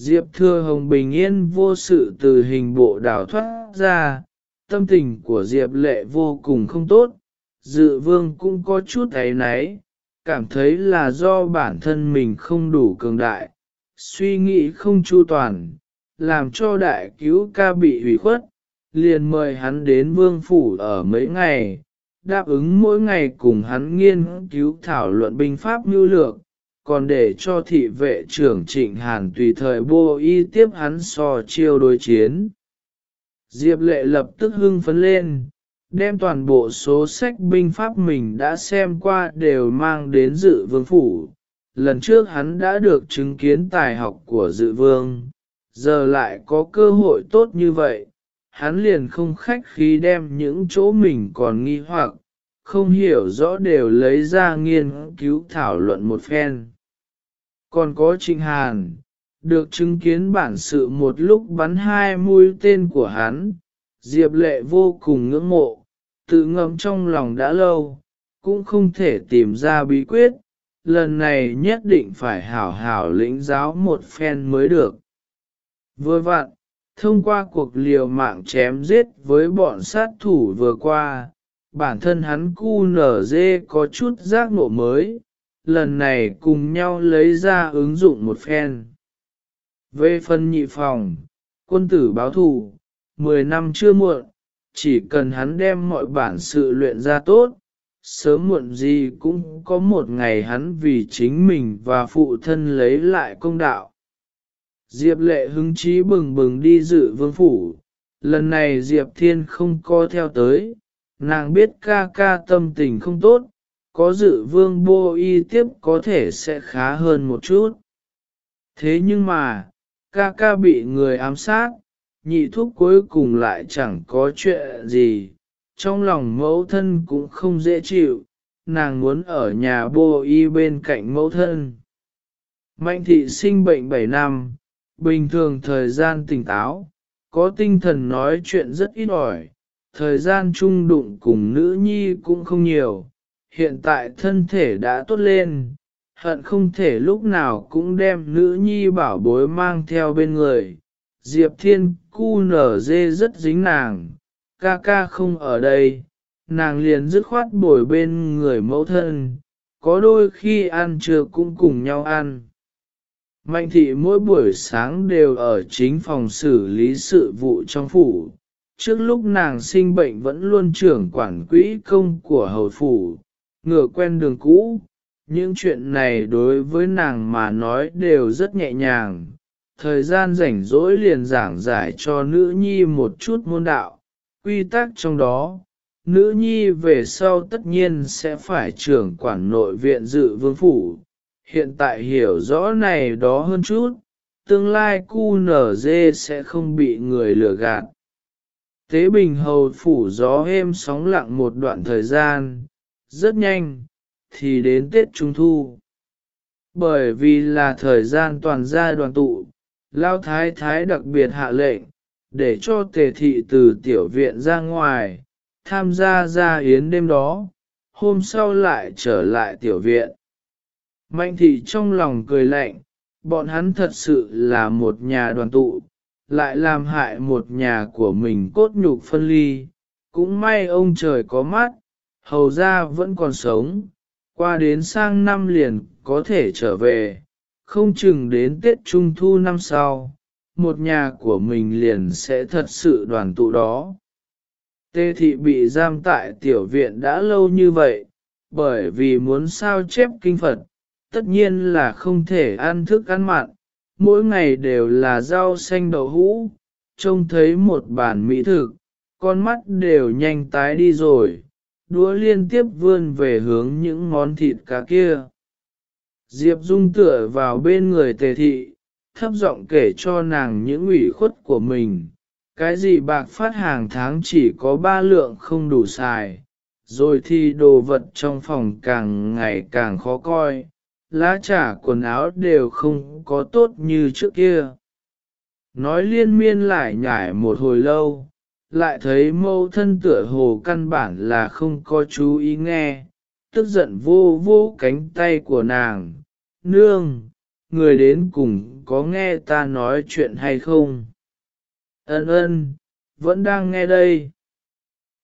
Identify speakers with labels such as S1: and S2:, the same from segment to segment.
S1: Diệp Thừa Hồng bình yên vô sự từ hình bộ đảo thoát ra, tâm tình của Diệp Lệ vô cùng không tốt, dự vương cũng có chút ấy náy, cảm thấy là do bản thân mình không đủ cường đại, suy nghĩ không chu toàn, làm cho đại cứu ca bị hủy khuất, liền mời hắn đến vương phủ ở mấy ngày, đáp ứng mỗi ngày cùng hắn nghiên cứu thảo luận binh pháp mưu lược, còn để cho thị vệ trưởng trịnh hàn tùy thời bô y tiếp hắn so chiêu đối chiến. Diệp lệ lập tức hưng phấn lên, đem toàn bộ số sách binh pháp mình đã xem qua đều mang đến dự vương phủ. Lần trước hắn đã được chứng kiến tài học của dự vương, giờ lại có cơ hội tốt như vậy, hắn liền không khách khí đem những chỗ mình còn nghi hoặc, không hiểu rõ đều lấy ra nghiên cứu thảo luận một phen. Còn có Trịnh Hàn, được chứng kiến bản sự một lúc bắn hai mũi tên của hắn, Diệp Lệ vô cùng ngưỡng mộ, tự ngẫm trong lòng đã lâu, cũng không thể tìm ra bí quyết, lần này nhất định phải hảo hảo lĩnh giáo một phen mới được. Vừa vặn, thông qua cuộc liều mạng chém giết với bọn sát thủ vừa qua, bản thân hắn cu nở dê có chút giác ngộ mới, lần này cùng nhau lấy ra ứng dụng một phen. Về phần nhị phòng, quân tử báo thù, 10 năm chưa muộn, chỉ cần hắn đem mọi bản sự luyện ra tốt, sớm muộn gì cũng có một ngày hắn vì chính mình và phụ thân lấy lại công đạo. Diệp lệ hứng chí bừng bừng đi dự vương phủ, lần này Diệp Thiên không co theo tới, nàng biết ca ca tâm tình không tốt, có dự vương bô y tiếp có thể sẽ khá hơn một chút. Thế nhưng mà, ca ca bị người ám sát, nhị thuốc cuối cùng lại chẳng có chuyện gì, trong lòng mẫu thân cũng không dễ chịu, nàng muốn ở nhà bô y bên cạnh mẫu thân. Mạnh thị sinh bệnh 7 năm, bình thường thời gian tỉnh táo, có tinh thần nói chuyện rất ít ỏi, thời gian chung đụng cùng nữ nhi cũng không nhiều, hiện tại thân thể đã tốt lên, hận không thể lúc nào cũng đem nữ nhi bảo bối mang theo bên người. Diệp Thiên cu nở dê rất dính nàng, ca ca không ở đây, nàng liền dứt khoát bồi bên người mẫu thân, có đôi khi ăn trưa cũng cùng nhau ăn. Mạnh thị mỗi buổi sáng đều ở chính phòng xử lý sự vụ trong phủ, trước lúc nàng sinh bệnh vẫn luôn trưởng quản quỹ công của hầu phủ, ngựa quen đường cũ, những chuyện này đối với nàng mà nói đều rất nhẹ nhàng. Thời gian rảnh rỗi liền giảng giải cho nữ nhi một chút môn đạo, quy tắc trong đó, nữ nhi về sau tất nhiên sẽ phải trưởng quản nội viện dự vương phủ. Hiện tại hiểu rõ này đó hơn chút, tương lai cu nở dê sẽ không bị người lừa gạt. Tế bình hầu phủ gió êm sóng lặng một đoạn thời gian, rất nhanh, thì đến Tết Trung Thu. Bởi vì là thời gian toàn gia đoàn tụ, Lao Thái Thái đặc biệt hạ lệnh, để cho tề thị từ tiểu viện ra ngoài, tham gia gia yến đêm đó, hôm sau lại trở lại tiểu viện. Mạnh thị trong lòng cười lạnh, bọn hắn thật sự là một nhà đoàn tụ, lại làm hại một nhà của mình cốt nhục phân ly, cũng may ông trời có mắt, hầu ra vẫn còn sống, qua đến sang năm liền có thể trở về, không chừng đến Tết Trung Thu năm sau, một nhà của mình liền sẽ thật sự đoàn tụ đó. Tê thị bị giam tại tiểu viện đã lâu như vậy, bởi vì muốn sao chép kinh Phật, tất nhiên là không thể ăn thức ăn mặn, mỗi ngày đều là rau xanh đậu hũ, trông thấy một bản mỹ thực, con mắt đều nhanh tái đi rồi, đũa liên tiếp vươn về hướng những món thịt cá kia. Diệp Dung tựa vào bên người tề thị, thấp giọng kể cho nàng những ủy khuất của mình. Cái gì bạc phát hàng tháng chỉ có ba lượng không đủ xài, rồi thì đồ vật trong phòng càng ngày càng khó coi, lá trả quần áo đều không có tốt như trước kia. Nói liên miên lại nhải một hồi lâu, lại thấy mâu thân tựa hồ căn bản là không có chú ý nghe, tức giận vô vô cánh tay của nàng. Nương, người đến cùng có nghe ta nói chuyện hay không? Ân ân, vẫn đang nghe đây.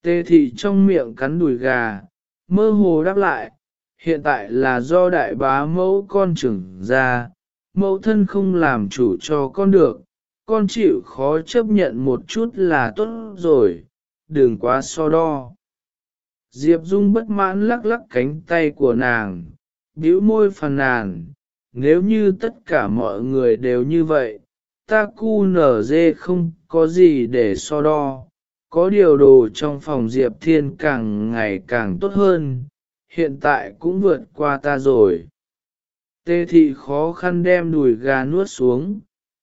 S1: Tê thị trong miệng cắn đùi gà, mơ hồ đáp lại, hiện tại là do đại bá mẫu con trưởng ra, mẫu thân không làm chủ cho con được, con chịu khó chấp nhận một chút là tốt rồi, đừng quá so đo. Diệp Dung bất mãn lắc lắc cánh tay của nàng, bĩu môi phàn nàn, nếu như tất cả mọi người đều như vậy, ta cu nở dê không có gì để so đo, có điều đồ trong phòng Diệp Thiên càng ngày càng tốt hơn, hiện tại cũng vượt qua ta rồi. Tê thị khó khăn đem đùi gà nuốt xuống,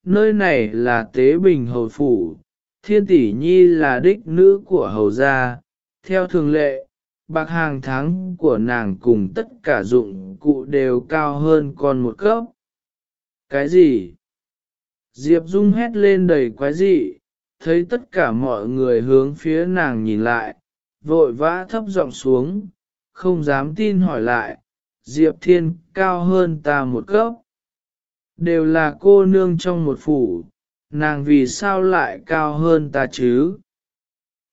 S1: nơi này là tế bình hầu phủ, thiên tỷ nhi là đích nữ của hầu gia, theo thường lệ, bạc hàng tháng của nàng cùng tất cả dụng cụ đều cao hơn con một cấp. Cái gì? Diệp Dung hét lên đầy quái dị, thấy tất cả mọi người hướng phía nàng nhìn lại, vội vã thấp giọng xuống, không dám tin hỏi lại, Diệp Thiên cao hơn ta một cấp. Đều là cô nương trong một phủ, nàng vì sao lại cao hơn ta chứ?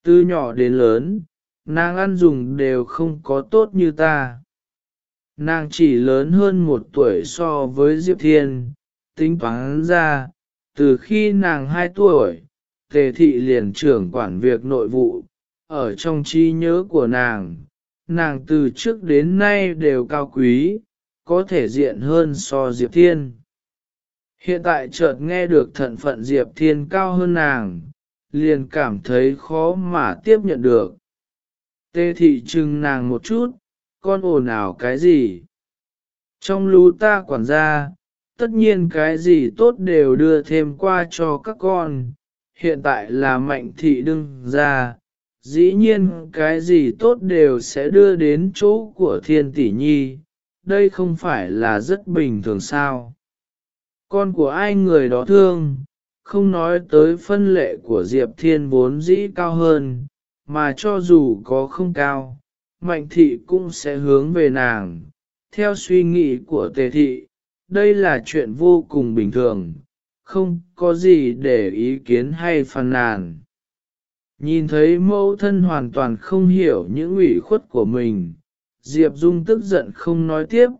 S1: Từ nhỏ đến lớn, nàng ăn dùng đều không có tốt như ta. Nàng chỉ lớn hơn một tuổi so với Diệp Thiên, tính toán ra, từ khi nàng hai tuổi, tề thị liền trưởng quản việc nội vụ, ở trong trí nhớ của nàng, nàng từ trước đến nay đều cao quý, có thể diện hơn so Diệp Thiên. Hiện tại chợt nghe được thận phận Diệp Thiên cao hơn nàng, liền cảm thấy khó mà tiếp nhận được. Tê thị trừng nàng một chút, con ồn ào cái gì? Trong lú ta quản gia, tất nhiên cái gì tốt đều đưa thêm qua cho các con, hiện tại là mạnh thị đương ra, dĩ nhiên cái gì tốt đều sẽ đưa đến chỗ của thiên tỷ nhi, đây không phải là rất bình thường sao. Con của ai người đó thương, không nói tới phân lệ của Diệp Thiên vốn dĩ cao hơn, mà cho dù có không cao, mạnh thị cũng sẽ hướng về nàng. Theo suy nghĩ của tề thị, đây là chuyện vô cùng bình thường, không có gì để ý kiến hay phàn nàn. Nhìn thấy mẫu thân hoàn toàn không hiểu những ủy khuất của mình, Diệp Dung tức giận không nói tiếp,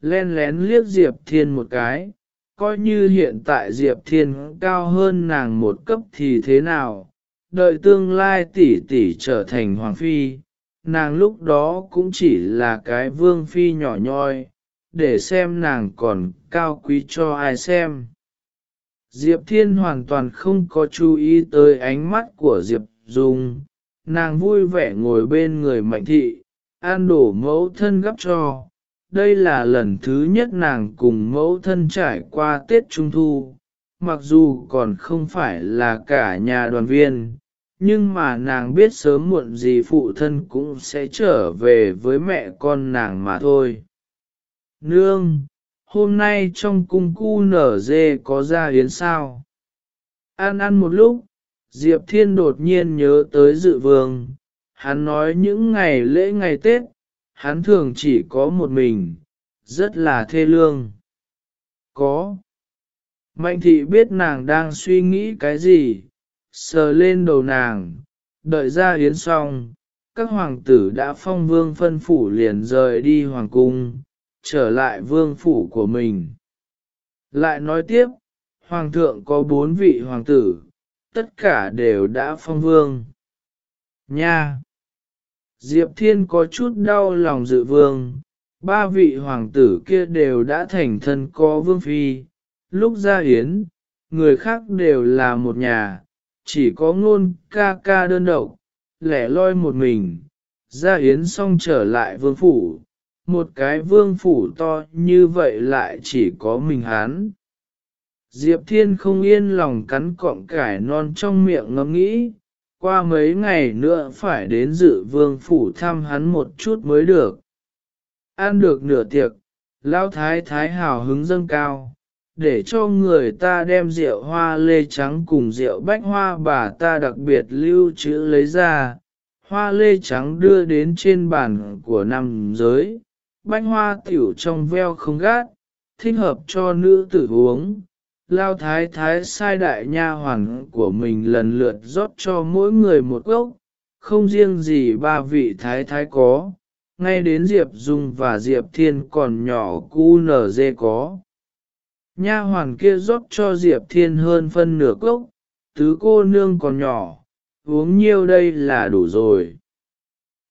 S1: len lén liếc Diệp Thiên một cái, coi như hiện tại Diệp Thiên cao hơn nàng một cấp thì thế nào, đợi tương lai tỷ tỷ trở thành hoàng phi, nàng lúc đó cũng chỉ là cái vương phi nhỏ nhoi, để xem nàng còn cao quý cho ai xem. Diệp Thiên hoàn toàn không có chú ý tới ánh mắt của Diệp Dung, nàng vui vẻ ngồi bên người mạnh thị, an đổ mẫu thân gấp cho. Đây là lần thứ nhất nàng cùng mẫu thân trải qua Tết Trung Thu, mặc dù còn không phải là cả nhà đoàn viên, nhưng mà nàng biết sớm muộn gì phụ thân cũng sẽ trở về với mẹ con nàng mà thôi. Nương, hôm nay trong cung cu nở dê có ra yến sao? Ăn ăn một lúc, Diệp Thiên đột nhiên nhớ tới dự vương, hắn nói những ngày lễ ngày Tết, hắn thường chỉ có một mình, rất là thê lương. Có. Mạnh thị biết nàng đang suy nghĩ cái gì, sờ lên đầu nàng, đợi ra yến xong, các hoàng tử đã phong vương phân phủ liền rời đi hoàng cung, trở lại vương phủ của mình. Lại nói tiếp, hoàng thượng có bốn vị hoàng tử, tất cả đều đã phong vương. Nha! Diệp Thiên có chút đau lòng dự vương, ba vị hoàng tử kia đều đã thành thân có vương phi, lúc ra yến, người khác đều là một nhà, chỉ có ngôn ca ca đơn độc, lẻ loi một mình, ra yến xong trở lại vương phủ, một cái vương phủ to như vậy lại chỉ có mình hắn. Diệp Thiên không yên lòng cắn cọng cải non trong miệng ngẫm nghĩ, qua mấy ngày nữa phải đến dự vương phủ thăm hắn một chút mới được. Ăn được nửa tiệc, Lão Thái Thái hào hứng dâng cao, để cho người ta đem rượu hoa lê trắng cùng rượu bách hoa bà ta đặc biệt lưu trữ lấy ra, hoa lê trắng đưa đến trên bàn của nam giới, bách hoa tiểu trong veo không gát, thích hợp cho nữ tử uống. Lao thái thái sai đại nha hoàn của mình lần lượt rót cho mỗi người một cốc, không riêng gì ba vị thái thái có, ngay đến Diệp Dung và Diệp Thiên còn nhỏ cu nở dê có. Nha hoàn kia rót cho Diệp Thiên hơn phân nửa cốc, tứ cô nương còn nhỏ, uống nhiêu đây là đủ rồi.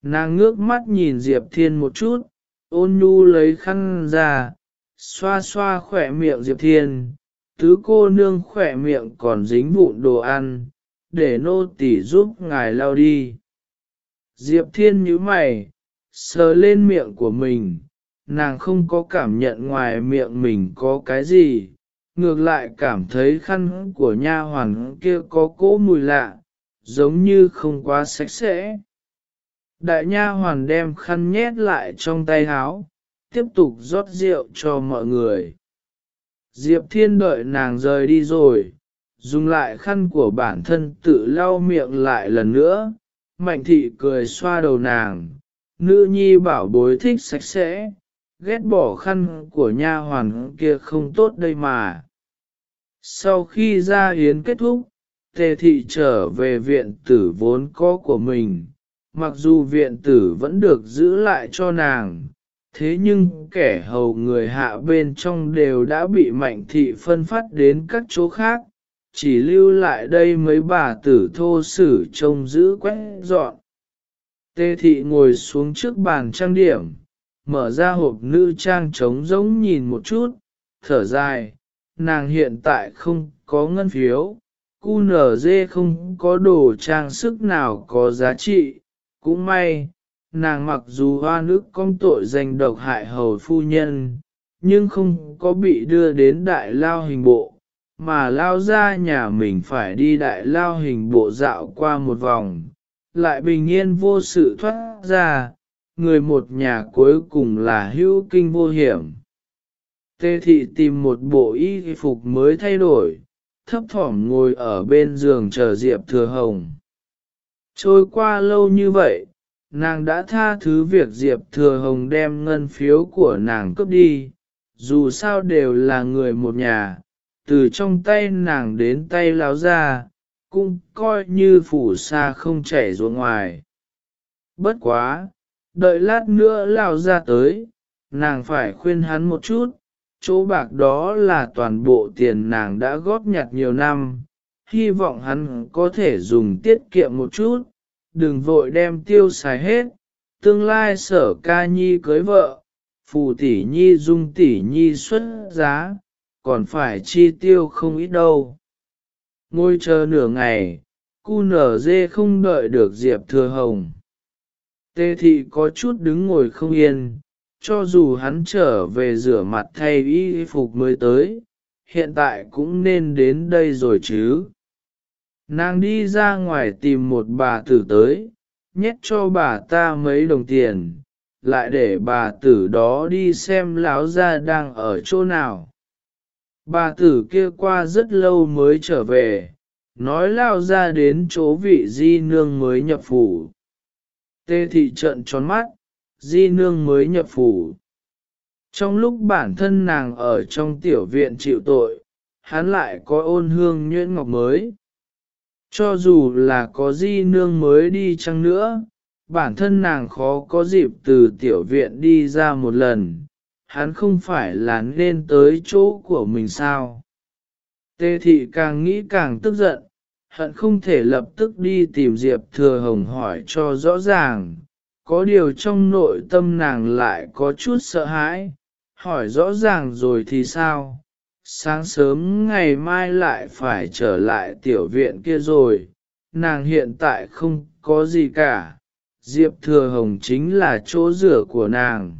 S1: Nàng ngước mắt nhìn Diệp Thiên một chút, ôn nhu lấy khăn ra, xoa xoa khỏe miệng Diệp Thiên, tứ cô nương khỏe miệng còn dính vụn đồ ăn, để nô tỳ giúp ngài lao đi. Diệp Thiên nhíu mày, sờ lên miệng của mình, nàng không có cảm nhận ngoài miệng mình có cái gì, ngược lại cảm thấy khăn của nha hoàn kia có cỗ mùi lạ, giống như không quá sạch sẽ. Đại nha hoàn đem khăn nhét lại trong tay háo, tiếp tục rót rượu cho mọi người. Diệp Thiên đợi nàng rời đi rồi, dùng lại khăn của bản thân tự lau miệng lại lần nữa, mạnh thị cười xoa đầu nàng, nữ nhi bảo bối thích sạch sẽ, ghét bỏ khăn của nha hoàn kia không tốt đây mà. Sau khi ra yến kết thúc, tề thị trở về viện tử vốn có của mình, mặc dù viện tử vẫn được giữ lại cho nàng, thế nhưng kẻ hầu người hạ bên trong đều đã bị mạnh thị phân phát đến các chỗ khác, chỉ lưu lại đây mấy bà tử thô sử trông giữ quét dọn. Tê thị ngồi xuống trước bàn trang điểm, mở ra hộp nữ trang trống giống nhìn một chút, thở dài, nàng hiện tại không có ngân phiếu, cu nở dê không có đồ trang sức nào có giá trị, cũng may, nàng mặc dù hoa nước công tội danh độc hại hầu phu nhân, nhưng không có bị đưa đến đại lao hình bộ, mà lao ra nhà mình phải đi đại lao hình bộ dạo qua một vòng, lại bình yên vô sự thoát ra, người một nhà cuối cùng là hữu kinh vô hiểm. Tê thị tìm một bộ y phục mới thay đổi, thấp thỏm ngồi ở bên giường chờ Diệp Thừa Hồng. Trôi qua lâu như vậy, nàng đã tha thứ việc Diệp Thừa Hồng đem ngân phiếu của nàng cướp đi, dù sao đều là người một nhà, từ trong tay nàng đến tay láo ra, cũng coi như phủ xa không chảy ruộng ngoài. Bất quá, đợi lát nữa lao ra tới, nàng phải khuyên hắn một chút, chỗ bạc đó là toàn bộ tiền nàng đã góp nhặt nhiều năm, hy vọng hắn có thể dùng tiết kiệm một chút, đừng vội đem tiêu xài hết, tương lai sở ca nhi cưới vợ, phù tỷ nhi dung tỷ nhi xuất giá, còn phải chi tiêu không ít đâu. Ngồi chờ nửa ngày, cu nở dê không đợi được Diệp Thừa Hồng. Tê thị có chút đứng ngồi không yên, cho dù hắn trở về rửa mặt thay y phục mới tới, hiện tại cũng nên đến đây rồi chứ. Nàng đi ra ngoài tìm một bà tử tới, nhét cho bà ta mấy đồng tiền, lại để bà tử đó đi xem lão gia đang ở chỗ nào. Bà tử kia qua rất lâu mới trở về, nói lao ra đến chỗ vị di nương mới nhập phủ. Tê thị trận tròn mắt, di nương mới nhập phủ. Trong lúc bản thân nàng ở trong tiểu viện chịu tội, hắn lại có ôn hương nhuyễn ngọc mới. Cho dù là có di nương mới đi chăng nữa, bản thân nàng khó có dịp từ tiểu viện đi ra một lần, hắn không phải là nên tới chỗ của mình sao. Tê thị càng nghĩ càng tức giận, hận không thể lập tức đi tìm Diệp Thừa Hồng hỏi cho rõ ràng, có điều trong nội tâm nàng lại có chút sợ hãi, hỏi rõ ràng rồi thì sao? Sáng sớm ngày mai lại phải trở lại tiểu viện kia rồi, nàng hiện tại không có gì cả, Diệp Thừa Hồng chính là chỗ rửa của nàng.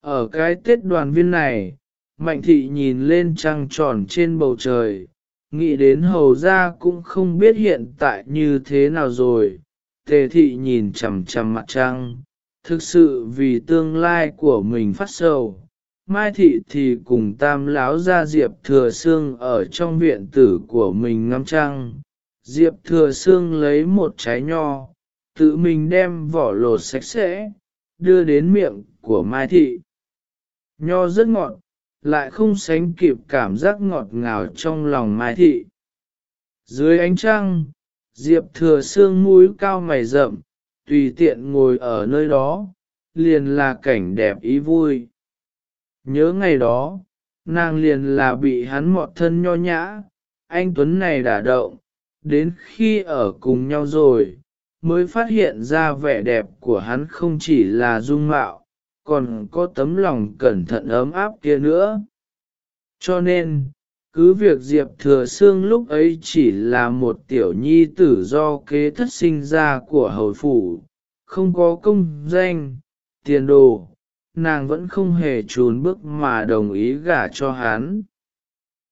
S1: Ở cái Tết đoàn viên này, Mạnh Thị nhìn lên trăng tròn trên bầu trời, nghĩ đến hầu ra cũng không biết hiện tại như thế nào rồi. Tề Thị nhìn chằm chằm mặt trăng, thực sự vì tương lai của mình phát sầu. Mai Thị thì cùng tam láo ra Diệp Thừa Sương ở trong viện tử của mình ngắm trăng. Diệp Thừa Sương lấy một trái nho, tự mình đem vỏ lột sạch sẽ, đưa đến miệng của Mai Thị. Nho rất ngọt, lại không sánh kịp cảm giác ngọt ngào trong lòng mai thị. Dưới ánh trăng, Diệp thừa sương mũi cao mày rậm, tùy tiện ngồi ở nơi đó, liền là cảnh đẹp ý vui. Nhớ ngày đó, nàng liền là bị hắn mọt thân nho nhã, anh Tuấn này đả động, đến khi ở cùng nhau rồi, mới phát hiện ra vẻ đẹp của hắn không chỉ là dung mạo, còn có tấm lòng cẩn thận ấm áp kia nữa. Cho nên, cứ việc Diệp Thừa Sương lúc ấy chỉ là một tiểu nhi tử do kế thất sinh ra của hầu phủ, không có công danh, tiền đồ, nàng vẫn không hề trùn bước mà đồng ý gả cho hắn.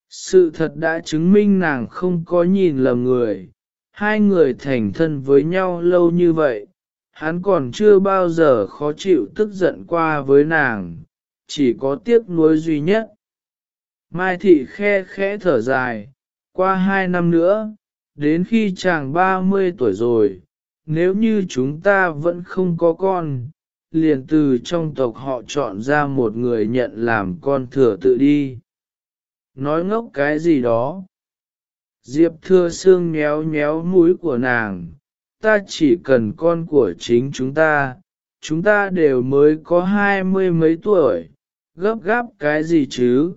S1: Sự thật đã chứng minh nàng không có nhìn lầm người, hai người thành thân với nhau lâu như vậy, hắn còn chưa bao giờ khó chịu tức giận qua với nàng, chỉ có tiếc nuối duy nhất. Mai thị khe khẽ thở dài, qua hai năm nữa, đến khi chàng 30 tuổi rồi, nếu như chúng ta vẫn không có con, liền từ trong tộc họ chọn ra một người nhận làm con thừa tự đi. Nói ngốc cái gì đó. Diệp thưa xương nhéo nhéo mũi của nàng, ta chỉ cần con của chính chúng ta, chúng ta đều mới có hai mươi mấy tuổi, gấp gáp cái gì chứ,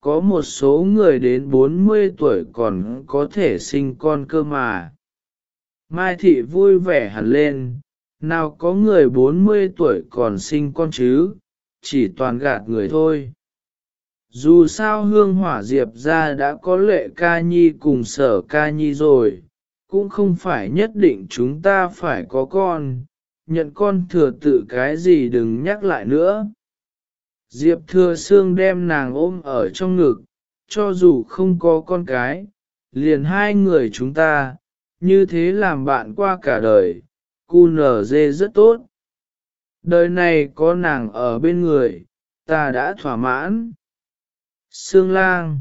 S1: có một số người đến bốn mươi tuổi còn có thể sinh con cơ mà. Mai thị vui vẻ hẳn lên, nào có người bốn mươi tuổi còn sinh con chứ, chỉ toàn gạt người thôi. Dù sao hương hỏa diệp ra đã có lệ ca nhi cùng sở ca nhi rồi, cũng không phải nhất định chúng ta phải có con, nhận con thừa tự cái gì đừng nhắc lại nữa. Diệp thừa xương đem nàng ôm ở trong ngực, cho dù không có con cái, liền hai người chúng ta, như thế làm bạn qua cả đời, cu nở dê rất tốt. Đời này có nàng ở bên người, ta đã thỏa mãn. Sương lang.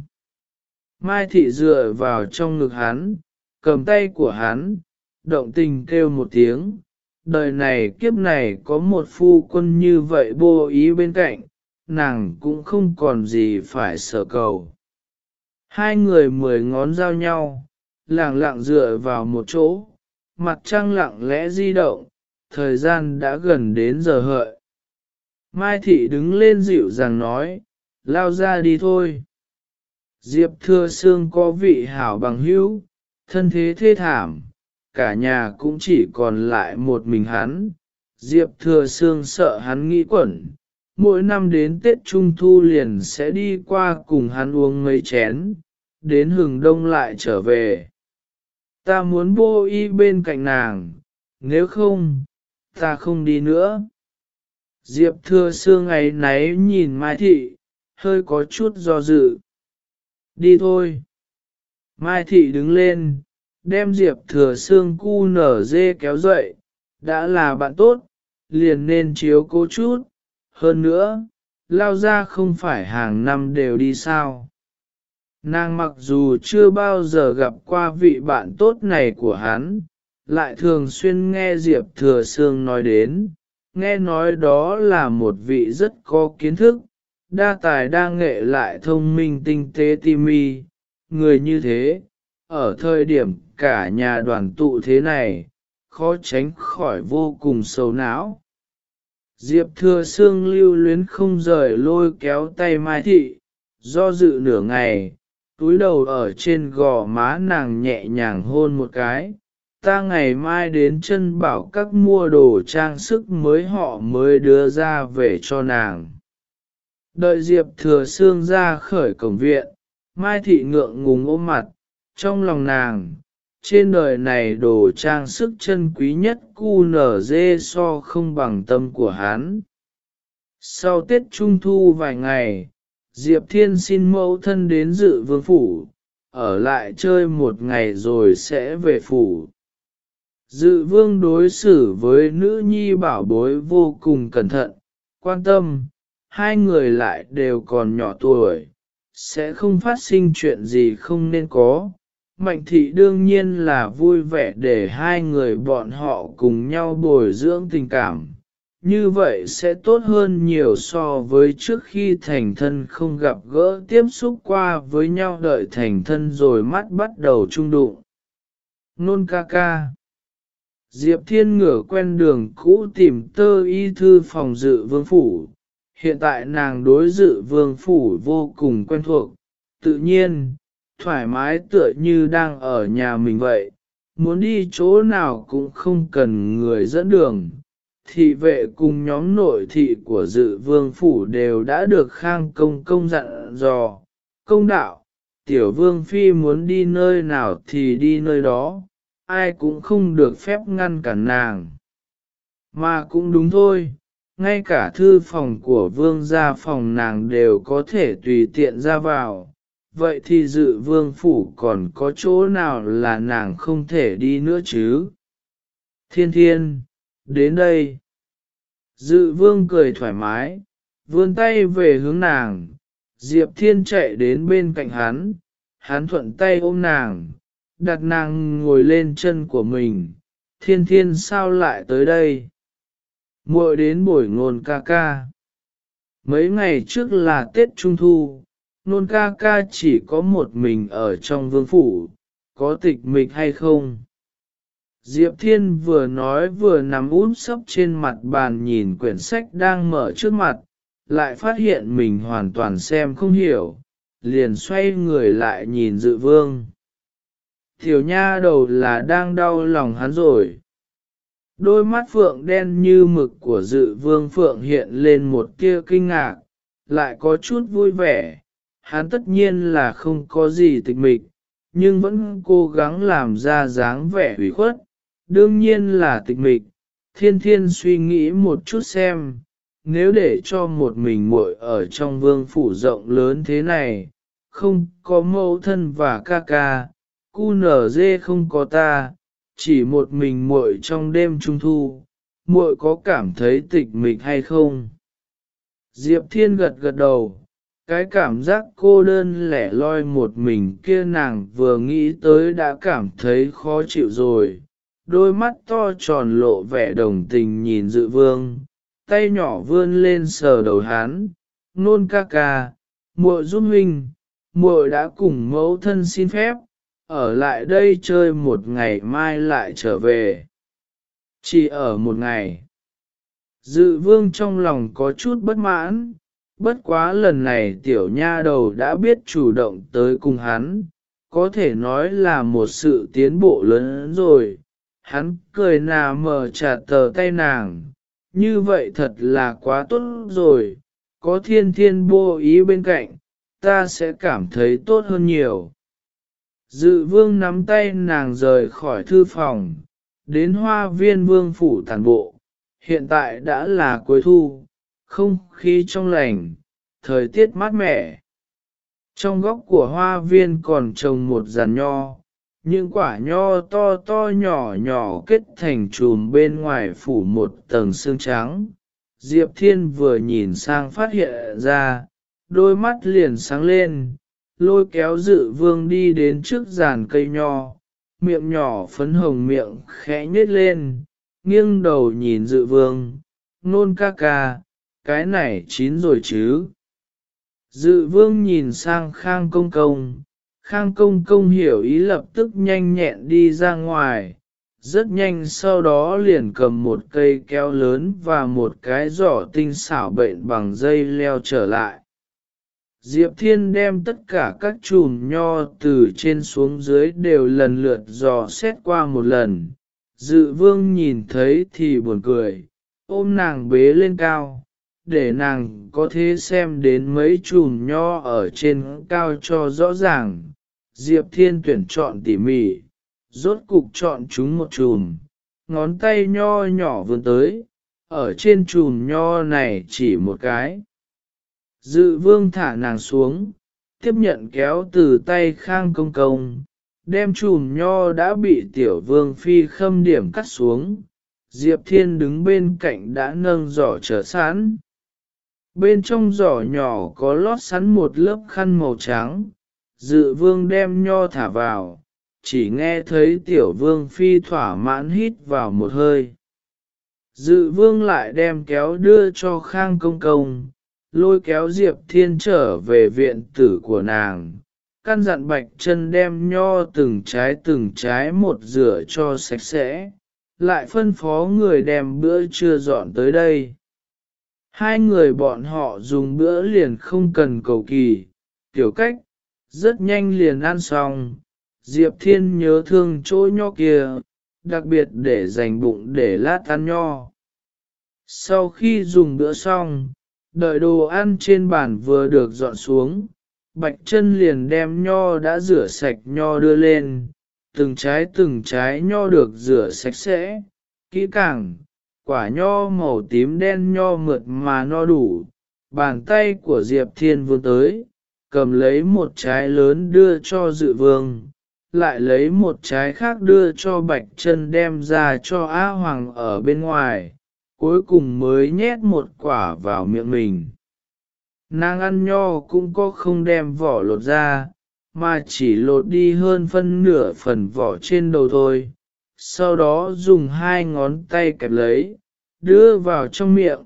S1: Mai thị dựa vào trong ngực hắn, cầm tay của hắn, động tình kêu một tiếng. Đời này kiếp này có một phu quân như vậy vô ý bên cạnh, nàng cũng không còn gì phải sợ cầu. Hai người mười ngón giao nhau, lặng lặng dựa vào một chỗ, mặt trăng lặng lẽ di động, thời gian đã gần đến giờ hợi. Mai thị đứng lên dịu dàng nói, lao ra đi thôi. Diệp thưa xương có vị hảo bằng hữu, thân thế thê thảm, cả nhà cũng chỉ còn lại một mình hắn. Diệp thừa xương sợ hắn nghĩ quẩn, mỗi năm đến Tết Trung Thu liền sẽ đi qua cùng hắn uống mấy chén, đến hừng đông lại trở về. Ta muốn bô y bên cạnh nàng, nếu không, ta không đi nữa. Diệp thưa xương ấy náy nhìn Mai Thị, hơi có chút do dự. Đi thôi. Mai Thị đứng lên, đem Diệp thừa xương cu nở dê kéo dậy, đã là bạn tốt, liền nên chiếu cố chút. Hơn nữa, lao ra không phải hàng năm đều đi sao. Nàng mặc dù chưa bao giờ gặp qua vị bạn tốt này của hắn, lại thường xuyên nghe Diệp Thừa Sương nói đến, nghe nói đó là một vị rất có kiến thức, đa tài đa nghệ lại thông minh tinh tế tim mi, người như thế, ở thời điểm cả nhà đoàn tụ thế này, khó tránh khỏi vô cùng sầu não. Diệp Thừa Sương lưu luyến không rời lôi kéo tay Mai Thị, do dự nửa ngày, túi đầu ở trên gò má nàng nhẹ nhàng hôn một cái. Ta ngày mai đến chân bảo các mua đồ trang sức mới họ mới đưa ra về cho nàng. Đợi Diệp thừa xương ra khởi cổng viện, Mai Thị ngượng ngùng ôm mặt, trong lòng nàng, trên đời này đồ trang sức chân quý nhất cu nở dê so không bằng tâm của hắn. Sau Tết Trung Thu vài ngày, Diệp Thiên xin mẫu thân đến dự vương phủ, ở lại chơi một ngày rồi sẽ về phủ. Dự vương đối xử với nữ nhi bảo bối vô cùng cẩn thận, quan tâm, hai người lại đều còn nhỏ tuổi, sẽ không phát sinh chuyện gì không nên có. Mạnh thị đương nhiên là vui vẻ để hai người bọn họ cùng nhau bồi dưỡng tình cảm, như vậy sẽ tốt hơn nhiều so với trước khi thành thân không gặp gỡ tiếp xúc qua với nhau đợi thành thân rồi mắt bắt đầu trung đụng. Nôn ca ca Diệp Thiên ngửa quen đường cũ tìm tơ y thư phòng dự vương phủ. Hiện tại nàng đối dự vương phủ vô cùng quen thuộc, tự nhiên, thoải mái tựa như đang ở nhà mình vậy, muốn đi chỗ nào cũng không cần người dẫn đường. Thị vệ cùng nhóm nội thị của dự vương phủ đều đã được khang công công dặn dò, công đạo, tiểu vương phi muốn đi nơi nào thì đi nơi đó, ai cũng không được phép ngăn cản nàng. Mà cũng đúng thôi, ngay cả thư phòng của vương gia phòng nàng đều có thể tùy tiện ra vào, vậy thì dự vương phủ còn có chỗ nào là nàng không thể đi nữa chứ? Thiên thiên, đến đây. Dự vương cười thoải mái, vươn tay về hướng nàng, Diệp Thiên chạy đến bên cạnh hắn, hắn thuận tay ôm nàng, đặt nàng ngồi lên chân của mình, thiên thiên sao lại tới đây? muội đến buổi ngôn ca ca. Mấy ngày trước là Tết Trung Thu, nôn ca ca chỉ có một mình ở trong vương phủ, có tịch mịch hay không? Diệp Thiên vừa nói vừa nằm úp sấp trên mặt bàn nhìn quyển sách đang mở trước mặt, lại phát hiện mình hoàn toàn xem không hiểu, liền xoay người lại nhìn dự vương. Tiểu nha đầu là đang đau lòng hắn rồi. Đôi mắt phượng đen như mực của dự vương phượng hiện lên một tia kinh ngạc, lại có chút vui vẻ. Hắn tất nhiên là không có gì tịch mịch, nhưng vẫn cố gắng làm ra dáng vẻ ủy khuất. Đương nhiên là tịch mịch, thiên thiên suy nghĩ một chút xem, nếu để cho một mình muội ở trong vương phủ rộng lớn thế này, không có mẫu thân và ca ca, cu nở dê không có ta, chỉ một mình muội trong đêm trung thu, muội có cảm thấy tịch mịch hay không? Diệp Thiên gật gật đầu, cái cảm giác cô đơn lẻ loi một mình kia nàng vừa nghĩ tới đã cảm thấy khó chịu rồi. Đôi mắt to tròn lộ vẻ đồng tình nhìn dự vương, tay nhỏ vươn lên sờ đầu hắn, nôn ca ca, muội giúp huynh, muội đã cùng mẫu thân xin phép, ở lại đây chơi một ngày mai lại trở về. Chỉ ở một ngày. Dự vương trong lòng có chút bất mãn, bất quá lần này tiểu nha đầu đã biết chủ động tới cùng hắn, có thể nói là một sự tiến bộ lớn rồi. Hắn cười nà mở trả tờ tay nàng, như vậy thật là quá tốt rồi, có thiên thiên bô ý bên cạnh, ta sẽ cảm thấy tốt hơn nhiều. Dự vương nắm tay nàng rời khỏi thư phòng, đến hoa viên vương phủ tàn bộ. Hiện tại đã là cuối thu, không khí trong lành, thời tiết mát mẻ. Trong góc của hoa viên còn trồng một giàn nho, những quả nho to to nhỏ nhỏ kết thành chùm bên ngoài phủ một tầng xương trắng. Diệp Thiên vừa nhìn sang phát hiện ra, đôi mắt liền sáng lên, lôi kéo dự vương đi đến trước giàn cây nho, miệng nhỏ phấn hồng miệng khẽ nhếch lên, nghiêng đầu nhìn dự vương, nôn ca ca, cái này chín rồi chứ. Dự vương nhìn sang khang công công, khang công công hiểu ý lập tức nhanh nhẹn đi ra ngoài, rất nhanh sau đó liền cầm một cây keo lớn và một cái giỏ tinh xảo bệnh bằng dây leo trở lại. Diệp Thiên đem tất cả các chùm nho từ trên xuống dưới đều lần lượt dò xét qua một lần. Dự vương nhìn thấy thì buồn cười, ôm nàng bế lên cao, để nàng có thể xem đến mấy chùm nho ở trên cao cho rõ ràng. Diệp Thiên tuyển chọn tỉ mỉ, rốt cục chọn chúng một chùm, ngón tay nho nhỏ vươn tới, ở trên chùm nho này chỉ một cái. Dự vương thả nàng xuống, tiếp nhận kéo từ tay khang công công, đem chùm nho đã bị tiểu vương phi khâm điểm cắt xuống. Diệp Thiên đứng bên cạnh đã nâng giỏ trở sẵn. Bên trong giỏ nhỏ có lót sẵn một lớp khăn màu trắng, dự vương đem nho thả vào, chỉ nghe thấy tiểu vương phi thỏa mãn hít vào một hơi. Dự vương lại đem kéo đưa cho khang công công, lôi kéo Diệp Thiên trở về viện tử của nàng, căn dặn bạch chân đem nho từng trái từng trái một rửa cho sạch sẽ, lại phân phó người đem bữa trưa dọn tới đây. Hai người bọn họ dùng bữa liền không cần cầu kỳ, tiểu cách, rất nhanh liền ăn xong. Diệp Thiên nhớ thương chỗ nho kia, đặc biệt để dành bụng để lát ăn nho. Sau khi dùng bữa xong, đợi đồ ăn trên bàn vừa được dọn xuống, Bạch chân liền đem nho đã rửa sạch nho đưa lên, từng trái từng trái nho được rửa sạch sẽ, kỹ càng, quả nho màu tím đen nho mượt mà no đủ, bàn tay của Diệp Thiên vươn tới, cầm lấy một trái lớn đưa cho dự vương, lại lấy một trái khác đưa cho bạch chân đem ra cho a Hoàng ở bên ngoài, cuối cùng mới nhét một quả vào miệng mình. Nàng ăn nho cũng có không đem vỏ lột ra, mà chỉ lột đi hơn phân nửa phần vỏ trên đầu thôi. Sau đó dùng hai ngón tay kẹp lấy, đưa vào trong miệng,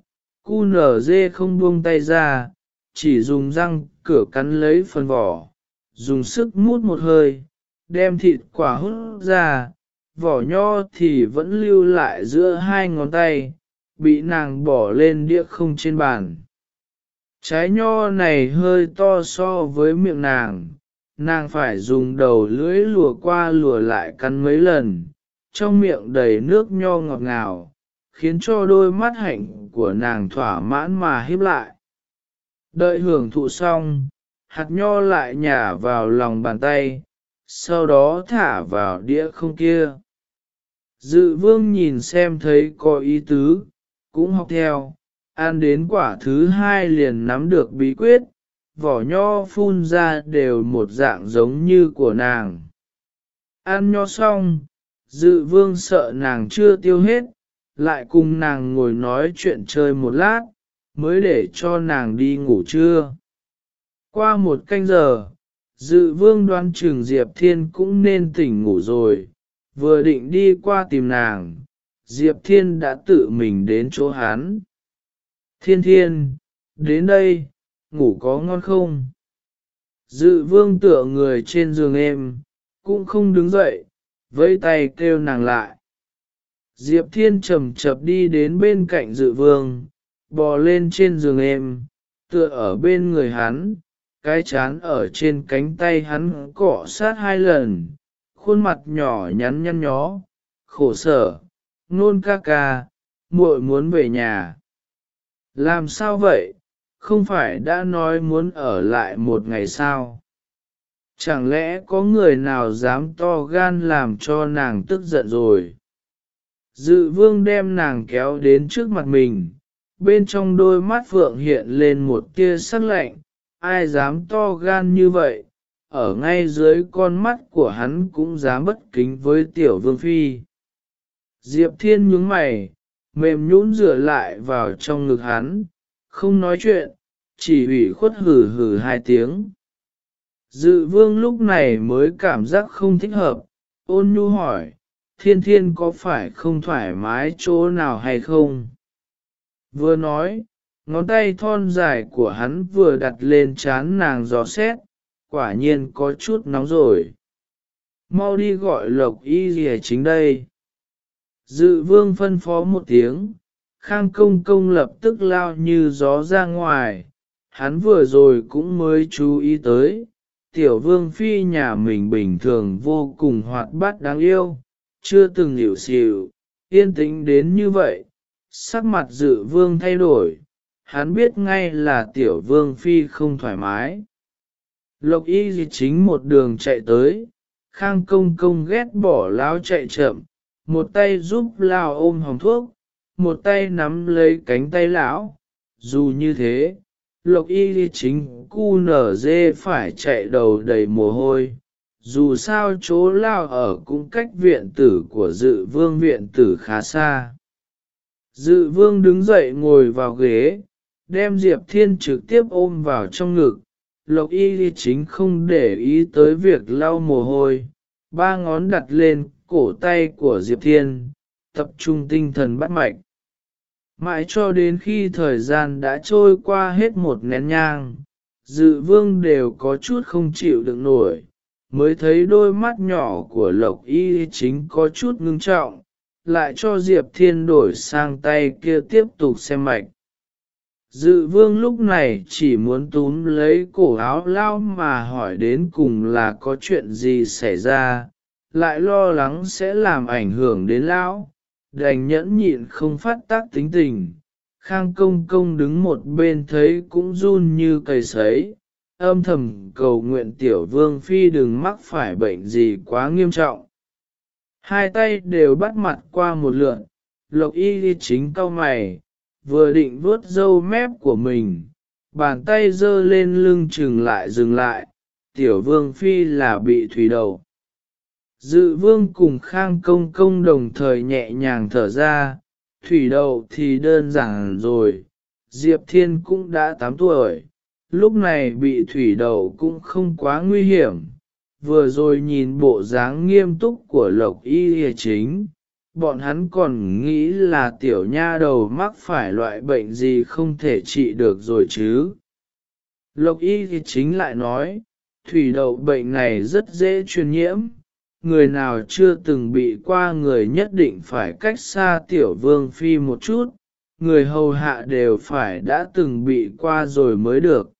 S1: cu nở dê không buông tay ra, chỉ dùng răng cửa cắn lấy phần vỏ, dùng sức mút một hơi, đem thịt quả hút ra, vỏ nho thì vẫn lưu lại giữa hai ngón tay, bị nàng bỏ lên đĩa không trên bàn. Trái nho này hơi to so với miệng nàng, nàng phải dùng đầu lưỡi lùa qua lùa lại cắn mấy lần, trong miệng đầy nước nho ngọt ngào, khiến cho đôi mắt hạnh của nàng thỏa mãn mà híp lại. Đợi hưởng thụ xong, hạt nho lại nhả vào lòng bàn tay, sau đó thả vào đĩa không kia. Dự vương nhìn xem thấy có ý tứ, cũng học theo, ăn đến quả thứ hai liền nắm được bí quyết, vỏ nho phun ra đều một dạng giống như của nàng. Ăn nho xong, dự vương sợ nàng chưa tiêu hết, lại cùng nàng ngồi nói chuyện chơi một lát, mới để cho nàng đi ngủ trưa. Qua một canh giờ, dự vương đoan trường Diệp Thiên cũng nên tỉnh ngủ rồi, vừa định đi qua tìm nàng, Diệp Thiên đã tự mình đến chỗ hắn. Thiên thiên, đến đây, ngủ có ngon không? Dự vương tựa người trên giường em, cũng không đứng dậy, vẫy tay kêu nàng lại. Diệp thiên chậm chập đi đến bên cạnh dự vương, bò lên trên giường em, tựa ở bên người hắn, cái chán ở trên cánh tay hắn cọ sát hai lần, khuôn mặt nhỏ nhắn nhăn nhó, khổ sở, nôn ca ca, muội muốn về nhà. Làm sao vậy, không phải đã nói muốn ở lại một ngày sao? Chẳng lẽ có người nào dám to gan làm cho nàng tức giận rồi? Dự vương đem nàng kéo đến trước mặt mình, bên trong đôi mắt phượng hiện lên một tia sắc lạnh, ai dám to gan như vậy, ở ngay dưới con mắt của hắn cũng dám bất kính với tiểu vương phi. Diệp thiên nhướng mày, mềm nhũn rửa lại vào trong ngực hắn, không nói chuyện, chỉ ủy khuất hử hử hai tiếng. Dự vương lúc này mới cảm giác không thích hợp, ôn nhu hỏi, thiên thiên có phải không thoải mái chỗ nào hay không? Vừa nói, ngón tay thon dài của hắn vừa đặt lên chán nàng gió xét, quả nhiên có chút nóng rồi. Mau đi gọi lộc y gì chính đây. Dự vương phân phó một tiếng, khang công công lập tức lao như gió ra ngoài, hắn vừa rồi cũng mới chú ý tới, tiểu vương phi nhà mình bình thường vô cùng hoạt bát đáng yêu, chưa từng hiểu xỉu, yên tĩnh đến như vậy, sắc mặt dự vương thay đổi, hắn biết ngay là tiểu vương phi không thoải mái. Lộc y gì chính một đường chạy tới, khang công công ghét bỏ lão chạy chậm, một tay giúp lão ôm hồng thuốc, một tay nắm lấy cánh tay lão. Dù như thế, lộc y chính cu nở dê phải chạy đầu đầy mồ hôi. Dù sao chỗ lao ở cũng cách viện tử của dự vương viện tử khá xa. Dự vương đứng dậy ngồi vào ghế, đem Diệp Thiên trực tiếp ôm vào trong ngực. Lộc y chính không để ý tới việc lau mồ hôi, ba ngón đặt lên cổ tay của Diệp Thiên, tập trung tinh thần bắt mạch. Mãi cho đến khi thời gian đã trôi qua hết một nén nhang, dự vương đều có chút không chịu được nổi, mới thấy đôi mắt nhỏ của lộc y chính có chút ngưng trọng, lại cho Diệp Thiên đổi sang tay kia tiếp tục xem mạch. Dự vương lúc này chỉ muốn túm lấy cổ áo lao mà hỏi đến cùng là có chuyện gì xảy ra, lại lo lắng sẽ làm ảnh hưởng đến lão, đành nhẫn nhịn không phát tác tính tình. Khang công công đứng một bên thấy cũng run như cây sấy, âm thầm cầu nguyện tiểu vương phi đừng mắc phải bệnh gì quá nghiêm trọng. Hai tay đều bắt mặt qua một lượn, lộc y chính cau mày, vừa định vuốt râu mép của mình, bàn tay giơ lên lưng chừng lại dừng lại, tiểu vương phi là bị thủy đầu. Dự vương cùng khang công công đồng thời nhẹ nhàng thở ra, thủy đầu thì đơn giản rồi, Diệp Thiên cũng đã 8 tuổi, lúc này bị thủy đầu cũng không quá nguy hiểm. Vừa rồi nhìn bộ dáng nghiêm túc của lộc y hề chính, bọn hắn còn nghĩ là tiểu nha đầu mắc phải loại bệnh gì không thể trị được rồi chứ. Lộc y thì chính lại nói, thủy đậu bệnh này rất dễ truyền nhiễm, người nào chưa từng bị qua người nhất định phải cách xa tiểu vương phi một chút, người hầu hạ đều phải đã từng bị qua rồi mới được.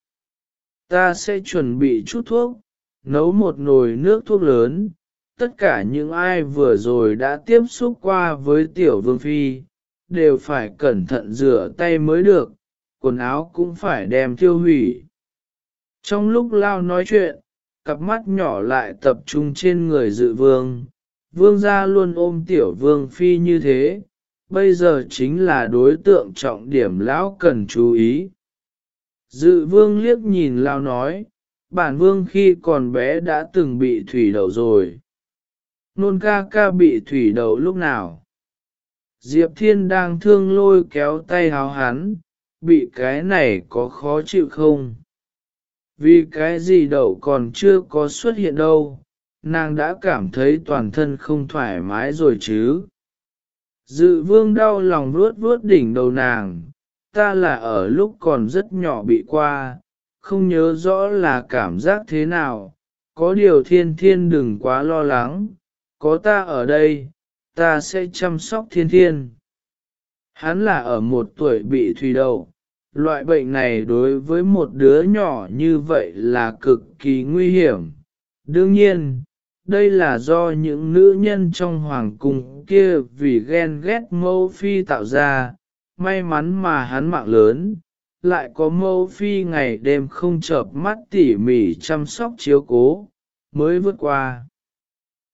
S1: Ta sẽ chuẩn bị chút thuốc, nấu một nồi nước thuốc lớn, tất cả những ai vừa rồi đã tiếp xúc qua với tiểu vương phi, đều phải cẩn thận rửa tay mới được, quần áo cũng phải đem tiêu hủy. Trong lúc lao nói chuyện, cặp mắt nhỏ lại tập trung trên người dự vương, vương gia luôn ôm tiểu vương phi như thế, bây giờ chính là đối tượng trọng điểm lão cần chú ý. Dự vương liếc nhìn lao nói, bản vương khi còn bé đã từng bị thủy đậu rồi. Nôn ca ca bị thủy đậu lúc nào? Diệp Thiên đang thương lôi kéo tay háo hắn, bị cái này có khó chịu không? Vì cái gì đậu còn chưa có xuất hiện đâu, nàng đã cảm thấy toàn thân không thoải mái rồi chứ. Dự vương đau lòng vuốt vuốt đỉnh đầu nàng, ta là ở lúc còn rất nhỏ bị qua, không nhớ rõ là cảm giác thế nào, có điều thiên thiên đừng quá lo lắng, có ta ở đây, ta sẽ chăm sóc thiên thiên. Hắn là ở một tuổi bị thủy đậu, loại bệnh này đối với một đứa nhỏ như vậy là cực kỳ nguy hiểm. Đương nhiên, đây là do những nữ nhân trong hoàng cung kia vì ghen ghét mâu phi tạo ra, may mắn mà hắn mạng lớn, lại có mâu phi ngày đêm không chợp mắt tỉ mỉ chăm sóc chiếu cố, mới vượt qua.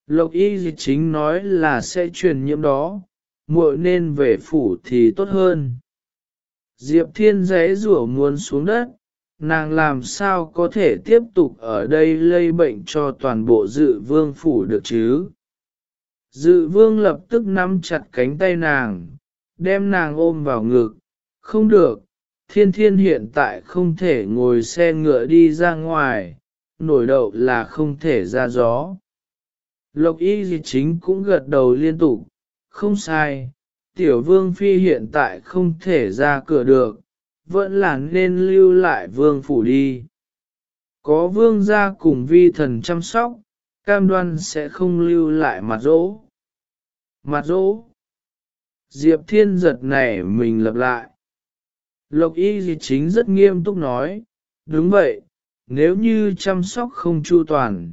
S1: Lộc y chính nói là sẽ truyền nhiễm đó, muội nên về phủ thì tốt hơn. Diệp Thiên giấy rủa muốn xuống đất, nàng làm sao có thể tiếp tục ở đây lây bệnh cho toàn bộ dự vương phủ được chứ? Dự vương lập tức nắm chặt cánh tay nàng, đem nàng ôm vào ngực, không được, thiên thiên hiện tại không thể ngồi xe ngựa đi ra ngoài, nổi đậu là không thể ra gió. Lộc y gì chính cũng gật đầu liên tục, không sai, tiểu vương phi hiện tại không thể ra cửa được, vẫn là nên lưu lại vương phủ đi. Có vương gia cùng vi thần chăm sóc, cam đoan sẽ không lưu lại mặt rỗ. Mặt rỗ. Diệp thiên giật này mình lập lại. Lộc y gì chính rất nghiêm túc nói, đúng vậy, nếu như chăm sóc không chu toàn,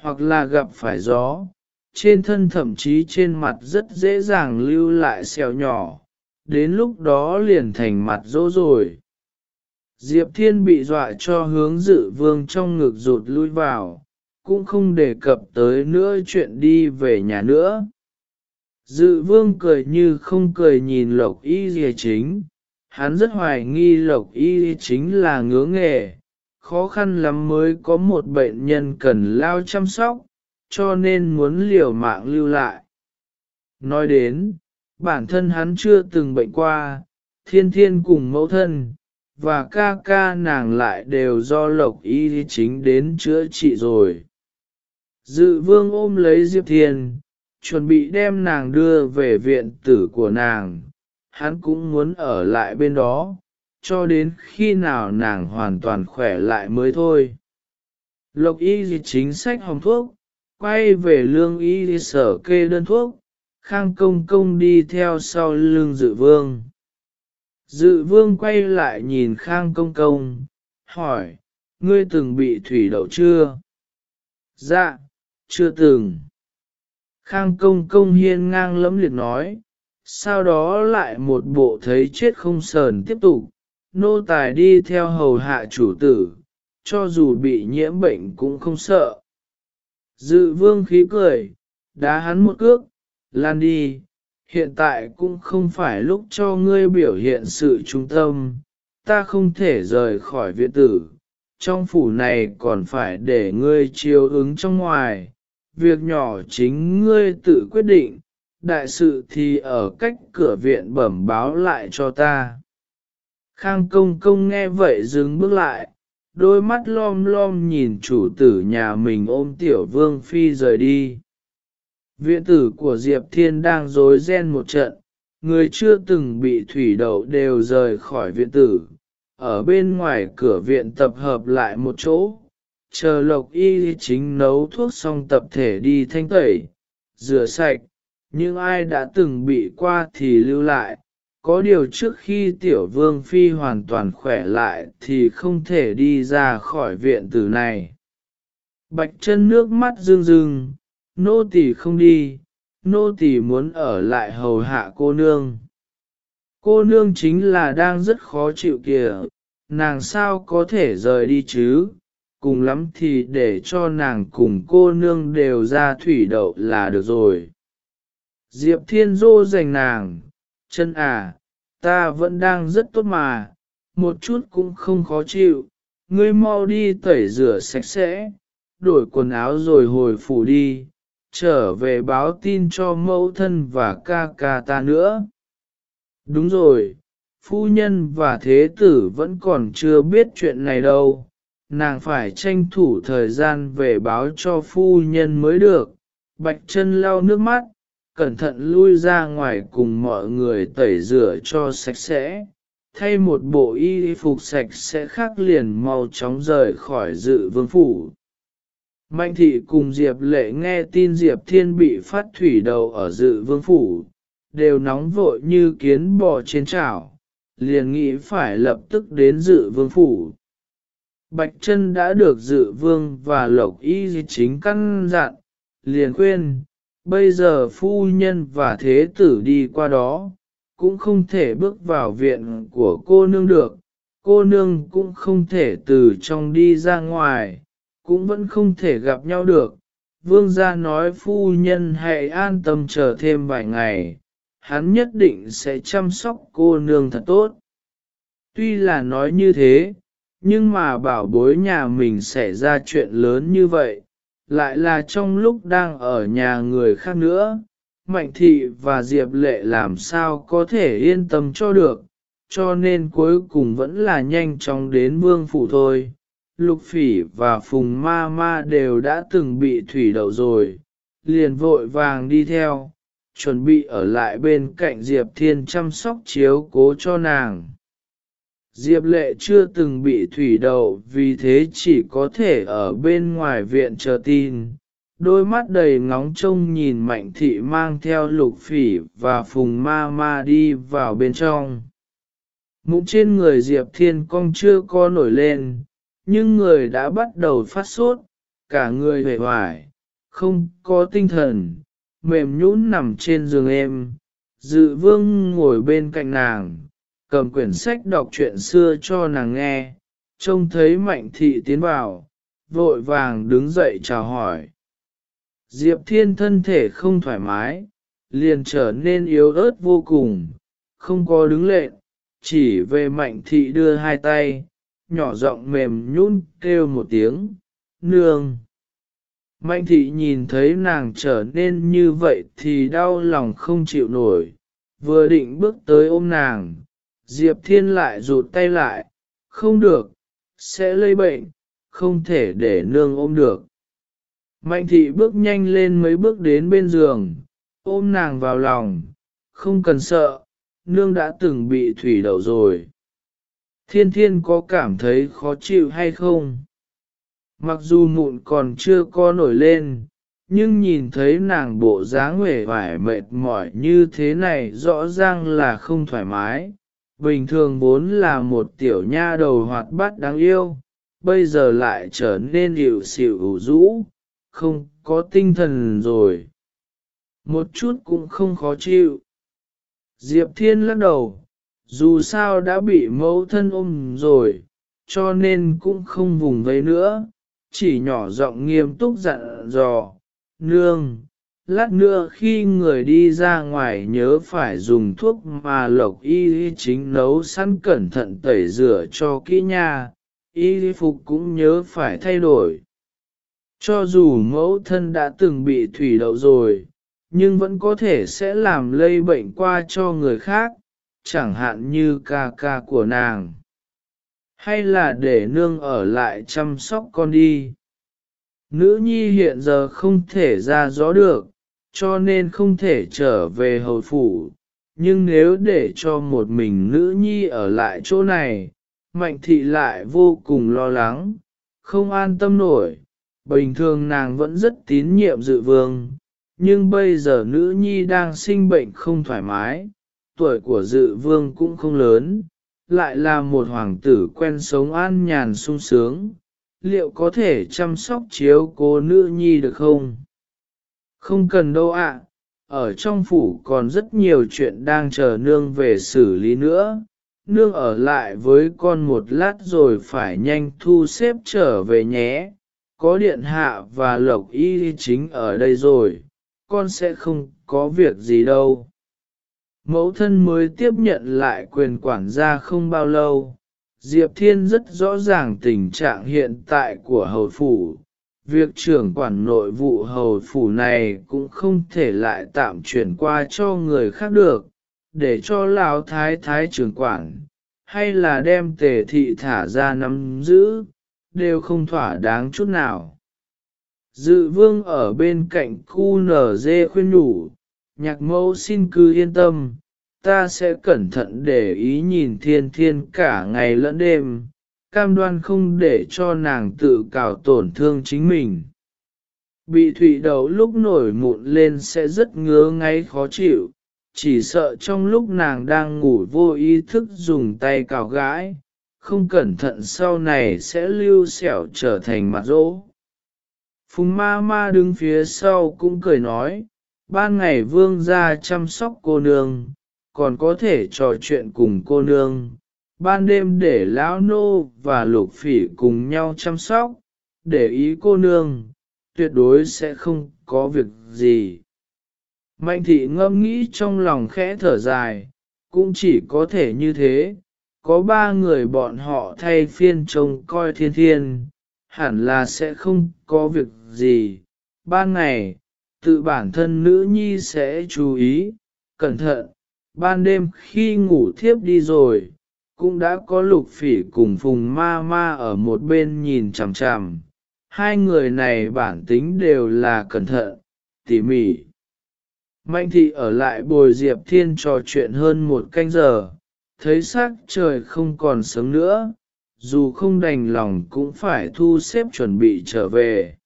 S1: hoặc là gặp phải gió, trên thân thậm chí trên mặt rất dễ dàng lưu lại sẹo nhỏ, đến lúc đó liền thành mặt rỗ rồi. Diệp Thiên bị dọa cho hướng dự vương trong ngực rụt lui vào, cũng không đề cập tới nữa chuyện đi về nhà nữa. Dự vương cười như không cười nhìn lộc y dìa chính, hắn rất hoài nghi lộc y chính là ngứa nghề, khó khăn lắm mới có một bệnh nhân cần lao chăm sóc, cho nên muốn liều mạng lưu lại. Nói đến, bản thân hắn chưa từng bệnh qua, thiên thiên cùng mẫu thân, và ca ca nàng lại đều do lộc y chính đến chữa trị rồi. Dự vương ôm lấy Diệp Thiên, chuẩn bị đem nàng đưa về viện tử của nàng, hắn cũng muốn ở lại bên đó, cho đến khi nào nàng hoàn toàn khỏe lại mới thôi. Lộc y chính sách hồng thuốc, quay về lương y sở kê đơn thuốc, khang công công đi theo sau lương dự vương. Dự vương quay lại nhìn khang công công, hỏi, ngươi từng bị thủy đậu chưa? Dạ chưa từng. Khang công công hiên ngang lẫm liệt nói sau đó lại một bộ thấy chết không sờn tiếp tục, nô tài đi theo hầu hạ chủ tử, cho dù bị nhiễm bệnh cũng không sợ. Dự vương khí cười, đá hắn một cước, lan đi, hiện tại cũng không phải lúc cho ngươi biểu hiện sự trung tâm, ta không thể rời khỏi viện tử, trong phủ này còn phải để ngươi chiếu ứng trong ngoài, việc nhỏ chính ngươi tự quyết định đại sự thì ở cách cửa viện bẩm báo lại cho ta. Khang công công nghe vậy dừng bước lại, đôi mắt lom lom nhìn chủ tử nhà mình ôm tiểu vương phi rời đi. Viện tử của diệp thiên đang rối ren một trận, người chưa từng bị thủy đậu đều rời khỏi viện tử. Ở bên ngoài cửa viện tập hợp lại một chỗ, chờ lộc y chính nấu thuốc xong tập thể đi thanh tẩy, rửa sạch nhưng ai đã từng bị qua thì lưu lại. Có điều trước khi tiểu vương phi hoàn toàn khỏe lại thì không thể đi ra khỏi viện tử này. Bạch chân nước mắt rưng rưng. Nô tỳ không đi. Nô tỳ muốn ở lại hầu hạ cô nương. Cô nương chính là đang rất khó chịu kìa. Nàng sao có thể rời đi chứ? Cùng lắm thì để cho nàng cùng cô nương đều ra thủy đậu là được rồi diệp thiên dô dành nàng. Chân à ta vẫn đang rất tốt mà. Một chút cũng không khó chịu. Ngươi mau đi tẩy rửa sạch sẽ. Đổi quần áo rồi hồi phủ đi. Trở về báo tin cho mẫu thân và ca ca ta nữa. Đúng rồi, phu nhân và thế tử vẫn còn chưa biết chuyện này đâu. Nàng phải tranh thủ thời gian về báo cho phu nhân mới được. Bạch chân lau nước mắt cẩn thận lui ra ngoài cùng mọi người tẩy rửa cho sạch sẽ thay một bộ y phục sạch sẽ khác liền mau chóng rời khỏi dự vương phủ Mạnh thị cùng Diệp lệ nghe tin Diệp thiên bị phát thủy đầu ở dự vương phủ, đều nóng vội như kiến bò trên chảo, liền nghĩ phải lập tức đến dự vương phủ. Bạch chân đã được dự vương và lộc y chính căn dặn, liền khuyên, bây giờ phu nhân và thế tử đi qua đó, cũng không thể bước vào viện của cô nương được, cô nương cũng không thể từ trong đi ra ngoài, cũng vẫn không thể gặp nhau được. Vương gia nói phu nhân hãy an tâm chờ thêm vài ngày, hắn nhất định sẽ chăm sóc cô nương thật tốt. Tuy là nói như thế, nhưng mà bảo bối nhà mình xảy ra chuyện lớn như vậy, lại là trong lúc đang ở nhà người khác nữa, Mạnh Thị và Diệp Lệ làm sao có thể yên tâm cho được, cho nên cuối cùng vẫn là nhanh chóng đến vương phủ thôi. Lục Phỉ và Phùng Ma Ma đều đã từng bị thủy đậu rồi, liền vội vàng đi theo, chuẩn bị ở lại bên cạnh Diệp Thiên chăm sóc chiếu cố cho nàng. Diệp lệ chưa từng bị thủy đậu vì thế chỉ có thể ở bên ngoài viện chờ tin. Đôi mắt đầy ngóng trông nhìn mạnh thị mang theo lục phỉ và phùng ma ma đi vào bên trong. Mũ trên người Diệp Thiên Cong chưa co nổi lên, nhưng người đã bắt đầu phát sốt, cả người vẻ hoài, không có tinh thần, mềm nhũn nằm trên giường em. Dự vương ngồi bên cạnh nàng, cầm quyển sách đọc chuyện xưa cho nàng nghe, trông thấy mạnh thị tiến vào, vội vàng đứng dậy chào hỏi. Diệp thiên thân thể không thoải mái, liền trở nên yếu ớt vô cùng, không có đứng lệnh, chỉ về mạnh thị đưa hai tay, nhỏ giọng mềm nhún kêu một tiếng, nương. Mạnh thị nhìn thấy nàng trở nên như vậy thì đau lòng không chịu nổi, vừa định bước tới ôm nàng, Diệp Thiên lại rụt tay lại, không được, sẽ lây bệnh, không thể để nương ôm được. Mạnh thị bước nhanh lên mấy bước đến bên giường, ôm nàng vào lòng, không cần sợ, nương đã từng bị thủy đậu rồi. Thiên thiên có cảm thấy khó chịu hay không? Mặc dù mụn còn chưa co nổi lên, nhưng nhìn thấy nàng bộ dáng uể vải mệt mỏi như thế này rõ ràng là không thoải mái. Bình thường vốn là một tiểu nha đầu hoạt bát đáng yêu, bây giờ lại trở nên hiệu xịu ủ rũ, không có tinh thần rồi. Một chút cũng không khó chịu. Diệp Thiên lắc đầu, dù sao đã bị mẫu thân ôm rồi, cho nên cũng không vùng vây nữa, chỉ nhỏ giọng nghiêm túc dặn dò, nương, lát nữa khi người đi ra ngoài nhớ phải dùng thuốc mà lộc y chính nấu sẵn cẩn thận tẩy rửa cho kỹ nha, y phục cũng nhớ phải thay đổi. Cho dù mẫu thân đã từng bị thủy đậu rồi, nhưng vẫn có thể sẽ làm lây bệnh qua cho người khác, chẳng hạn như ca ca của nàng. Hay là để nương ở lại chăm sóc con đi. Nữ nhi hiện giờ không thể ra gió được, cho nên không thể trở về hầu phủ. Nhưng nếu để cho một mình nữ nhi ở lại chỗ này, mạnh thị lại vô cùng lo lắng, không an tâm nổi. Bình thường nàng vẫn rất tín nhiệm dự vương, nhưng bây giờ nữ nhi đang sinh bệnh không thoải mái, tuổi của dự vương cũng không lớn, lại là một hoàng tử quen sống an nhàn sung sướng, liệu có thể chăm sóc chiếu cố nữ nhi được không? Không cần đâu ạ, ở trong phủ còn rất nhiều chuyện đang chờ nương về xử lý nữa. Nương ở lại với con một lát rồi phải nhanh thu xếp trở về nhé. Có điện hạ và lộc y chính ở đây rồi, con sẽ không có việc gì đâu. Mẫu thân mới tiếp nhận lại quyền quản gia không bao lâu, Diệp Thiên rất rõ ràng tình trạng hiện tại của hầu phủ. Việc trưởng quản nội vụ hầu phủ này cũng không thể lại tạm chuyển qua cho người khác được, để cho lão thái thái trưởng quản, hay là đem tề thị thả ra nắm giữ, đều không thỏa đáng chút nào. Dự vương ở bên cạnh khu nở dê khuyên nhủ, nhạc mẫu xin cứ yên tâm, ta sẽ cẩn thận để ý nhìn thiên thiên cả ngày lẫn đêm, cam đoan không để cho nàng tự cào tổn thương chính mình. Bị thủy đầu lúc nổi mụn lên sẽ rất ngứa ngáy khó chịu, chỉ sợ trong lúc nàng đang ngủ vô ý thức dùng tay cào gãi, không cẩn thận sau này sẽ lưu sẹo trở thành mặt rỗ. Phùng ma ma đứng phía sau cũng cười nói, ban ngày vương ra chăm sóc cô nương, còn có thể trò chuyện cùng cô nương, ban đêm để lão nô và lục phỉ cùng nhau chăm sóc, để ý cô nương, tuyệt đối sẽ không có việc gì. Mạnh thị ngâm nghĩ trong lòng khẽ thở dài, cũng chỉ có thể như thế, có ba người bọn họ thay phiên trông coi thiên thiên, hẳn là sẽ không có việc gì. Ban ngày, tự bản thân nữ nhi sẽ chú ý, cẩn thận, ban đêm khi ngủ thiếp đi rồi, cũng đã có lục phỉ cùng phùng ma ma ở một bên nhìn chằm chằm. Hai người này bản tính đều là cẩn thận, tỉ mỉ. Mạnh thị ở lại bồi Diệp Thiên trò chuyện hơn một canh giờ, thấy sắc trời không còn sớm nữa, dù không đành lòng cũng phải thu xếp chuẩn bị trở về.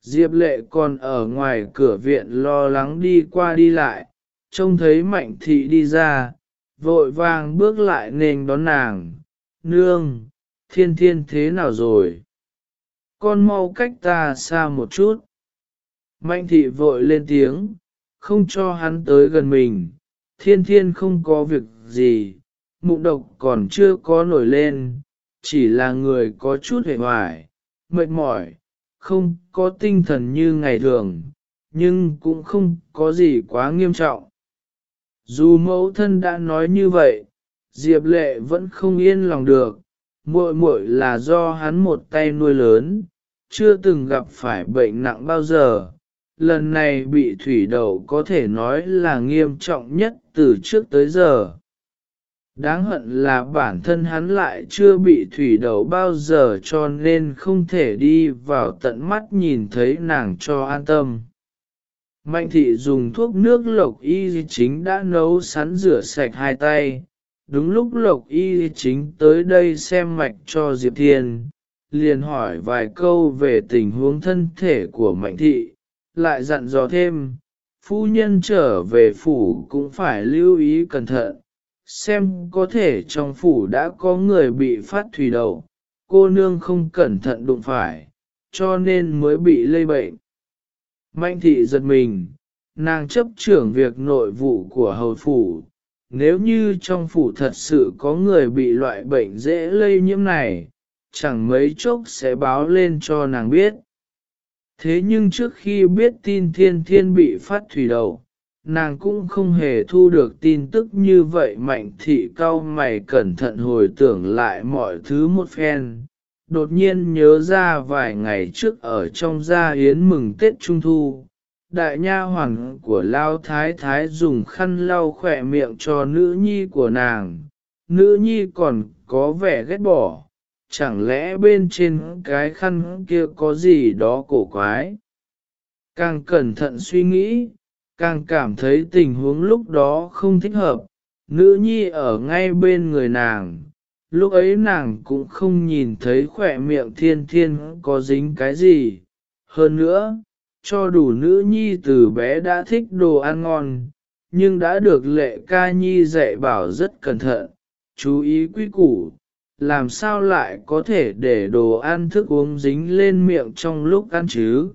S1: Diệp lệ còn ở ngoài cửa viện lo lắng đi qua đi lại, trông thấy mạnh thị đi ra, vội vàng bước lại nền đón nàng, nương, thiên thiên thế nào rồi? Con mau cách ta xa một chút. Mạnh thị vội lên tiếng, không cho hắn tới gần mình, thiên thiên không có việc gì, mụn độc còn chưa có nổi lên, chỉ là người có chút hề hoài, mệt mỏi, không có tinh thần như ngày thường, nhưng cũng không có gì quá nghiêm trọng. Dù mẫu thân đã nói như vậy, Diệp lệ vẫn không yên lòng được, muội muội là do hắn một tay nuôi lớn, chưa từng gặp phải bệnh nặng bao giờ. Lần này bị thủy đậu có thể nói là nghiêm trọng nhất từ trước tới giờ. Đáng hận là bản thân hắn lại chưa bị thủy đậu bao giờ cho nên không thể đi vào tận mắt nhìn thấy nàng cho an tâm. Mạnh thị dùng thuốc nước lộc y chính đã nấu sắn rửa sạch hai tay. Đúng lúc lộc y chính tới đây xem mạch cho Diệp Thiên, liền hỏi vài câu về tình huống thân thể của Mạnh thị, lại dặn dò thêm, phu nhân trở về phủ cũng phải lưu ý cẩn thận, xem có thể trong phủ đã có người bị phát thủy đầu, cô nương không cẩn thận đụng phải, cho nên mới bị lây bệnh. Mạnh thị giật mình, nàng chấp trưởng việc nội vụ của hầu phủ, nếu như trong phủ thật sự có người bị loại bệnh dễ lây nhiễm này, chẳng mấy chốc sẽ báo lên cho nàng biết. Thế nhưng trước khi biết tin thiên thiên bị phát thủy đầu, nàng cũng không hề thu được tin tức như vậy mạnh thị cao mày cẩn thận hồi tưởng lại mọi thứ một phen. Đột nhiên nhớ ra vài ngày trước ở trong gia yến mừng Tết Trung Thu, đại nha hoàng của Lao Thái Thái dùng khăn lau khỏe miệng cho nữ nhi của nàng. Nữ nhi còn có vẻ ghét bỏ, chẳng lẽ bên trên cái khăn kia có gì đó cổ quái. Càng cẩn thận suy nghĩ, càng cảm thấy tình huống lúc đó không thích hợp, nữ nhi ở ngay bên người nàng. Lúc ấy nàng cũng không nhìn thấy khỏe miệng thiên thiên có dính cái gì. Hơn nữa, cho đủ nữ nhi từ bé đã thích đồ ăn ngon, nhưng đã được lệ ca nhi dạy bảo rất cẩn thận, chú ý quy củ, làm sao lại có thể để đồ ăn thức uống dính lên miệng trong lúc ăn chứ?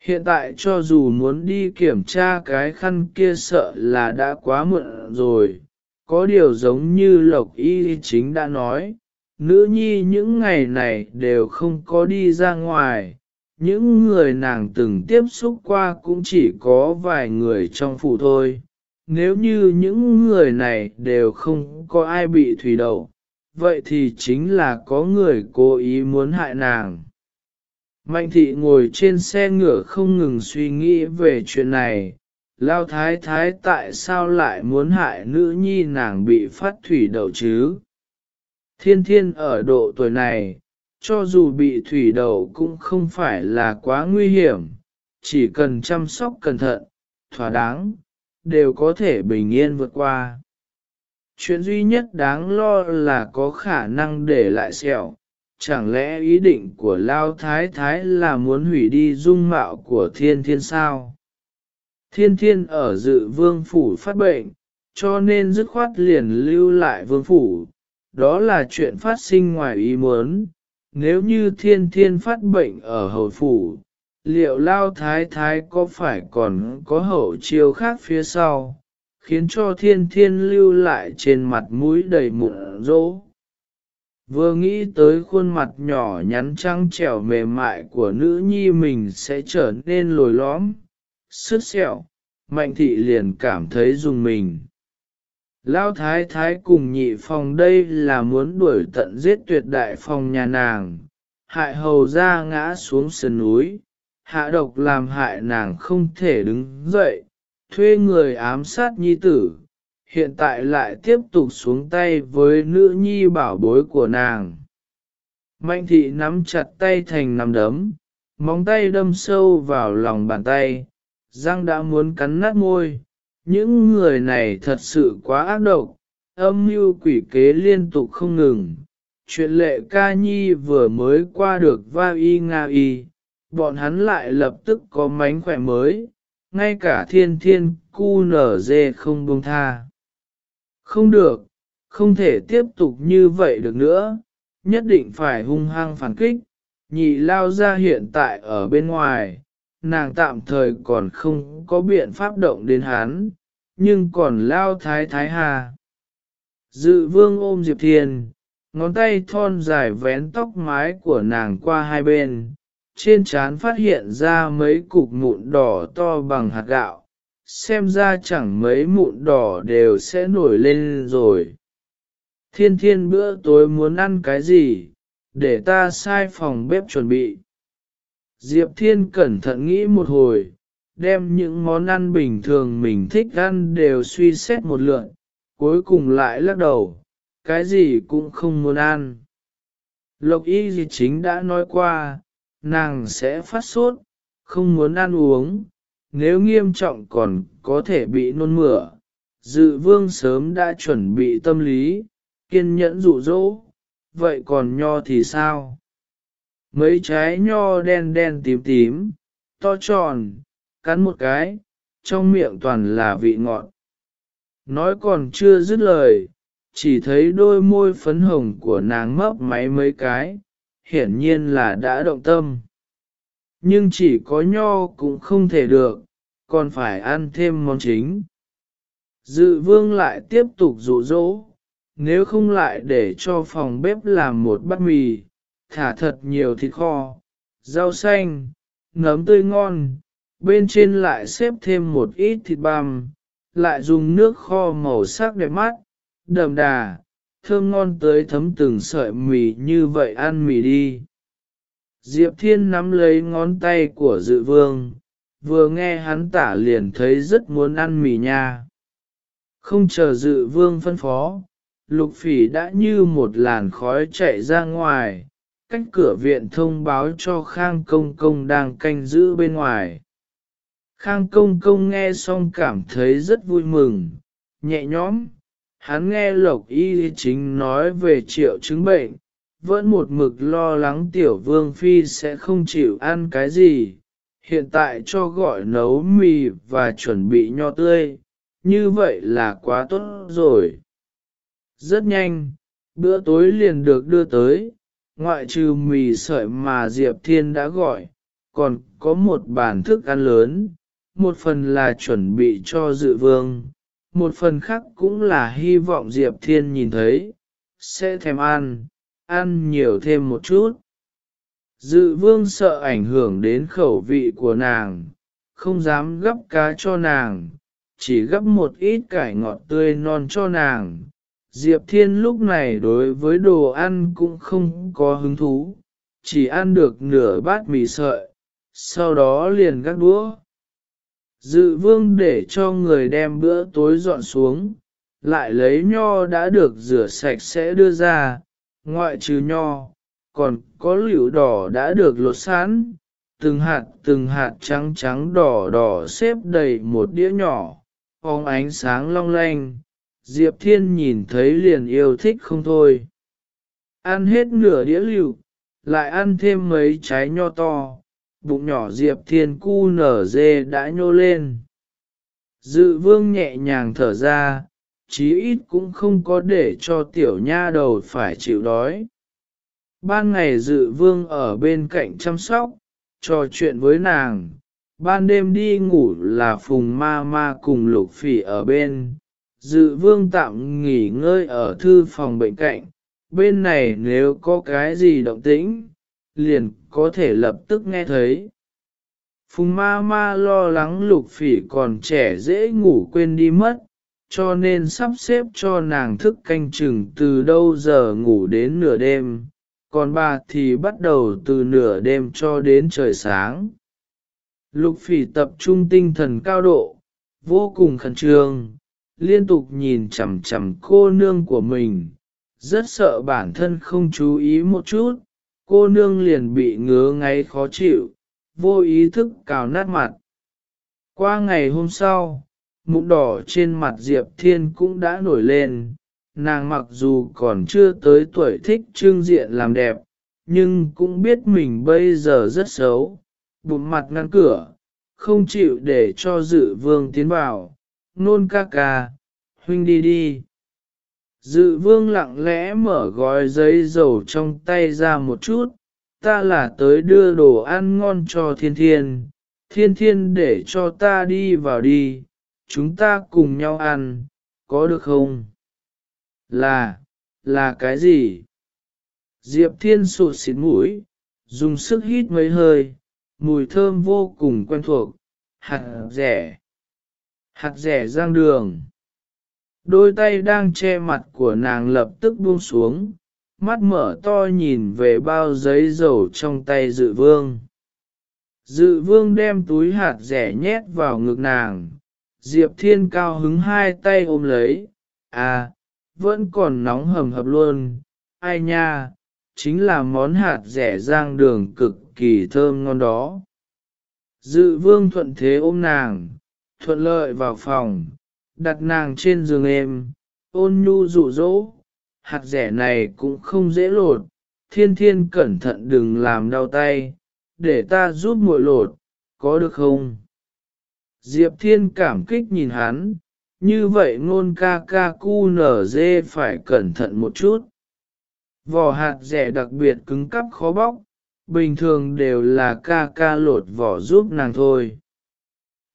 S1: Hiện tại cho dù muốn đi kiểm tra cái khăn kia sợ là đã quá muộn rồi, có điều giống như Lộc Y chính đã nói, nữ nhi những ngày này đều không có đi ra ngoài, những người nàng từng tiếp xúc qua cũng chỉ có vài người trong phủ thôi. Nếu như những người này đều không có ai bị thủy đậu, vậy thì chính là có người cố ý muốn hại nàng. Mạnh thị ngồi trên xe ngựa không ngừng suy nghĩ về chuyện này, lao thái thái tại sao lại muốn hại nữ nhi nàng bị phát thủy đậu chứ? Thiên thiên ở độ tuổi này, cho dù bị thủy đậu cũng không phải là quá nguy hiểm, chỉ cần chăm sóc cẩn thận, thỏa đáng, đều có thể bình yên vượt qua. Chuyện duy nhất đáng lo là có khả năng để lại sẹo, chẳng lẽ ý định của Lao Thái Thái là muốn hủy đi dung mạo của thiên thiên sao? Thiên thiên ở dự vương phủ phát bệnh, cho nên dứt khoát liền lưu lại vương phủ, đó là chuyện phát sinh ngoài ý muốn. Nếu như thiên thiên phát bệnh ở hầu phủ, liệu Lao Thái Thái có phải còn có hậu chiêu khác phía sau? khiến cho thiên thiên lưu lại trên mặt mũi đầy mụn rỗ. Vừa nghĩ tới khuôn mặt nhỏ nhắn trăng trẻo mềm mại của nữ nhi mình sẽ trở nên lồi lõm, sứt sẹo, mạnh thị liền cảm thấy dùng mình. Lão thái thái cùng nhị phòng đây là muốn đuổi tận giết tuyệt đại phòng nhà nàng, hại hầu ra ngã xuống sườn núi, hạ độc làm hại nàng không thể đứng dậy, thuê người ám sát nhi tử, hiện tại lại tiếp tục xuống tay với nữ nhi bảo bối của nàng. Mạnh thị nắm chặt tay thành nắm đấm, móng tay đâm sâu vào lòng bàn tay, răng đã muốn cắn nát môi. Những người này thật sự quá ác độc, âm mưu quỷ kế liên tục không ngừng. Chuyện lệ ca nhi vừa mới qua được va y nga y, bọn hắn lại lập tức có mánh khỏe mới, ngay cả thiên thiên cu nở dê không buông tha. Không được, không thể tiếp tục như vậy được nữa, nhất định phải hung hăng phản kích, nhị lao ra hiện tại ở bên ngoài, nàng tạm thời còn không có biện pháp động đến hắn, nhưng còn lao thái thái hà. Dự vương ôm Diệp Thiên, ngón tay thon dài vén tóc mái của nàng qua hai bên, trên trán phát hiện ra mấy cục mụn đỏ to bằng hạt gạo, xem ra chẳng mấy mụn đỏ đều sẽ nổi lên rồi. Thiên thiên bữa tối muốn ăn cái gì, để ta sai phòng bếp chuẩn bị. Diệp Thiên cẩn thận nghĩ một hồi, đem những món ăn bình thường mình thích ăn đều suy xét một lượt, cuối cùng lại lắc đầu, cái gì cũng không muốn ăn. Lộc y gì chính đã nói qua, nàng sẽ phát sốt, không muốn ăn uống, nếu nghiêm trọng còn có thể bị nôn mửa. Dự vương sớm đã chuẩn bị tâm lý, kiên nhẫn dụ dỗ, vậy còn nho thì sao? Mấy trái nho đen đen tím tím, to tròn, cắn một cái, trong miệng toàn là vị ngọt. Nói còn chưa dứt lời, chỉ thấy đôi môi phấn hồng của nàng mấp máy mấy cái, hiển nhiên là đã động tâm. Nhưng chỉ có nho cũng không thể được, còn phải ăn thêm món chính. Dự vương lại tiếp tục dụ dỗ, nếu không lại để cho phòng bếp làm một bát mì, thả thật nhiều thịt kho, rau xanh, nấm tươi ngon, bên trên lại xếp thêm một ít thịt băm, lại dùng nước kho màu sắc đẹp mắt, đậm đà, thơm ngon tới thấm từng sợi mì như vậy ăn mì đi. Diệp Thiên nắm lấy ngón tay của dự vương, vừa nghe hắn tả liền thấy rất muốn ăn mì nha. Không chờ dự vương phân phó, lục phỉ đã như một làn khói chạy ra ngoài, cách cửa viện thông báo cho Khang Công Công đang canh giữ bên ngoài. Khang Công Công nghe xong cảm thấy rất vui mừng, nhẹ nhõm, hắn nghe Lộc Y chính nói về triệu chứng bệnh, vẫn một mực lo lắng tiểu vương phi sẽ không chịu ăn cái gì, hiện tại cho gọi nấu mì và chuẩn bị nho tươi, như vậy là quá tốt rồi. Rất nhanh, bữa tối liền được đưa tới, ngoại trừ mì sợi mà Diệp Thiên đã gọi, còn có một bàn thức ăn lớn, một phần là chuẩn bị cho dự vương, một phần khác cũng là hy vọng Diệp Thiên nhìn thấy, sẽ thèm ăn, ăn nhiều thêm một chút. Dự vương sợ ảnh hưởng đến khẩu vị của nàng, không dám gấp cá cho nàng, chỉ gấp một ít cải ngọt tươi non cho nàng. Diệp Thiên lúc này đối với đồ ăn cũng không có hứng thú, chỉ ăn được nửa bát mì sợi, sau đó liền gác đũa. Dự vương để cho người đem bữa tối dọn xuống, lại lấy nho đã được rửa sạch sẽ đưa ra, ngoại trừ nho, còn có liễu đỏ đã được lột sẵn, từng hạt từng hạt trắng trắng đỏ đỏ xếp đầy một đĩa nhỏ, phóng ánh sáng long lanh, Diệp Thiên nhìn thấy liền yêu thích không thôi. Ăn hết nửa đĩa liễu, lại ăn thêm mấy trái nho to, bụng nhỏ Diệp Thiên cu nở dê đã nhô lên. Dự vương nhẹ nhàng thở ra, chí ít cũng không có để cho tiểu nha đầu phải chịu đói. Ban ngày dự vương ở bên cạnh chăm sóc, trò chuyện với nàng, ban đêm đi ngủ là phùng ma ma cùng lục phỉ ở bên. Dự vương tạm nghỉ ngơi ở thư phòng bệnh cạnh, bên này nếu có cái gì động tĩnh, liền có thể lập tức nghe thấy. Phùng ma ma lo lắng lục phỉ còn trẻ dễ ngủ quên đi mất, cho nên sắp xếp cho nàng thức canh chừng từ đâu giờ ngủ đến nửa đêm, còn bà thì bắt đầu từ nửa đêm cho đến trời sáng. Lục phỉ tập trung tinh thần cao độ, vô cùng khẩn trương, liên tục nhìn chằm chằm cô nương của mình, rất sợ bản thân không chú ý một chút, cô nương liền bị ngứa ngáy khó chịu, vô ý thức cào nát mặt. Qua ngày hôm sau, mụn đỏ trên mặt Diệp Thiên cũng đã nổi lên, nàng mặc dù còn chưa tới tuổi thích trương diện làm đẹp, nhưng cũng biết mình bây giờ rất xấu, bụng mặt ngăn cửa, không chịu để cho dự vương tiến vào, nôn ca ca, huynh đi đi. Dự vương lặng lẽ mở gói giấy dầu trong tay ra một chút, ta là tới đưa đồ ăn ngon cho thiên thiên, thiên thiên để cho ta đi vào đi, chúng ta cùng nhau ăn, có được không? Là, là cái gì? Diệp thiên sụt xịt mũi, dùng sức hít mấy hơi, mùi thơm vô cùng quen thuộc, hạt rẻ, hạt rẻ giang đường. Đôi tay đang che mặt của nàng lập tức buông xuống, mắt mở to nhìn về bao giấy dầu trong tay dự vương. Dự vương đem túi hạt rẻ nhét vào ngực nàng, Diệp Thiên cao hứng hai tay ôm lấy, à, vẫn còn nóng hầm hập luôn, ai nha, chính là món hạt rẻ rang đường cực kỳ thơm ngon đó. Dự vương thuận thế ôm nàng, thuận lợi vào phòng, đặt nàng trên giường êm, ôn nhu dụ dỗ, hạt rẻ này cũng không dễ lột, thiên thiên cẩn thận đừng làm đau tay, để ta giúp muội lột, có được không? Diệp thiên cảm kích nhìn hắn, như vậy ngôn ca ca cu nở dê phải cẩn thận một chút. Vỏ hạt rẻ đặc biệt cứng cắp khó bóc, bình thường đều là ca ca lột vỏ giúp nàng thôi.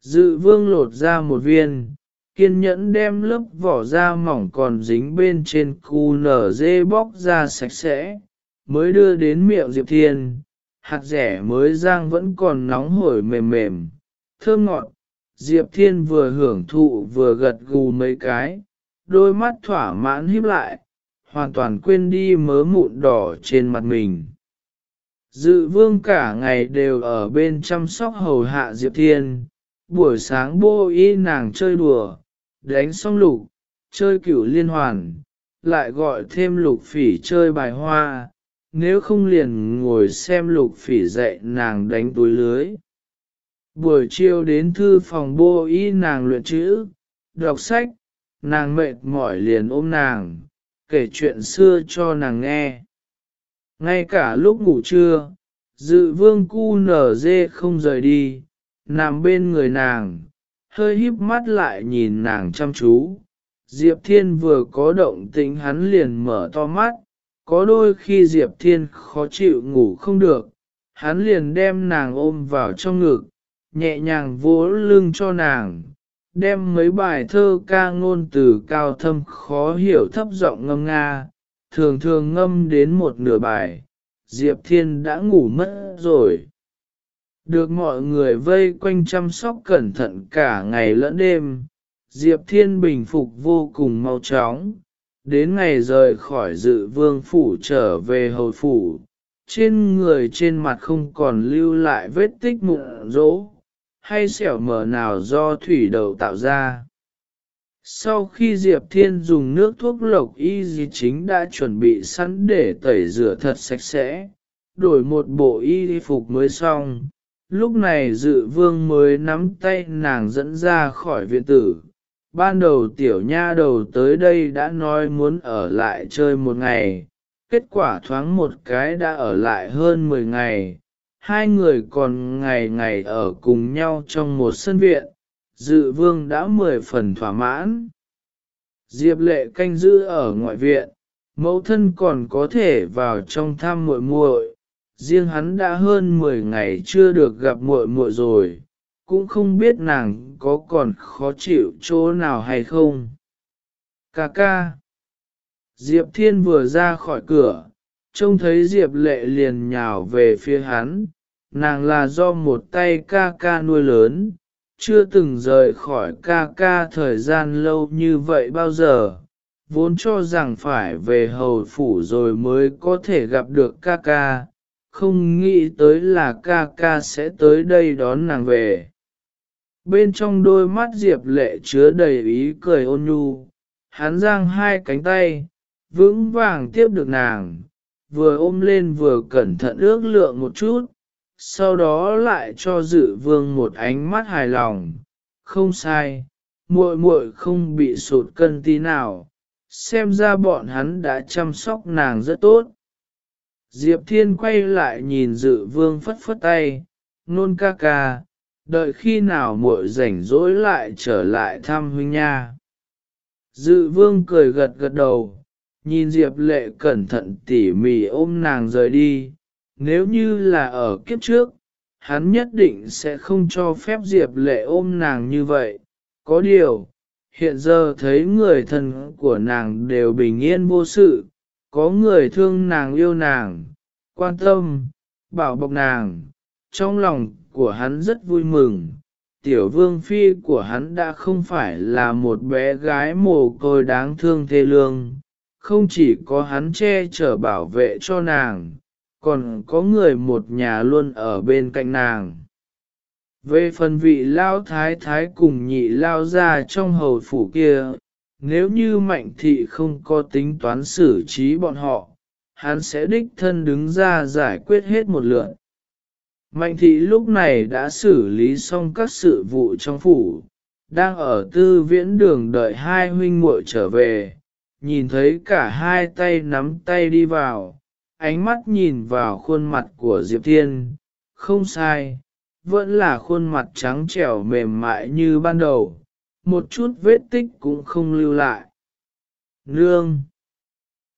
S1: Dự vương lột ra một viên, kiên nhẫn đem lớp vỏ da mỏng còn dính bên trên cu nở dê bóc ra sạch sẽ, mới đưa đến miệng Diệp Thiên, hạt rẻ mới rang vẫn còn nóng hổi mềm mềm, thơm ngọt. Diệp Thiên vừa hưởng thụ vừa gật gù mấy cái, đôi mắt thỏa mãn híp lại, hoàn toàn quên đi mớ mụn đỏ trên mặt mình. Dự vương cả ngày đều ở bên chăm sóc hầu hạ Diệp Thiên, buổi sáng bô y nàng chơi đùa, đánh xong lục, chơi cửu liên hoàn, lại gọi thêm lục phỉ chơi bài hoa, nếu không liền ngồi xem lục phỉ dạy nàng đánh túi lưới. Buổi chiều đến thư phòng bô y nàng luyện chữ, đọc sách, nàng mệt mỏi liền ôm nàng, kể chuyện xưa cho nàng nghe. Ngay cả lúc ngủ trưa, dự vương cu nở dê không rời đi, nằm bên người nàng, hơi híp mắt lại nhìn nàng chăm chú. Diệp Thiên vừa có động tĩnh hắn liền mở to mắt, có đôi khi Diệp Thiên khó chịu ngủ không được, hắn liền đem nàng ôm vào trong ngực, nhẹ nhàng vỗ lưng cho nàng, đem mấy bài thơ ca ngôn từ cao thâm khó hiểu thấp giọng ngâm nga, thường thường ngâm đến một nửa bài, Diệp Thiên đã ngủ mất rồi. Được mọi người vây quanh chăm sóc cẩn thận cả ngày lẫn đêm, Diệp Thiên bình phục vô cùng mau chóng, đến ngày rời khỏi dự vương phủ trở về hồi phủ, trên người trên mặt không còn lưu lại vết tích mụn rỗ, hay sẹo mờ nào do thủy đầu tạo ra. Sau khi Diệp Thiên dùng nước thuốc lộc y di chính đã chuẩn bị sẵn để tẩy rửa thật sạch sẽ, đổi một bộ y phục mới xong, lúc này dự vương mới nắm tay nàng dẫn ra khỏi viện tử. Ban đầu tiểu nha đầu tới đây đã nói muốn ở lại chơi một ngày, kết quả thoáng một cái đã ở lại hơn 10 ngày, hai người còn ngày ngày ở cùng nhau trong một sân viện, dự vương đã mười phần thỏa mãn. Diệp lệ canh giữ ở ngoại viện, mẫu thân còn có thể vào trong thăm muội muội, riêng hắn đã hơn 10 ngày chưa được gặp muội muội rồi, cũng không biết nàng có còn khó chịu chỗ nào hay không. Cà ca. Diệp Thiên vừa ra khỏi cửa, trông thấy Diệp Lệ liền nhào về phía hắn, nàng là do một tay ca ca nuôi lớn, chưa từng rời khỏi ca ca thời gian lâu như vậy bao giờ, vốn cho rằng phải về hầu phủ rồi mới có thể gặp được ca ca, không nghĩ tới là ca ca sẽ tới đây đón nàng về. Bên trong đôi mắt Diệp lệ chứa đầy ý cười ôn nhu, hắn giang hai cánh tay, vững vàng tiếp được nàng, vừa ôm lên vừa cẩn thận ước lượng một chút, sau đó lại cho dự vương một ánh mắt hài lòng, không sai, muội muội không bị sụt cân tí nào, xem ra bọn hắn đã chăm sóc nàng rất tốt. Diệp Thiên quay lại nhìn dự vương phất phất tay, nôn ca ca, đợi khi nào muội rảnh rỗi lại trở lại thăm huynh nha. Dự vương cười gật gật đầu, nhìn Diệp lệ cẩn thận tỉ mỉ ôm nàng rời đi, nếu như là ở kiếp trước, hắn nhất định sẽ không cho phép Diệp lệ ôm nàng như vậy. Có điều, hiện giờ thấy người thân của nàng đều bình yên vô sự, có người thương nàng yêu nàng, quan tâm, bảo bọc nàng, trong lòng của hắn rất vui mừng. Tiểu vương phi của hắn đã không phải là một bé gái mồ côi đáng thương thê lương, không chỉ có hắn che chở bảo vệ cho nàng, còn có người một nhà luôn ở bên cạnh nàng. Về phần vị lao thái thái cùng nhị lao ra trong hầu phủ kia, nếu như mạnh thị không có tính toán xử trí bọn họ, hắn sẽ đích thân đứng ra giải quyết hết một lượt. Mạnh thị lúc này đã xử lý xong các sự vụ trong phủ, đang ở tư viễn đường đợi hai huynh muội trở về, nhìn thấy cả hai tay nắm tay đi vào, ánh mắt nhìn vào khuôn mặt của Diệp Thiên, không sai, vẫn là khuôn mặt trắng trẻo mềm mại như ban đầu, một chút vết tích cũng không lưu lại. Nương!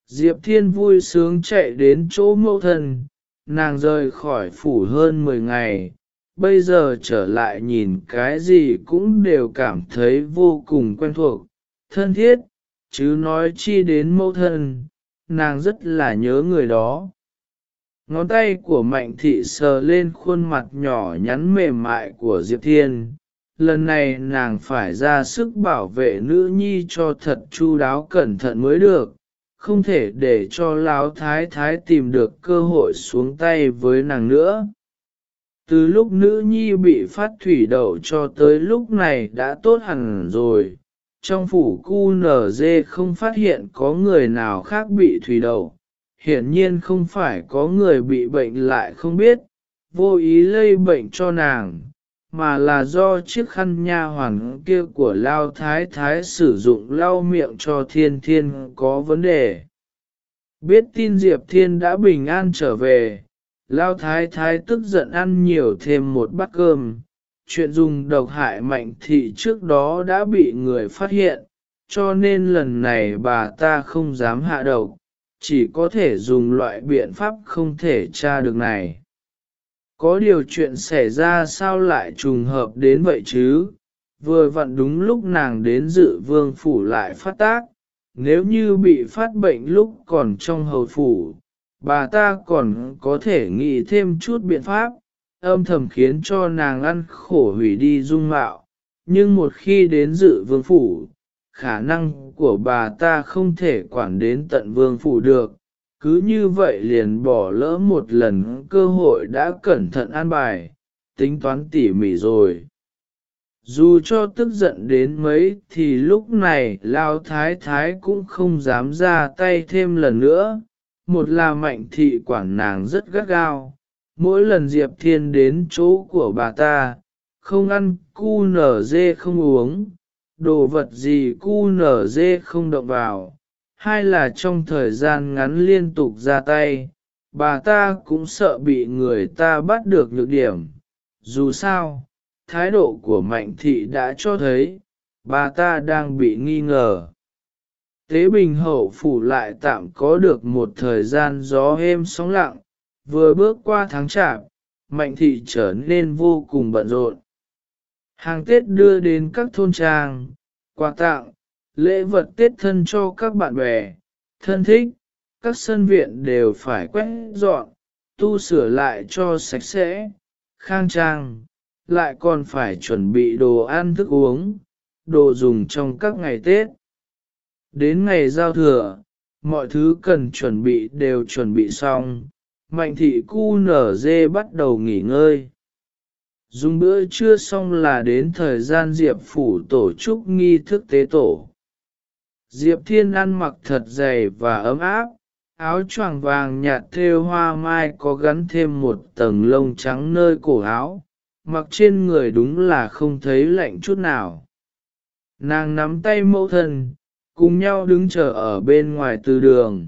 S1: Diệp Thiên vui sướng chạy đến chỗ mẫu thân, nàng rời khỏi phủ hơn 10 ngày, bây giờ trở lại nhìn cái gì cũng đều cảm thấy vô cùng quen thuộc, thân thiết, chứ nói chi đến mẫu thân, nàng rất là nhớ người đó. Ngón tay của Mạnh Thị sờ lên khuôn mặt nhỏ nhắn mềm mại của Diệp Thiên. Lần này nàng phải ra sức bảo vệ nữ nhi cho thật chu đáo cẩn thận mới được, không thể để cho Lão Thái Thái tìm được cơ hội xuống tay với nàng nữa. Từ lúc nữ nhi bị phát thủy đậu cho tới lúc này đã tốt hẳn rồi, trong phủ cu nở dê không phát hiện có người nào khác bị thủy đậu, hiển nhiên không phải có người bị bệnh lại không biết, vô ý lây bệnh cho nàng, mà là do chiếc khăn nha hoàn kia của Lao Thái Thái sử dụng lau miệng cho thiên thiên có vấn đề. Biết tin Diệp Thiên đã bình an trở về, Lao Thái Thái tức giận ăn nhiều thêm một bát cơm. Chuyện dùng độc hại mạnh thị trước đó đã bị người phát hiện, cho nên lần này bà ta không dám hạ độc, chỉ có thể dùng loại biện pháp không thể tra được này. Có điều chuyện xảy ra sao lại trùng hợp đến vậy chứ, vừa vặn đúng lúc nàng đến dự vương phủ lại phát tác, nếu như bị phát bệnh lúc còn trong hầu phủ, bà ta còn có thể nghĩ thêm chút biện pháp, âm thầm khiến cho nàng ăn khổ hủy đi dung mạo, nhưng một khi đến dự vương phủ, khả năng của bà ta không thể quản đến tận vương phủ được, cứ như vậy liền bỏ lỡ một lần cơ hội đã cẩn thận an bài, tính toán tỉ mỉ rồi. Dù cho tức giận đến mấy thì lúc này Lao Thái Thái cũng không dám ra tay thêm lần nữa, một là mạnh thị quản nàng rất gắt gao, mỗi lần Diệp Thiên đến chỗ của bà ta, không ăn cu nở dê không uống, đồ vật gì cu nở dê không động vào, hai là trong thời gian ngắn liên tục ra tay, bà ta cũng sợ bị người ta bắt được nhược điểm. Dù sao, thái độ của mạnh thị đã cho thấy, bà ta đang bị nghi ngờ. Tế bình hậu phủ lại tạm có được một thời gian gió êm sóng lặng, vừa bước qua tháng chạp, mạnh thị trở nên vô cùng bận rộn. Hàng Tết đưa đến các thôn trang, quà tặng, lễ vật Tết thân cho các bạn bè, thân thích, các sân viện đều phải quét dọn, tu sửa lại cho sạch sẽ, khang trang, lại còn phải chuẩn bị đồ ăn thức uống, đồ dùng trong các ngày Tết. Đến ngày giao thừa, mọi thứ cần chuẩn bị đều chuẩn bị xong, mạnh thị cu nở dê bắt đầu nghỉ ngơi. Dùng bữa trưa xong là đến thời gian Diệp phủ tổ chức nghi thức tế tổ. Diệp Thiên ăn mặc thật dày và ấm áp, áo choàng vàng nhạt thêu hoa mai có gắn thêm một tầng lông trắng nơi cổ áo, mặc trên người đúng là không thấy lạnh chút nào. Nàng nắm tay mẫu thân, cùng nhau đứng chờ ở bên ngoài từ đường.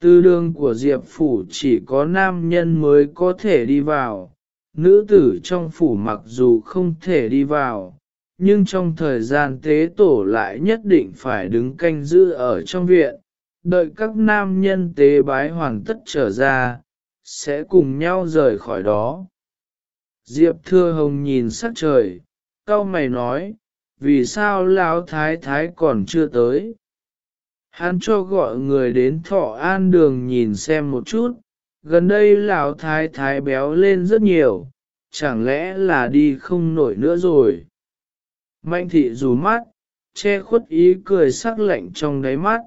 S1: Từ đường của Diệp Phủ chỉ có nam nhân mới có thể đi vào, nữ tử trong phủ mặc dù không thể đi vào, nhưng trong thời gian tế tổ lại nhất định phải đứng canh giữ ở trong viện, đợi các nam nhân tế bái hoàn tất trở ra, sẽ cùng nhau rời khỏi đó. Diệp Thưa Hồng nhìn sắc trời, cau mày nói, vì sao lão thái thái còn chưa tới? Hắn cho gọi người đến thọ an đường nhìn xem một chút, gần đây lão thái thái béo lên rất nhiều, chẳng lẽ là đi không nổi nữa rồi? Mạnh thị dù mắt, che khuất ý cười sắc lạnh trong đáy mắt.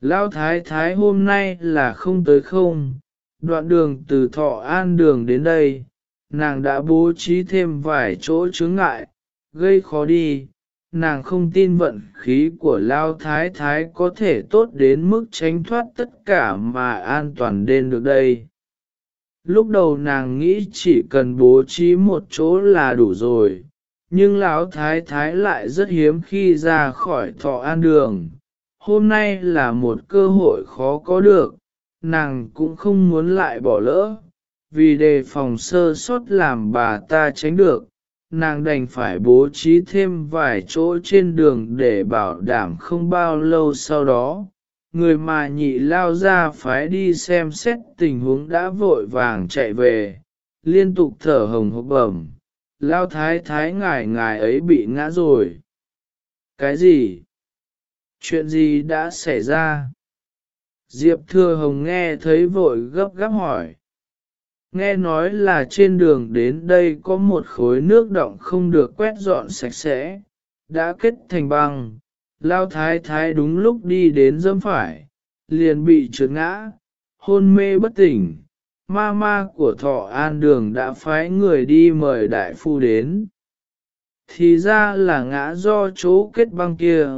S1: Lão thái thái hôm nay là không tới không, đoạn đường từ thọ an đường đến đây, nàng đã bố trí thêm vài chỗ chướng ngại, gây khó đi. Nàng không tin vận khí của Lao Thái Thái có thể tốt đến mức tránh thoát tất cả mà an toàn đến được đây. lúc đầu nàng nghĩ chỉ cần bố trí một chỗ là đủ rồi nhưng lão thái thái lại rất hiếm khi ra khỏi thọ an đường. Hôm nay là một cơ hội khó có được, nàng cũng không muốn lại bỏ lỡ. Vì đề phòng sơ sót làm bà ta tránh được, nàng đành phải bố trí thêm vài chỗ trên đường để bảo đảm không bao lâu sau đó. Người mà nhị lao ra phái đi xem xét tình huống đã vội vàng chạy về, liên tục thở hồng hộc bẩm lao thái thái ngài ngài ấy bị ngã rồi. Cái gì? Chuyện gì đã xảy ra? Diệp thừa hồng nghe thấy vội gấp gáp hỏi. Nghe nói là trên đường đến đây có một khối nước động không được quét dọn sạch sẽ, đã kết thành băng. Lao thái thái đúng lúc đi đến dâm phải, liền bị trượt ngã, hôn mê bất tỉnh ma ma của thọ an đường đã phái người đi mời đại phu đến. Thì ra là ngã do chỗ kết băng kia,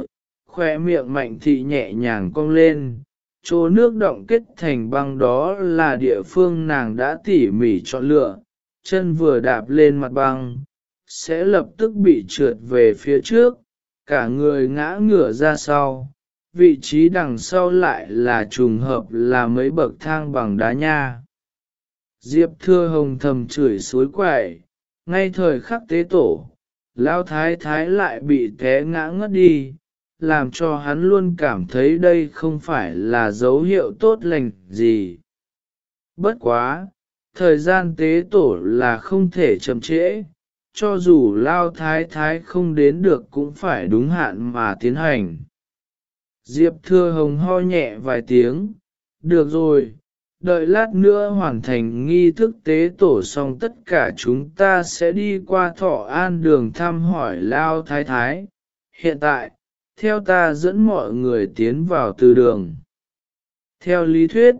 S1: khoe miệng mạnh thị nhẹ nhàng cong lên. Chỗ nước động kết thành băng đó là địa phương nàng đã tỉ mỉ chọn lựa. Chân vừa đạp lên mặt băng, sẽ lập tức bị trượt về phía trước. Cả người ngã ngửa ra sau, vị trí đằng sau lại là trùng hợp là mấy bậc thang bằng đá nha diệp thưa hồng thầm chửi suối quậy ngay thời khắc tế tổ lão thái thái lại bị té ngã ngất đi làm cho hắn luôn cảm thấy đây không phải là dấu hiệu tốt lành gì. Bất quá, thời gian tế tổ là không thể chậm trễ, cho dù lao thái thái không đến được cũng phải đúng hạn mà tiến hành. Diệp thưa hồng ho nhẹ vài tiếng, được rồi, đợi lát nữa hoàn thành nghi thức tế tổ xong tất cả chúng ta sẽ đi qua thọ an đường thăm hỏi lao thái thái. Hiện tại, theo ta dẫn mọi người tiến vào từ đường. Theo lý thuyết,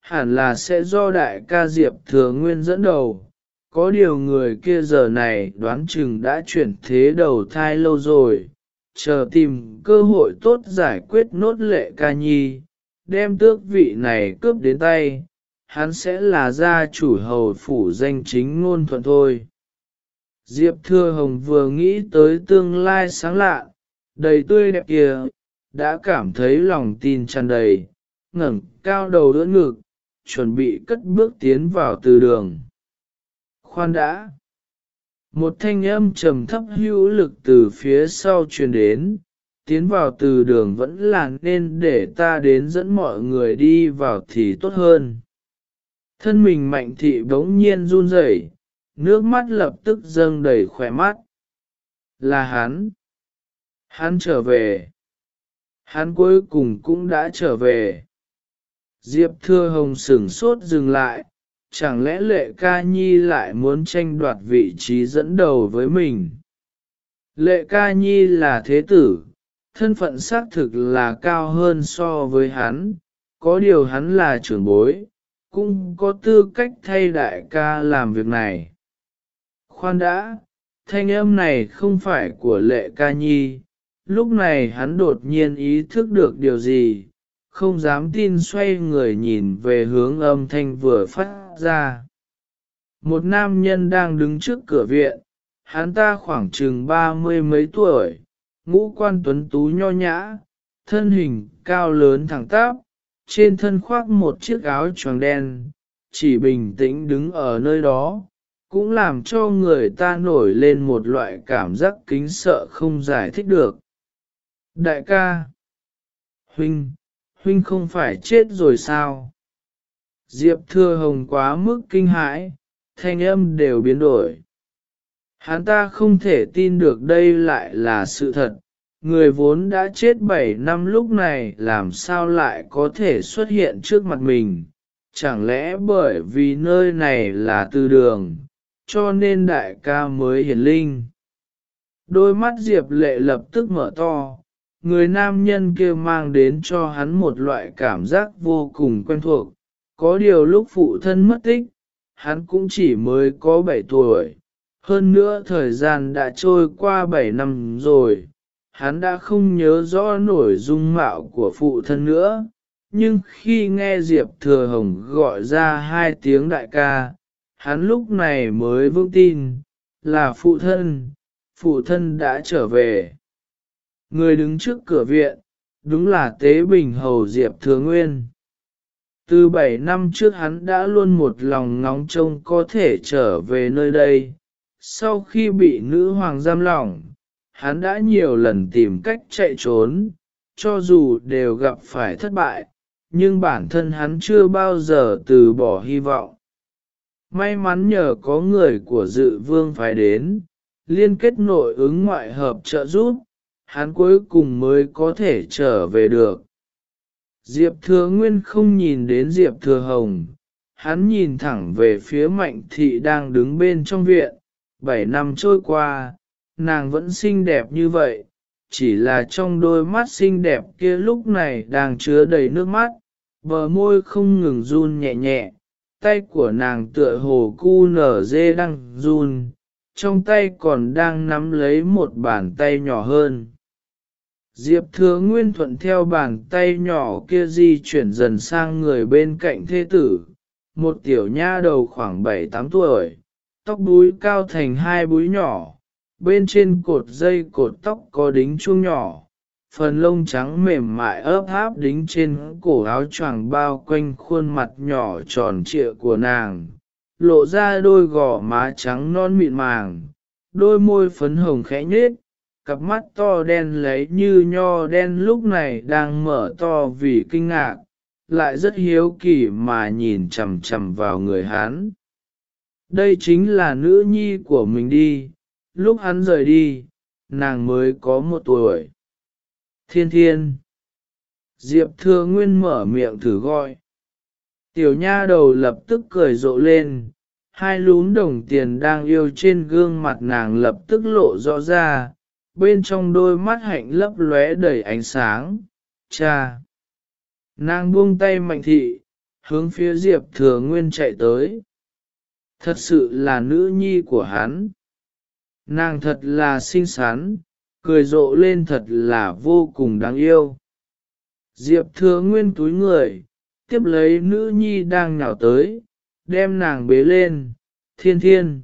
S1: hẳn là sẽ do đại ca Diệp Thừa Nguyên dẫn đầu, có điều người kia giờ này đoán chừng đã chuyển thế đầu thai lâu rồi, chờ tìm cơ hội tốt giải quyết nốt lệ ca nhi, đem tước vị này cướp đến tay, hắn sẽ là gia chủ hầu phủ danh chính ngôn thuận thôi. Diệp Thừa Hồng vừa nghĩ tới tương lai sáng lạ, đầy tươi đẹp kia, đã cảm thấy lòng tin tràn đầy, ngẩng cao đầu đỡ ngực, chuẩn bị cất bước tiến vào từ đường. Khoan đã! Một thanh âm trầm thấp hữu lực từ phía sau truyền đến, tiến vào từ đường vẫn là nên để ta đến dẫn mọi người đi vào thì tốt hơn. Thân mình mạnh thị bỗng nhiên run rẩy, nước mắt lập tức dâng đầy khỏe mắt. Là hắn! Hắn trở về. Hắn cuối cùng cũng đã trở về. Diệp Thưa Hồng sửng sốt dừng lại, chẳng lẽ lệ ca nhi lại muốn tranh đoạt vị trí dẫn đầu với mình. Lệ ca nhi là thế tử, thân phận xác thực là cao hơn so với hắn, có điều hắn là trưởng bối, cũng có tư cách thay đại ca làm việc này. Khoan đã, thanh âm này không phải của lệ ca nhi, lúc này hắn đột nhiên ý thức được điều gì, không dám tin xoay người nhìn về hướng âm thanh vừa phát ra. Một nam nhân đang đứng trước cửa viện, hắn ta khoảng chừng ba mươi mấy tuổi, ngũ quan tuấn tú nho nhã, thân hình cao lớn thẳng tắp, trên thân khoác một chiếc áo choàng đen, chỉ bình tĩnh đứng ở nơi đó, cũng làm cho người ta nổi lên một loại cảm giác kính sợ không giải thích được. Đại ca! Huynh! Huynh không phải chết rồi sao? Diệp Thừa Hồng quá mức kinh hãi, thanh âm đều biến đổi. Hắn ta không thể tin được đây lại là sự thật, người vốn đã chết 7 năm lúc này làm sao lại có thể xuất hiện trước mặt mình, chẳng lẽ bởi vì nơi này là tư đường, cho nên đại ca mới hiển linh. Đôi mắt Diệp lệ lập tức mở to, người nam nhân kia mang đến cho hắn một loại cảm giác vô cùng quen thuộc. Có điều lúc phụ thân mất tích, hắn cũng chỉ mới có 7 tuổi. Hơn nữa thời gian đã trôi qua 7 năm rồi, hắn đã không nhớ rõ nổi dung mạo của phụ thân nữa. Nhưng khi nghe Diệp Thừa Hồng gọi ra hai tiếng đại ca, hắn lúc này mới vững tin, là phụ thân, phụ thân đã trở về. Người đứng trước cửa viện, đúng là Tế Bình Hầu Diệp Thừa Nguyên. Từ bảy năm trước hắn đã luôn một lòng ngóng trông có thể trở về nơi đây. Sau khi bị nữ hoàng giam lỏng, hắn đã nhiều lần tìm cách chạy trốn, cho dù đều gặp phải thất bại, nhưng bản thân hắn chưa bao giờ từ bỏ hy vọng. May mắn nhờ có người của dự vương phải đến, liên kết nội ứng ngoại hợp trợ giúp, hắn cuối cùng mới có thể trở về được. Diệp Thừa Nguyên không nhìn đến Diệp Thừa Hồng, hắn nhìn thẳng về phía Mạnh Thị đang đứng bên trong viện. Bảy năm trôi qua, nàng vẫn xinh đẹp như vậy, chỉ là trong đôi mắt xinh đẹp kia lúc này đang chứa đầy nước mắt, bờ môi không ngừng run nhẹ nhẹ, tay của nàng tựa hồ cu nở dê đang run, trong tay còn đang nắm lấy một bàn tay nhỏ hơn. Diệp thừa nguyên thuận theo bàn tay nhỏ kia di chuyển dần sang người bên cạnh thế tử, một tiểu nha đầu khoảng 7-8 tuổi, tóc búi cao thành hai búi nhỏ, bên trên cột dây cột tóc có đính chuông nhỏ, phần lông trắng mềm mại ấp áp đính trên cổ áo choàng bao quanh khuôn mặt nhỏ tròn trịa của nàng, lộ ra đôi gò má trắng non mịn màng, đôi môi phấn hồng khẽ nhết, cặp mắt to đen lấy như nho đen lúc này đang mở to vì kinh ngạc, lại rất hiếu kỳ mà nhìn chằm chằm vào người hán. Đây chính là nữ nhi của mình đi, lúc hắn rời đi, nàng mới có một tuổi. Thiên thiên. Diệp thừa nguyên mở miệng thử gọi. Tiểu nha đầu lập tức cười rộ lên, hai lún đồng tiền đang yêu trên gương mặt nàng lập tức lộ rõ ra, bên trong đôi mắt hạnh lấp lóe đầy ánh sáng. Cha! Nàng buông tay mạnh thị, hướng phía Diệp Thừa Nguyên chạy tới. Thật sự là nữ nhi của hắn. Nàng thật là xinh xắn, cười rộ lên thật là vô cùng đáng yêu. Diệp Thừa Nguyên túi người, tiếp lấy nữ nhi đang nhào tới, đem nàng bế lên, thiên thiên.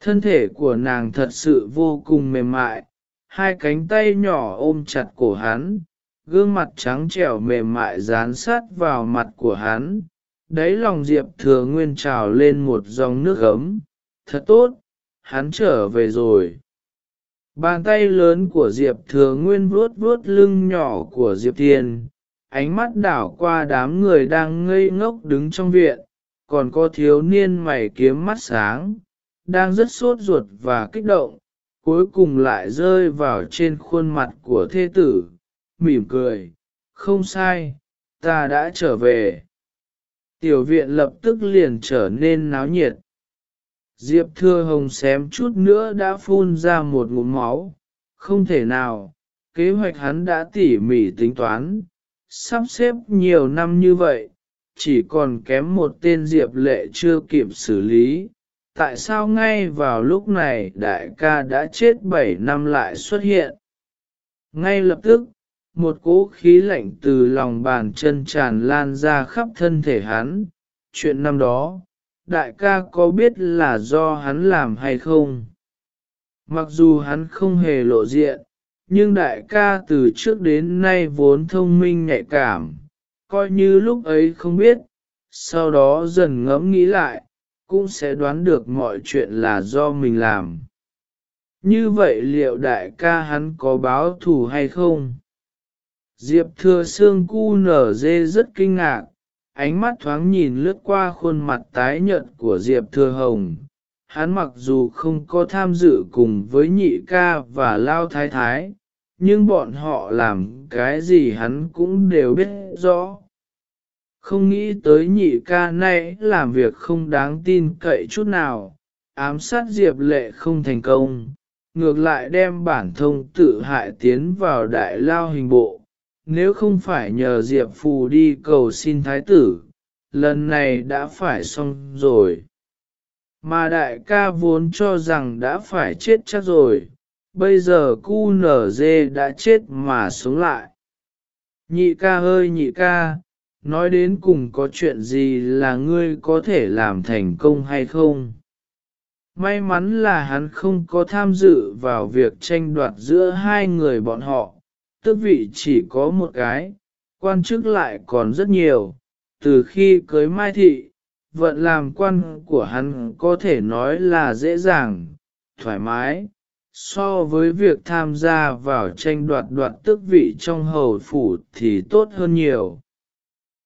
S1: Thân thể của nàng thật sự vô cùng mềm mại, hai cánh tay nhỏ ôm chặt cổ hắn, gương mặt trắng trẻo mềm mại dán sát vào mặt của hắn. Đấy lòng Diệp Thừa Nguyên trào lên một dòng nước ấm, thật tốt, hắn trở về rồi. Bàn tay lớn của Diệp Thừa Nguyên vuốt vuốt lưng nhỏ của Diệp Thiên, ánh mắt đảo qua đám người đang ngây ngốc đứng trong viện, còn có thiếu niên mày kiếm mắt sáng, đang rất sốt ruột và kích động, cuối cùng lại rơi vào trên khuôn mặt của Thê tử, mỉm cười, không sai, ta đã trở về. Tiểu viện lập tức liền trở nên náo nhiệt. Diệp Thừa Hồng xém chút nữa đã phun ra một ngụm máu, không thể nào, kế hoạch hắn đã tỉ mỉ tính toán, sắp xếp nhiều năm như vậy, chỉ còn kém một tên Diệp Lệ chưa kịp xử lý. Tại sao ngay vào lúc này đại ca đã chết 7 năm lại xuất hiện? Ngay lập tức, một cỗ khí lạnh từ lòng bàn chân tràn lan ra khắp thân thể hắn. Chuyện năm đó, đại ca có biết là do hắn làm hay không? Mặc dù hắn không hề lộ diện, nhưng đại ca từ trước đến nay vốn thông minh nhạy cảm, coi như lúc ấy không biết, sau đó dần ngẫm nghĩ lại, cũng sẽ đoán được mọi chuyện là do mình làm. Như vậy liệu đại ca hắn có báo thù hay không? Diệp thừa xương cu nở dê rất kinh ngạc, ánh mắt thoáng nhìn lướt qua khuôn mặt tái nhợt của Diệp Thừa Hồng. Hắn mặc dù không có tham dự cùng với nhị ca và lao thái thái, nhưng bọn họ làm cái gì hắn cũng đều biết rõ. Không nghĩ tới nhị ca này làm việc không đáng tin cậy chút nào, ám sát Diệp Lệ không thành công, ngược lại đem bản thông tự hại tiến vào đại lao hình bộ nếu không phải nhờ Diệp Phù đi cầu xin thái tử, lần này đã phải xong rồi. Mà đại ca vốn cho rằng đã phải chết chắc rồi, bây giờ cu nở dê đã chết mà sống lại. Nhị ca ơi nhị ca, nói đến cùng có chuyện gì là ngươi có thể làm thành công hay không. May mắn là hắn không có tham dự vào việc tranh đoạt giữa hai người bọn họ, tước vị chỉ có một cái, quan chức lại còn rất nhiều. Từ khi cưới Mai Thị, vận làm quan của hắn có thể nói là dễ dàng, thoải mái, so với việc tham gia vào tranh đoạt đoạt tước vị trong hầu phủ thì tốt hơn nhiều.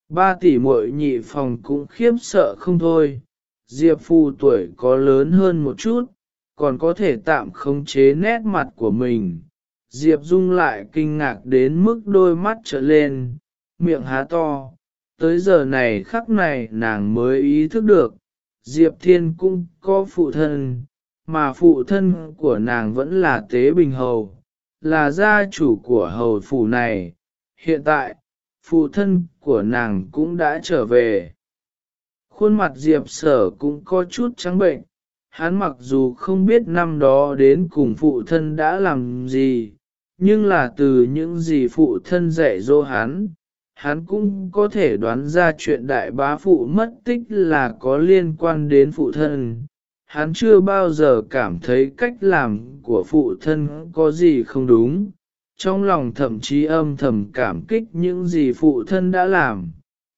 S1: Ba tỷ muội nhị phòng cũng khiếp sợ không thôi, Diệp Phu tuổi có lớn hơn một chút, còn có thể tạm khống chế nét mặt của mình. Diệp Dung lại kinh ngạc đến mức đôi mắt trở lên, miệng há to. Tới giờ này khắc này nàng mới ý thức được, Diệp Thiên cũng có phụ thân, mà phụ thân của nàng vẫn là Tế Bình Hầu, là gia chủ của hầu phủ này. Hiện tại, phụ thân của nàng cũng đã trở về. Khuôn mặt Diệp sở cũng có chút trắng bệnh, hắn mặc dù không biết năm đó đến cùng phụ thân đã làm gì, nhưng là từ những gì phụ thân dạy dỗ hắn, hắn cũng có thể đoán ra chuyện đại bá phụ mất tích là có liên quan đến phụ thân. Hắn chưa bao giờ cảm thấy cách làm của phụ thân có gì không đúng, trong lòng thậm chí âm thầm cảm kích những gì phụ thân đã làm,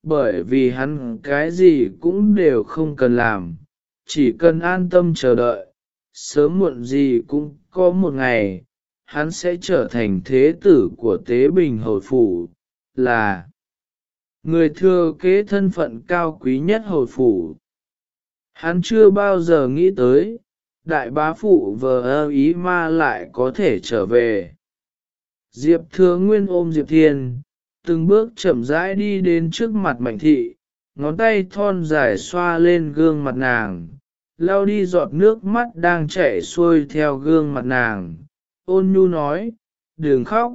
S1: bởi vì hắn cái gì cũng đều không cần làm, chỉ cần an tâm chờ đợi, sớm muộn gì cũng có một ngày, hắn sẽ trở thành thế tử của Tế Bình hồi Phủ, là người thừa kế thân phận cao quý nhất hồi Phủ. Hắn chưa bao giờ nghĩ tới, đại bá phụ vờ ý ma lại có thể trở về. Diệp Thừa Nguyên ôm Diệp Thiên, từng bước chậm rãi đi đến trước mặt Mạnh Thị, ngón tay thon dài xoa lên gương mặt nàng, lau đi giọt nước mắt đang chảy xuôi theo gương mặt nàng. Ôn nhu nói, đừng khóc,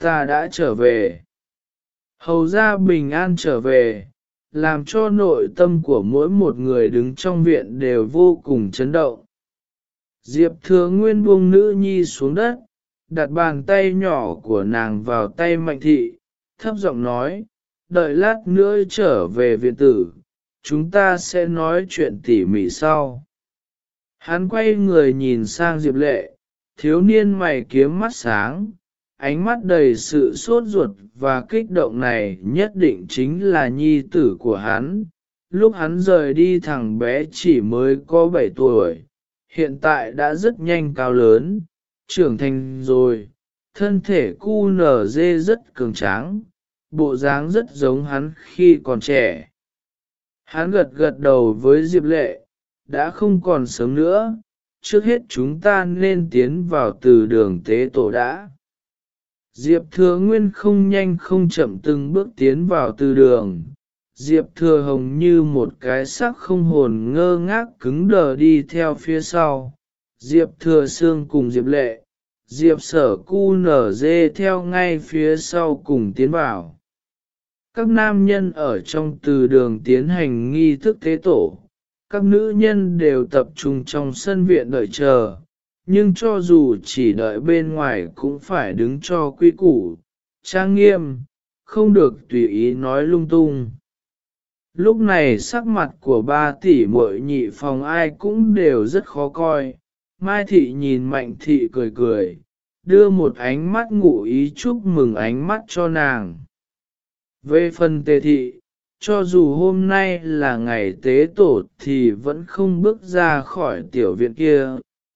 S1: ta đã trở về. Hầu ra bình an trở về, làm cho nội tâm của mỗi một người đứng trong viện đều vô cùng chấn động. Diệp thừa nguyên buông nữ nhi xuống đất, đặt bàn tay nhỏ của nàng vào tay mạnh thị, thấp giọng nói, đợi lát nữa trở về viện tử, chúng ta sẽ nói chuyện tỉ mỉ sau. Hắn quay người nhìn sang Diệp Lệ, thiếu niên mày kiếm mắt sáng, ánh mắt đầy sự sốt ruột và kích động này nhất định chính là nhi tử của hắn. Lúc hắn rời đi thằng bé chỉ mới có 7 tuổi, hiện tại đã rất nhanh cao lớn, trưởng thành rồi, thân thể cu nở dê rất cường tráng, bộ dáng rất giống hắn khi còn trẻ. Hắn gật gật đầu với Diệp Lệ, đã không còn sớm nữa, trước hết chúng ta nên tiến vào từ đường tế tổ đã. Diệp Thừa Nguyên không nhanh không chậm từng bước tiến vào từ đường. Diệp Thừa Hồng như một cái sắc không hồn ngơ ngác cứng đờ đi theo phía sau. Diệp Thừa Sương cùng Diệp Lệ, Diệp Sở Cu nở dê theo ngay phía sau cùng tiến vào. Các nam nhân ở trong từ đường tiến hành nghi thức tế tổ, các nữ nhân đều tập trung trong sân viện đợi chờ, nhưng cho dù chỉ đợi bên ngoài cũng phải đứng cho quy củ, trang nghiêm, không được tùy ý nói lung tung. Lúc này sắc mặt của ba tỷ muội nhị phòng ai cũng đều rất khó coi, Mai thị nhìn mạnh thị cười cười, đưa một ánh mắt ngụ ý chúc mừng ánh mắt cho nàng. Về phần tề thị, cho dù hôm nay là ngày tế tổ thì vẫn không bước ra khỏi tiểu viện kia,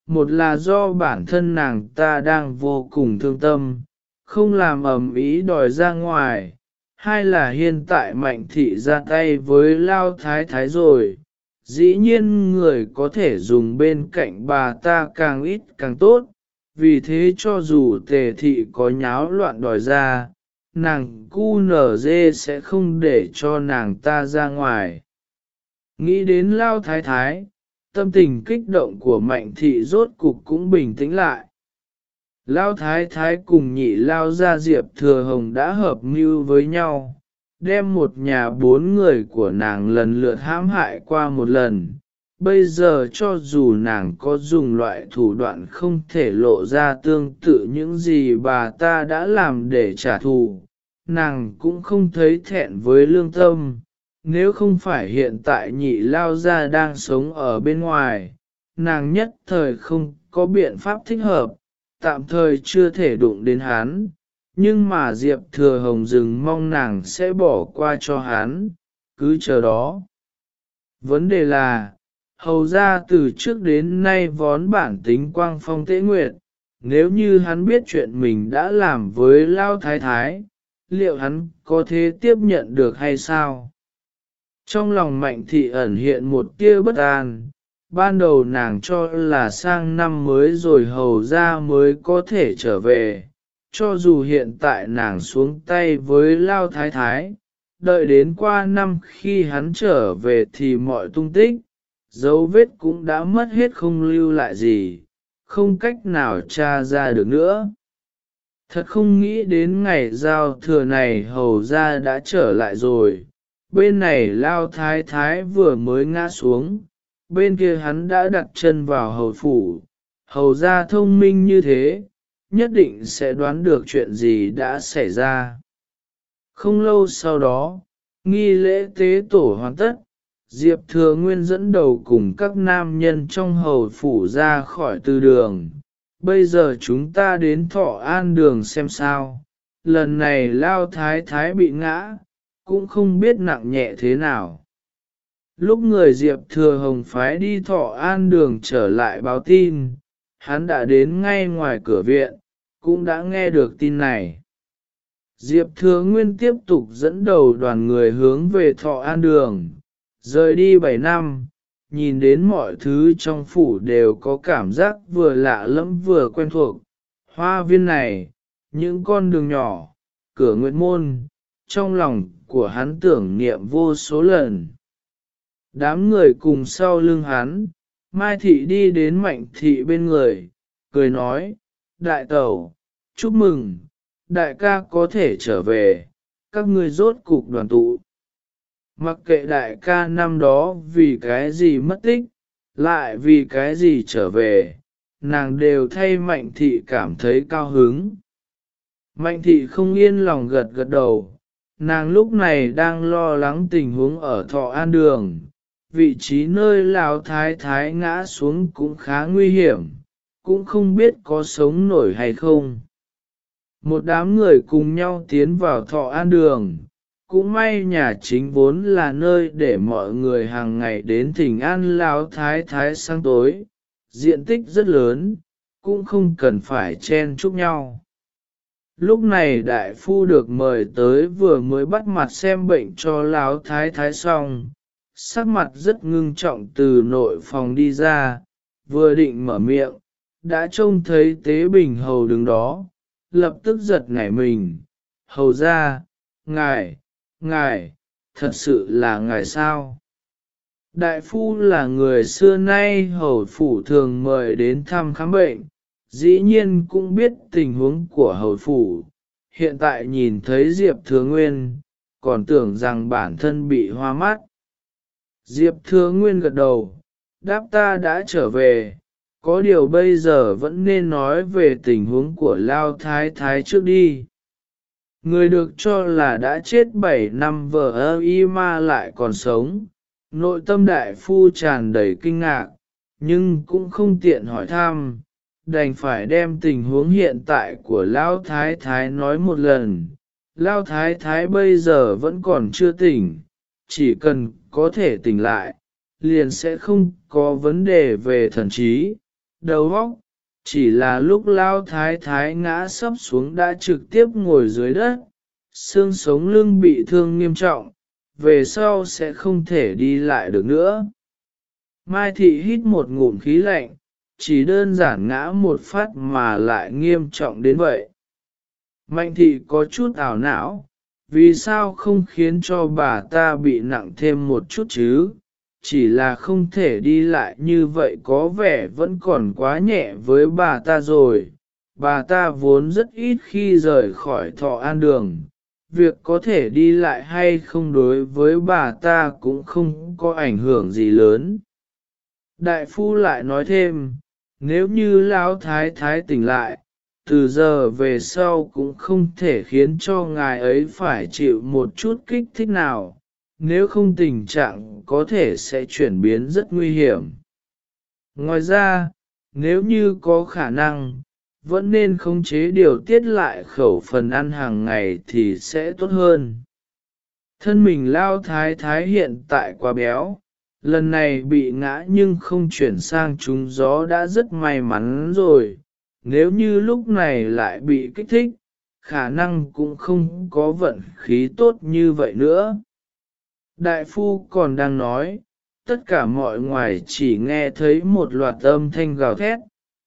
S1: một là do bản thân nàng ta đang vô cùng thương tâm, không làm ầm ý đòi ra ngoài, hai là hiện tại mạnh thị ra tay với lao thái thái rồi. Dĩ nhiên người có thể dùng bên cạnh bà ta càng ít càng tốt, vì thế cho dù tề thị có nháo loạn đòi ra, nàng cu nở dê sẽ không để cho nàng ta ra ngoài. Nghĩ đến lao thái thái, tâm tình kích động của mạnh thị rốt cục cũng bình tĩnh lại. Lao thái thái cùng nhị lao gia diệp thừa hồng đã hợp mưu với nhau, đem một nhà bốn người của nàng lần lượt hãm hại qua một lần. Bây giờ cho dù nàng có dùng loại thủ đoạn không thể lộ ra tương tự những gì bà ta đã làm để trả thù, nàng cũng không thấy thẹn với lương tâm, nếu không phải hiện tại nhị lao gia đang sống ở bên ngoài, nàng nhất thời không có biện pháp thích hợp, tạm thời chưa thể đụng đến hắn, nhưng mà Diệp Thừa Hồng dừng mong nàng sẽ bỏ qua cho hắn, cứ chờ đó. Vấn đề là, hầu ra từ trước đến nay vón bản tính quang phong tế nguyệt, nếu như hắn biết chuyện mình đã làm với Lao Thái Thái, liệu hắn có thể tiếp nhận được hay sao? Trong lòng mạnh thị ẩn hiện một tia bất an, ban đầu nàng cho là sang năm mới rồi hầu ra mới có thể trở về, cho dù hiện tại nàng xuống tay với Lao Thái Thái, đợi đến qua năm khi hắn trở về thì mọi tung tích, dấu vết cũng đã mất hết không lưu lại gì, không cách nào tra ra được nữa. Thật không nghĩ đến ngày giao thừa này hầu ra đã trở lại rồi, bên này lao thái thái vừa mới ngã xuống, bên kia hắn đã đặt chân vào hầu phủ, hầu ra thông minh như thế, nhất định sẽ đoán được chuyện gì đã xảy ra. Không lâu sau đó, nghi lễ tế tổ hoàn tất, Diệp Thừa Nguyên dẫn đầu cùng các nam nhân trong hầu phủ ra khỏi tư đường. Bây giờ chúng ta đến thọ an đường xem sao. Lần này Lao Thái Thái bị ngã, cũng không biết nặng nhẹ thế nào. Lúc người Diệp Thừa Hồng phái đi thọ an đường trở lại báo tin, hắn đã đến ngay ngoài cửa viện, cũng đã nghe được tin này. Diệp Thừa Nguyên tiếp tục dẫn đầu đoàn người hướng về thọ an đường, rời đi 7 năm, nhìn đến mọi thứ trong phủ đều có cảm giác vừa lạ lẫm vừa quen thuộc. Hoa viên này, những con đường nhỏ, cửa nguyện môn, trong lòng của hắn tưởng niệm vô số lần. Đám người cùng sau lưng hắn, Mai Thị đi đến Mạnh Thị bên người, cười nói, Đại tẩu, chúc mừng, đại ca có thể trở về, các ngươi rốt cục đoàn tụ. Mặc kệ đại ca năm đó vì cái gì mất tích, lại vì cái gì trở về, nàng đều thay Mạnh Thị cảm thấy cao hứng. Mạnh Thị không yên lòng gật gật đầu, nàng lúc này đang lo lắng tình huống ở thọ an đường, vị trí nơi lão Thái Thái ngã xuống cũng khá nguy hiểm, cũng không biết có sống nổi hay không. Một đám người cùng nhau tiến vào thọ an đường, cũng may nhà chính vốn là nơi để mọi người hàng ngày đến thỉnh an lão Thái Thái sang tối, diện tích rất lớn, cũng không cần phải chen chúc nhau. Lúc này đại phu được mời tới vừa mới bắt mặt xem bệnh cho lão Thái Thái xong, sắc mặt rất ngưng trọng từ nội phòng đi ra, vừa định mở miệng, đã trông thấy tế bình hầu đứng đó, lập tức giật nảy mình, hầu ra, ngài, ngài, thật sự là ngài sao? Đại phu là người xưa nay hầu phủ thường mời đến thăm khám bệnh, dĩ nhiên cũng biết tình huống của hầu phủ, hiện tại nhìn thấy Diệp Thừa Nguyên, còn tưởng rằng bản thân bị hoa mắt. Diệp Thừa Nguyên gật đầu, đáp ta đã trở về, có điều bây giờ vẫn nên nói về tình huống của Lao Thái Thái trước đi. Người được cho là đã chết 7 năm vợ ơ y ma lại còn sống, nội tâm đại phu tràn đầy kinh ngạc, nhưng cũng không tiện hỏi thăm, đành phải đem tình huống hiện tại của Lão Thái Thái nói một lần. Lão Thái Thái bây giờ vẫn còn chưa tỉnh, chỉ cần có thể tỉnh lại, liền sẽ không có vấn đề về thần trí, đầu óc. Chỉ là lúc Lao Thái Thái ngã sấp xuống đã trực tiếp ngồi dưới đất, xương sống lưng bị thương nghiêm trọng, về sau sẽ không thể đi lại được nữa. Mai Thị hít một ngụm khí lạnh, chỉ đơn giản ngã một phát mà lại nghiêm trọng đến vậy. Mạnh thị có chút ảo não, vì sao không khiến cho bà ta bị nặng thêm một chút chứ? Chỉ là không thể đi lại như vậy có vẻ vẫn còn quá nhẹ với bà ta rồi. Bà ta vốn rất ít khi rời khỏi thọ an đường. Việc có thể đi lại hay không đối với bà ta cũng không có ảnh hưởng gì lớn. Đại phu lại nói thêm, nếu như lão thái thái tỉnh lại, từ giờ về sau cũng không thể khiến cho ngài ấy phải chịu một chút kích thích nào, nếu không tình trạng có thể sẽ chuyển biến rất nguy hiểm. Ngoài ra, nếu như có khả năng, vẫn nên khống chế điều tiết lại khẩu phần ăn hàng ngày thì sẽ tốt hơn. Thân mình lao thái thái hiện tại quá béo, lần này bị ngã nhưng không chuyển sang trúng gió đã rất may mắn rồi, nếu như lúc này lại bị kích thích, khả năng cũng không có vận khí tốt như vậy nữa. Đại phu còn đang nói, tất cả mọi ngoài chỉ nghe thấy một loạt âm thanh gào thét,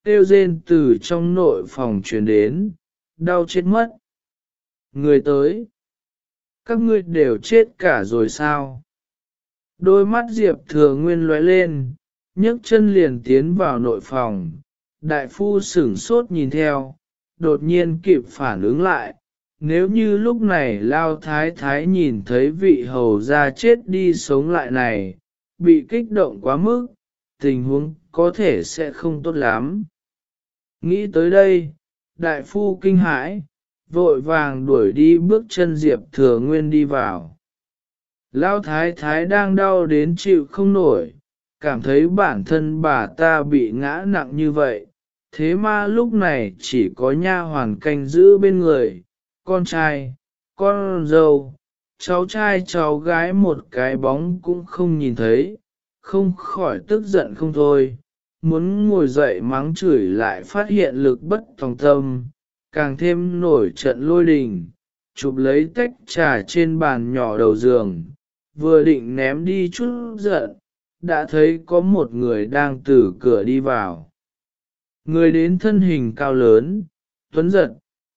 S1: tiêu rên từ trong nội phòng truyền đến, đau chết mất. Người tới, các ngươi đều chết cả rồi sao? Đôi mắt Diệp thừa nguyên lóe lên, nhấc chân liền tiến vào nội phòng, đại phu sửng sốt nhìn theo, đột nhiên kịp phản ứng lại, nếu như lúc này lao thái thái nhìn thấy vị hầu ra chết đi sống lại này, bị kích động quá mức, tình huống có thể sẽ không tốt lắm. Nghĩ tới đây, đại phu kinh hãi, vội vàng đuổi đi bước chân Diệp Thừa Nguyên đi vào. Lão thái thái đang đau đến chịu không nổi, cảm thấy bản thân bà ta bị ngã nặng như vậy, thế mà lúc này chỉ có nha hoàn canh giữ bên người, con trai, con dâu, cháu trai cháu gái một cái bóng cũng không nhìn thấy, không khỏi tức giận không thôi, muốn ngồi dậy mắng chửi lại phát hiện lực bất tòng tâm, càng thêm nổi trận lôi đình, chụp lấy tách trà trên bàn nhỏ đầu giường, vừa định ném đi chút giận, đã thấy có một người đang từ cửa đi vào. Người đến thân hình cao lớn, tuấn giật,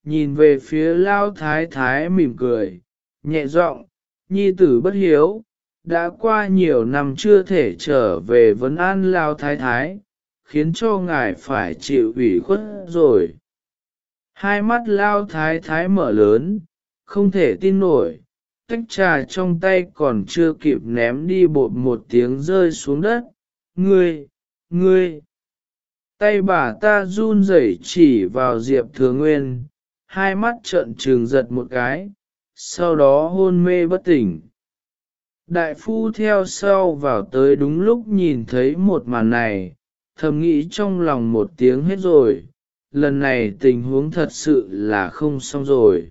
S1: nhìn về phía lao thái thái mỉm cười, nhẹ giọng, nhi tử bất hiếu, đã qua nhiều năm chưa thể trở về vấn an lao thái thái, khiến cho ngài phải chịu ủy khuất rồi. Hai mắt lao thái thái mở lớn, không thể tin nổi, tách trà trong tay còn chưa kịp ném đi bột một tiếng rơi xuống đất. Ngươi, ngươi, tay bà ta run rẩy chỉ vào Diệp Thừa Nguyên, hai mắt trợn trừng giật một cái, sau đó hôn mê bất tỉnh. Đại phu theo sau vào tới đúng lúc nhìn thấy một màn này, thầm nghĩ trong lòng một tiếng hết rồi, lần này tình huống thật sự là không xong rồi.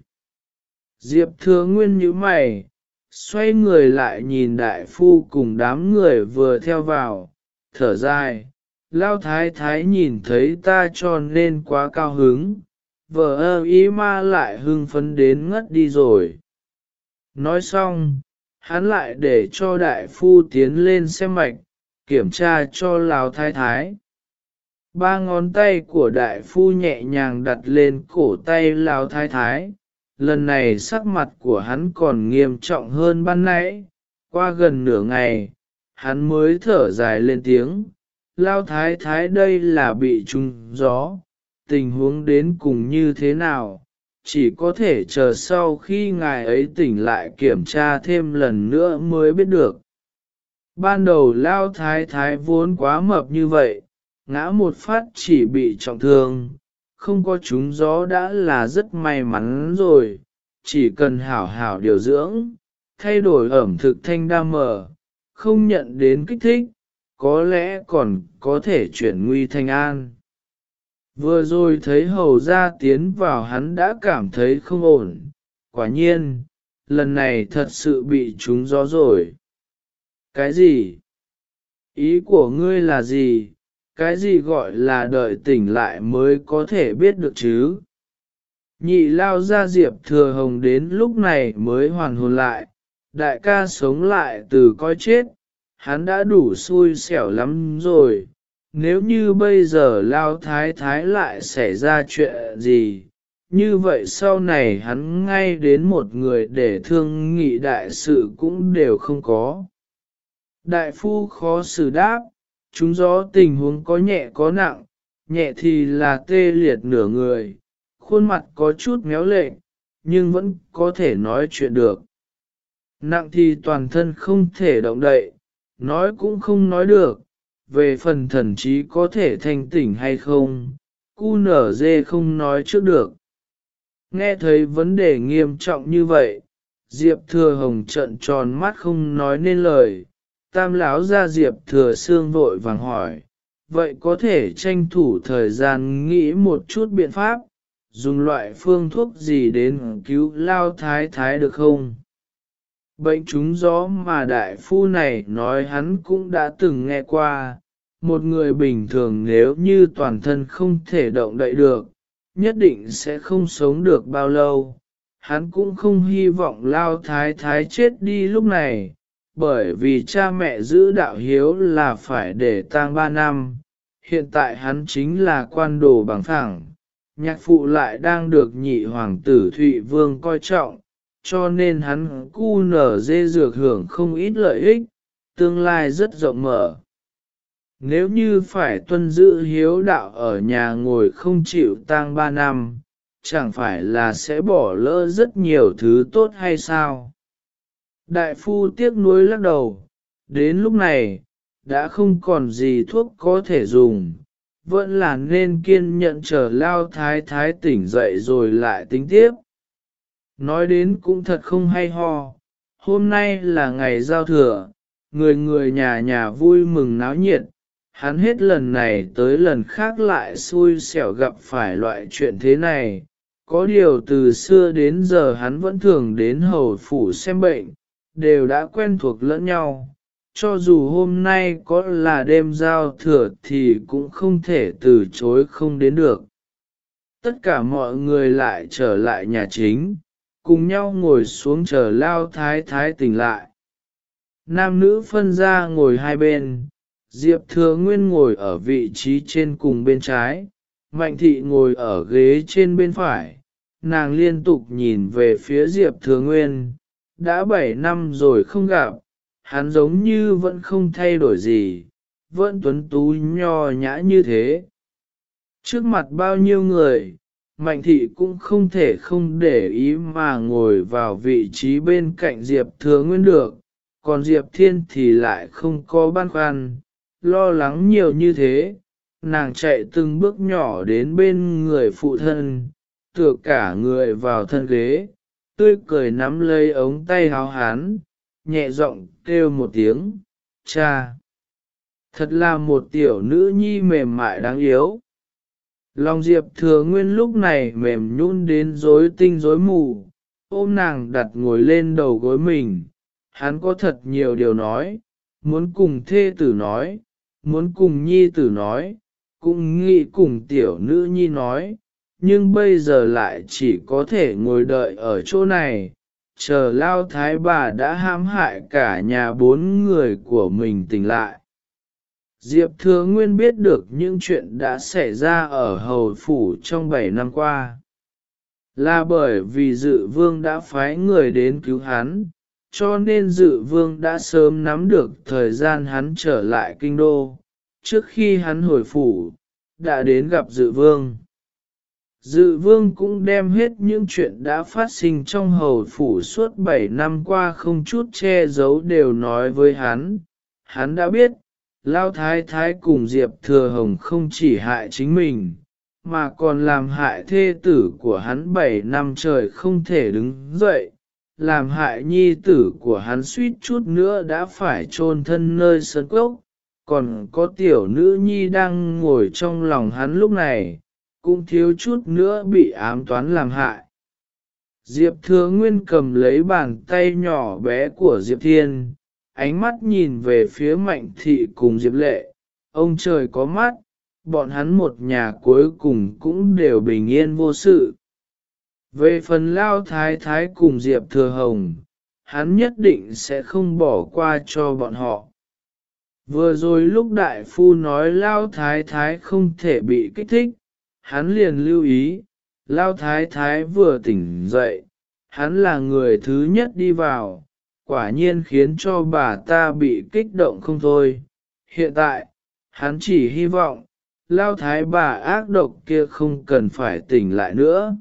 S1: Diệp thừa nguyên như mày, xoay người lại nhìn đại phu cùng đám người vừa theo vào, thở dài, lao thái thái nhìn thấy ta cho nên quá cao hứng, vợ ơ ý ma lại hưng phấn đến ngất đi rồi. Nói xong, hắn lại để cho đại phu tiến lên xem mạch, kiểm tra cho lào thái thái. Ba ngón tay của đại phu nhẹ nhàng đặt lên cổ tay lào thái thái, lần này sắc mặt của hắn còn nghiêm trọng hơn ban nãy, qua gần nửa ngày, hắn mới thở dài lên tiếng, lao thái thái đây là bị trùng gió, tình huống đến cùng như thế nào, chỉ có thể chờ sau khi ngài ấy tỉnh lại kiểm tra thêm lần nữa mới biết được. Ban đầu lao thái thái vốn quá mập như vậy, ngã một phát chỉ bị trọng thương, không có chúng gió đã là rất may mắn rồi, chỉ cần hảo hảo điều dưỡng, thay đổi ẩm thực thanh đa mở, không nhận đến kích thích, có lẽ còn có thể chuyển nguy thành an. Vừa rồi thấy hầu ra tiến vào hắn đã cảm thấy không ổn, quả nhiên, lần này thật sự bị trúng gió rồi. Cái gì? Ý của ngươi là gì? Cái gì gọi là đợi tỉnh lại mới có thể biết được chứ? Nhị lao ra diệp thừa hồng đến lúc này mới hoàn hồn lại, đại ca sống lại từ coi chết, hắn đã đủ xui xẻo lắm rồi nếu như bây giờ lao thái thái lại xảy ra chuyện gì, như vậy sau này hắn ngay đến một người để thương nghị đại sự cũng đều không có. Đại phu khó xử đáp, chúng gió tình huống có nhẹ có nặng, nhẹ thì là tê liệt nửa người, khuôn mặt có chút méo lệ, nhưng vẫn có thể nói chuyện được. Nặng thì toàn thân không thể động đậy, nói cũng không nói được, về phần thần trí có thể thanh tỉnh hay không, cu nở dê không nói trước được. Nghe thấy vấn đề nghiêm trọng như vậy, Diệp Thừa Hồng trợn tròn mắt không nói nên lời, tam lão ra Diệp Thừa Sương vội vàng hỏi, vậy có thể tranh thủ thời gian nghĩ một chút biện pháp, dùng loại phương thuốc gì đến cứu lao thái thái được không? Bệnh trúng gió mà đại phu này nói hắn cũng đã từng nghe qua, một người bình thường nếu như toàn thân không thể động đậy được, nhất định sẽ không sống được bao lâu. Hắn cũng không hy vọng lao thái thái chết đi lúc này, bởi vì cha mẹ giữ đạo hiếu là phải để tang ba năm. Hiện tại hắn chính là quan đồ bằng thẳng nhạc phụ lại đang được nhị hoàng tử Thụy Vương coi trọng, cho nên hắn cu nở dê dược hưởng không ít lợi ích, tương lai rất rộng mở. Nếu như phải tuân giữ hiếu đạo ở nhà ngồi không chịu tang ba năm, chẳng phải là sẽ bỏ lỡ rất nhiều thứ tốt hay sao? Đại phu tiếc nuối lắc đầu, đến lúc này, đã không còn gì thuốc có thể dùng, vẫn là nên kiên nhẫn chờ lao thái thái tỉnh dậy rồi lại tính tiếp. Nói đến cũng thật không hay ho, hôm nay là ngày giao thừa, người người nhà nhà vui mừng náo nhiệt, hắn hết lần này tới lần khác lại xui xẻo gặp phải loại chuyện thế này. Có điều từ xưa đến giờ hắn vẫn thường đến hầu phủ xem bệnh, đều đã quen thuộc lẫn nhau. Cho dù hôm nay có là đêm giao thừa thì cũng không thể từ chối không đến được. Tất cả mọi người lại trở lại nhà chính, cùng nhau ngồi xuống chờ lao thái thái tỉnh lại. Nam nữ phân ra ngồi hai bên, Diệp Thừa Nguyên ngồi ở vị trí trên cùng bên trái, Mạnh Thị ngồi ở ghế trên bên phải, nàng liên tục nhìn về phía Diệp Thừa Nguyên, đã bảy năm rồi không gặp, hắn giống như vẫn không thay đổi gì, vẫn tuấn tú nho nhã như thế. Trước mặt bao nhiêu người, Mạnh Thị cũng không thể không để ý mà ngồi vào vị trí bên cạnh Diệp Thừa Nguyên được, còn Diệp Thiên thì lại không có băn khoăn lo lắng nhiều như thế, nàng chạy từng bước nhỏ đến bên người phụ thân, tựa cả người vào thân ghế, tươi cười nắm lấy ống tay háo hán, nhẹ giọng kêu một tiếng, cha. Thật là một tiểu nữ nhi mềm mại đáng yếu. Lòng Diệp thừa nguyên lúc này mềm nhún đến rối tinh rối mù, ôm nàng đặt ngồi lên đầu gối mình, hắn có thật nhiều điều nói, muốn cùng thê tử nói, muốn cùng nhi tử nói, cũng nghĩ cùng tiểu nữ nhi nói, nhưng bây giờ lại chỉ có thể ngồi đợi ở chỗ này, chờ lao thái bà đã hãm hại cả nhà bốn người của mình tỉnh lại. Diệp Thừa Nguyên biết được những chuyện đã xảy ra ở hầu phủ trong bảy năm qua. Là bởi vì dự vương đã phái người đến cứu hắn, cho nên dự vương đã sớm nắm được thời gian hắn trở lại kinh đô, trước khi hắn hồi phủ, đã đến gặp dự vương. Dự vương cũng đem hết những chuyện đã phát sinh trong hầu phủ suốt 7 năm qua không chút che giấu đều nói với hắn. Hắn đã biết, Lao Thái Thái cùng Diệp Thừa Hồng không chỉ hại chính mình, mà còn làm hại thê tử của hắn bảy năm trời không thể đứng dậy, làm hại nhi tử của hắn suýt chút nữa đã phải chôn thân nơi sơn cốc, còn có tiểu nữ nhi đang ngồi trong lòng hắn lúc này, cũng thiếu chút nữa bị ám toán làm hại. Diệp Thừa Nguyên cầm lấy bàn tay nhỏ bé của Diệp Thiên, ánh mắt nhìn về phía Mạnh Thị cùng Diệp Lệ, ông trời có mắt, bọn hắn một nhà cuối cùng cũng đều bình yên vô sự. Về phần Lao Thái Thái cùng Diệp Thừa Hồng, hắn nhất định sẽ không bỏ qua cho bọn họ. Vừa rồi lúc đại phu nói Lao Thái Thái không thể bị kích thích, hắn liền lưu ý, Lao Thái Thái vừa tỉnh dậy, hắn là người thứ nhất đi vào, quả nhiên khiến cho bà ta bị kích động không thôi. Hiện tại, hắn chỉ hy vọng, Lao Thái bà ác độc kia không cần phải tỉnh lại nữa.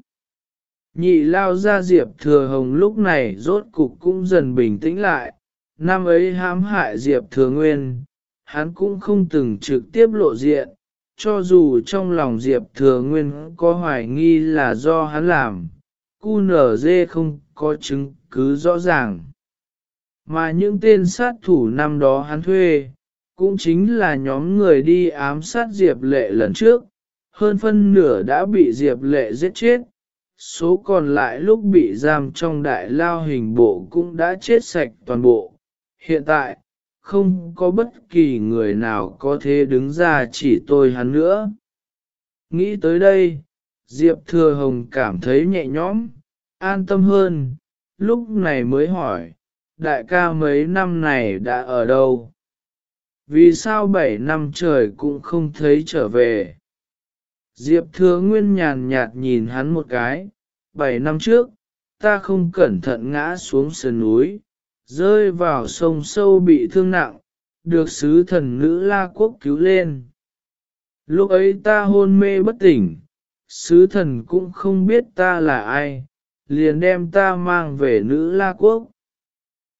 S1: Nhị Lao ra Diệp Thừa Hồng lúc này rốt cục cũng dần bình tĩnh lại, năm ấy hãm hại Diệp Thừa Nguyên, hắn cũng không từng trực tiếp lộ diện, cho dù trong lòng Diệp Thừa Nguyên có hoài nghi là do hắn làm, cu nở dê không có chứng cứ rõ ràng. Mà những tên sát thủ năm đó hắn thuê, cũng chính là nhóm người đi ám sát Diệp Lệ lần trước, hơn phân nửa đã bị Diệp Lệ giết chết, số còn lại lúc bị giam trong đại lao hình bộ cũng đã chết sạch toàn bộ. Hiện tại, không có bất kỳ người nào có thể đứng ra chỉ tôi hắn nữa. Nghĩ tới đây, Diệp Thừa Hồng cảm thấy nhẹ nhõm, an tâm hơn, lúc này mới hỏi, đại ca mấy năm này đã ở đâu? Vì sao bảy năm trời cũng không thấy trở về? Diệp Thừa Nguyên nhàn nhạt nhìn hắn một cái, bảy năm trước, ta không cẩn thận ngã xuống sườn núi, rơi vào sông sâu bị thương nặng, được sứ thần nữ La Quốc cứu lên. Lúc ấy ta hôn mê bất tỉnh, sứ thần cũng không biết ta là ai, liền đem ta mang về nữ La Quốc.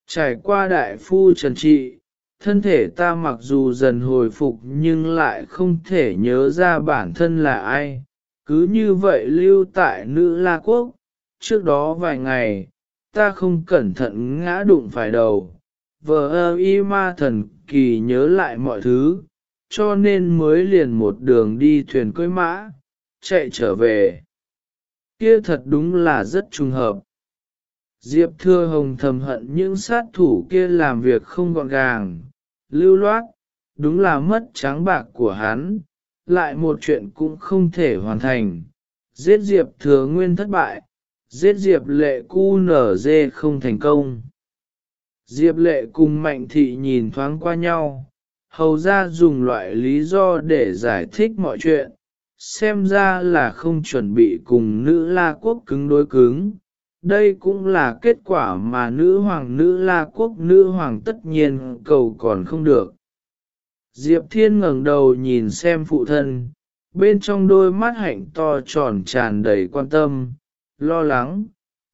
S1: Trải qua đại phu trần trị, thân thể ta mặc dù dần hồi phục nhưng lại không thể nhớ ra bản thân là ai, cứ như vậy lưu tại nữ La Quốc. Trước đó vài ngày, ta không cẩn thận ngã đụng phải đầu, vờ ơ y ma thần kỳ nhớ lại mọi thứ, cho nên mới liền một đường đi thuyền cưới mã, chạy trở về. Kia thật đúng là rất trùng hợp. Diệp Thưa Hồng thầm hận những sát thủ kia làm việc không gọn gàng, lưu loát, đúng là mất trắng bạc của hắn, lại một chuyện cũng không thể hoàn thành. Giết Diệp Thừa Nguyên thất bại, giết Diệp Lệ cu nở dê không thành công. Diệp Lệ cùng Mạnh Thị nhìn thoáng qua nhau, hầu ra dùng loại lý do để giải thích mọi chuyện, xem ra là không chuẩn bị cùng nữ la quốc cứng đối cứng. Đây cũng là kết quả mà nữ hoàng nữ la quốc nữ hoàng tất nhiên cầu còn không được. Diệp Thiên ngẩng đầu nhìn xem phụ thân, bên trong đôi mắt hạnh to tròn tràn đầy quan tâm, lo lắng.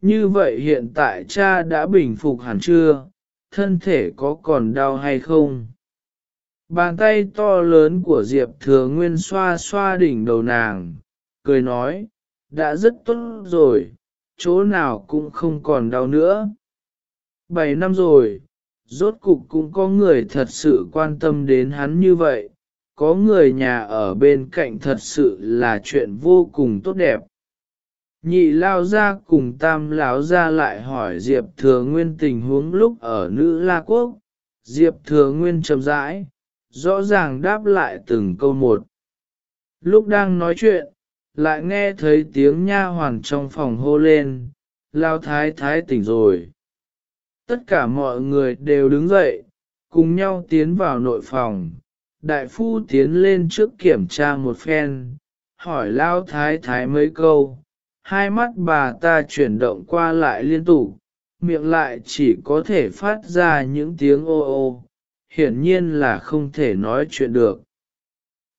S1: Như vậy hiện tại cha đã bình phục hẳn chưa, thân thể có còn đau hay không? Bàn tay to lớn của Diệp Thừa Nguyên xoa xoa đỉnh đầu nàng, cười nói, đã rất tốt rồi, chỗ nào cũng không còn đau nữa. Bảy năm rồi, rốt cục cũng có người thật sự quan tâm đến hắn như vậy, có người nhà ở bên cạnh thật sự là chuyện vô cùng tốt đẹp. Nhị lao ra cùng tam lão ra lại hỏi Diệp Thừa Nguyên tình huống lúc ở nữ La Quốc. Diệp Thừa Nguyên chậm rãi, rõ ràng đáp lại từng câu một. Lúc đang nói chuyện, lại nghe thấy tiếng nha hoàn trong phòng hô lên, lao thái thái tỉnh rồi. Tất cả mọi người đều đứng dậy, cùng nhau tiến vào nội phòng. Đại phu tiến lên trước kiểm tra một phen, hỏi lao thái thái mấy câu. Hai mắt bà ta chuyển động qua lại liên tục, miệng lại chỉ có thể phát ra những tiếng ô ô, hiển nhiên là không thể nói chuyện được.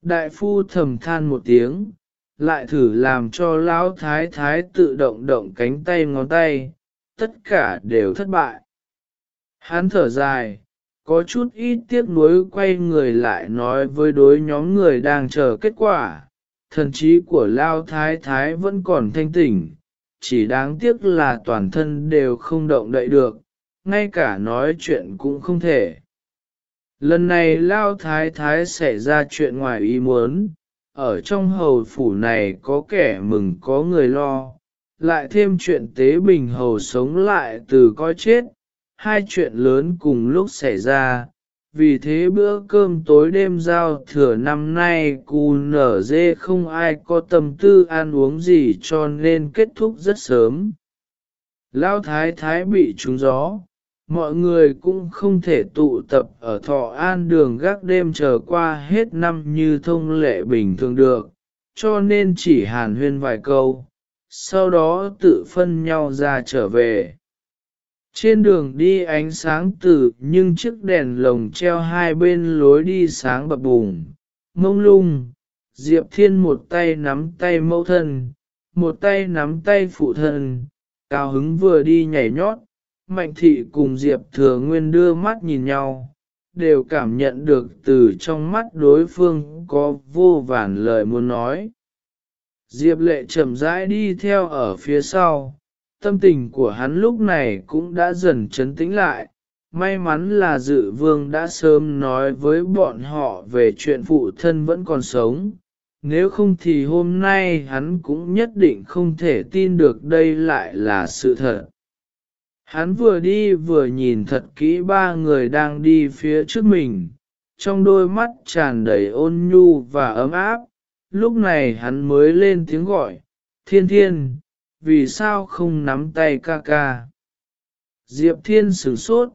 S1: Đại phu thầm than một tiếng, lại thử làm cho lão thái thái tự động động cánh tay ngón tay, tất cả đều thất bại. Hắn thở dài, có chút ít tiếc nuối quay người lại nói với đối nhóm người đang chờ kết quả, thần trí của Lao Thái Thái vẫn còn thanh tỉnh, chỉ đáng tiếc là toàn thân đều không động đậy được, ngay cả nói chuyện cũng không thể. Lần này Lao Thái Thái xảy ra chuyện ngoài ý muốn, ở trong hầu phủ này có kẻ mừng có người lo, lại thêm chuyện tế bình hầu sống lại từ coi chết, hai chuyện lớn cùng lúc xảy ra. Vì thế bữa cơm tối đêm giao thừa năm nay cù nở dê không ai có tâm tư ăn uống gì cho nên kết thúc rất sớm. Lao thái thái bị trúng gió, mọi người cũng không thể tụ tập ở thọ an đường gác đêm chờ qua hết năm như thông lệ bình thường được, cho nên chỉ hàn huyên vài câu, sau đó tự phân nhau ra trở về. Trên đường đi ánh sáng từ nhưng chiếc đèn lồng treo hai bên lối đi sáng bập bùng, mông lung, Diệp Thiên một tay nắm tay mẫu thân, một tay nắm tay phụ thân, cao hứng vừa đi nhảy nhót, Mạnh thị cùng Diệp Thừa Nguyên đưa mắt nhìn nhau, đều cảm nhận được từ trong mắt đối phương có vô vàn lời muốn nói. Diệp lệ chậm rãi đi theo ở phía sau, tâm tình của hắn lúc này cũng đã dần chấn tĩnh lại. May mắn là dự vương đã sớm nói với bọn họ về chuyện phụ thân vẫn còn sống, nếu không thì hôm nay hắn cũng nhất định không thể tin được đây lại là sự thật. Hắn vừa đi vừa nhìn thật kỹ ba người đang đi phía trước mình, trong đôi mắt tràn đầy ôn nhu và ấm áp, lúc này hắn mới lên tiếng gọi, thiên thiên, vì sao không nắm tay ca ca. Diệp thiên sửng sốt,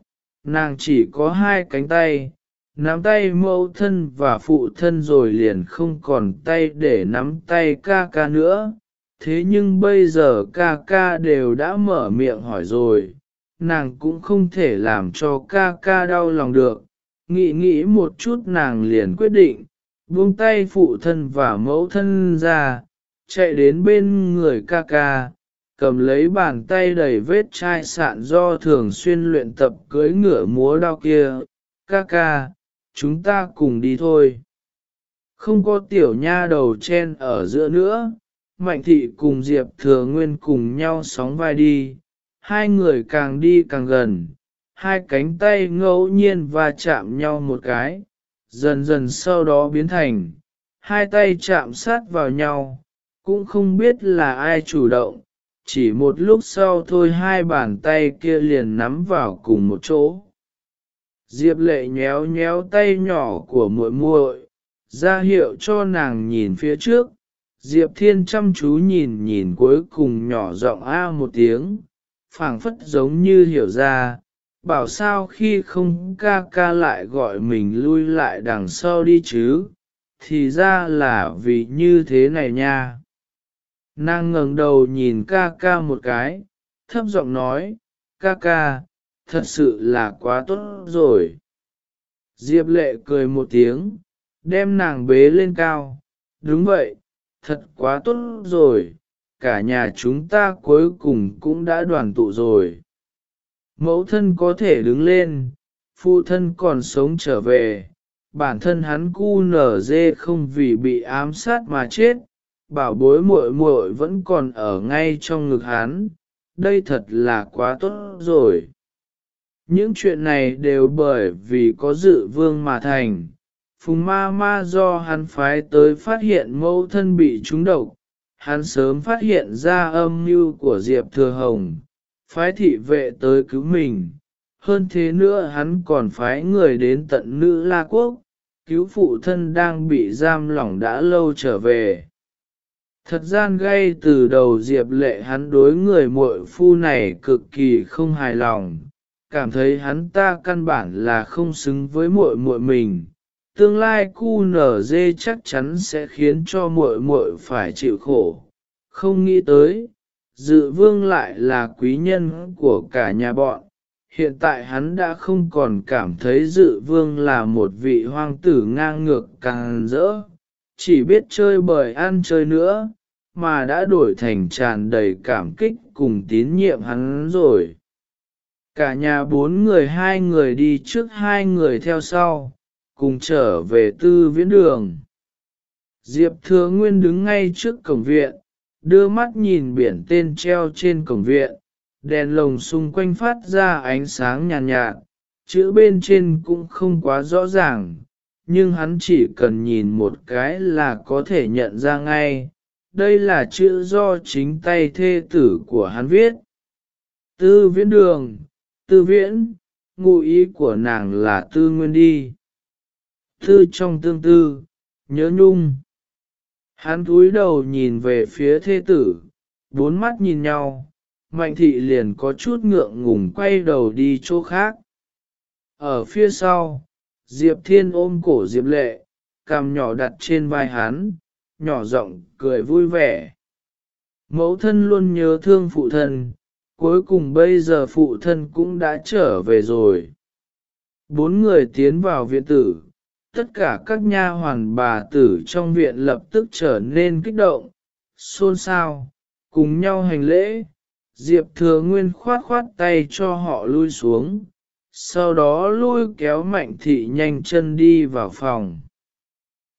S1: nàng chỉ có hai cánh tay, nắm tay mẫu thân và phụ thân rồi liền không còn tay để nắm tay ca ca nữa. Thế nhưng bây giờ ca ca đều đã mở miệng hỏi rồi, nàng cũng không thể làm cho ca ca đau lòng được. Nghĩ nghĩ một chút nàng liền quyết định, buông tay phụ thân và mẫu thân ra, chạy đến bên người ca ca, cầm lấy bàn tay đầy vết chai sạn do thường xuyên luyện tập cưới ngựa múa đao kia. Ca ca, chúng ta cùng đi thôi. Không có tiểu nha đầu chen ở giữa nữa, Mạnh thị cùng Diệp Thừa Nguyên cùng nhau sóng vai đi, hai người càng đi càng gần, hai cánh tay ngẫu nhiên va chạm nhau một cái, dần dần sau đó biến thành, hai tay chạm sát vào nhau, cũng không biết là ai chủ động, chỉ một lúc sau thôi hai bàn tay kia liền nắm vào cùng một chỗ. Diệp lệ nhéo nhéo tay nhỏ của muội muội, ra hiệu cho nàng nhìn phía trước. Diệp thiên chăm chú nhìn nhìn cuối cùng nhỏ giọng a một tiếng, phảng phất giống như hiểu ra, bảo sao khi không ca ca lại gọi mình lui lại đằng sau đi chứ, thì ra là vì như thế này nha. Nàng ngẩng đầu nhìn ca ca một cái, thấp giọng nói, ca ca, thật sự là quá tốt rồi. Diệp lệ cười một tiếng, đem nàng bế lên cao, đúng vậy, thật quá tốt rồi, cả nhà chúng ta cuối cùng cũng đã đoàn tụ rồi. Mẫu thân có thể đứng lên, phụ thân còn sống trở về, bản thân hắn cu nở dê không vì bị ám sát mà chết, bảo bối muội muội vẫn còn ở ngay trong ngực hắn, đây thật là quá tốt rồi. Những chuyện này đều bởi vì có dự vương mà thành. Phùng ma ma do hắn phái tới phát hiện mẫu thân bị trúng độc, hắn sớm phát hiện ra âm mưu của Diệp Thừa Hồng, phái thị vệ tới cứu mình. Hơn thế nữa hắn còn phái người đến tận nữ La Quốc, cứu phụ thân đang bị giam lỏng đã lâu trở về. Thật gian gây từ đầu Diệp lệ hắn đối người muội phu này cực kỳ không hài lòng, cảm thấy hắn ta căn bản là không xứng với muội muội mình. Tương lai cu nở dê chắc chắn sẽ khiến cho muội muội phải chịu khổ. Không nghĩ tới, dự vương lại là quý nhân của cả nhà bọn. Hiện tại hắn đã không còn cảm thấy dự vương là một vị hoàng tử ngang ngược càng rỡ, chỉ biết chơi bời ăn chơi nữa, mà đã đổi thành tràn đầy cảm kích cùng tín nhiệm hắn rồi. Cả nhà bốn người hai người đi trước hai người theo sau, cùng trở về tư viễn đường. Diệp Thừa Nguyên đứng ngay trước cổng viện, đưa mắt nhìn biển tên treo trên cổng viện, đèn lồng xung quanh phát ra ánh sáng nhàn nhạt, nhạt, chữ bên trên cũng không quá rõ ràng, nhưng hắn chỉ cần nhìn một cái là có thể nhận ra ngay, đây là chữ do chính tay thê tử của hắn viết. Tư viễn đường, tư viễn, ngụ ý của nàng là tư nguyên đi. Tư trong tương tư, nhớ nhung. Hắn cúi đầu nhìn về phía thê tử, bốn mắt nhìn nhau, mạnh thị liền có chút ngượng ngùng quay đầu đi chỗ khác. Ở phía sau, Diệp Thiên ôm cổ Diệp Lệ, cằm nhỏ đặt trên vai hắn, nhỏ giọng cười vui vẻ. Mẫu thân luôn nhớ thương phụ thân, cuối cùng bây giờ phụ thân cũng đã trở về rồi. Bốn người tiến vào viện tử, tất cả các nha hoàn bà tử trong viện lập tức trở nên kích động, xôn xao, cùng nhau hành lễ. Diệp thừa nguyên khoát khoát tay cho họ lui xuống, sau đó lôi kéo mạnh thị nhanh chân đi vào phòng.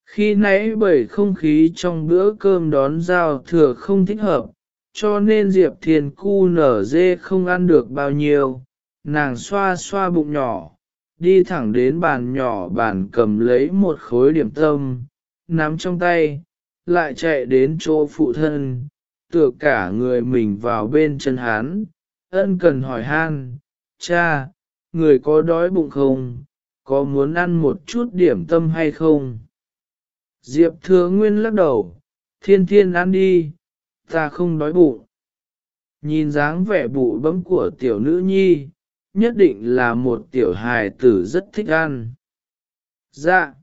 S1: Khi nãy bởi không khí trong bữa cơm đón giao thừa không thích hợp, cho nên Diệp Thiền cu nở dê không ăn được bao nhiêu, nàng xoa xoa bụng nhỏ, đi thẳng đến bàn nhỏ bàn cầm lấy một khối điểm tâm, nắm trong tay, lại chạy đến chỗ phụ thân, tựa cả người mình vào bên chân hắn, ân cần hỏi han, cha, người có đói bụng không, có muốn ăn một chút điểm tâm hay không? Diệp thừa nguyên lắc đầu, thiên thiên ăn đi, ta không đói bụng. Nhìn dáng vẻ bụ bấm của tiểu nữ nhi, nhất định là một tiểu hài tử rất thích ăn. Dạ.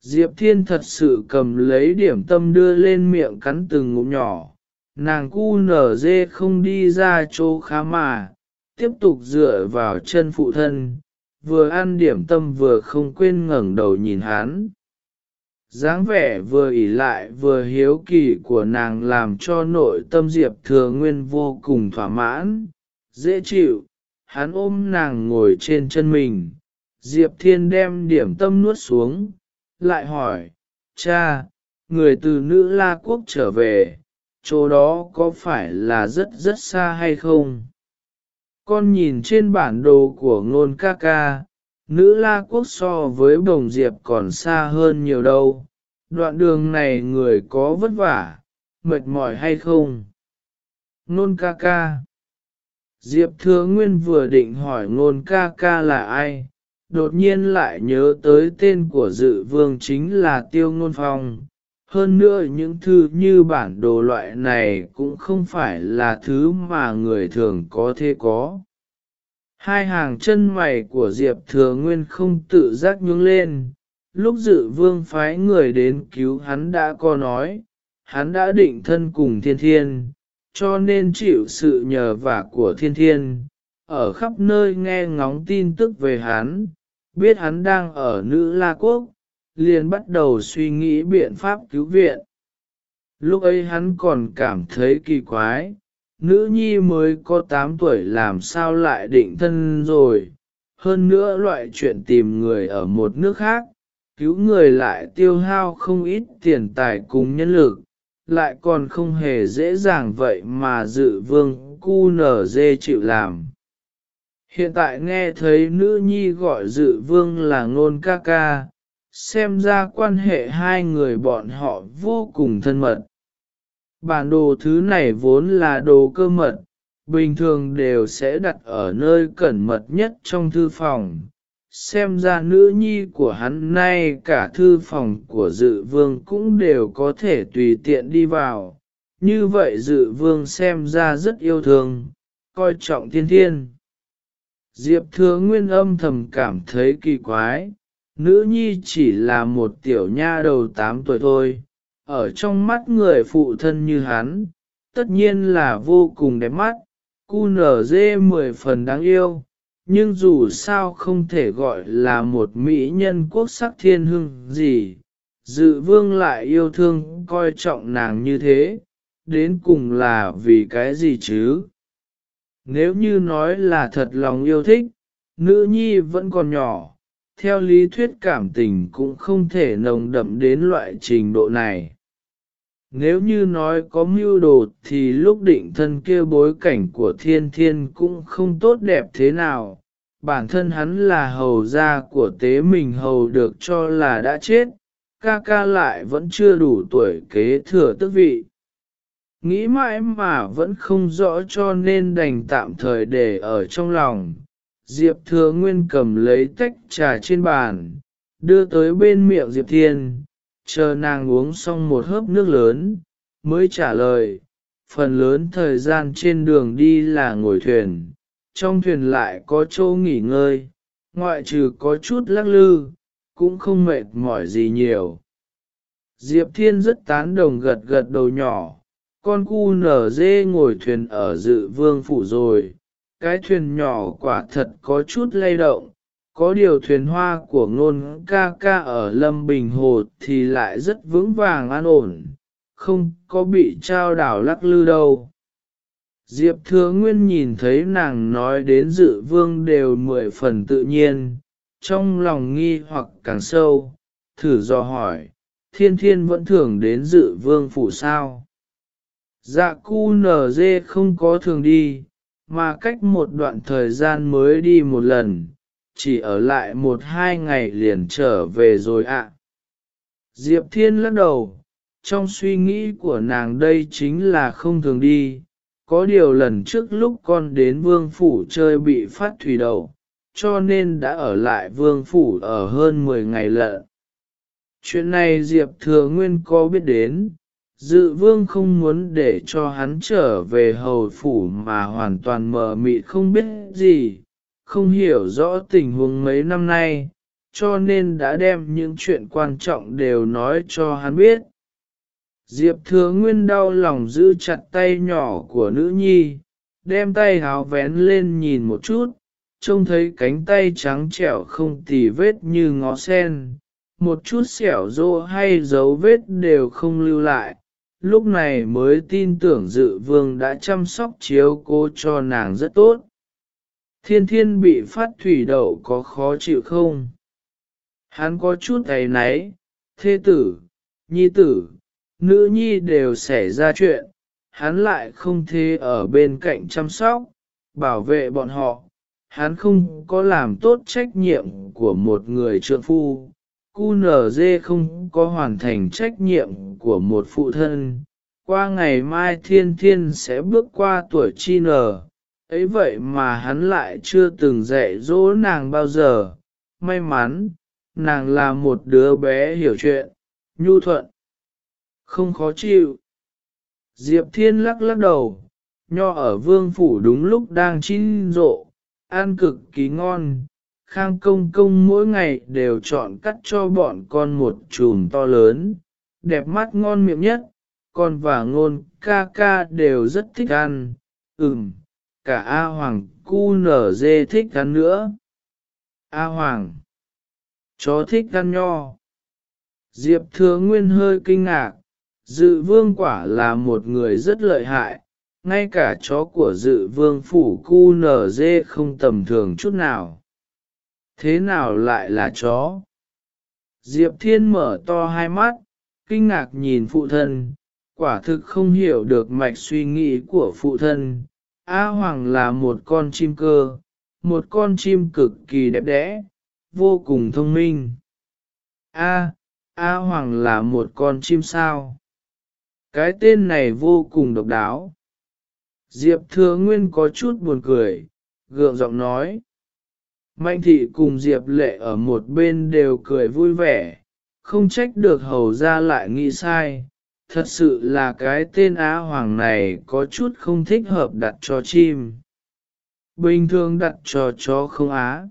S1: Diệp Thiên thật sự cầm lấy điểm tâm đưa lên miệng cắn từng ngụm nhỏ, nàng cu nở dê không đi ra chỗ khá mà, tiếp tục dựa vào chân phụ thân, vừa ăn điểm tâm vừa không quên ngẩng đầu nhìn hắn dáng vẻ vừa ỉ lại vừa hiếu kỳ của nàng làm cho nội tâm diệp thừa nguyên vô cùng thỏa mãn dễ chịu hắn ôm nàng ngồi trên chân mình. Diệp thiên đem điểm tâm nuốt xuống lại hỏi cha người từ nữ la quốc trở về chỗ đó có phải là rất rất xa hay không? Con nhìn trên bản đồ của ngôn ca ca nữ la quốc so với bồng diệp còn xa hơn nhiều đâu, đoạn đường này người có vất vả, mệt mỏi hay không? Nôn ca ca Diệp Thừa Nguyên vừa định hỏi ngôn ca ca là ai, đột nhiên lại nhớ tới tên của dự vương chính là Tiêu Ngôn Phong. Hơn nữa những thư như bản đồ loại này cũng không phải là thứ mà người thường có thể có. Hai hàng chân mày của Diệp Thừa Nguyên không tự giác nhướng lên, lúc dự vương phái người đến cứu hắn đã có nói, hắn đã định thân cùng thiên thiên, cho nên chịu sự nhờ vả của thiên thiên, ở khắp nơi nghe ngóng tin tức về hắn, biết hắn đang ở nữ La Quốc, liền bắt đầu suy nghĩ biện pháp cứu viện. Lúc ấy hắn còn cảm thấy kỳ quái, nữ nhi mới có 8 tuổi làm sao lại định thân rồi. Hơn nữa loại chuyện tìm người ở một nước khác, cứu người lại tiêu hao không ít tiền tài cùng nhân lực, lại còn không hề dễ dàng vậy mà dự vương cu nở dê chịu làm. Hiện tại nghe thấy nữ nhi gọi dự vương là ngôn ca ca, xem ra quan hệ hai người bọn họ vô cùng thân mật. Bản đồ thứ này vốn là đồ cơ mật, bình thường đều sẽ đặt ở nơi cẩn mật nhất trong thư phòng. Xem ra nữ nhi của hắn nay cả thư phòng của dự vương cũng đều có thể tùy tiện đi vào. Như vậy dự vương xem ra rất yêu thương, coi trọng thiên thiên. Diệp thừa nguyên âm thầm cảm thấy kỳ quái, nữ nhi chỉ là một tiểu nha đầu 8 tuổi thôi, ở trong mắt người phụ thân như hắn, tất nhiên là vô cùng đẹp mắt, cu nở dê mười phần đáng yêu, nhưng dù sao không thể gọi là một mỹ nhân quốc sắc thiên hương gì, dự vương lại yêu thương coi trọng nàng như thế, đến cùng là vì cái gì chứ? Nếu như nói là thật lòng yêu thích, nữ nhi vẫn còn nhỏ, theo lý thuyết cảm tình cũng không thể nồng đậm đến loại trình độ này. Nếu như nói có mưu đồ thì lúc định thân kia bối cảnh của thiên thiên cũng không tốt đẹp thế nào. Bản thân hắn là hầu gia của tế mình hầu được cho là đã chết, ca ca lại vẫn chưa đủ tuổi kế thừa tước vị. Nghĩ mãi mà vẫn không rõ cho nên đành tạm thời để ở trong lòng. Diệp thừa nguyên cầm lấy tách trà trên bàn, đưa tới bên miệng Diệp Thiên, chờ nàng uống xong một hớp nước lớn, mới trả lời, phần lớn thời gian trên đường đi là ngồi thuyền, trong thuyền lại có chỗ nghỉ ngơi, ngoại trừ có chút lắc lư, cũng không mệt mỏi gì nhiều. Diệp Thiên rất tán đồng gật gật đầu nhỏ, con cu nở dê ngồi thuyền ở dự vương phủ rồi, cái thuyền nhỏ quả thật có chút lay động, có điều thuyền hoa của ngôn ca ca ở Lâm Bình Hồ thì lại rất vững vàng an ổn, không có bị trao đảo lắc lư đâu. Diệp Thừa Nguyên nhìn thấy nàng nói đến dự vương đều mười phần tự nhiên, trong lòng nghi hoặc càng sâu, thử dò hỏi, thiên thiên vẫn thường đến dự vương phủ sao. Dạ cu nở dê không có thường đi, mà cách một đoạn thời gian mới đi một lần, chỉ ở lại một hai ngày liền trở về rồi ạ. Diệp Thiên lắc đầu, trong suy nghĩ của nàng đây chính là không thường đi, có điều lần trước lúc con đến vương phủ chơi bị phát thủy đầu, cho nên đã ở lại vương phủ ở hơn 10 ngày lận. Chuyện này Diệp Thừa Nguyên có biết đến, dự vương không muốn để cho hắn trở về hầu phủ mà hoàn toàn mờ mịt không biết gì, không hiểu rõ tình huống mấy năm nay, cho nên đã đem những chuyện quan trọng đều nói cho hắn biết. Diệp thừa nguyên đau lòng giữ chặt tay nhỏ của nữ nhi, đem tay háo vén lên nhìn một chút, trông thấy cánh tay trắng trẻo không tì vết như ngó sen, một chút xẻo rô hay dấu vết đều không lưu lại, lúc này mới tin tưởng dự vương đã chăm sóc chiếu cô cho nàng rất tốt. Thiên thiên bị phát thủy đậu có khó chịu không? Hắn có chút ấy náy, thê tử, nhi tử, nữ nhi đều xảy ra chuyện, hắn lại không thế ở bên cạnh chăm sóc, bảo vệ bọn họ. Hắn không có làm tốt trách nhiệm của một người trượng phu, QNZ không có hoàn thành trách nhiệm của một phụ thân. Qua ngày mai thiên thiên sẽ bước qua tuổi chi nở, ấy vậy mà hắn lại chưa từng dạy dỗ nàng bao giờ. May mắn, nàng là một đứa bé hiểu chuyện, nhu thuận, không khó chịu. Diệp Thiên lắc lắc đầu, nho ở vương phủ đúng lúc đang chín rộ, ăn cực kỳ ngon. Khang công công mỗi ngày đều chọn cắt cho bọn con một chùm to lớn, đẹp mắt ngon miệng nhất, con và ngôn ca ca đều rất thích ăn, ừm, cả A Hoàng cu nở dê thích ăn nữa. A Hoàng, chó thích ăn nho. Diệp Thừa Nguyên hơi kinh ngạc, dự vương quả là một người rất lợi hại, ngay cả chó của dự vương phủ cu nở dê không tầm thường chút nào. Thế nào lại là chó? Diệp Thiên mở to hai mắt, kinh ngạc nhìn phụ thân, quả thực không hiểu được mạch suy nghĩ của phụ thân. A Hoàng là một con chim cơ, một con chim cực kỳ đẹp đẽ, vô cùng thông minh. A, A Hoàng là một con chim sao? Cái tên này vô cùng độc đáo. Diệp Thừa Nguyên có chút buồn cười, gượng giọng nói. Mạnh thị cùng Diệp Lệ ở một bên đều cười vui vẻ, không trách được hầu ra lại nghĩ sai. Thật sự là cái tên Á Hoàng này có chút không thích hợp đặt cho chim. Bình thường đặt cho chó không á.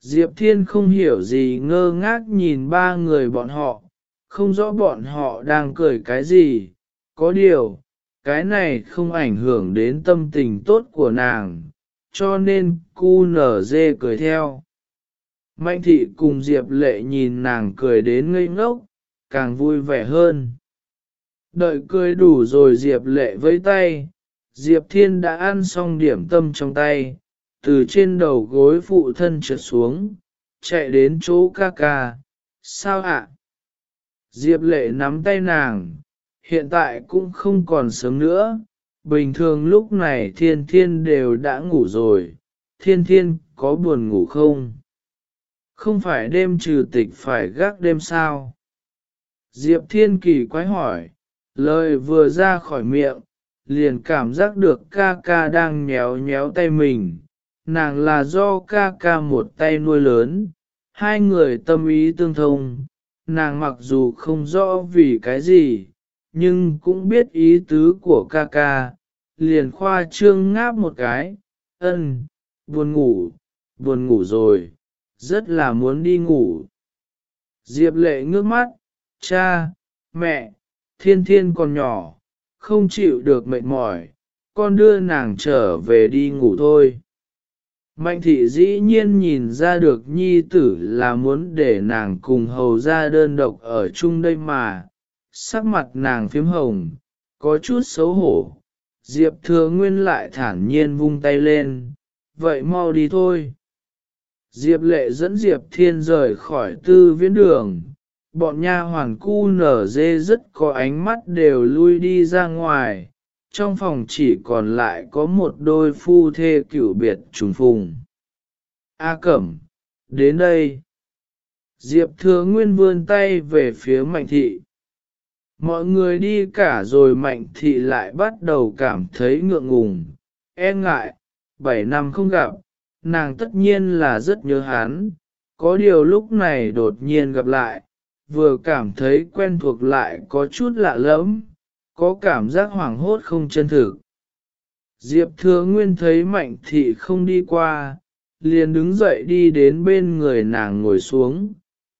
S1: Diệp Thiên không hiểu gì ngơ ngác nhìn ba người bọn họ, không rõ bọn họ đang cười cái gì, có điều, cái này không ảnh hưởng đến tâm tình tốt của nàng, cho nên cu nở dê cười theo. Mạnh thị cùng Diệp lệ nhìn nàng cười đến ngây ngốc, càng vui vẻ hơn. Đợi cười đủ rồi Diệp lệ với tay, Diệp thiên đã ăn xong điểm tâm trong tay, từ trên đầu gối phụ thân trượt xuống, chạy đến chỗ ca ca. Sao ạ? Diệp lệ nắm tay nàng, hiện tại cũng không còn sớm nữa, bình thường lúc này thiên thiên đều đã ngủ rồi, thiên thiên có buồn ngủ không? Không phải đêm trừ tịch phải gác đêm sao? Diệp thiên kỳ quái hỏi, lời vừa ra khỏi miệng, liền cảm giác được ca ca đang nhéo nhéo tay mình, nàng là do ca ca một tay nuôi lớn, hai người tâm ý tương thông, nàng mặc dù không rõ vì cái gì, nhưng cũng biết ý tứ của ca ca, liền khoa trương ngáp một cái, ân, buồn ngủ, buồn ngủ rồi, rất là muốn đi ngủ. Diệp lệ ngước mắt, cha, mẹ, thiên thiên còn nhỏ, không chịu được mệt mỏi, con đưa nàng trở về đi ngủ thôi. Mạnh thị dĩ nhiên nhìn ra được nhi tử là muốn để nàng cùng hầu ra đơn độc ở chung đây mà, sắc mặt nàng phím hồng, có chút xấu hổ, diệp thừa nguyên lại thản nhiên vung tay lên vậy mau đi thôi diệp lệ dẫn diệp thiên rời khỏi tư viễn đường bọn nha hoàn cu nở dê rất có ánh mắt đều lui đi ra ngoài, trong phòng chỉ còn lại có một đôi phu thê cửu biệt trùng phùng. A cẩm, đến đây. Diệp thừa nguyên vươn tay về phía mạnh thị. Mọi người đi cả rồi mạnh thị lại bắt đầu cảm thấy ngượng ngùng e ngại, bảy năm không gặp, nàng tất nhiên là rất nhớ hắn, có điều lúc này đột nhiên gặp lại vừa cảm thấy quen thuộc lại có chút lạ lẫm, có cảm giác hoảng hốt không chân thực. Diệp thừa nguyên thấy mạnh thị không đi qua, liền đứng dậy đi đến bên người nàng ngồi xuống,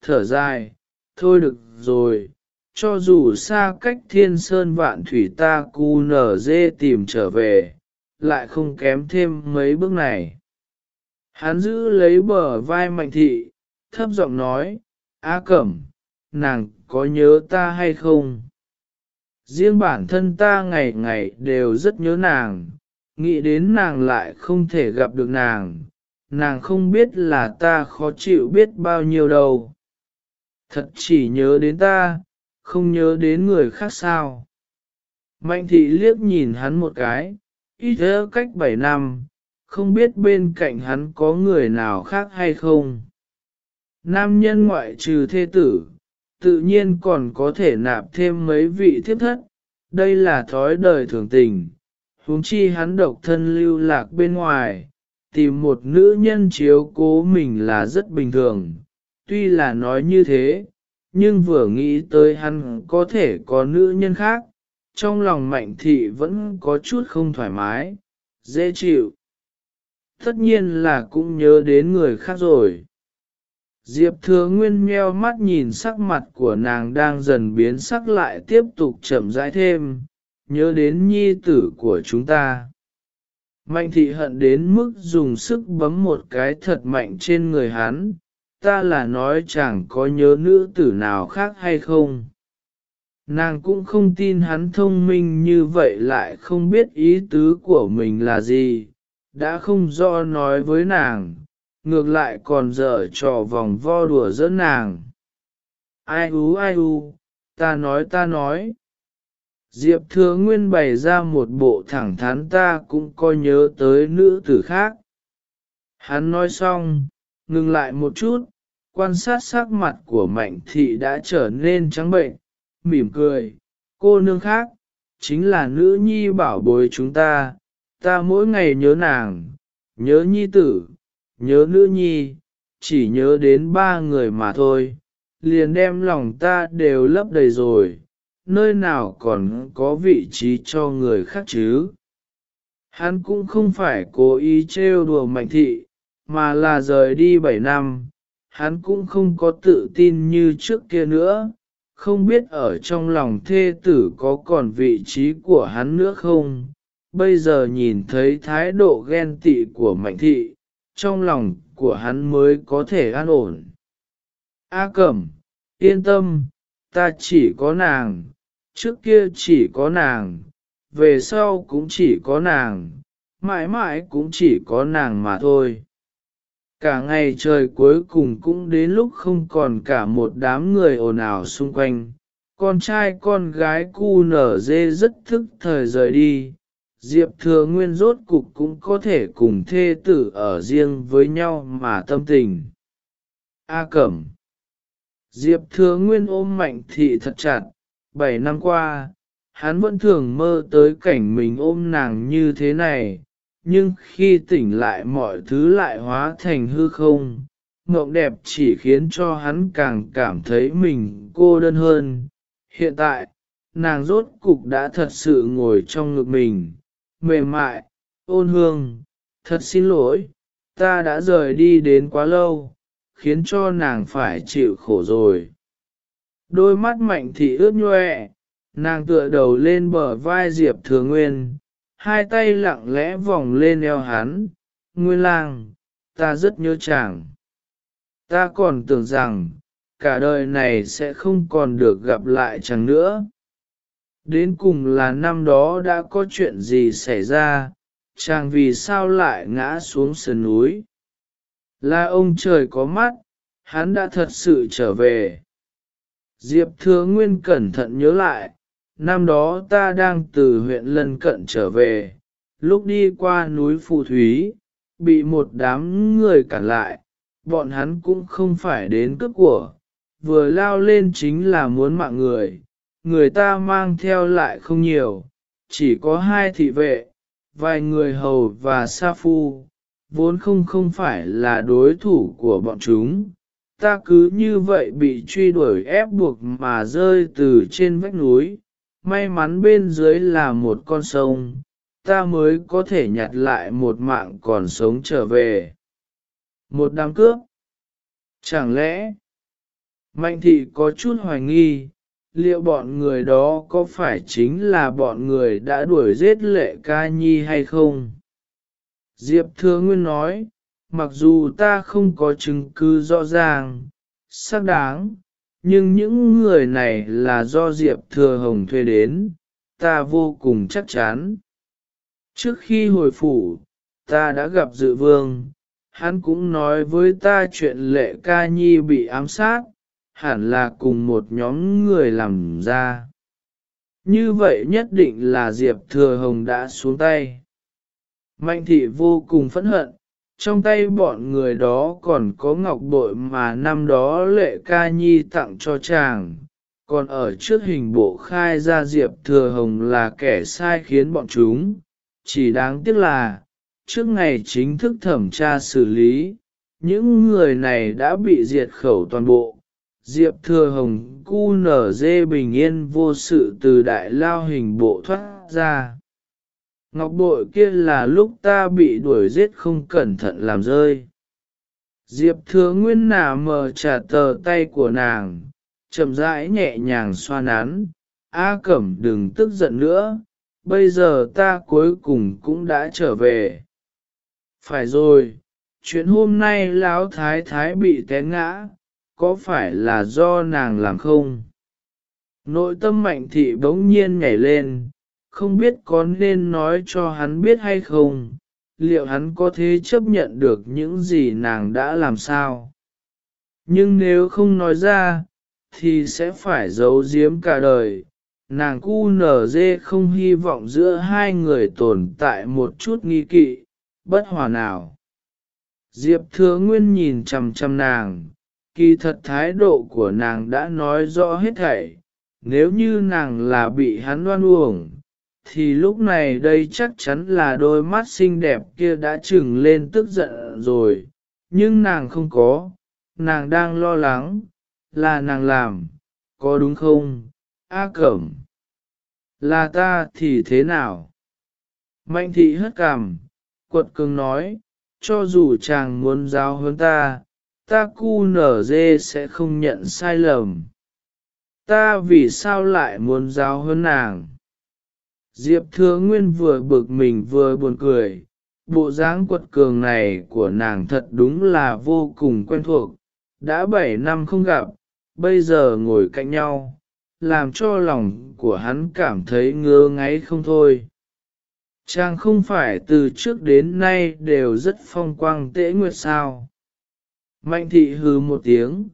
S1: thở dài, thôi được rồi, cho dù xa cách thiên sơn vạn thủy ta cu nở dê tìm trở về, lại không kém thêm mấy bước này. Hắn giữ lấy bờ vai mạnh thị, thấp giọng nói, a cẩm nàng có nhớ ta hay không? Riêng bản thân ta ngày ngày đều rất nhớ nàng, nghĩ đến nàng lại không thể gặp được nàng. Nàng không biết là ta khó chịu biết bao nhiêu đâu. Thật chỉ nhớ đến ta, không nhớ đến người khác sao. Mạnh thị liếc nhìn hắn một cái ít thế cách bảy năm, không biết bên cạnh hắn có người nào khác hay không. Nam nhân ngoại trừ thê tử tự nhiên còn có thể nạp thêm mấy vị thiếp thất, đây là thói đời thường tình, huống chi hắn độc thân lưu lạc bên ngoài, tìm một nữ nhân chiếu cố mình là rất bình thường, tuy là nói như thế, nhưng vừa nghĩ tới hắn có thể có nữ nhân khác, trong lòng mạnh thị vẫn có chút không thoải mái, dễ chịu. Tất nhiên là cũng nhớ đến người khác rồi. Diệp thừa nguyên meo mắt nhìn sắc mặt của nàng đang dần biến sắc lại tiếp tục chậm rãi thêm, nhớ đến nhi tử của chúng ta. Mạnh thị hận đến mức dùng sức bấm một cái thật mạnh trên người hắn, ta là nói chẳng có nhớ nữ tử nào khác hay không. Nàng cũng không tin hắn thông minh như vậy lại không biết ý tứ của mình là gì, đã không do nói với nàng ngược lại còn dở trò vòng vo đùa giỡn nàng. Ai u ai u, ta nói ta nói. Diệp thừa nguyên bày ra một bộ thẳng thắn ta cũng coi nhớ tới nữ tử khác. Hắn nói xong, ngừng lại một chút, quan sát sắc mặt của mạnh thị đã trở nên trắng bệnh, mỉm cười, cô nương khác, chính là nữ nhi bảo bối chúng ta, ta mỗi ngày nhớ nàng, nhớ nhi tử, nhớ nữ nhi, chỉ nhớ đến ba người mà thôi, liền đem lòng ta đều lấp đầy rồi, nơi nào còn có vị trí cho người khác chứ. Hắn cũng không phải cố ý trêu đùa mạnh thị, mà là rời đi bảy năm, hắn cũng không có tự tin như trước kia nữa, không biết ở trong lòng thê tử có còn vị trí của hắn nữa không. Bây giờ nhìn thấy thái độ ghen tị của mạnh thị, trong lòng của hắn mới có thể an ổn. A cẩm, yên tâm, ta chỉ có nàng, trước kia chỉ có nàng, về sau cũng chỉ có nàng, mãi mãi cũng chỉ có nàng mà thôi. Cả ngày trời cuối cùng cũng đến lúc không còn cả một đám người ồn ào xung quanh, con trai con gái cu nở dê rất thức thời rời đi, Diệp Thừa Nguyên rốt cục cũng có thể cùng thê tử ở riêng với nhau mà tâm tình. A Cẩm Diệp Thừa Nguyên ôm mạnh thị thật chặt, bảy năm qua, hắn vẫn thường mơ tới cảnh mình ôm nàng như thế này, nhưng khi tỉnh lại mọi thứ lại hóa thành hư không. Ngộng đẹp chỉ khiến cho hắn càng cảm thấy mình cô đơn hơn. Hiện tại, nàng rốt cục đã thật sự ngồi trong ngực mình, mềm mại, ôn hương, thật xin lỗi, ta đã rời đi đến quá lâu, khiến cho nàng phải chịu khổ rồi. Đôi mắt mạnh thị ướt nhoẹ, nàng tựa đầu lên bờ vai Diệp Thừa Nguyên, hai tay lặng lẽ vòng lên eo hắn, Nguyên lang, ta rất nhớ chàng. Ta còn tưởng rằng, cả đời này sẽ không còn được gặp lại chàng nữa đến cùng là năm đó đã có chuyện gì xảy ra, chàng vì sao lại ngã xuống sườn núi. Là ông trời có mắt, hắn đã thật sự trở về. Diệp Thừa Nguyên cẩn thận nhớ lại, năm đó ta đang từ huyện lân cận trở về, lúc đi qua núi Phù Thúy, bị một đám người cản lại, bọn hắn cũng không phải đến cướp của, vừa lao lên chính là muốn mạng người, người ta mang theo lại không nhiều, chỉ có hai thị vệ, vài người hầu và sa phu, vốn không không phải là đối thủ của bọn chúng. Ta cứ như vậy bị truy đuổi ép buộc mà rơi từ trên vách núi, may mắn bên dưới là một con sông, ta mới có thể nhặt lại một mạng còn sống trở về. Một đám cướp. Chẳng lẽ, Mạnh thị có chút hoài nghi, liệu bọn người đó có phải chính là bọn người đã đuổi giết lệ ca nhi hay không? Diệp Thừa Nguyên nói, mặc dù ta không có chứng cứ rõ ràng, xác đáng, nhưng những người này là do Diệp Thừa Hồng thuê đến, ta vô cùng chắc chắn. Trước khi hồi phủ, ta đã gặp dự vương, hắn cũng nói với ta chuyện lệ ca nhi bị ám sát, hẳn là cùng một nhóm người làm ra. Như vậy nhất định là Diệp Thừa Hồng đã xuống tay. Mạnh thị vô cùng phẫn hận, trong tay bọn người đó còn có ngọc bội mà năm đó lệ ca nhi tặng cho chàng, còn ở trước hình bộ khai ra Diệp Thừa Hồng là kẻ sai khiến bọn chúng, chỉ đáng tiếc là, trước ngày chính thức thẩm tra xử lý, những người này đã bị diệt khẩu toàn bộ, Diệp Thừa Hồng cu nở dê bình yên vô sự từ đại lao hình bộ thoát ra. Ngọc bội kia là lúc ta bị đuổi giết không cẩn thận làm rơi. Diệp Thừa Nguyên nà mờ trả tờ tay của nàng, chậm rãi nhẹ nhàng xoa nắn. A Cẩm đừng tức giận nữa, bây giờ ta cuối cùng cũng đã trở về. Phải rồi, chuyện hôm nay lão thái thái bị té ngã, có phải là do nàng làm không? Nội tâm mạnh thị bỗng nhiên nhảy lên, không biết có nên nói cho hắn biết hay không, liệu hắn có thể chấp nhận được những gì nàng đã làm sao? Nhưng nếu không nói ra, thì sẽ phải giấu giếm cả đời. Nàng cu nở dê không hy vọng giữa hai người tồn tại một chút nghi kỵ, bất hòa nào. Diệp thừa nguyên nhìn chằm chằm nàng, kỳ thật thái độ của nàng đã nói rõ hết thảy, nếu như nàng là bị hắn đoan uổng, thì lúc này đây chắc chắn là đôi mắt xinh đẹp kia đã trừng lên tức giận rồi, nhưng nàng không có, nàng đang lo lắng, là nàng làm, có đúng không, A Cẩm? Là ta thì thế nào? Mạnh thị hất cằm, quật cường nói, cho dù chàng muốn giáo hơn ta, ta cu nở dê sẽ không nhận sai lầm. Ta vì sao lại muốn giáo hơn nàng? Diệp Thừa Nguyên vừa bực mình vừa buồn cười, bộ dáng quật cường này của nàng thật đúng là vô cùng quen thuộc, đã 7 năm không gặp, bây giờ ngồi cạnh nhau, làm cho lòng của hắn cảm thấy ngứa ngáy không thôi. Chàng không phải từ trước đến nay đều rất phong quang tễ nguyệt sao. Mạnh thị hư một tiếng,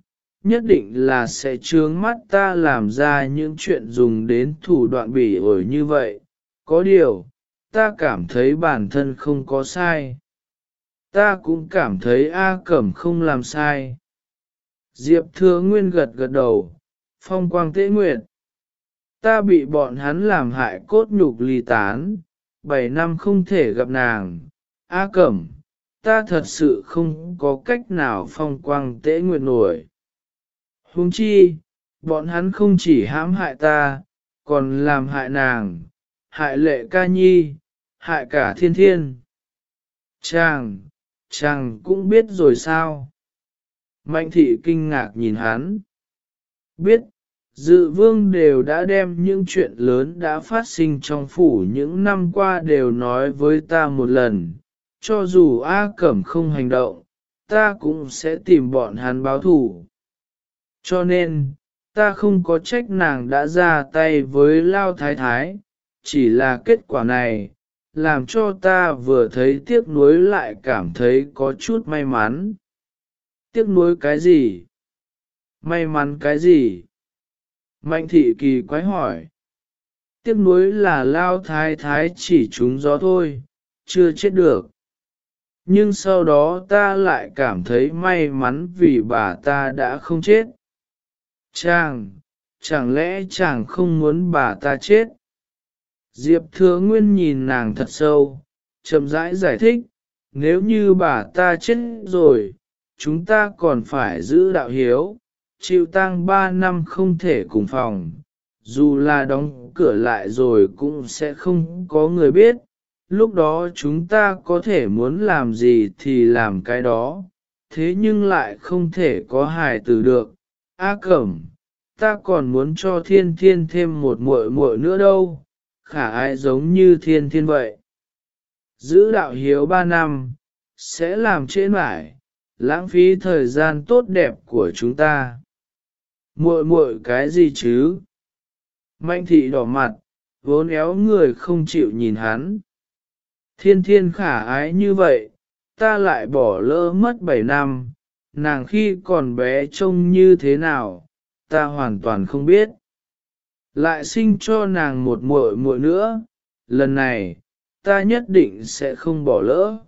S1: nhất định là sẽ trướng mắt ta làm ra những chuyện dùng đến thủ đoạn bỉ ổi như vậy. Có điều, ta cảm thấy bản thân không có sai. Ta cũng cảm thấy A Cẩm không làm sai. Diệp Thừa Nguyên gật gật đầu, phong quang tế nguyệt. Ta bị bọn hắn làm hại cốt nhục ly tán, bảy năm không thể gặp nàng. A Cẩm, ta thật sự không có cách nào phong quang tế nguyệt nổi. Huống chi, bọn hắn không chỉ hãm hại ta, còn làm hại nàng, hại lệ ca nhi, hại cả thiên thiên. Chàng, chàng cũng biết rồi sao? Mạnh thị kinh ngạc nhìn hắn. Biết, dự vương đều đã đem những chuyện lớn đã phát sinh trong phủ những năm qua đều nói với ta một lần, cho dù A Cẩm không hành động, ta cũng sẽ tìm bọn hắn báo thủ. Cho nên, ta không có trách nàng đã ra tay với Lao Thái Thái, chỉ là kết quả này, làm cho ta vừa thấy tiếc nuối lại cảm thấy có chút may mắn. Tiếc nuối cái gì? May mắn cái gì? Mạnh thị kỳ quái hỏi. Tiếc nuối là lao thái thái chỉ trúng gió thôi, chưa chết được. Nhưng sau đó ta lại cảm thấy may mắn vì bà ta đã không chết. Chàng, chẳng lẽ chàng không muốn bà ta chết? Diệp thừa nguyên nhìn nàng thật sâu, chậm rãi giải thích, nếu như bà ta chết rồi, chúng ta còn phải giữ đạo hiếu, chịu tang ba năm không thể cùng phòng, dù là đóng cửa lại rồi cũng sẽ không có người biết, lúc đó chúng ta có thể muốn làm gì thì làm cái đó, thế nhưng lại không thể có hài tử được. A cẩm, ta còn muốn cho thiên thiên thêm một muội muội nữa đâu, khả ai giống như thiên thiên vậy. Giữ đạo hiếu ba năm, sẽ làm trễ mãi, lãng phí thời gian tốt đẹp của chúng ta. Muội muội cái gì chứ? Mạnh thị đỏ mặt, vốn éo người không chịu nhìn hắn. Thiên thiên khả ái như vậy, ta lại bỏ lỡ mất bảy năm, nàng khi còn bé trông như thế nào, ta hoàn toàn không biết. Lại sinh cho nàng một muội muội nữa, lần này, ta nhất định sẽ không bỏ lỡ.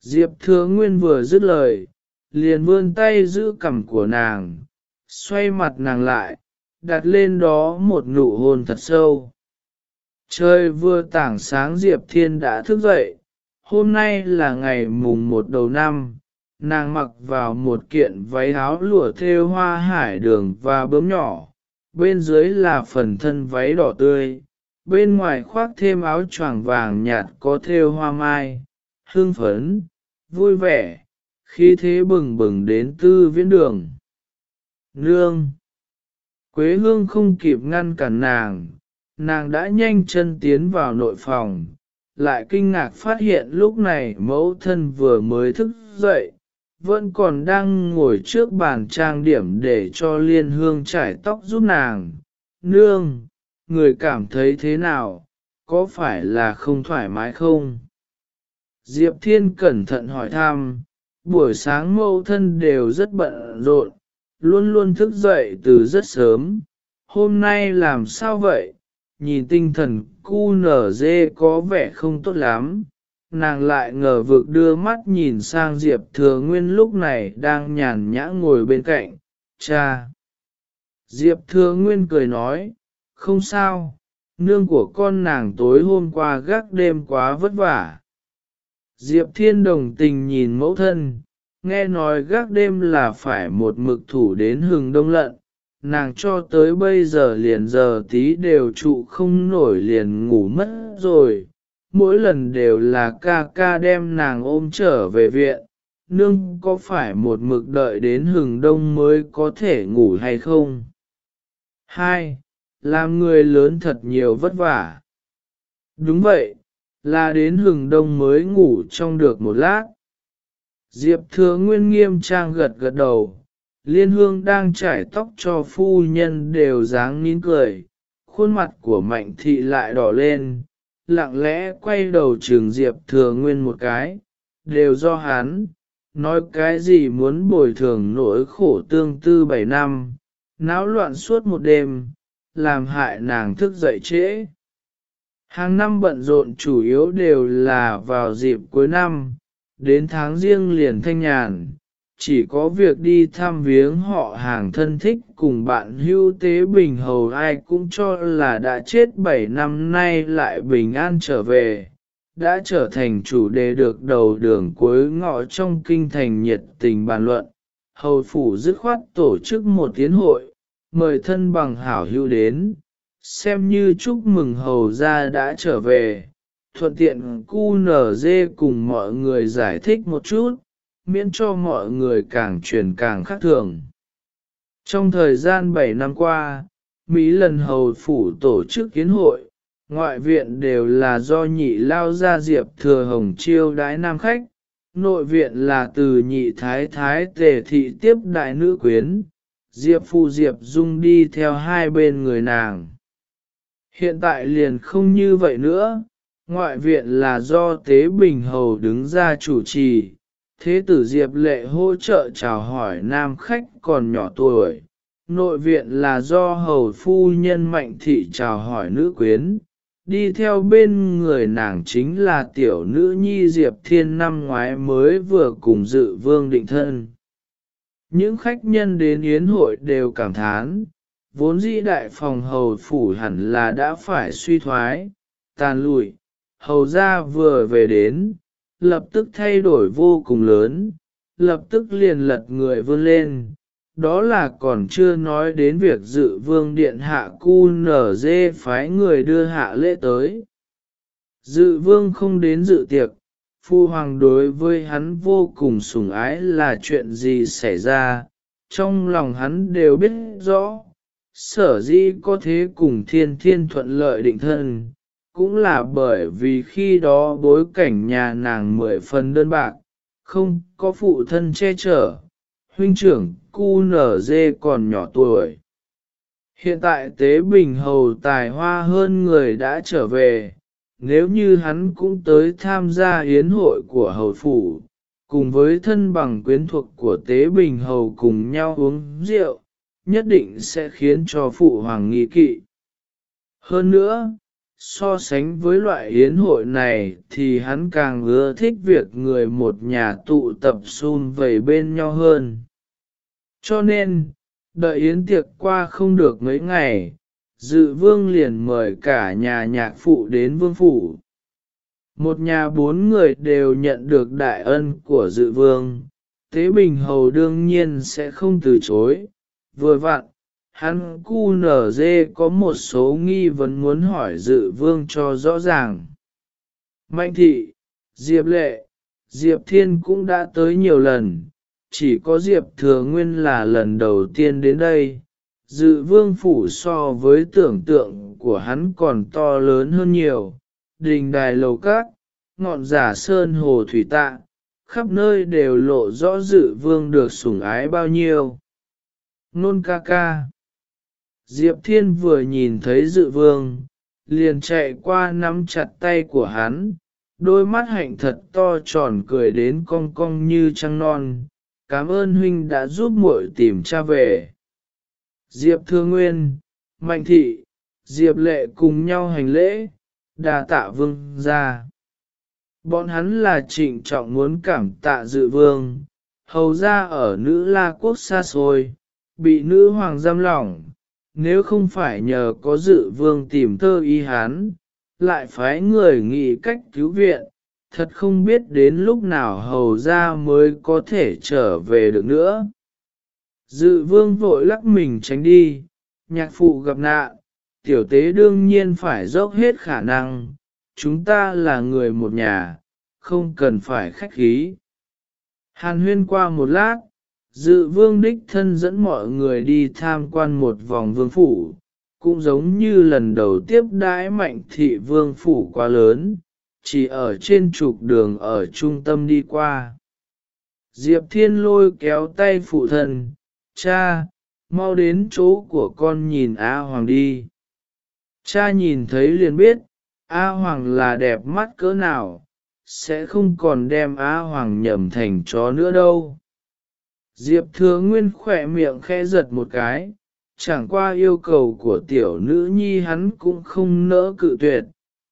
S1: Diệp Thừa Nguyên vừa dứt lời, liền vươn tay giữ cằm của nàng, xoay mặt nàng lại, đặt lên đó một nụ hôn thật sâu. Trời vừa tảng sáng Diệp Thiên đã thức dậy, hôm nay là ngày mùng một đầu năm, nàng mặc vào một kiện váy áo lụa thêu hoa hải đường và bướm nhỏ, bên dưới là phần thân váy đỏ tươi, bên ngoài khoác thêm áo choàng vàng nhạt có thêu hoa mai, hương phấn, vui vẻ, khí thế bừng bừng đến tư viễn đường. Nương! Quế hương không kịp ngăn cản nàng, nàng đã nhanh chân tiến vào nội phòng, lại kinh ngạc phát hiện lúc này mẫu thân vừa mới thức dậy, vẫn còn đang ngồi trước bàn trang điểm để cho liên hương trải tóc giúp nàng. Nương, người cảm thấy thế nào, có phải là không thoải mái không? Diệp Thiên cẩn thận hỏi thăm, buổi sáng mẫu thân đều rất bận rộn, luôn luôn thức dậy từ rất sớm. Hôm nay làm sao vậy? Nhìn tinh thần cu nở dê có vẻ không tốt lắm. Nàng lại ngờ vực đưa mắt nhìn sang Diệp Thừa Nguyên lúc này đang nhàn nhã ngồi bên cạnh. Cha! Diệp Thừa Nguyên cười nói, không sao, nương của con nàng tối hôm qua gác đêm quá vất vả. Diệp Thiên đồng tình nhìn mẫu thân, nghe nói gác đêm là phải một mực thủ đến hừng đông lận, nàng cho tới bây giờ liền giờ tí đều trụ không nổi liền ngủ mất rồi, mỗi lần đều là ca ca đem nàng ôm trở về viện, nương có phải một mực đợi đến hừng đông mới có thể ngủ hay không? Hai, làm người lớn thật nhiều vất vả. Đúng vậy, là đến hừng đông mới ngủ trong được một lát. Diệp thừa nguyên nghiêm trang gật gật đầu, liên hương đang trải tóc cho phu nhân đều dáng nín cười, khuôn mặt của mạnh thị lại đỏ lên, lặng lẽ quay đầu trường Diệp thừa nguyên một cái, đều do hắn, nói cái gì muốn bồi thường nỗi khổ tương tư bảy năm, náo loạn suốt một đêm, làm hại nàng thức dậy trễ. Hàng năm bận rộn chủ yếu đều là vào dịp cuối năm, đến tháng riêng liền thanh nhàn, chỉ có việc đi thăm viếng họ hàng thân thích cùng bạn hưu tế bình hầu ai cũng cho là đã chết 7 năm nay lại bình an trở về, đã trở thành chủ đề được đầu đường cuối ngõ trong kinh thành nhiệt tình bàn luận. Hầu phủ dứt khoát tổ chức một tiến hội, mời thân bằng hảo hưu đến, xem như chúc mừng hầu gia đã trở về, thuận tiện cu nở dê cùng mọi người giải thích một chút, miễn cho mọi người càng truyền càng khác thường. Trong thời gian 7 năm qua, Mỹ lần hầu phủ tổ chức kiến hội, ngoại viện đều là do nhị lao gia diệp thừa hồng chiêu đái nam khách, nội viện là từ nhị thái thái tề thị tiếp đại nữ quyến, diệp phu diệp dung đi theo hai bên người nàng hiện tại liền không như vậy nữa ngoại viện là do tế bình hầu đứng ra chủ trì thế tử diệp lệ hỗ trợ chào hỏi nam khách còn nhỏ tuổi. Nội viện là do hầu phu nhân mạnh thị chào hỏi nữ quyến. Đi theo bên người nàng chính là tiểu nữ nhi diệp thiên năm ngoái mới vừa cùng dự vương định thân. Những khách nhân đến yến hội đều cảm thán, vốn dĩ đại phòng hầu phủ hẳn là đã phải suy thoái, tàn lụi, hầu ra vừa về đến lập tức thay đổi vô cùng lớn lập tức liền lật người vươn lên đó là còn chưa nói đến việc dự vương điện hạ cu nở dê phái người đưa hạ lễ tới. Dự vương không đến dự tiệc, phu hoàng đối với hắn vô cùng sủng ái là chuyện gì xảy ra, trong lòng hắn đều biết rõ, sở dĩ có thế cùng thiên thiên thuận lợi định thân, cũng là bởi vì khi đó bối cảnh nhà nàng mười phần đơn bạc, không có phụ thân che chở, huynh trưởng cu nở dê còn nhỏ tuổi. Hiện tại tế bình hầu tài hoa hơn người đã trở về, nếu như hắn cũng tới tham gia yến hội của hầu phủ, cùng với thân bằng quyến thuộc của tế bình hầu cùng nhau uống rượu, nhất định sẽ khiến cho phụ hoàng nghi kỵ. Hơn nữa, so sánh với loại yến hội này thì hắn càng ưa thích việc người một nhà tụ tập xun vầy bên nhau hơn. Cho nên, đợi yến tiệc qua không được mấy ngày, dự vương liền mời cả nhà nhạc phụ đến vương phủ. Một nhà bốn người đều nhận được đại ân của dự vương, Tế Bình Hầu đương nhiên sẽ không từ chối. Vừa vặn, hắn cu nở dê có một số nghi vấn muốn hỏi dự vương cho rõ ràng. Mạnh thị, Diệp Lệ, Diệp Thiên cũng đã tới nhiều lần, chỉ có Diệp Thừa Nguyên là lần đầu tiên đến đây. Dự vương phủ so với tưởng tượng của hắn còn to lớn hơn nhiều, đình đài lầu cát, ngọn giả sơn hồ thủy tạ, khắp nơi đều lộ rõ dự vương được sủng ái bao nhiêu. Nôn ca ca. Diệp Thiên vừa nhìn thấy dự vương, liền chạy qua nắm chặt tay của hắn, đôi mắt hạnh thật to tròn cười đến cong cong như trăng non, cảm ơn huynh đã giúp muội tìm cha về. Diệp Thương Nguyên, Mạnh Thị, Diệp Lệ cùng nhau hành lễ, đà tạ vương ra. Bọn hắn là trịnh trọng muốn cảm tạ dự vương, hầu ra ở nữ la quốc xa xôi, bị nữ hoàng giam lỏng, nếu không phải nhờ có dự vương tìm thơ y hán, lại phái người nghĩ cách cứu viện, thật không biết đến lúc nào hầu ra mới có thể trở về được nữa. Dự vương vội lắc mình tránh đi, nhạc phụ gặp nạn, tiểu tế đương nhiên phải dốc hết khả năng, chúng ta là người một nhà, không cần phải khách khí. Hàn huyên qua một lát, dự vương đích thân dẫn mọi người đi tham quan một vòng vương phủ, cũng giống như lần đầu tiếp đãi mạnh thị vương phủ quá lớn, chỉ ở trên trục đường ở trung tâm đi qua. Diệp Thiên lôi kéo tay phụ thân, cha, mau đến chỗ của con nhìn A Hoàng đi. Cha nhìn thấy liền biết, A Hoàng là đẹp mắt cỡ nào, sẽ không còn đem A Hoàng nhầm thành chó nữa đâu. Diệp Thừa Nguyên khỏe miệng khẽ giật một cái, chẳng qua yêu cầu của tiểu nữ nhi hắn cũng không nỡ cự tuyệt.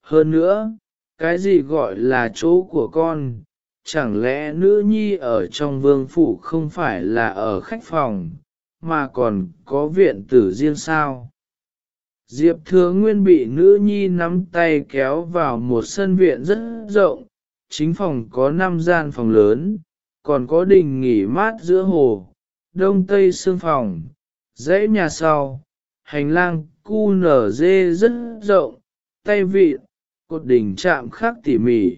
S1: Hơn nữa, cái gì gọi là chỗ của con, chẳng lẽ nữ nhi ở trong vương phủ không phải là ở khách phòng, mà còn có viện tử riêng sao? Diệp Thừa Nguyên bị nữ nhi nắm tay kéo vào một sân viện rất rộng, chính phòng có năm gian phòng lớn, còn có đình nghỉ mát giữa hồ, đông tây xương phòng, dãy nhà sau, hành lang cu nở dê rất rộng, tay vịn, cột đỉnh chạm khắc tỉ mỉ,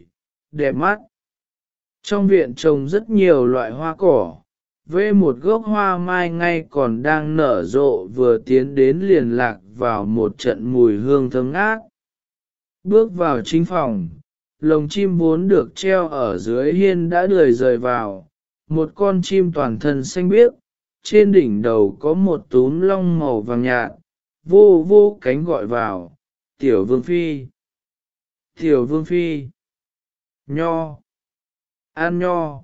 S1: đẹp mắt. Trong viện trồng rất nhiều loại hoa cỏ, với một gốc hoa mai ngay còn đang nở rộ vừa tiến đến liền lạc vào một trận mùi hương thơm ngát. Bước vào chính phòng, lồng chim vốn được treo ở dưới hiên đã lười rời vào, một con chim toàn thân xanh biếc, trên đỉnh đầu có một túm long màu vàng nhạt, vô vô cánh gọi vào, tiểu vương phi, tiểu vương phi, nho, an nho.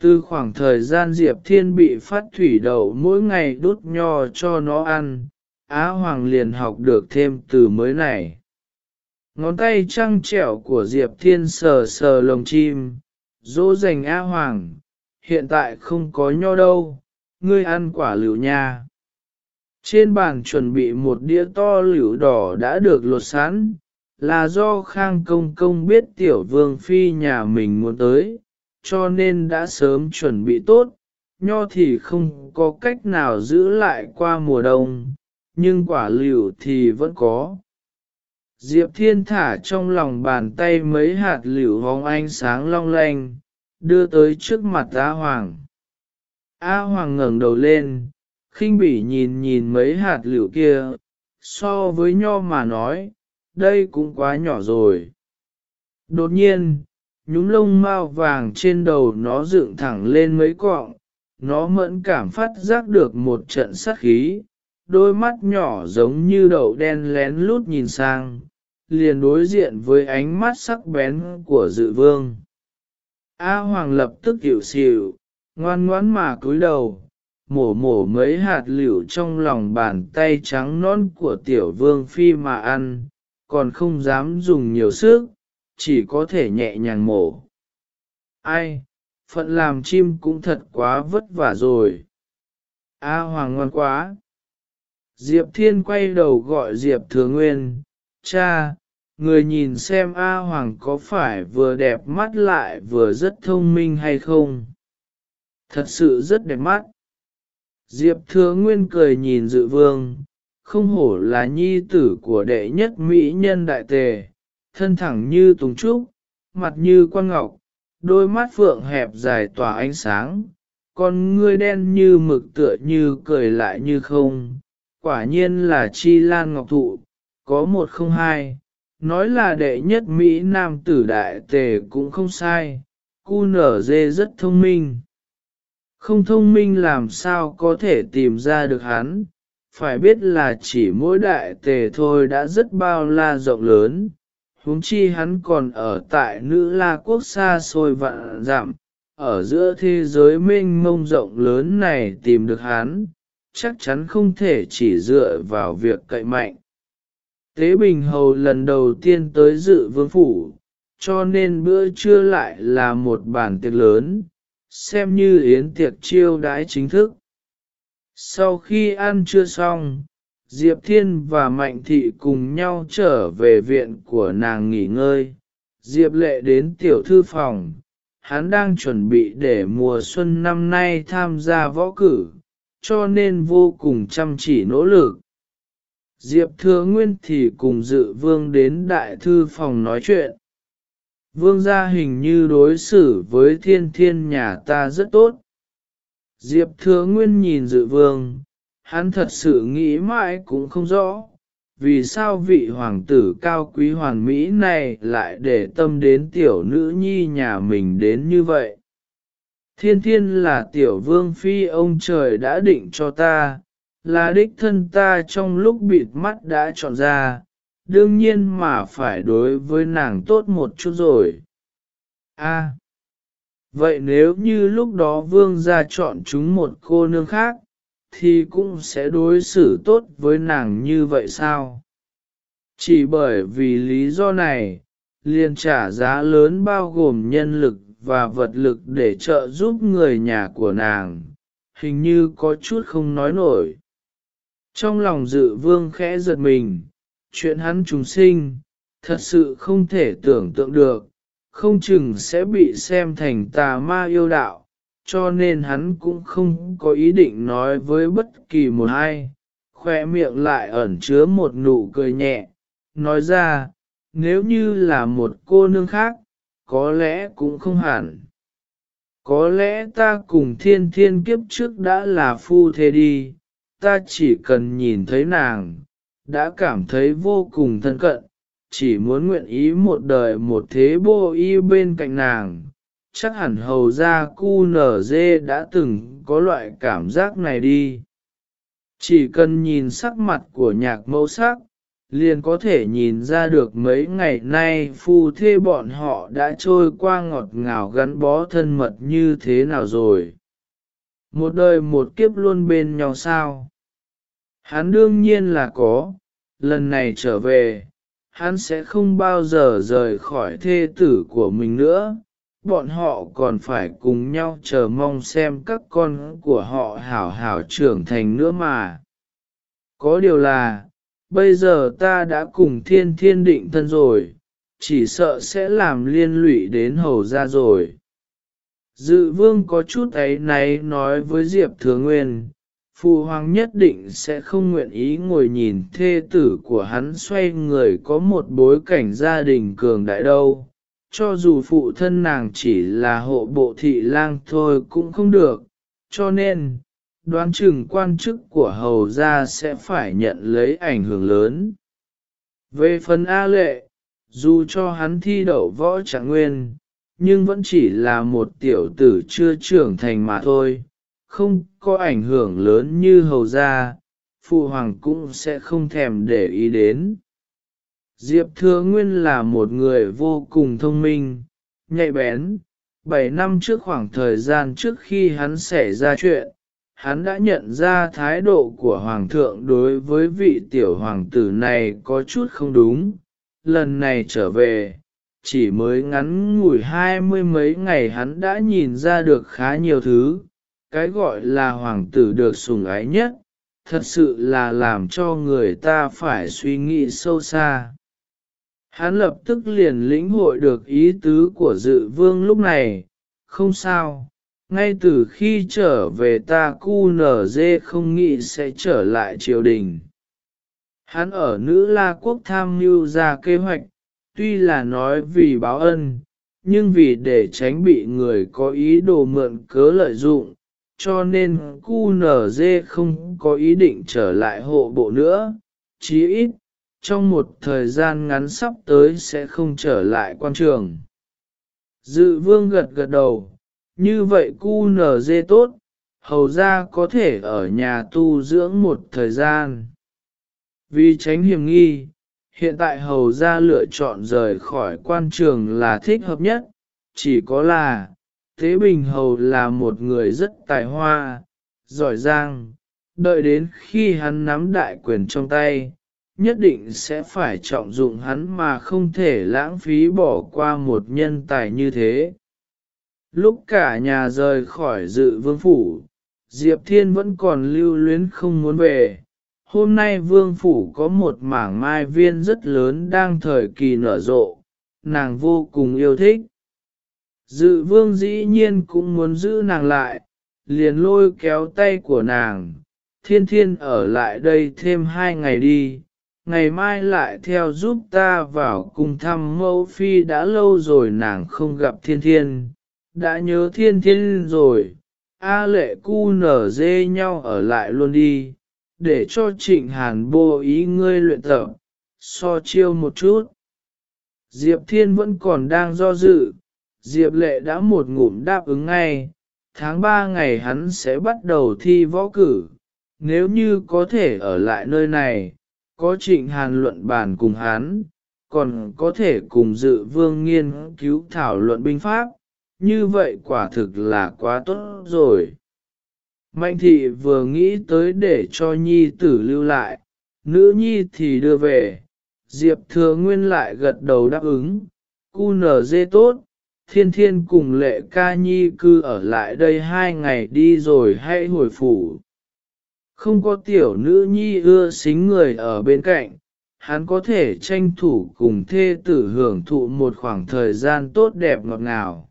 S1: Từ khoảng thời gian Diệp Thiên bị phát thủy đậu mỗi ngày đút nho cho nó ăn, Á Hoàng liền học được thêm từ mới này. Ngón tay trăng trẻo của Diệp Thiên sờ sờ lồng chim, dỗ dành a Hoàng, hiện tại không có nho đâu, ngươi ăn quả liễu nha. Trên bàn chuẩn bị một đĩa to liễu đỏ đã được lột sẵn, là do Khang Công Công biết tiểu vương phi nhà mình muốn tới, cho nên đã sớm chuẩn bị tốt, nho thì không có cách nào giữ lại qua mùa đông, nhưng quả liễu thì vẫn có. Diệp Thiên thả trong lòng bàn tay mấy hạt liễu hóng ánh sáng long lanh, đưa tới trước mặt A Hoàng. A Hoàng ngẩng đầu lên, khinh bỉ nhìn nhìn mấy hạt liễu kia, so với nho mà nói, đây cũng quá nhỏ rồi. Đột nhiên, nhúm lông mao vàng trên đầu nó dựng thẳng lên mấy cọng, nó mẫn cảm phát giác được một trận sát khí, đôi mắt nhỏ giống như đậu đen lén lút nhìn sang, liền đối diện với ánh mắt sắc bén của dự vương. A Hoàng lập tức hiểu xỉu, ngoan ngoãn mà cúi đầu, mổ mổ mấy hạt liễu trong lòng bàn tay trắng non của tiểu vương phi mà ăn, còn không dám dùng nhiều sức, chỉ có thể nhẹ nhàng mổ. Ai, phận làm chim cũng thật quá vất vả rồi. A Hoàng ngoan quá. Diệp Thiên quay đầu gọi Diệp Thừa Nguyên, cha, người nhìn xem A Hoàng có phải vừa đẹp mắt lại vừa rất thông minh hay không. Thật sự rất đẹp mắt. Diệp Thừa Nguyên cười nhìn dự vương, không hổ là nhi tử của đệ nhất mỹ nhân đại tề, thân thẳng như tùng trúc, mặt như quan ngọc, đôi mắt phượng hẹp dài tỏa ánh sáng, con ngươi đen như mực tựa như cười lại như không, quả nhiên là chi lan ngọc thụ, có một không hai, nói là đệ nhất Mỹ Nam tử đại tề cũng không sai, cu nở dê rất thông minh. Không thông minh làm sao có thể tìm ra được hắn, phải biết là chỉ mỗi đại tề thôi đã rất bao la rộng lớn, huống chi hắn còn ở tại nữ la quốc xa xôi vạn dặm, ở giữa thế giới mênh mông rộng lớn này tìm được hắn, chắc chắn không thể chỉ dựa vào việc cậy mạnh. Tế Bình Hầu lần đầu tiên tới dự vương phủ, cho nên bữa trưa lại là một bàn tiệc lớn, xem như yến tiệc chiêu đãi chính thức. Sau khi ăn trưa xong, Diệp Thiên và Mạnh Thị cùng nhau trở về viện của nàng nghỉ ngơi. Diệp Lệ đến tiểu thư phòng, hắn đang chuẩn bị để mùa xuân năm nay tham gia võ cử, cho nên vô cùng chăm chỉ nỗ lực. Diệp Thừa Nguyên thì cùng dự vương đến đại thư phòng nói chuyện. Vương gia hình như đối xử với thiên thiên nhà ta rất tốt. Diệp Thừa Nguyên nhìn dự vương, hắn thật sự nghĩ mãi cũng không rõ, vì sao vị hoàng tử cao quý hoàn mỹ này lại để tâm đến tiểu nữ nhi nhà mình đến như vậy. Thiên thiên là tiểu vương phi ông trời đã định cho ta, là đích thân ta trong lúc bịt mắt đã chọn ra, đương nhiên mà phải đối với nàng tốt một chút rồi. A. vậy nếu như lúc đó vương gia chọn chúng một cô nương khác, thì cũng sẽ đối xử tốt với nàng như vậy sao? Chỉ bởi vì lý do này, liền trả giá lớn bao gồm nhân lực và vật lực để trợ giúp người nhà của nàng, hình như có chút không nói nổi. Trong lòng dự vương khẽ giật mình, chuyện hắn trùng sinh, thật sự không thể tưởng tượng được, không chừng sẽ bị xem thành tà ma yêu đạo, cho nên hắn cũng không có ý định nói với bất kỳ một ai, khoe miệng lại ẩn chứa một nụ cười nhẹ, nói ra, nếu như là một cô nương khác, có lẽ cũng không hẳn. Có lẽ ta cùng thiên thiên kiếp trước đã là phu thế đi, ta chỉ cần nhìn thấy nàng, đã cảm thấy vô cùng thân cận, chỉ muốn nguyện ý một đời một thế bô y bên cạnh nàng, chắc hẳn hầu ra cu nở dê đã từng có loại cảm giác này đi. Chỉ cần nhìn sắc mặt của nhạc mẫu sắc, liền có thể nhìn ra được mấy ngày nay phu thê bọn họ đã trôi qua ngọt ngào gắn bó thân mật như thế nào rồi. Một đời một kiếp luôn bên nhau sao? Hắn đương nhiên là có, lần này trở về, hắn sẽ không bao giờ rời khỏi thê tử của mình nữa. Bọn họ còn phải cùng nhau chờ mong xem các con của họ hảo hảo trưởng thành nữa mà. Có điều là, bây giờ ta đã cùng thiên thiên định thân rồi, chỉ sợ sẽ làm liên lụy đến hầu ra rồi. Dự vương có chút ấy náy nói với Diệp Thừa Nguyên, Phụ hoàng nhất định sẽ không nguyện ý ngồi nhìn thê tử của hắn xoay người có một bối cảnh gia đình cường đại đâu. Cho dù phụ thân nàng chỉ là hộ bộ thị lang thôi cũng không được, cho nên, đoán chừng quan chức của hầu gia sẽ phải nhận lấy ảnh hưởng lớn. Về phần A lệ, dù cho hắn thi đậu võ trạng nguyên, nhưng vẫn chỉ là một tiểu tử chưa trưởng thành mà thôi, không có ảnh hưởng lớn như hầu gia, phụ hoàng cũng sẽ không thèm để ý đến. Diệp Thừa Nguyên là một người vô cùng thông minh, nhạy bén. Bảy năm trước khoảng thời gian trước khi hắn xảy ra chuyện, hắn đã nhận ra thái độ của Hoàng thượng đối với vị tiểu hoàng tử này có chút không đúng. Lần này trở về, chỉ mới ngắn ngủi hai mươi mấy ngày hắn đã nhìn ra được khá nhiều thứ, cái gọi là hoàng tử được sủng ái nhất, thật sự là làm cho người ta phải suy nghĩ sâu xa. Hắn lập tức liền lĩnh hội được ý tứ của dự vương lúc này, không sao, ngay từ khi trở về ta cu nở dê không nghĩ sẽ trở lại triều đình. Hắn ở nữ la quốc tham mưu ra kế hoạch, tuy là nói vì báo ân, nhưng vì để tránh bị người có ý đồ mượn cớ lợi dụng, cho nên QNZ không có ý định trở lại hộ bộ nữa, chí ít, trong một thời gian ngắn sắp tới sẽ không trở lại quan trường. Dự vương gật gật đầu, như vậy QNZ tốt, hầu ra có thể ở nhà tu dưỡng một thời gian. Vì tránh hiểm nghi, hiện tại hầu ra lựa chọn rời khỏi quan trường là thích hợp nhất, chỉ có là, Thế Bình Hầu là một người rất tài hoa, giỏi giang, đợi đến khi hắn nắm đại quyền trong tay, nhất định sẽ phải trọng dụng hắn mà không thể lãng phí bỏ qua một nhân tài như thế. Lúc cả nhà rời khỏi dự vương phủ, Diệp Thiên vẫn còn lưu luyến không muốn về. Hôm nay vương phủ có một mảng mai viên rất lớn đang thời kỳ nở rộ, nàng vô cùng yêu thích. Dự vương dĩ nhiên cũng muốn giữ nàng lại, liền lôi kéo tay của nàng, thiên thiên ở lại đây thêm hai ngày đi, ngày mai lại theo giúp ta vào cùng thăm mẫu phi đã lâu rồi nàng không gặp thiên thiên, đã nhớ thiên thiên rồi, A lệ cu nở dê nhau ở lại luôn đi, để cho trịnh hàn bô ý ngươi luyện tập, so chiêu một chút. Diệp Thiên vẫn còn đang do dự, Diệp Lệ đã một ngụm đáp ứng ngay, tháng 3 ngày hắn sẽ bắt đầu thi võ cử, nếu như có thể ở lại nơi này, có trịnh hàn luận bàn cùng hắn, còn có thể cùng dự vương nghiên cứu thảo luận binh pháp, như vậy quả thực là quá tốt rồi. Mạnh thị vừa nghĩ tới để cho nhi tử lưu lại, nữ nhi thì đưa về, Diệp thừa nguyên lại gật đầu đáp ứng, cu nở dê tốt, thiên thiên cùng lệ ca nhi cư ở lại đây hai ngày đi rồi hãy hồi phủ. Không có tiểu nữ nhi ưa xính người ở bên cạnh, hắn có thể tranh thủ cùng thê tử hưởng thụ một khoảng thời gian tốt đẹp ngọt ngào.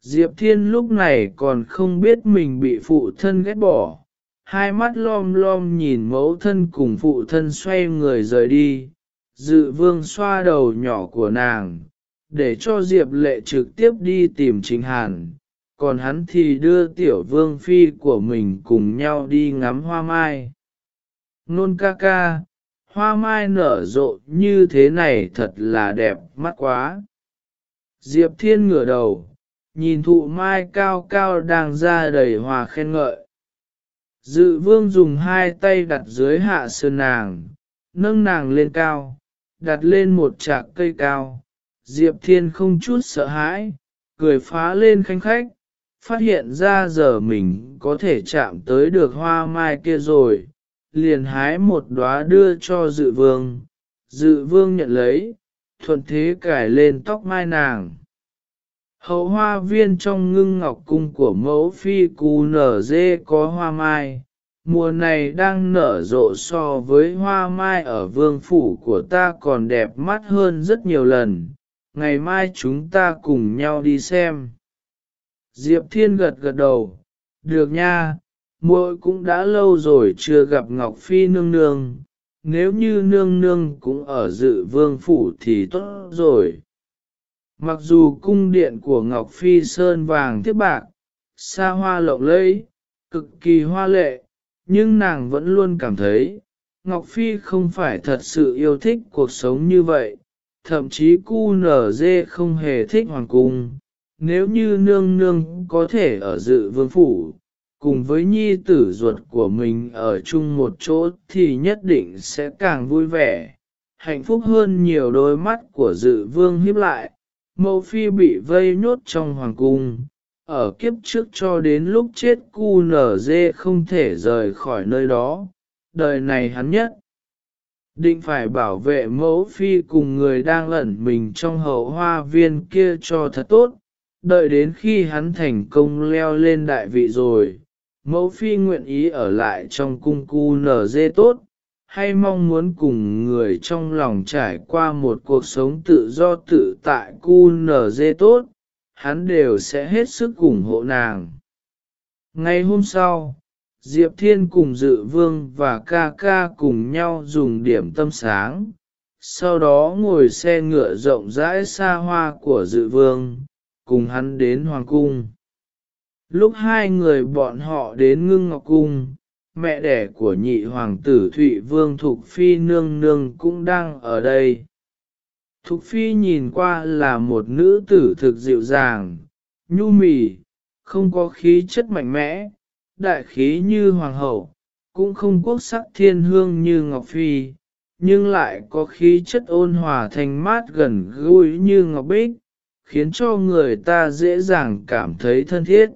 S1: Diệp Thiên lúc này còn không biết mình bị phụ thân ghét bỏ, hai mắt lom lom nhìn mẫu thân cùng phụ thân xoay người rời đi, dự vương xoa đầu nhỏ của nàng, để cho Diệp lệ trực tiếp đi tìm Trình Hàn, còn hắn thì đưa tiểu vương phi của mình cùng nhau đi ngắm hoa mai. Nôn ca ca, hoa mai nở rộ như thế này thật là đẹp mắt quá. Diệp thiên ngửa đầu, nhìn thụ mai cao cao đang ra đầy hòa khen ngợi. Dự vương dùng hai tay đặt dưới hạ sơn nàng, nâng nàng lên cao, đặt lên một trạc cây cao. Diệp Thiên không chút sợ hãi, cười phá lên khanh khách, phát hiện ra giờ mình có thể chạm tới được hoa mai kia rồi, liền hái một đóa đưa cho dự vương. Dự vương nhận lấy, thuận thế cải lên tóc mai nàng. Hậu hoa viên trong ngưng ngọc cung của mẫu phi cù nở dê có hoa mai, mùa này đang nở rộ so với hoa mai ở vương phủ của ta còn đẹp mắt hơn rất nhiều lần, ngày mai chúng ta cùng nhau đi xem. Diệp Thiên gật gật đầu, được nha, muội cũng đã lâu rồi chưa gặp Ngọc Phi nương nương, nếu như nương nương cũng ở dự vương phủ thì tốt rồi. Mặc dù cung điện của Ngọc Phi sơn vàng thiết bạc, xa hoa lộng lẫy, cực kỳ hoa lệ, nhưng nàng vẫn luôn cảm thấy, Ngọc Phi không phải thật sự yêu thích cuộc sống như vậy, thậm chí cu nở dê không hề thích hoàng cung. Nếu như nương nương có thể ở dự vương phủ, cùng với nhi tử ruột của mình ở chung một chỗ thì nhất định sẽ càng vui vẻ, hạnh phúc hơn nhiều đôi mắt của dự vương hiếp lại. Mẫu phi bị vây nhốt trong hoàng cung, ở kiếp trước cho đến lúc chết cu nở dê không thể rời khỏi nơi đó, đời này hắn nhất. Định phải bảo vệ mẫu phi cùng người đang ẩn mình trong hậu hoa viên kia cho thật tốt, đợi đến khi hắn thành công leo lên đại vị rồi, mẫu phi nguyện ý ở lại trong cung cu nở dê tốt, hay mong muốn cùng người trong lòng trải qua một cuộc sống tự do tự tại cu nở dê tốt, hắn đều sẽ hết sức ủng hộ nàng. Ngày hôm sau, Diệp Thiên cùng Dự Vương và ca ca cùng nhau dùng điểm tâm sáng, sau đó ngồi xe ngựa rộng rãi xa hoa của Dự Vương, cùng hắn đến Hoàng Cung. Lúc hai người bọn họ đến Ngưng Ngọc Cung, mẹ đẻ của nhị hoàng tử Thụy Vương Thục Phi Nương Nương cũng đang ở đây. Thục Phi nhìn qua là một nữ tử thực dịu dàng, nhu mì, không có khí chất mạnh mẽ, đại khí như hoàng hậu, cũng không quốc sắc thiên hương như Ngọc Phi, nhưng lại có khí chất ôn hòa thanh mát gần gũi như Ngọc Bích, khiến cho người ta dễ dàng cảm thấy thân thiết.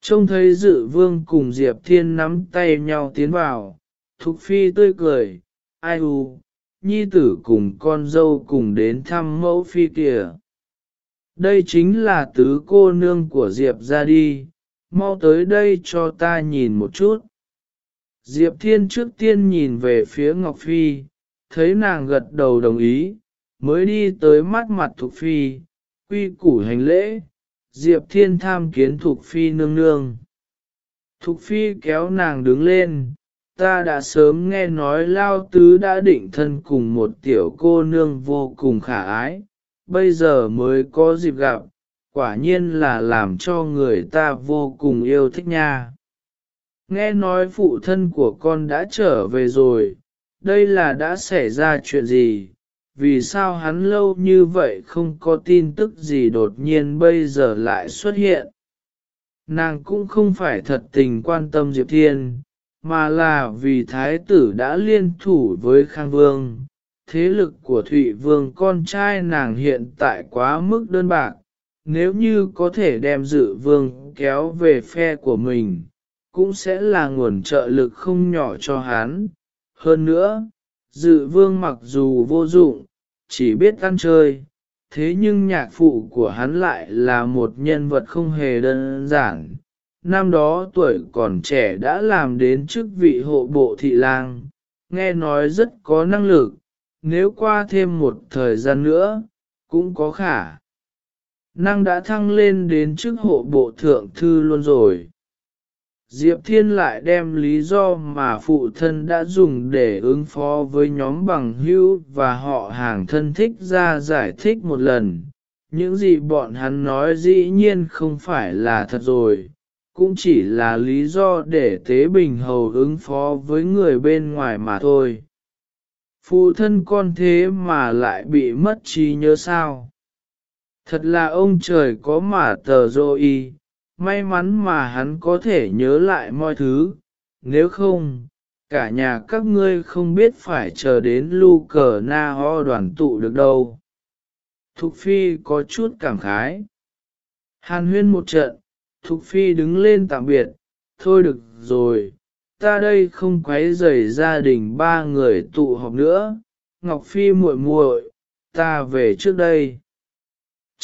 S1: Trông thấy dự vương cùng Diệp Thiên nắm tay nhau tiến vào, Thục Phi tươi cười, ai u, nhi tử cùng con dâu cùng đến thăm mẫu phi kìa. Đây chính là tứ cô nương của Diệp ra đi, mau tới đây cho ta nhìn một chút. Diệp Thiên trước tiên nhìn về phía Ngọc Phi, thấy nàng gật đầu đồng ý, mới đi tới mắt mặt Thục Phi, quy củ hành lễ, Diệp Thiên tham kiến Thục Phi nương nương. Thục Phi kéo nàng đứng lên, ta đã sớm nghe nói Lao Tứ đã định thân cùng một tiểu cô nương vô cùng khả ái, bây giờ mới có dịp gặp, quả nhiên là làm cho người ta vô cùng yêu thích nha. Nghe nói phụ thân của con đã trở về rồi, đây là đã xảy ra chuyện gì? Vì sao hắn lâu như vậy không có tin tức gì đột nhiên bây giờ lại xuất hiện? Nàng cũng không phải thật tình quan tâm Diệp Thiên, mà là vì thái tử đã liên thủ với Khang Vương. Thế lực của Thụy Vương con trai nàng hiện tại quá mức đơn bạc, nếu như có thể đem dự vương kéo về phe của mình, cũng sẽ là nguồn trợ lực không nhỏ cho hắn. Hơn nữa, dự vương mặc dù vô dụng, chỉ biết ăn chơi, thế nhưng nhạc phụ của hắn lại là một nhân vật không hề đơn giản. Năm đó tuổi còn trẻ đã làm đến chức vị hộ bộ thị lang, nghe nói rất có năng lực, nếu qua thêm một thời gian nữa, cũng có khả năng đã thăng lên đến chức hộ bộ thượng thư luôn rồi. Diệp Thiên lại đem lý do mà phụ thân đã dùng để ứng phó với nhóm bằng hữu và họ hàng thân thích ra giải thích một lần. Những gì bọn hắn nói dĩ nhiên không phải là thật rồi, cũng chỉ là lý do để Tế Bình Hầu ứng phó với người bên ngoài mà thôi. Phụ thân con thế mà lại bị mất trí nhớ sao? Thật là ông trời có mà tờ dô y, may mắn mà hắn có thể nhớ lại mọi thứ, nếu không, cả nhà các ngươi không biết phải chờ đến lu cờ na ho đoàn tụ được đâu. Thục Phi có chút cảm khái. Hàn huyên một trận, Thục Phi đứng lên tạm biệt, thôi được rồi, ta đây không quấy rầy gia đình ba người tụ họp nữa, Ngọc Phi muội muội, ta về trước đây.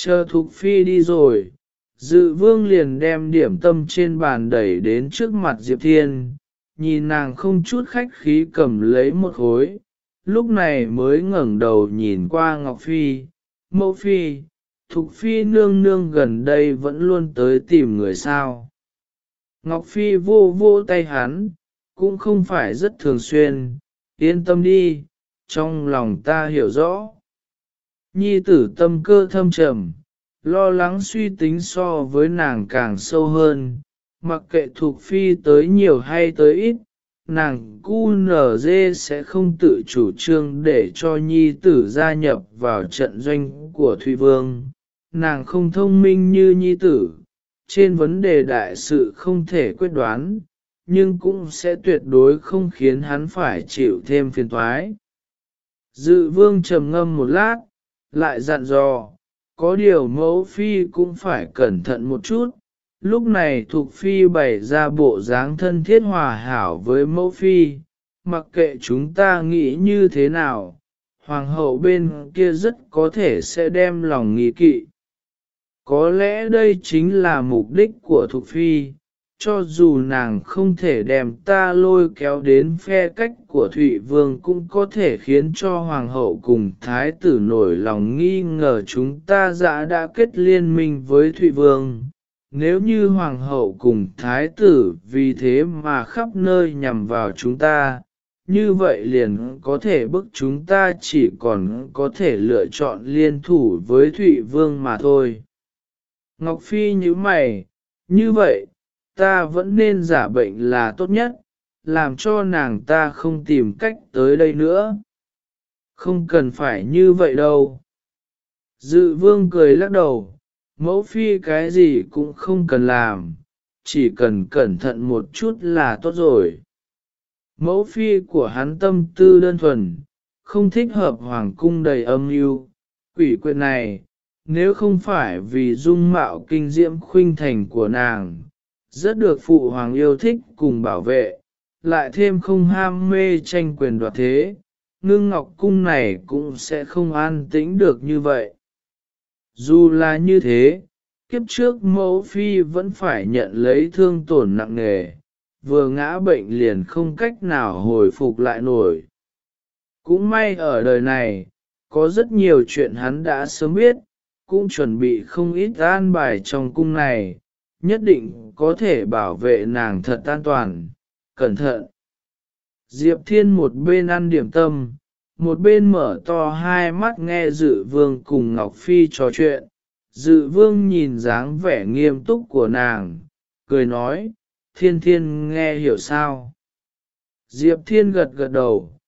S1: Chờ Thục Phi đi rồi, dự vương liền đem điểm tâm trên bàn đẩy đến trước mặt Diệp Thiên, nhìn nàng không chút khách khí cầm lấy một khối, lúc này mới ngẩng đầu nhìn qua Ngọc Phi, mẫu Phi, Thục Phi nương nương gần đây vẫn luôn tới tìm người sao. Ngọc Phi vô vô tay hắn, cũng không phải rất thường xuyên, yên tâm đi, trong lòng ta hiểu rõ. Nhi tử tâm cơ thâm trầm, lo lắng suy tính so với nàng càng sâu hơn, mặc kệ thuộc phi tới nhiều hay tới ít, nàng cu nở dê sẽ không tự chủ trương để cho nhi tử gia nhập vào trận doanh của Thủy Vương. Nàng không thông minh như nhi tử, trên vấn đề đại sự không thể quyết đoán, nhưng cũng sẽ tuyệt đối không khiến hắn phải chịu thêm phiền toái. Dự vương trầm ngâm một lát, lại dặn dò, có điều mẫu phi cũng phải cẩn thận một chút. Lúc này thuộc phi bày ra bộ dáng thân thiết hòa hảo với mẫu phi, mặc kệ chúng ta nghĩ như thế nào, hoàng hậu bên kia rất có thể sẽ đem lòng nghi kỵ. Có lẽ đây chính là mục đích của thuộc Phi, cho dù nàng không thể đem ta lôi kéo đến phe cách của Thụy Vương cũng có thể khiến cho Hoàng hậu cùng Thái tử nổi lòng nghi ngờ chúng ta đã đã kết liên minh với Thụy Vương. Nếu như Hoàng hậu cùng Thái tử vì thế mà khắp nơi nhằm vào chúng ta, như vậy liền có thể bức chúng ta chỉ còn có thể lựa chọn liên thủ với Thụy Vương mà thôi. Ngọc Phi như mày, như vậy, ta vẫn nên giả bệnh là tốt nhất, làm cho nàng ta không tìm cách tới đây nữa. Không cần phải như vậy đâu. Dự vương cười lắc đầu, mẫu phi cái gì cũng không cần làm, chỉ cần cẩn thận một chút là tốt rồi. Mẫu phi của hắn tâm tư đơn thuần, không thích hợp hoàng cung đầy âm mưu quỷ quyệt này, nếu không phải vì dung mạo kinh diễm khuynh thành của nàng, rất được phụ hoàng yêu thích cùng bảo vệ, lại thêm không ham mê tranh quyền đoạt thế, ngưng ngọc cung này cũng sẽ không an tĩnh được như vậy. Dù là như thế, kiếp trước mẫu phi vẫn phải nhận lấy thương tổn nặng nề, vừa ngã bệnh liền không cách nào hồi phục lại nổi. Cũng may ở đời này, có rất nhiều chuyện hắn đã sớm biết, cũng chuẩn bị không ít an bài trong cung này, nhất định có thể bảo vệ nàng thật an toàn, cẩn thận. Diệp Thiên một bên ăn điểm tâm, một bên mở to hai mắt nghe dự vương cùng Ngọc Phi trò chuyện. Dự vương nhìn dáng vẻ nghiêm túc của nàng, cười nói, thiên thiên nghe hiểu sao. Diệp Thiên gật gật đầu,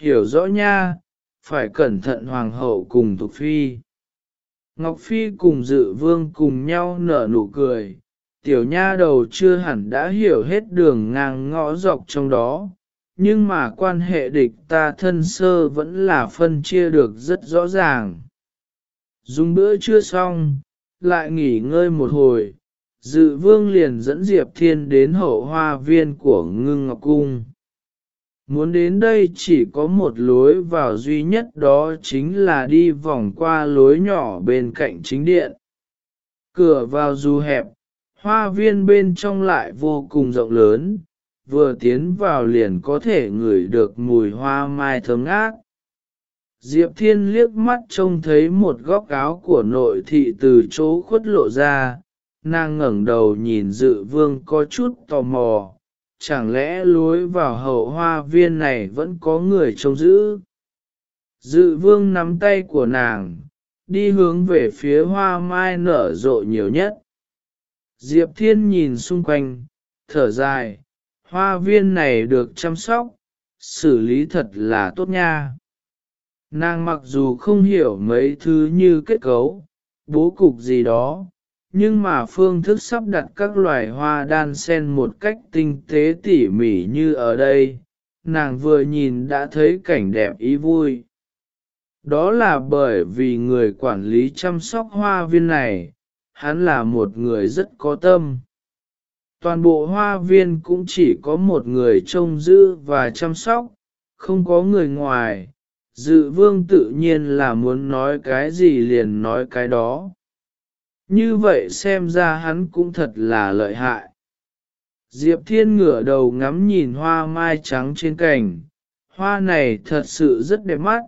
S1: hiểu rõ nha, phải cẩn thận hoàng hậu cùng Thục Phi. Ngọc Phi cùng dự vương cùng nhau nở nụ cười, tiểu nha đầu chưa hẳn đã hiểu hết đường ngang ngõ dọc trong đó, nhưng mà quan hệ địch ta thân sơ vẫn là phân chia được rất rõ ràng. Dùng bữa chưa xong, lại nghỉ ngơi một hồi, dự vương liền dẫn Diệp Thiên đến hậu hoa viên của ngưng ngọc cung. Muốn đến đây chỉ có một lối vào duy nhất đó chính là đi vòng qua lối nhỏ bên cạnh chính điện. Cửa vào dù hẹp, hoa viên bên trong lại vô cùng rộng lớn, vừa tiến vào liền có thể ngửi được mùi hoa mai thơm ngát. Diệp Thiên liếc mắt trông thấy một góc áo của nội thị từ chỗ khuất lộ ra, nàng ngẩng đầu nhìn dự vương có chút tò mò, chẳng lẽ lối vào hậu hoa viên này vẫn có người trông giữ. Dự vương nắm tay của nàng, đi hướng về phía hoa mai nở rộ nhiều nhất. Diệp Thiên nhìn xung quanh, thở dài, hoa viên này được chăm sóc, xử lý thật là tốt nha. Nàng mặc dù không hiểu mấy thứ như kết cấu, bố cục gì đó, nhưng mà phương thức sắp đặt các loài hoa đan sen một cách tinh tế tỉ mỉ như ở đây, nàng vừa nhìn đã thấy cảnh đẹp ý vui. Đó là bởi vì người quản lý chăm sóc hoa viên này, hắn là một người rất có tâm. Toàn bộ hoa viên cũng chỉ có một người trông giữ và chăm sóc, không có người ngoài. Dự vương tự nhiên là muốn nói cái gì liền nói cái đó. Như vậy xem ra hắn cũng thật là lợi hại. Diệp Thiên ngửa đầu ngắm nhìn hoa mai trắng trên cành, hoa này thật sự rất đẹp mắt.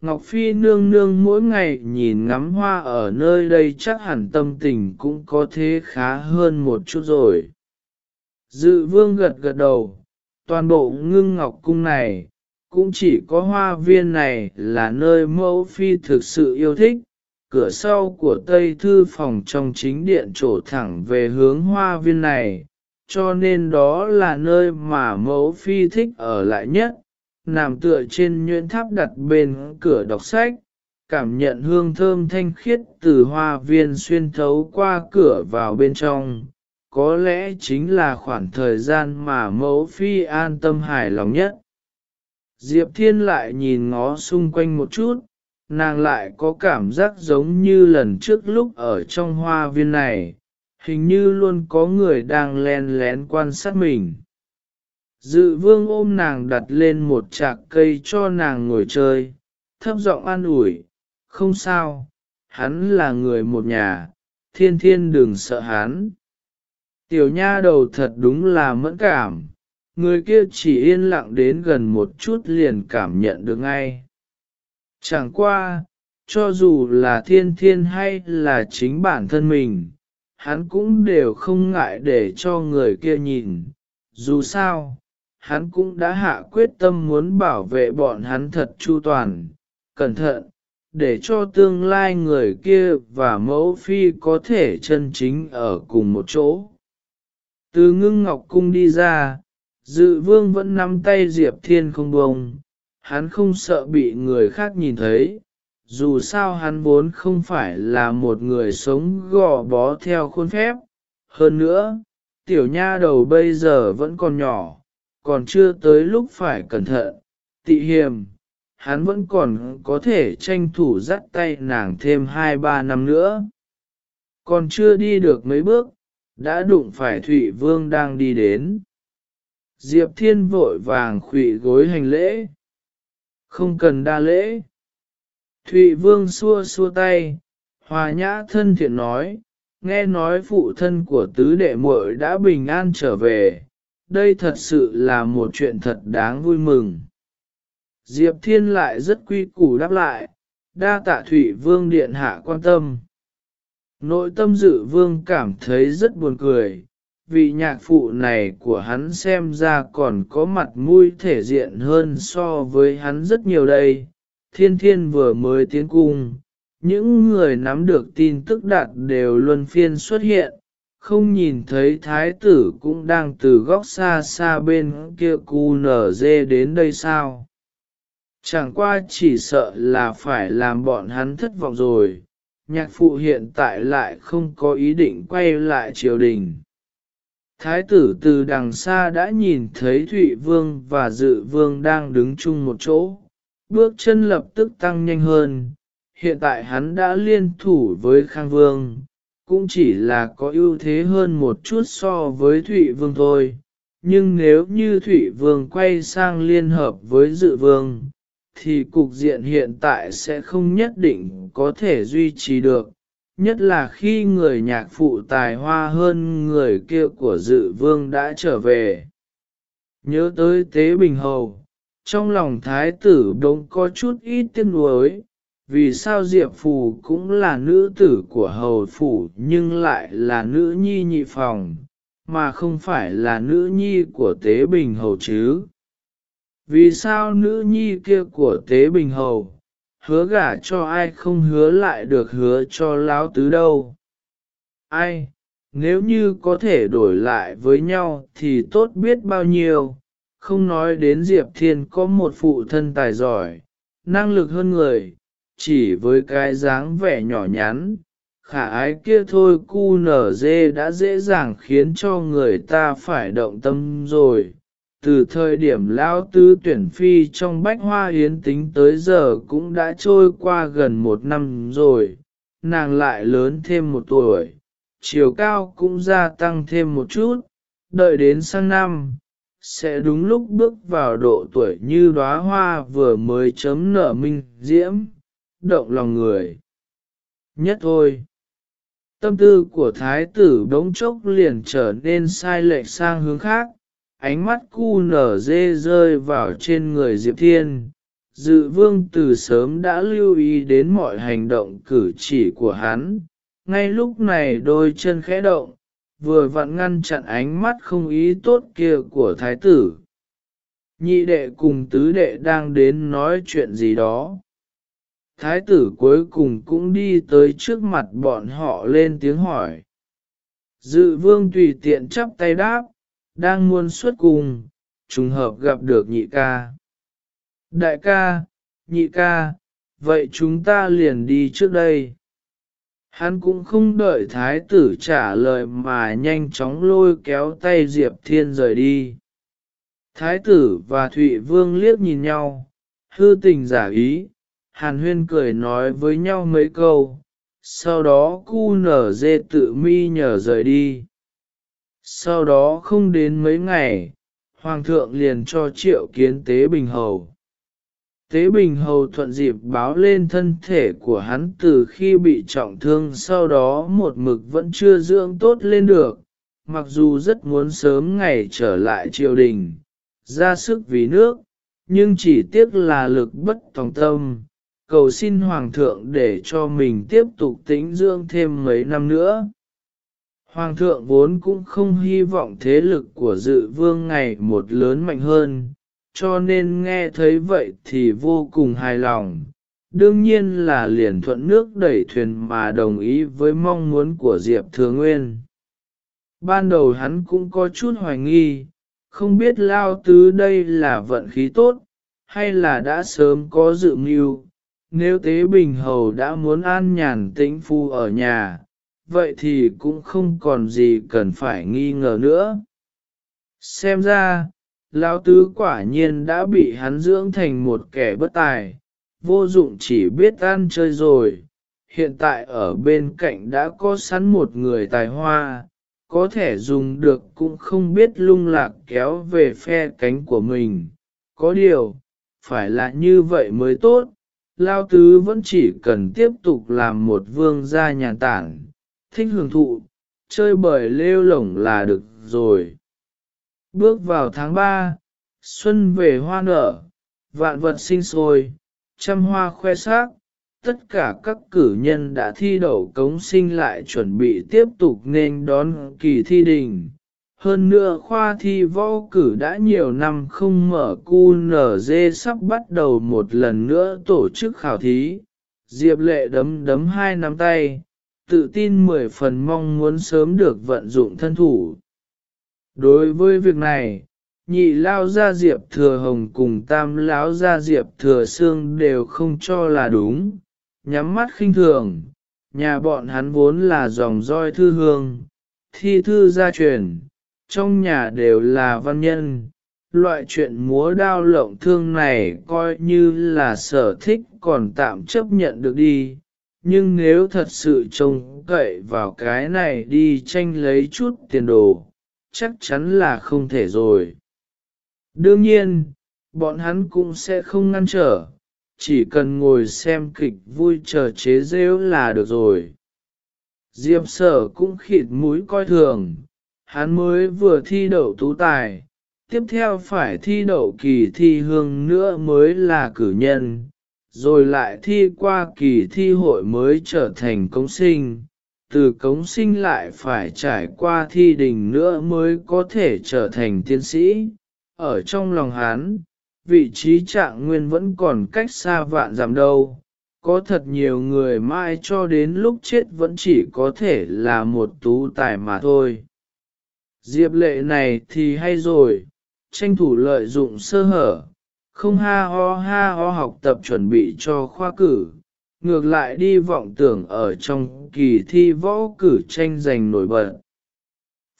S1: Ngọc Phi nương nương mỗi ngày nhìn ngắm hoa ở nơi đây chắc hẳn tâm tình cũng có thế khá hơn một chút rồi. Dự vương gật gật đầu, toàn bộ ngưng ngọc cung này, cũng chỉ có hoa viên này là nơi mẫu phi thực sự yêu thích. Cửa sau của Tây Thư phòng trong chính điện trổ thẳng về hướng hoa viên này, cho nên đó là nơi mà mẫu phi thích ở lại nhất, nằm tựa trên nhuyễn tháp đặt bên cửa đọc sách, cảm nhận hương thơm thanh khiết từ hoa viên xuyên thấu qua cửa vào bên trong. Có lẽ chính là khoảng thời gian mà mẫu phi an tâm hài lòng nhất. Diệp Thiên lại nhìn ngó xung quanh một chút, nàng lại có cảm giác giống như lần trước lúc ở trong hoa viên này, hình như luôn có người đang len lén quan sát mình. Dự vương ôm nàng đặt lên một chạc cây cho nàng ngồi chơi, thấp giọng an ủi, không sao, hắn là người một nhà, thiên thiên đừng sợ hắn. Tiểu nha đầu thật đúng là mẫn cảm, người kia chỉ yên lặng đến gần một chút liền cảm nhận được ngay. Chẳng qua, cho dù là thiên thiên hay là chính bản thân mình, hắn cũng đều không ngại để cho người kia nhìn. Dù sao, hắn cũng đã hạ quyết tâm muốn bảo vệ bọn hắn thật chu toàn, cẩn thận, để cho tương lai người kia và mẫu phi có thể chân chính ở cùng một chỗ. Từ ngưng ngọc cung đi ra, dự vương vẫn nắm tay Diệp Thiên không bông, hắn không sợ bị người khác nhìn thấy, dù sao hắn vốn không phải là một người sống gò bó theo khuôn phép. Hơn nữa, tiểu nha đầu bây giờ vẫn còn nhỏ, còn chưa tới lúc phải cẩn thận, tị hiềm, hắn vẫn còn có thể tranh thủ dắt tay nàng thêm hai ba năm nữa. Còn chưa đi được mấy bước, đã đụng phải Thụy Vương đang đi đến. Diệp Thiên vội vàng khủy gối hành lễ. Không cần đa lễ. Thụy Vương xua xua tay, hòa nhã thân thiện nói, nghe nói phụ thân của tứ đệ muội đã bình an trở về, đây thật sự là một chuyện thật đáng vui mừng. Diệp Thiên lại rất quy củ đáp lại, đa tạ Thủy Vương Điện Hạ quan tâm. Nội tâm dự vương cảm thấy rất buồn cười, vị nhạc phụ này của hắn xem ra còn có mặt mũi thể diện hơn so với hắn rất nhiều đây. Thiên thiên vừa mới tiến cung, những người nắm được tin tức đạt đều luân phiên xuất hiện, không nhìn thấy thái tử cũng đang từ góc xa xa bên kia cu nở dê đến đây sao. Chẳng qua chỉ sợ là phải làm bọn hắn thất vọng rồi, nhạc phụ hiện tại lại không có ý định quay lại triều đình. Thái tử từ đằng xa đã nhìn thấy Thụy Vương và Dự Vương đang đứng chung một chỗ, bước chân lập tức tăng nhanh hơn. Hiện tại hắn đã liên thủ với Khang Vương, cũng chỉ là có ưu thế hơn một chút so với Thụy Vương thôi. Nhưng nếu như Thụy Vương quay sang liên hợp với Dự Vương, thì cục diện hiện tại sẽ không nhất định có thể duy trì được, nhất là khi người nhạc phụ tài hoa hơn người kia của dự vương đã trở về. Nhớ tới tế bình hầu, trong lòng thái tử đống có chút ít tiếc nuối, vì sao Diệp Phù cũng là nữ tử của hầu phủ nhưng lại là nữ nhi nhị phòng, mà không phải là nữ nhi của tế bình hầu chứ. Vì sao nữ nhi kia của tế bình hầu, hứa gả cho ai không hứa lại được hứa cho lão tứ đâu. Ai, nếu như có thể đổi lại với nhau thì tốt biết bao nhiêu, không nói đến Diệp Thiên có một phụ thân tài giỏi, năng lực hơn người, chỉ với cái dáng vẻ nhỏ nhắn, khả ái kia thôi cu nở dê đã dễ dàng khiến cho người ta phải động tâm rồi. Từ thời điểm lão tứ tuyển phi trong bách hoa yến tính tới giờ cũng đã trôi qua gần một năm rồi. Nàng lại lớn thêm một tuổi chiều cao cũng gia tăng thêm một chút. Đợi đến sang năm sẽ đúng lúc bước vào độ tuổi như đóa hoa vừa mới chấm nở minh diễm động lòng người. Nhất thôi. Tâm tư của thái tử đống chốc liền trở nên sai lệch sang hướng khác. Ánh mắt cu nở dê rơi vào trên người diệp thiên. Dự vương từ sớm đã lưu ý đến mọi hành động cử chỉ của hắn. Ngay lúc này đôi chân khẽ động, vừa vặn ngăn chặn ánh mắt không ý tốt kia của thái tử. Nhị đệ cùng tứ đệ đang đến nói chuyện gì đó thái tử cuối cùng cũng đi tới trước mặt bọn họ lên tiếng hỏi. Dự vương tùy tiện chắp tay đáp, đang muốn xuất cùng, trùng hợp gặp được nhị ca. Đại ca, nhị ca, vậy chúng ta liền đi trước đây. Hắn cũng không đợi thái tử trả lời mà nhanh chóng lôi kéo tay diệp thiên rời đi. Thái tử và thụy vương liếc nhìn nhau, hư tình giả ý hàn huyên cười nói với nhau mấy câu, sau đó cu nở dê tự mi nhờ rời đi. Sau đó không đến mấy ngày, hoàng thượng liền cho triệu kiến tế bình hầu. Tế bình hầu thuận dịp báo lên thân thể của hắn từ khi bị trọng thương, sau đó một mực vẫn chưa dưỡng tốt lên được, mặc dù rất muốn sớm ngày trở lại triều đình, ra sức vì nước, nhưng chỉ tiếc là lực bất tòng tâm cầu xin hoàng thượng để cho mình tiếp tục tĩnh dưỡng thêm mấy năm nữa. Hoàng thượng vốn cũng không hy vọng thế lực của dự vương ngày một lớn mạnh hơn, cho nên nghe thấy vậy thì vô cùng hài lòng. Đương nhiên là liền thuận nước đẩy thuyền mà đồng ý với mong muốn của diệp thừa nguyên. Ban đầu hắn cũng có chút hoài nghi, không biết lao tứ đây là vận khí tốt, hay là đã sớm có dự mưu nếu tế bình hầu đã muốn an nhàn tĩnh phu ở nhà, vậy thì cũng không còn gì cần phải nghi ngờ nữa. Xem ra, lão tứ quả nhiên đã bị hắn dưỡng thành một kẻ bất tài, vô dụng chỉ biết ăn chơi rồi. Hiện tại ở bên cạnh đã có sẵn một người tài hoa, có thể dùng được cũng không biết lung lạc kéo về phe cánh của mình. Có điều, phải là như vậy mới tốt, Lao Tứ vẫn chỉ cần tiếp tục làm một vương gia nhàn tản, thích hưởng thụ, chơi bời lêu lổng là được rồi. Bước vào tháng 3, xuân về hoa nở, vạn vật sinh sôi, trăm hoa khoe sắc, tất cả các cử nhân đã thi đậu cống sinh lại chuẩn bị tiếp tục nên đón kỳ thi đình hơn nữa khoa thi võ cử đã nhiều năm không mở QNZ nở dê sắp bắt đầu một lần nữa tổ chức khảo thí. Diệp lệ đấm đấm hai nắm tay, tự tin mười phần mong muốn sớm được vận dụng thân thủ. Đối với việc này, nhị lao gia diệp thừa hồng cùng tam lão gia diệp thừa xương đều không cho là đúng, nhắm mắt khinh thường, nhà bọn hắn vốn là dòng roi thư hương, thi thư gia truyền, trong nhà đều là văn nhân. Loại chuyện múa đao lộng thương này coi như là sở thích còn tạm chấp nhận được đi, nhưng nếu thật sự trông cậy vào cái này đi tranh lấy chút tiền đồ, chắc chắn là không thể rồi. Đương nhiên, bọn hắn cũng sẽ không ngăn trở, chỉ cần ngồi xem kịch vui chờ chế rêu là được rồi. Diệp sở cũng khịt mũi coi thường, hắn mới vừa thi đậu tú tài, tiếp theo phải thi đậu kỳ thi hương nữa mới là cử nhân, rồi lại thi qua kỳ thi hội mới trở thành công sinh, từ cống sinh lại phải trải qua thi đình nữa mới có thể trở thành tiến sĩ. Ở trong lòng hắn, vị trí trạng nguyên vẫn còn cách xa vạn giảm đâu, có thật nhiều người mai cho đến lúc chết vẫn chỉ có thể là một tú tài mà thôi. Diệp lệ này thì hay rồi, tranh thủ lợi dụng sơ hở, không ha ho ha ho học tập chuẩn bị cho khoa cử, ngược lại đi vọng tưởng ở trong kỳ thi võ cử tranh giành nổi bật.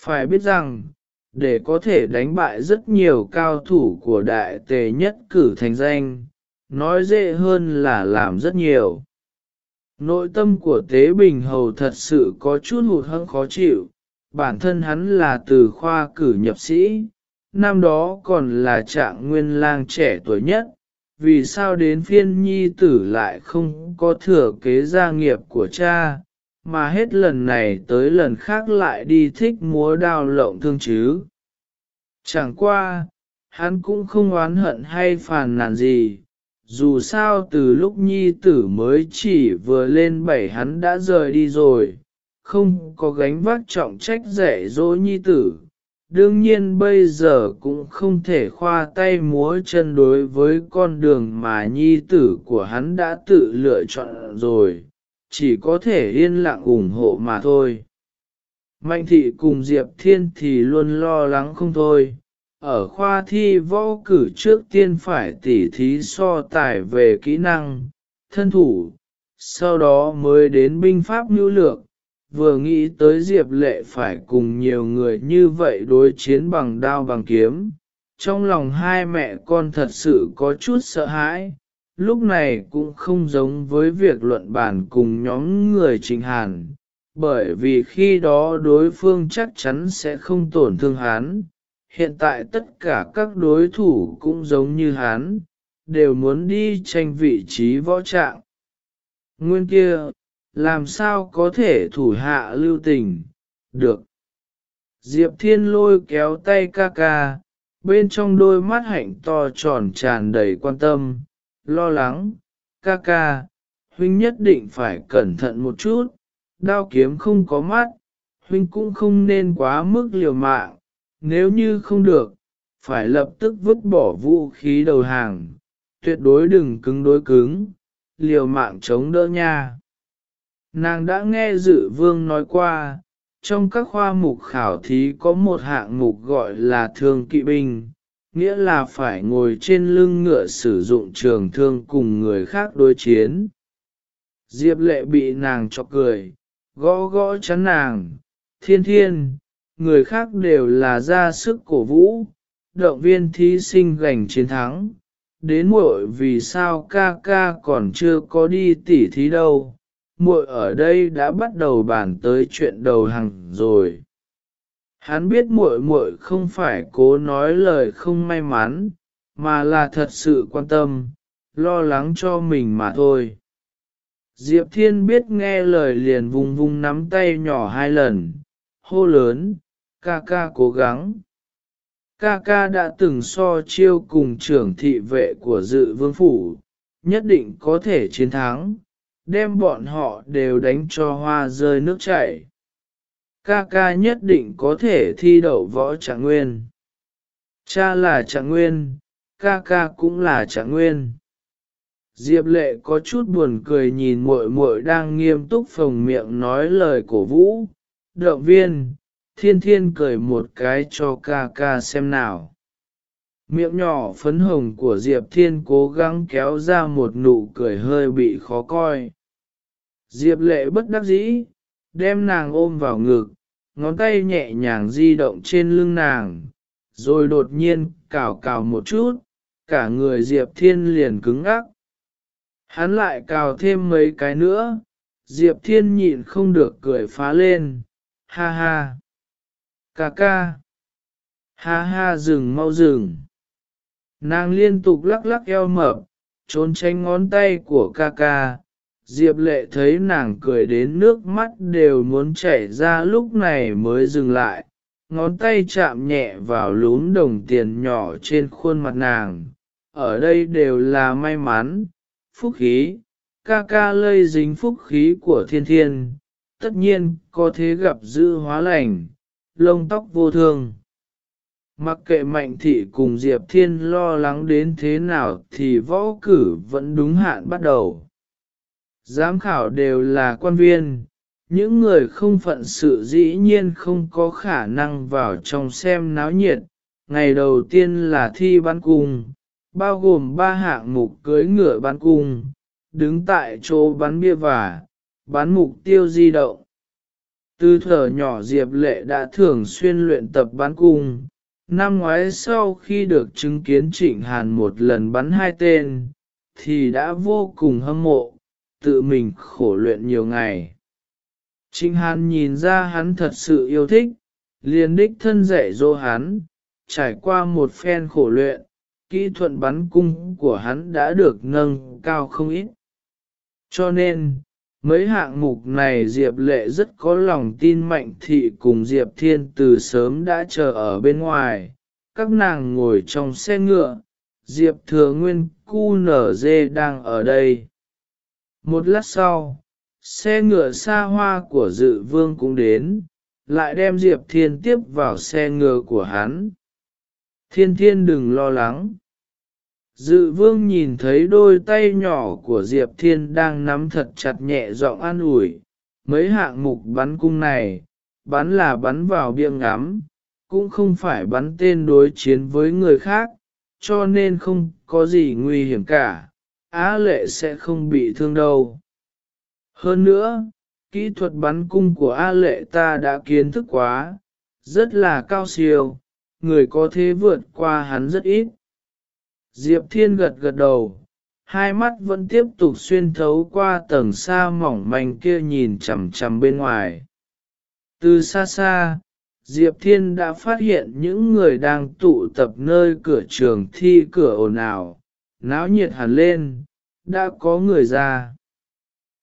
S1: Phải biết rằng, để có thể đánh bại rất nhiều cao thủ của đại tề nhất cử thành danh, nói dễ hơn là làm rất nhiều. Nội tâm của Tế Bình Hầu thật sự có chút hụt hẫng khó chịu, bản thân hắn là từ khoa cử nhập sĩ, năm đó còn là trạng nguyên lang trẻ tuổi nhất, vì sao đến phiên nhi tử lại không có thừa kế gia nghiệp của cha, mà hết lần này tới lần khác lại đi thích múa đao lộng thương chứ. Chẳng qua, hắn cũng không oán hận hay phàn nàn gì, dù sao từ lúc nhi tử mới chỉ vừa lên bảy hắn đã rời đi rồi, không có gánh vác trọng trách dạy dỗ nhi tử. Đương nhiên bây giờ cũng không thể khoa tay múa chân đối với con đường mà nhi tử của hắn đã tự lựa chọn rồi, chỉ có thể yên lặng ủng hộ mà thôi. Mạnh thị cùng Diệp Thiên thì luôn lo lắng không thôi, ở khoa thi võ cử trước tiên phải tỉ thí so tài về kỹ năng, thân thủ, sau đó mới đến binh pháp nhu lược. Vừa nghĩ tới Diệp Lệ phải cùng nhiều người như vậy đối chiến bằng đao bằng kiếm, trong lòng hai mẹ con thật sự có chút sợ hãi, lúc này cũng không giống với việc luận bàn cùng nhóm người trình hàn, bởi vì khi đó đối phương chắc chắn sẽ không tổn thương hắn, hiện tại tất cả các đối thủ cũng giống như hắn, đều muốn đi tranh vị trí võ trạng. Nguyên kia, làm sao có thể thủ hạ lưu tình, được. Diệp Thiên lôi kéo tay ca ca, bên trong đôi mắt hạnh to tròn tràn đầy quan tâm, lo lắng, ca ca, huynh nhất định phải cẩn thận một chút, đao kiếm không có mắt, huynh cũng không nên quá mức liều mạng, nếu như không được, phải lập tức vứt bỏ vũ khí đầu hàng, tuyệt đối đừng cứng đối cứng, liều mạng chống đỡ nha. Nàng đã nghe dự vương nói qua, trong các khoa mục khảo thí có một hạng mục gọi là thương kỵ binh, nghĩa là phải ngồi trên lưng ngựa sử dụng trường thương cùng người khác đối chiến. Diệp lệ bị nàng cho cười, gõ gõ chắn nàng, thiên thiên, người khác đều là ra sức cổ vũ, động viên thí sinh giành chiến thắng. Đến muội vì sao ca ca còn chưa có đi tỉ thí đâu, muội ở đây đã bắt đầu bàn tới chuyện đầu hàng rồi. Hắn biết muội muội không phải cố nói lời không may mắn, mà là thật sự quan tâm, lo lắng cho mình mà thôi. Diệp Thiên biết nghe lời liền vùng vùng nắm tay nhỏ hai lần, hô lớn, ca ca cố gắng. Ca ca đã từng so chiêu cùng trưởng thị vệ của dự vương phủ, nhất định có thể chiến thắng, đem bọn họ đều đánh cho hoa rơi nước chảy. Ca ca nhất định có thể thi đậu võ trạng nguyên. Cha là trạng nguyên, ca ca cũng là trạng nguyên. Diệp lệ có chút buồn cười nhìn muội muội đang nghiêm túc phồng miệng nói lời cổ vũ, động viên, thiên thiên cười một cái cho ca ca xem nào. Miệng nhỏ phấn hồng của Diệp Thiên cố gắng kéo ra một nụ cười hơi bị khó coi. Diệp lệ bất đắc dĩ, đem nàng ôm vào ngực, ngón tay nhẹ nhàng di động trên lưng nàng, rồi đột nhiên cào cào một chút, cả người Diệp Thiên liền cứng ngắc. Hắn lại cào thêm mấy cái nữa, Diệp Thiên nhịn không được cười phá lên, ha ha ca ca. Ha ha dừng mau dừng. Nàng liên tục lắc lắc eo mập, trốn tránh ngón tay của ca ca. Diệp lệ thấy nàng cười đến nước mắt đều muốn chảy ra lúc này mới dừng lại, ngón tay chạm nhẹ vào lún đồng tiền nhỏ trên khuôn mặt nàng. Ở đây đều là may mắn, phúc khí, ca ca lây dính phúc khí của thiên thiên, tất nhiên có thế gặp dư hóa lành, lông tóc vô thương. Mặc kệ mạnh thị cùng Diệp Thiên lo lắng đến thế nào thì võ cử vẫn đúng hạn bắt đầu. Giám khảo đều là quan viên, những người không phận sự dĩ nhiên không có khả năng vào trong xem náo nhiệt. Ngày đầu tiên là thi bắn cung, bao gồm ba hạng mục cưới ngựa bắn cung, đứng tại chỗ bắn bia và, bắn mục tiêu di động. Từ thở nhỏ Diệp Lệ đã thường xuyên luyện tập bắn cung. Năm ngoái sau khi được chứng kiến Trịnh Hàn một lần bắn hai tên, thì đã vô cùng hâm mộ, tự mình khổ luyện nhiều ngày. Trịnh Hàn nhìn ra hắn thật sự yêu thích, liền đích thân dạy dỗ hắn, trải qua một phen khổ luyện, kỹ thuật bắn cung của hắn đã được nâng cao không ít. Cho nên, mấy hạng mục này Diệp Lệ rất có lòng tin mạnh thị cùng Diệp Thiên từ sớm đã chờ ở bên ngoài, các nàng ngồi trong xe ngựa, Diệp Thừa Nguyên cu nở dê đang ở đây. Một lát sau, xe ngựa xa hoa của dự vương cũng đến, lại đem Diệp Thiên tiếp vào xe ngựa của hắn. Thiên thiên đừng lo lắng. Dự vương nhìn thấy đôi tay nhỏ của Diệp Thiên đang nắm thật chặt nhẹ giọng an ủi, mấy hạng mục bắn cung này, bắn là bắn vào biêng ngắm, cũng không phải bắn tên đối chiến với người khác, cho nên không có gì nguy hiểm cả, Á lệ sẽ không bị thương đâu. Hơn nữa, kỹ thuật bắn cung của A lệ ta đã kiến thức quá, rất là cao siêu, người có thế vượt qua hắn rất ít. Diệp Thiên gật gật đầu, hai mắt vẫn tiếp tục xuyên thấu qua tầng xa mỏng manh kia nhìn chằm chằm bên ngoài. Từ xa xa, Diệp Thiên đã phát hiện những người đang tụ tập nơi cửa trường thi cửa ồn ào, náo nhiệt hẳn lên, đã có người ra.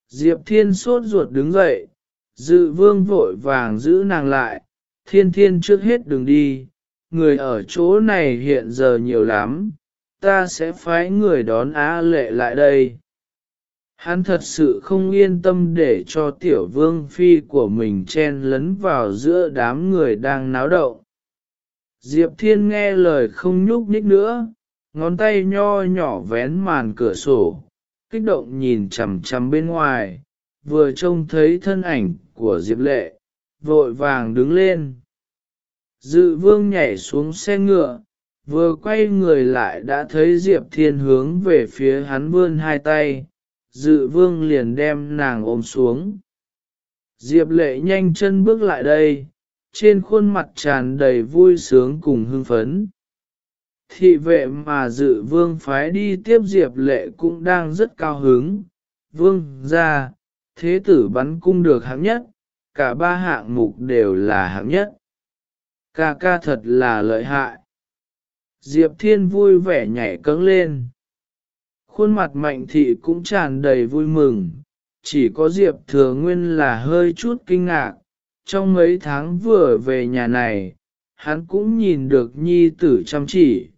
S1: Diệp Thiên sốt ruột đứng dậy, dự vương vội vàng giữ nàng lại, thiên thiên trước hết đừng đi, người ở chỗ này hiện giờ nhiều lắm, ta sẽ phái người đón Á lệ lại đây. Hắn thật sự không yên tâm để cho tiểu vương phi của mình chen lấn vào giữa đám người đang náo động. Diệp Thiên nghe lời không nhúc nhích nữa, ngón tay nho nhỏ vén màn cửa sổ, kích động nhìn chằm chằm bên ngoài, vừa trông thấy thân ảnh của Diệp Lệ, vội vàng đứng lên. Dự vương nhảy xuống xe ngựa, vừa quay người lại đã thấy Diệp Thiên hướng về phía hắn vươn hai tay, dự vương liền đem nàng ôm xuống. Diệp lệ nhanh chân bước lại đây, trên khuôn mặt tràn đầy vui sướng cùng hưng phấn. Thị vệ mà dự vương phái đi tiếp Diệp lệ cũng đang rất cao hứng. Vương ra, thế tử bắn cung được hạng nhất, cả ba hạng mục đều là hạng nhất. Ca ca thật là lợi hại. Diệp Thiên vui vẻ nhảy cẫng lên. Khuôn mặt mạnh thị cũng tràn đầy vui mừng, chỉ có Diệp Thừa Nguyên là hơi chút kinh ngạc. Trong mấy tháng vừa về nhà này, hắn cũng nhìn được nhi tử chăm chỉ,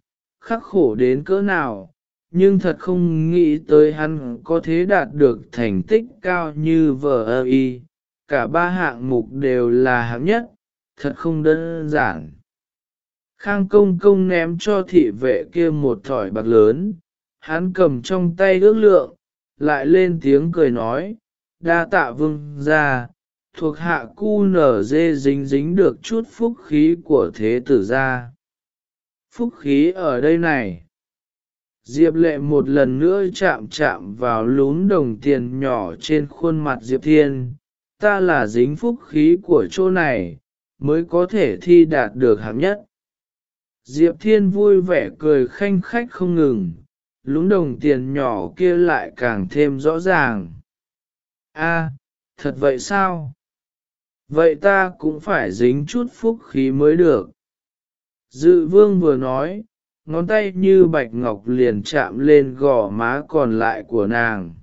S1: khắc khổ đến cỡ nào, nhưng thật không nghĩ tới hắn có thể đạt được thành tích cao như vợ y, cả ba hạng mục đều là hạng nhất, thật không đơn giản. Khang công công ném cho thị vệ kia một thỏi bạc lớn, hắn cầm trong tay ước lượng, lại lên tiếng cười nói, đa tạ vương ra, thuộc hạ cu nở dê dính dính được chút phúc khí của thế tử gia Phúc khí ở đây này. Diệp lệ một lần nữa chạm chạm vào lún đồng tiền nhỏ trên khuôn mặt Diệp Thiên, ta là dính phúc khí của chỗ này, mới có thể thi đạt được hạng nhất. Diệp Thiên vui vẻ cười khanh khách không ngừng, Lún đồng tiền nhỏ kia lại càng thêm rõ ràng. A, thật vậy sao? Vậy ta cũng phải dính chút phúc khí mới được. Dự vương vừa nói, ngón tay như bạch ngọc liền chạm lên gò má còn lại của nàng.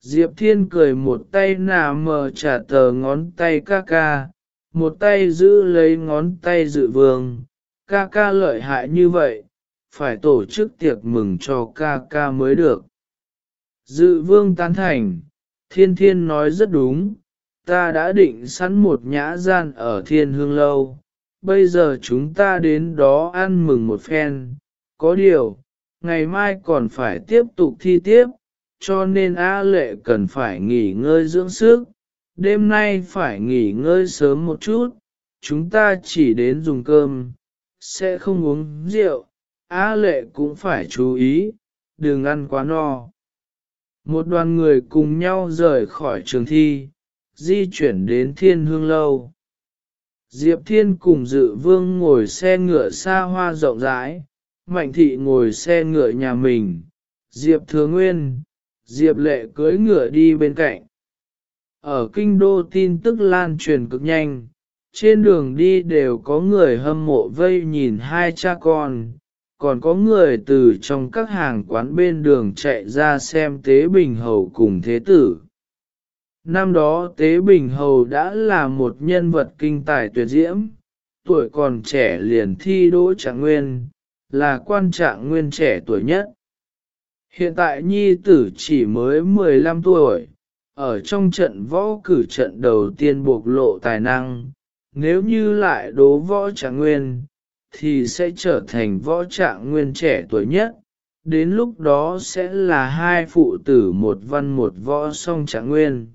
S1: Diệp Thiên cười một tay nà mờ trả tờ ngón tay ca ca, một tay giữ lấy ngón tay dự vương, ca ca lợi hại như vậy, phải tổ chức tiệc mừng cho ca ca mới được. Dự vương tán thành, thiên thiên nói rất đúng, ta đã định sẵn một nhã gian ở thiên hương lâu, bây giờ chúng ta đến đó ăn mừng một phen, có điều, ngày mai còn phải tiếp tục thi tiếp, cho nên A lệ cần phải nghỉ ngơi dưỡng sức, đêm nay phải nghỉ ngơi sớm một chút, chúng ta chỉ đến dùng cơm, sẽ không uống rượu, A lệ cũng phải chú ý, đừng ăn quá no. Một đoàn người cùng nhau rời khỏi trường thi, di chuyển đến thiên hương lâu. Diệp Thiên cùng dự vương ngồi xe ngựa xa hoa rộng rãi, Mạnh Thị ngồi xe ngựa nhà mình, Diệp Thừa Nguyên, Diệp Lệ cưỡi ngựa đi bên cạnh. Ở kinh đô tin tức lan truyền cực nhanh, trên đường đi đều có người hâm mộ vây nhìn hai cha con, còn có người từ trong các hàng quán bên đường chạy ra xem Tế Bình Hầu cùng Thế Tử. Năm đó Tế Bình Hầu đã là một nhân vật kinh tài tuyệt diễm, tuổi còn trẻ liền thi đỗ trạng nguyên, là quan trạng nguyên trẻ tuổi nhất. Hiện tại nhi tử chỉ mới 15 tuổi, ở trong trận võ cử trận đầu tiên bộc lộ tài năng, nếu như lại đố võ trạng nguyên, thì sẽ trở thành võ trạng nguyên trẻ tuổi nhất, đến lúc đó sẽ là hai phụ tử một văn một võ song trạng nguyên.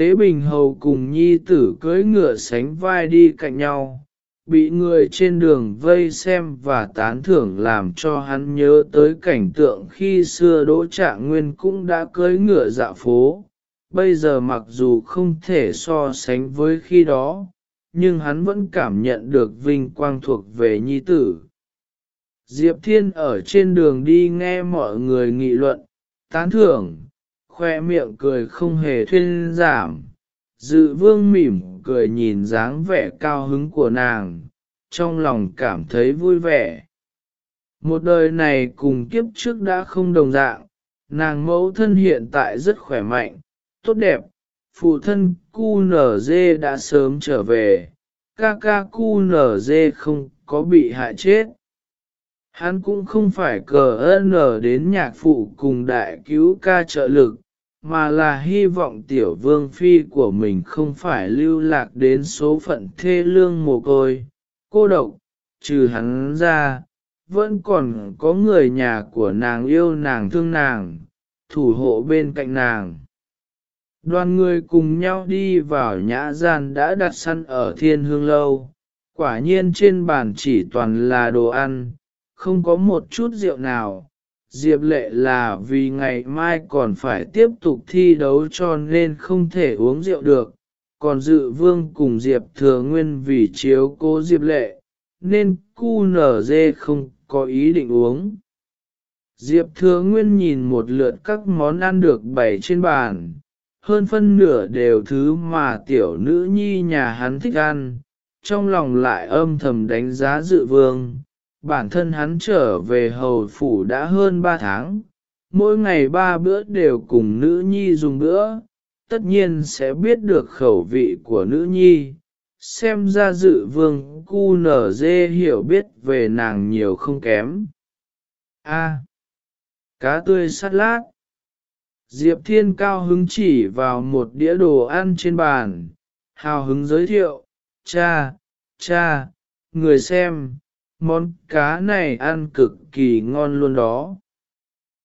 S1: Tế Bình Hầu cùng nhi tử cưỡi ngựa sánh vai đi cạnh nhau, bị người trên đường vây xem và tán thưởng làm cho hắn nhớ tới cảnh tượng khi xưa Đỗ Trạng Nguyên cũng đã cưỡi ngựa dạ phố. Bây giờ mặc dù không thể so sánh với khi đó, nhưng hắn vẫn cảm nhận được vinh quang thuộc về nhi tử. Diệp Thiên ở trên đường đi nghe mọi người nghị luận, tán thưởng, khoe miệng cười không hề thuyên giảm. Dự vương mỉm cười nhìn dáng vẻ cao hứng của nàng, trong lòng cảm thấy vui vẻ. Một đời này cùng kiếp trước đã không đồng dạng, nàng mẫu thân hiện tại rất khỏe mạnh, tốt đẹp, phụ thân cu nở dê đã sớm trở về, ca ca cu nở dê không có bị hại chết. Hắn cũng không phải cờ ơn ở đến nhạc phụ cùng đại cứu ca trợ lực, mà là hy vọng tiểu vương phi của mình không phải lưu lạc đến số phận thê lương mồ côi, cô độc, trừ hắn ra, vẫn còn có người nhà của nàng yêu nàng thương nàng, thủ hộ bên cạnh nàng. Đoàn người cùng nhau đi vào nhã gian đã đặt săn ở thiên hương lâu, quả nhiên trên bàn chỉ toàn là đồ ăn, không có một chút rượu nào. Diệp lệ là vì ngày mai còn phải tiếp tục thi đấu cho nên không thể uống rượu được, còn dự vương cùng Diệp thừa nguyên vì chiếu cố Diệp lệ, nên cu nở dê không có ý định uống. Diệp thừa nguyên nhìn một lượt các món ăn được bày trên bàn, hơn phân nửa đều thứ mà tiểu nữ nhi nhà hắn thích ăn, trong lòng lại âm thầm đánh giá dự vương. Bản thân hắn trở về hầu phủ đã hơn ba tháng, mỗi ngày ba bữa đều cùng nữ nhi dùng bữa, tất nhiên sẽ biết được khẩu vị của nữ nhi. Xem ra dự vương cu nở dê hiểu biết về nàng nhiều không kém. A. cá tươi sát lát. Diệp Thiên cao hứng chỉ vào một đĩa đồ ăn trên bàn, hào hứng giới thiệu, cha, cha, người xem, món cá này ăn cực kỳ ngon luôn đó.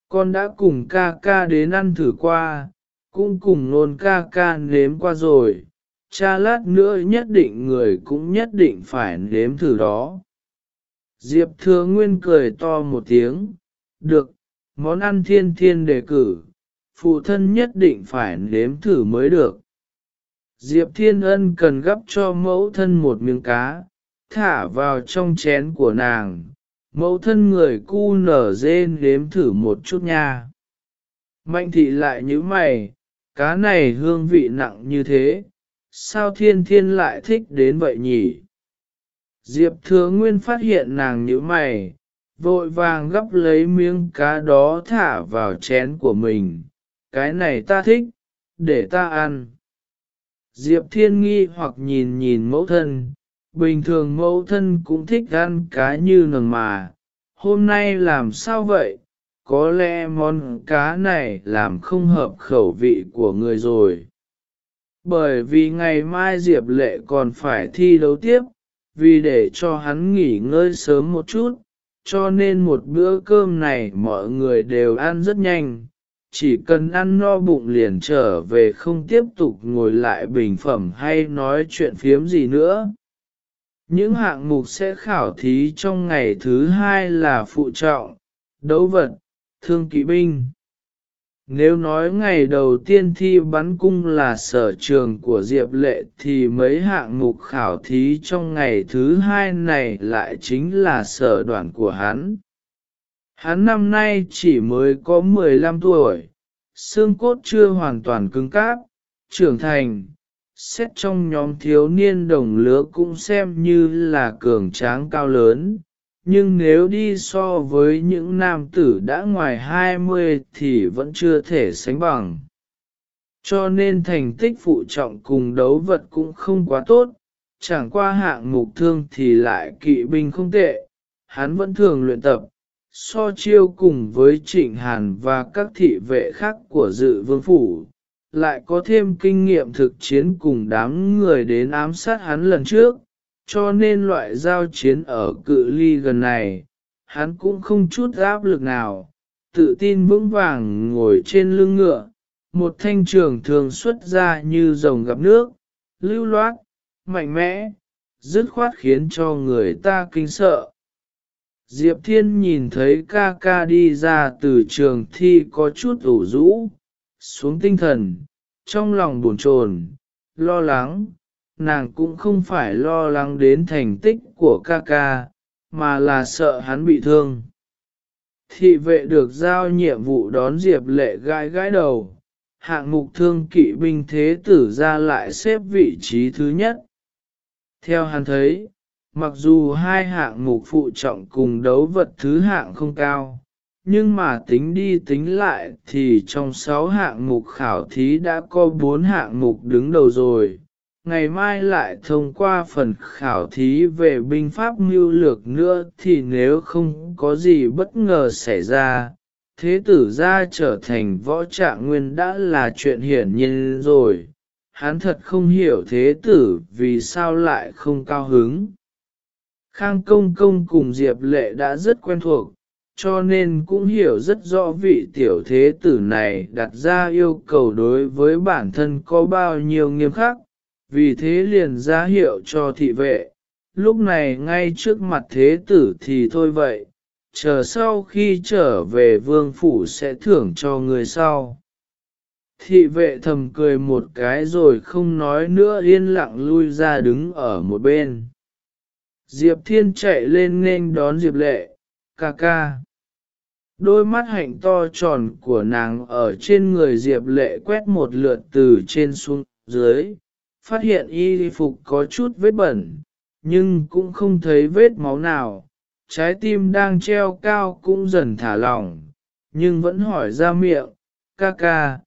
S1: Con đã cùng ca ca đến ăn thử qua, cũng cùng nôn ca ca nếm qua rồi, cha lát nữa nhất định người cũng nhất định phải nếm thử đó. Diệp Thừa Nguyên cười to một tiếng, được, món ăn thiên thiên đề cử, phụ thân nhất định phải nếm thử mới được. Diệp Thiên Ân cần gấp cho mẫu thân một miếng cá, thả vào trong chén của nàng. Mẫu thân người cu nở dê nếm thử một chút nha. Mạnh thị lại như mày, cá này hương vị nặng như thế, sao thiên thiên lại thích đến vậy nhỉ? Diệp thừa nguyên phát hiện nàng như mày, vội vàng gấp lấy miếng cá đó thả vào chén của mình, cái này ta thích, để ta ăn. Diệp Thiên nghi hoặc nhìn nhìn mẫu thân, bình thường mẫu thân cũng thích ăn cá như nồng mà, hôm nay làm sao vậy? Có lẽ món cá này làm không hợp khẩu vị của người rồi. Bởi vì ngày mai Diệp Lệ còn phải thi đấu tiếp, vì để cho hắn nghỉ ngơi sớm một chút, cho nên một bữa cơm này mọi người đều ăn rất nhanh, chỉ cần ăn no bụng liền trở về không tiếp tục ngồi lại bình phẩm hay nói chuyện phiếm gì nữa. Những hạng mục sẽ khảo thí trong ngày thứ hai là phụ trọng, đấu vật, thương kỵ binh. Nếu nói ngày đầu tiên thi bắn cung là sở trường của Diệp Lệ thì mấy hạng mục khảo thí trong ngày thứ hai này lại chính là sở đoàn của hắn. Hắn năm nay chỉ mới có 15 tuổi, xương cốt chưa hoàn toàn cứng cáp, trưởng thành, xét trong nhóm thiếu niên đồng lứa cũng xem như là cường tráng cao lớn, nhưng nếu đi so với những nam tử đã ngoài 20 thì vẫn chưa thể sánh bằng. Cho nên thành tích phụ trọng cùng đấu vật cũng không quá tốt, chẳng qua hạng mục thương thì lại kỵ binh không tệ, hắn vẫn thường luyện tập, so chiêu cùng với trịnh hàn và các thị vệ khác của dự vương phủ, lại có thêm kinh nghiệm thực chiến cùng đám người đến ám sát hắn lần trước, cho nên loại giao chiến ở cự ly gần này, hắn cũng không chút áp lực nào, tự tin vững vàng ngồi trên lưng ngựa, một thanh trường thường xuất ra như rồng gặp nước, lưu loát, mạnh mẽ, dứt khoát khiến cho người ta kinh sợ. Diệp Thiên nhìn thấy ca ca đi ra từ trường thi có chút ủ rũ, xuống tinh thần, trong lòng buồn chồn, lo lắng, nàng cũng không phải lo lắng đến thành tích của ca ca, mà là sợ hắn bị thương. Thị vệ được giao nhiệm vụ đón Diệp lệ gãi gãi đầu, hạng mục thương kỵ binh thế tử ra lại xếp vị trí thứ nhất. Theo hắn thấy, mặc dù hai hạng mục phụ trọng cùng đấu vật thứ hạng không cao, nhưng mà tính đi tính lại thì trong sáu hạng mục khảo thí đã có bốn hạng mục đứng đầu rồi ngày mai lại thông qua phần khảo thí về binh pháp mưu lược nữa thì nếu không có gì bất ngờ xảy ra, thế tử gia trở thành võ trạng nguyên đã là chuyện hiển nhiên rồi. Hắn thật không hiểu thế tử vì sao lại không cao hứng. Khang công công cùng Diệp lệ đã rất quen thuộc, cho nên cũng hiểu rất rõ vị tiểu thế tử này đặt ra yêu cầu đối với bản thân có bao nhiêu nghiêm khắc, vì thế liền ra hiệu cho thị vệ, lúc này ngay trước mặt thế tử thì thôi vậy, chờ sau khi trở về vương phủ sẽ thưởng cho người sau. Thị vệ thầm cười một cái rồi không nói nữa yên lặng lui ra đứng ở một bên. Diệp Thiên chạy lên nên đón Diệp Lệ, ca ca. Đôi mắt hạnh to tròn của nàng ở trên người Diệp Lệ quét một lượt từ trên xuống dưới, phát hiện y phục có chút vết bẩn, nhưng cũng không thấy vết máu nào. Trái tim đang treo cao cũng dần thả lỏng, nhưng vẫn hỏi ra miệng, ca ca,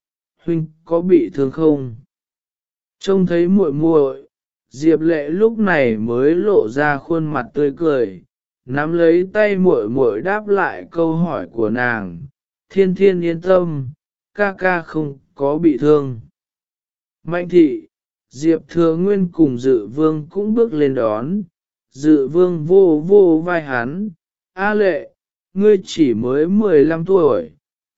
S1: huynh có bị thương không? Trông thấy muội muội, Diệp lệ lúc này mới lộ ra khuôn mặt tươi cười, nắm lấy tay muội muội đáp lại câu hỏi của nàng, thiên thiên yên tâm, ca ca không có bị thương. Mạnh thị, Diệp Thừa Nguyên cùng Dự Vương cũng bước lên đón, Dự Vương vô vô vai hắn, A lệ, ngươi chỉ mới 15 tuổi,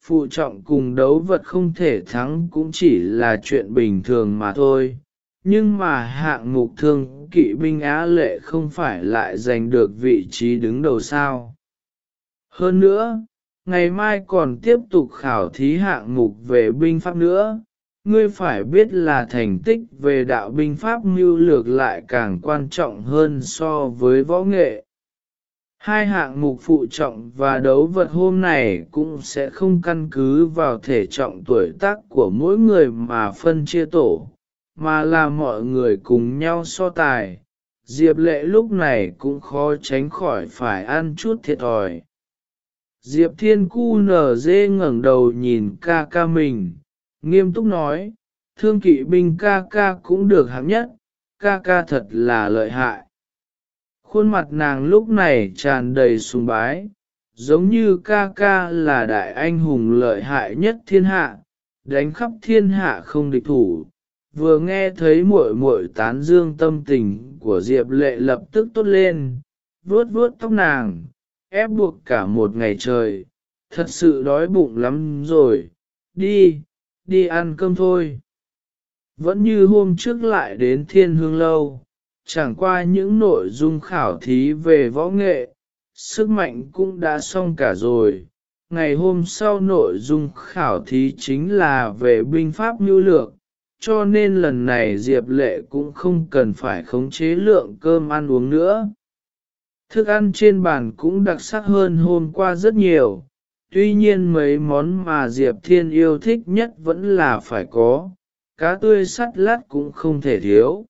S1: phụ trọng cùng đấu vật không thể thắng cũng chỉ là chuyện bình thường mà thôi. Nhưng mà hạng mục thương kỵ binh Á lệ không phải lại giành được vị trí đứng đầu sao. Hơn nữa, ngày mai còn tiếp tục khảo thí hạng mục về binh pháp nữa, ngươi phải biết là thành tích về đạo binh pháp mưu lược lại càng quan trọng hơn so với võ nghệ. Hai hạng mục phụ trọng và đấu vật hôm này cũng sẽ không căn cứ vào thể trọng tuổi tác của mỗi người mà phân chia tổ, mà là mọi người cùng nhau so tài. Diệp lệ lúc này cũng khó tránh khỏi phải ăn chút thiệt thòi. Diệp thiên cu nở dê ngẩng đầu nhìn ca ca mình, nghiêm túc nói, thương kỵ binh ca ca cũng được hạng nhất, ca ca thật là lợi hại. Khuôn mặt nàng lúc này tràn đầy sùng bái, giống như ca ca là đại anh hùng lợi hại nhất thiên hạ, đánh khắp thiên hạ không địch thủ. Vừa nghe thấy muội muội tán dương tâm tình của Diệp Lệ lập tức tốt lên, vuốt vuốt tóc nàng, ép buộc cả một ngày trời, thật sự đói bụng lắm rồi, đi, đi ăn cơm thôi. Vẫn như hôm trước lại đến thiên hương lâu, chẳng qua những nội dung khảo thí về võ nghệ, sức mạnh cũng đã xong cả rồi. ngày hôm sau nội dung khảo thí chính là về binh pháp mưu lược, cho nên lần này Diệp Lệ cũng không cần phải khống chế lượng cơm ăn uống nữa. Thức ăn trên bàn cũng đặc sắc hơn hôm qua rất nhiều, tuy nhiên mấy món mà Diệp Thiên yêu thích nhất vẫn là phải có, cá tươi sắt lát cũng không thể thiếu.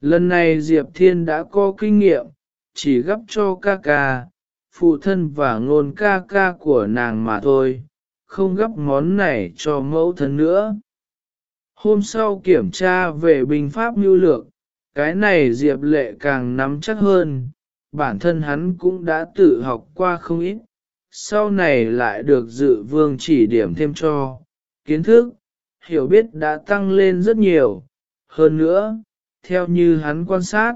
S1: Lần này Diệp Thiên đã có kinh nghiệm, chỉ gấp cho ca ca, phụ thân và ngôn ca ca của nàng mà thôi, không gấp món này cho mẫu thân nữa. Hôm sau kiểm tra về binh pháp mưu lược, cái này Diệp Lệ càng nắm chắc hơn, bản thân hắn cũng đã tự học qua không ít, sau này lại được dự vương chỉ điểm thêm cho, kiến thức, hiểu biết đã tăng lên rất nhiều. Hơn nữa, theo như hắn quan sát,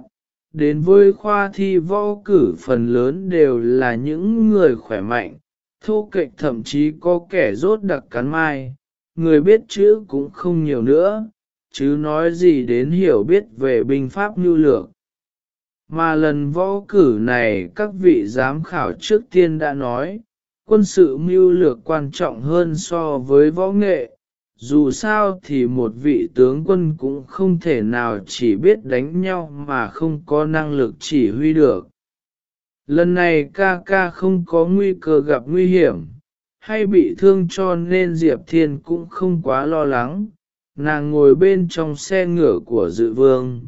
S1: đến với khoa thi võ cử phần lớn đều là những người khỏe mạnh, thô kệch thậm chí có kẻ rốt đặc cắn mai, người biết chữ cũng không nhiều nữa, chứ nói gì đến hiểu biết về binh pháp nhu lược. Mà lần võ cử này các vị giám khảo trước tiên đã nói, quân sự mưu lược quan trọng hơn so với võ nghệ, dù sao thì một vị tướng quân cũng không thể nào chỉ biết đánh nhau mà không có năng lực chỉ huy được. Lần này ca ca không có nguy cơ gặp nguy hiểm, hay bị thương cho nên Diệp Thiên cũng không quá lo lắng. Nàng ngồi bên trong xe ngựa của dự vương,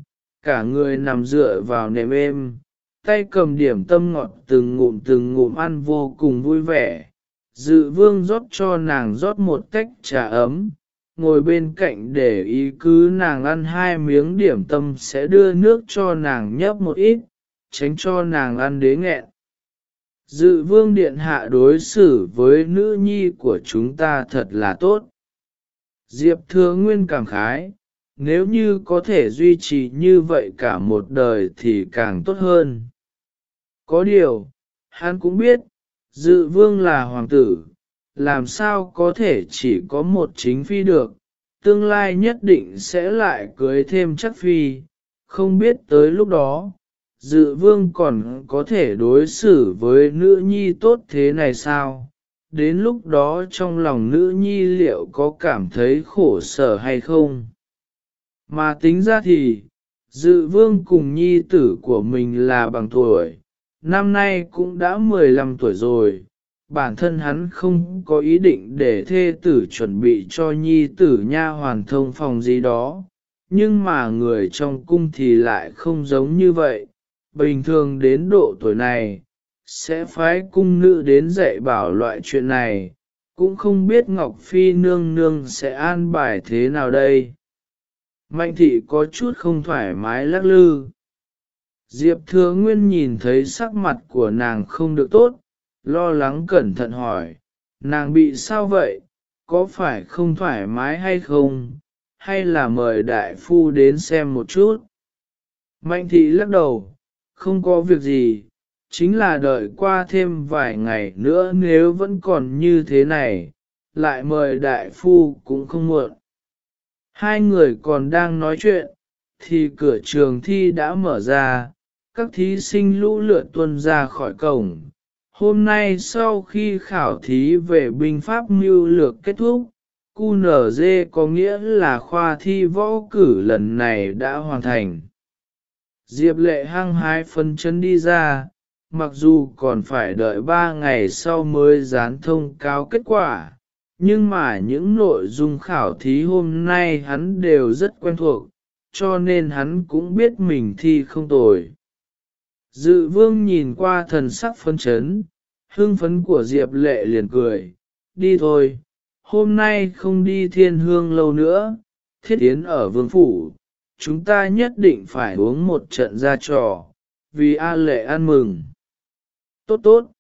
S1: cả người nằm dựa vào nệm êm, tay cầm điểm tâm ngọt từng ngụm từng ngụm ăn vô cùng vui vẻ. Dự vương rót cho nàng rót một tách trà ấm, ngồi bên cạnh để ý cứ nàng ăn hai miếng điểm tâm sẽ đưa nước cho nàng nhấp một ít, tránh cho nàng ăn đế nghẹn. Dự vương điện hạ đối xử với nữ nhi của chúng ta thật là tốt. Diệp thừa nguyên cảm khái, nếu như có thể duy trì như vậy cả một đời thì càng tốt hơn. Có điều, hắn cũng biết, dự vương là hoàng tử, làm sao có thể chỉ có một chính phi được, tương lai nhất định sẽ lại cưới thêm chắc phi, không biết tới lúc đó, dự vương còn có thể đối xử với nữ nhi tốt thế này sao? Đến lúc đó trong lòng nữ nhi liệu có cảm thấy khổ sở hay không? Mà tính ra thì, dự vương cùng nhi tử của mình là bằng tuổi, năm nay cũng đã 15 tuổi rồi, bản thân hắn không có ý định để thê tử chuẩn bị cho nhi tử nha hoàn thông phòng gì đó, nhưng mà người trong cung thì lại không giống như vậy, bình thường đến độ tuổi này, sẽ phái cung nữ đến dạy bảo loại chuyện này, cũng không biết Ngọc Phi nương nương sẽ an bài thế nào đây. Mạnh thị có chút không thoải mái lắc lư. Diệp Thừa Nguyên nhìn thấy sắc mặt của nàng không được tốt, lo lắng cẩn thận hỏi, nàng bị sao vậy, có phải không thoải mái hay không, hay là mời đại phu đến xem một chút. Mạnh thị lắc đầu, không có việc gì, chính là đợi qua thêm vài ngày nữa nếu vẫn còn như thế này, lại mời đại phu cũng không muộn. Hai người còn đang nói chuyện, thì cửa trường thi đã mở ra, các thí sinh lũ lượt tuân ra khỏi cổng. Hôm nay sau khi khảo thí về binh pháp mưu lược kết thúc, QNZ có nghĩa là khoa thi võ cử lần này đã hoàn thành. Diệp lệ hăng hái phân chân đi ra, mặc dù còn phải đợi ba ngày sau mới dán thông cáo kết quả, nhưng mà những nội dung khảo thí hôm nay hắn đều rất quen thuộc, cho nên hắn cũng biết mình thi không tồi. Dự vương nhìn qua thần sắc phân chấn, hương phấn của Diệp lệ liền cười, đi thôi, hôm nay không đi thiên hương lâu nữa, thiết yến ở vương phủ, chúng ta nhất định phải uống một trận ra trò, vì A lệ ăn mừng. Tốt tốt.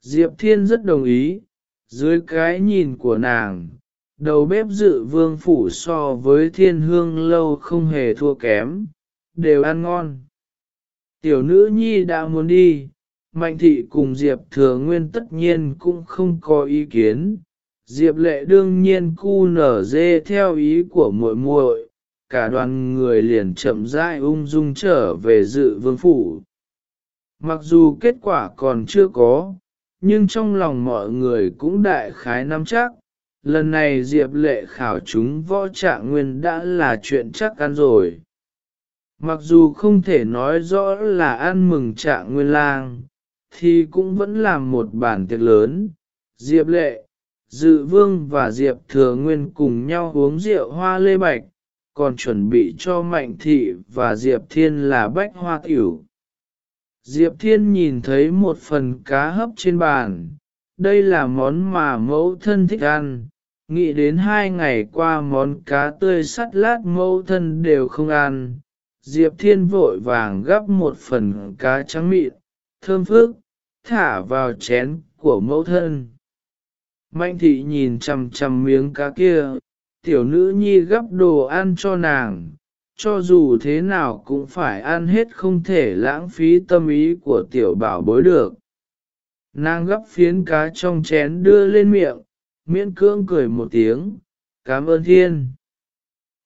S1: Diệp Thiên rất đồng ý, dưới cái nhìn của nàng, đầu bếp dự vương phủ so với thiên hương lâu không hề thua kém, đều ăn ngon. Tiểu nữ nhi đã muốn đi, Mạnh thị cùng Diệp thừa nguyên tất nhiên cũng không có ý kiến. Diệp lệ đương nhiên cu nở dê theo ý của muội muội, cả đoàn người liền chậm rãi ung dung trở về dự vương phủ. Mặc dù kết quả còn chưa có, nhưng trong lòng mọi người cũng đại khái nắm chắc, lần này Diệp lệ khảo chúng võ trạng nguyên đã là chuyện chắc ăn rồi. Mặc dù không thể nói rõ là ăn mừng trạng nguyên lang, thì cũng vẫn làm một bản tiệc lớn. Diệp lệ, dự vương và Diệp thừa nguyên cùng nhau uống rượu hoa lê bạch, còn chuẩn bị cho Mạnh Thị và Diệp Thiên là bách hoa tiểu. Diệp Thiên nhìn thấy một phần cá hấp trên bàn, đây là món mà mẫu thân thích ăn, nghĩ đến hai ngày qua món cá tươi sắt lát mẫu thân đều không ăn. Diệp Thiên vội vàng gắp một phần cá trắng mịn, thơm phức, thả vào chén của mẫu thân. Mạnh thị nhìn chằm chằm miếng cá kia, tiểu nữ nhi gấp đồ ăn cho nàng, cho dù thế nào cũng phải ăn hết không thể lãng phí tâm ý của tiểu bảo bối được. Nàng gấp phiến cá trong chén đưa lên miệng, miễn cưỡng cười một tiếng, cảm ơn thiên.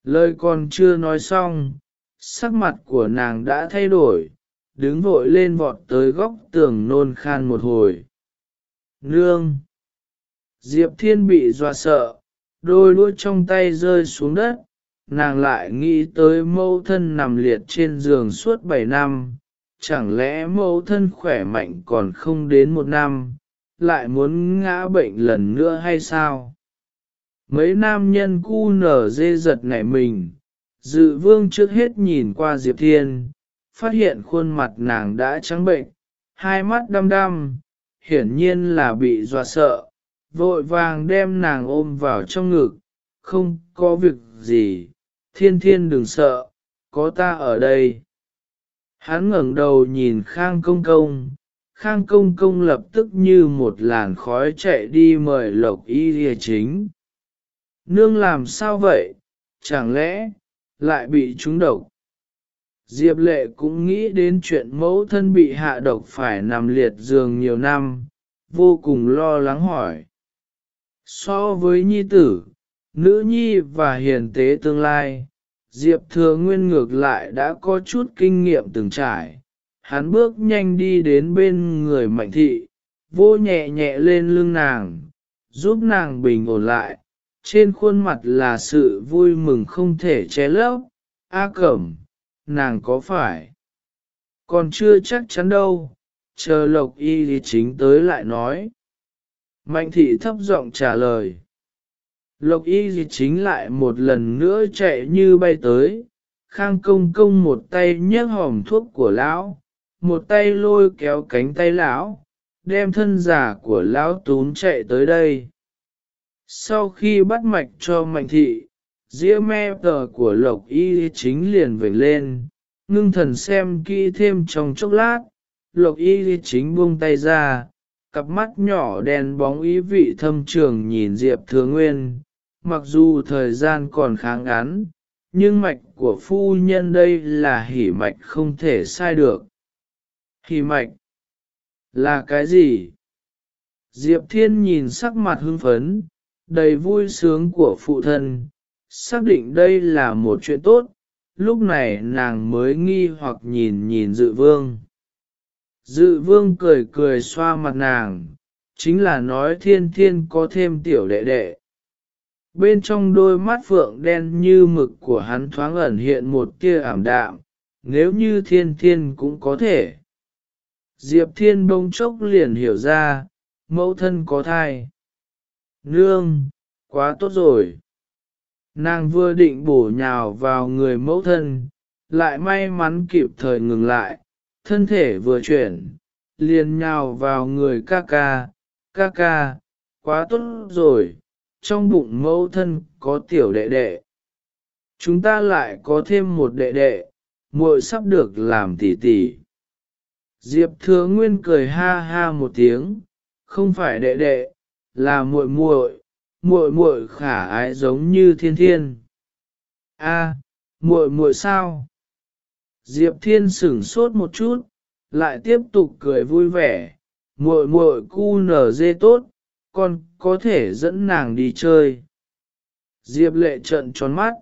S1: Lời còn chưa nói xong, sắc mặt của nàng đã thay đổi, đứng vội lên vọt tới góc tường nôn khan một hồi. Nương! Diệp Thiên bị dọa sợ, đôi đuôi trong tay rơi xuống đất, nàng lại nghĩ tới mẫu thân nằm liệt trên giường suốt 7 năm, chẳng lẽ mẫu thân khỏe mạnh còn không đến một năm, lại muốn ngã bệnh lần nữa hay sao? Mấy nam nhân cu nở dê giật nảy mình, dự vương trước hết nhìn qua Diệp Thiên, phát hiện khuôn mặt nàng đã trắng bệnh, hai mắt đăm đăm, hiển nhiên là bị dọa sợ, vội vàng đem nàng ôm vào trong ngực, không có việc gì, thiên thiên đừng sợ, có ta ở đây. Hắn ngẩng đầu nhìn Khang Công Công, Khang Công Công lập tức như một làn khói chạy đi mời Lộc Y Lìa chính. Nương làm sao vậy, chẳng lẽ, lại bị trúng độc? Diệp lệ cũng nghĩ đến chuyện mẫu thân bị hạ độc phải nằm liệt giường nhiều năm, vô cùng lo lắng hỏi. So với nhi tử, nữ nhi và hiền tế tương lai, Diệp thừa nguyên ngược lại đã có chút kinh nghiệm từng trải. Hắn bước nhanh đi đến bên người mạnh thị, vô nhẹ nhẹ lên lưng nàng, giúp nàng bình ổn lại. Trên khuôn mặt là sự vui mừng không thể che lấp. A cẩm, nàng có phải? Còn chưa chắc chắn đâu, chờ lộc y thì chính tới lại nói. Mạnh thị thấp giọng trả lời. Lộc y gì chính lại một lần nữa chạy như bay tới, khang công công một tay nhấc hòm thuốc của lão, một tay lôi kéo cánh tay lão, đem thân giả của lão tún chạy tới đây. Sau khi bắt mạch cho mạnh thị, dĩa me tờ của lộc y chính liền về lên, ngưng thần xem kỹ thêm trong chốc lát, lộc y chính buông tay ra, cặp mắt nhỏ đen bóng ý vị thâm trường nhìn Diệp Thừa Nguyên, mặc dù thời gian còn khá ngắn, nhưng mạch của phu nhân đây là hỉ mạch không thể sai được. Hỉ mạch là cái gì? Diệp Thiên nhìn sắc mặt hưng phấn, đầy vui sướng của phụ thân, xác định đây là một chuyện tốt, lúc này nàng mới nghi hoặc nhìn nhìn dự vương. Dự vương cười cười xoa mặt nàng, chính là nói thiên thiên có thêm tiểu đệ đệ. Bên trong đôi mắt phượng đen như mực của hắn thoáng ẩn hiện một tia ảm đạm, nếu như thiên thiên cũng có thể. Diệp thiên bông chốc liền hiểu ra, mẫu thân có thai. Nương, quá tốt rồi. Nàng vừa định bổ nhào vào người mẫu thân, lại may mắn kịp thời ngừng lại, thân thể vừa chuyển, liền nhào vào người ca ca, ca ca, quá tốt rồi, trong bụng mẫu thân có tiểu đệ đệ. Chúng ta lại có thêm một đệ đệ, muội sắp được làm tỷ tỷ. Diệp thừa nguyên cười ha ha một tiếng, không phải đệ đệ, là muội muội, muội muội khả ái giống như thiên thiên. A, muội muội sao? Diệp Thiên sửng sốt một chút, lại tiếp tục cười vui vẻ, muội muội cu nở dê tốt, con có thể dẫn nàng đi chơi. Diệp lệ trận tròn mắt,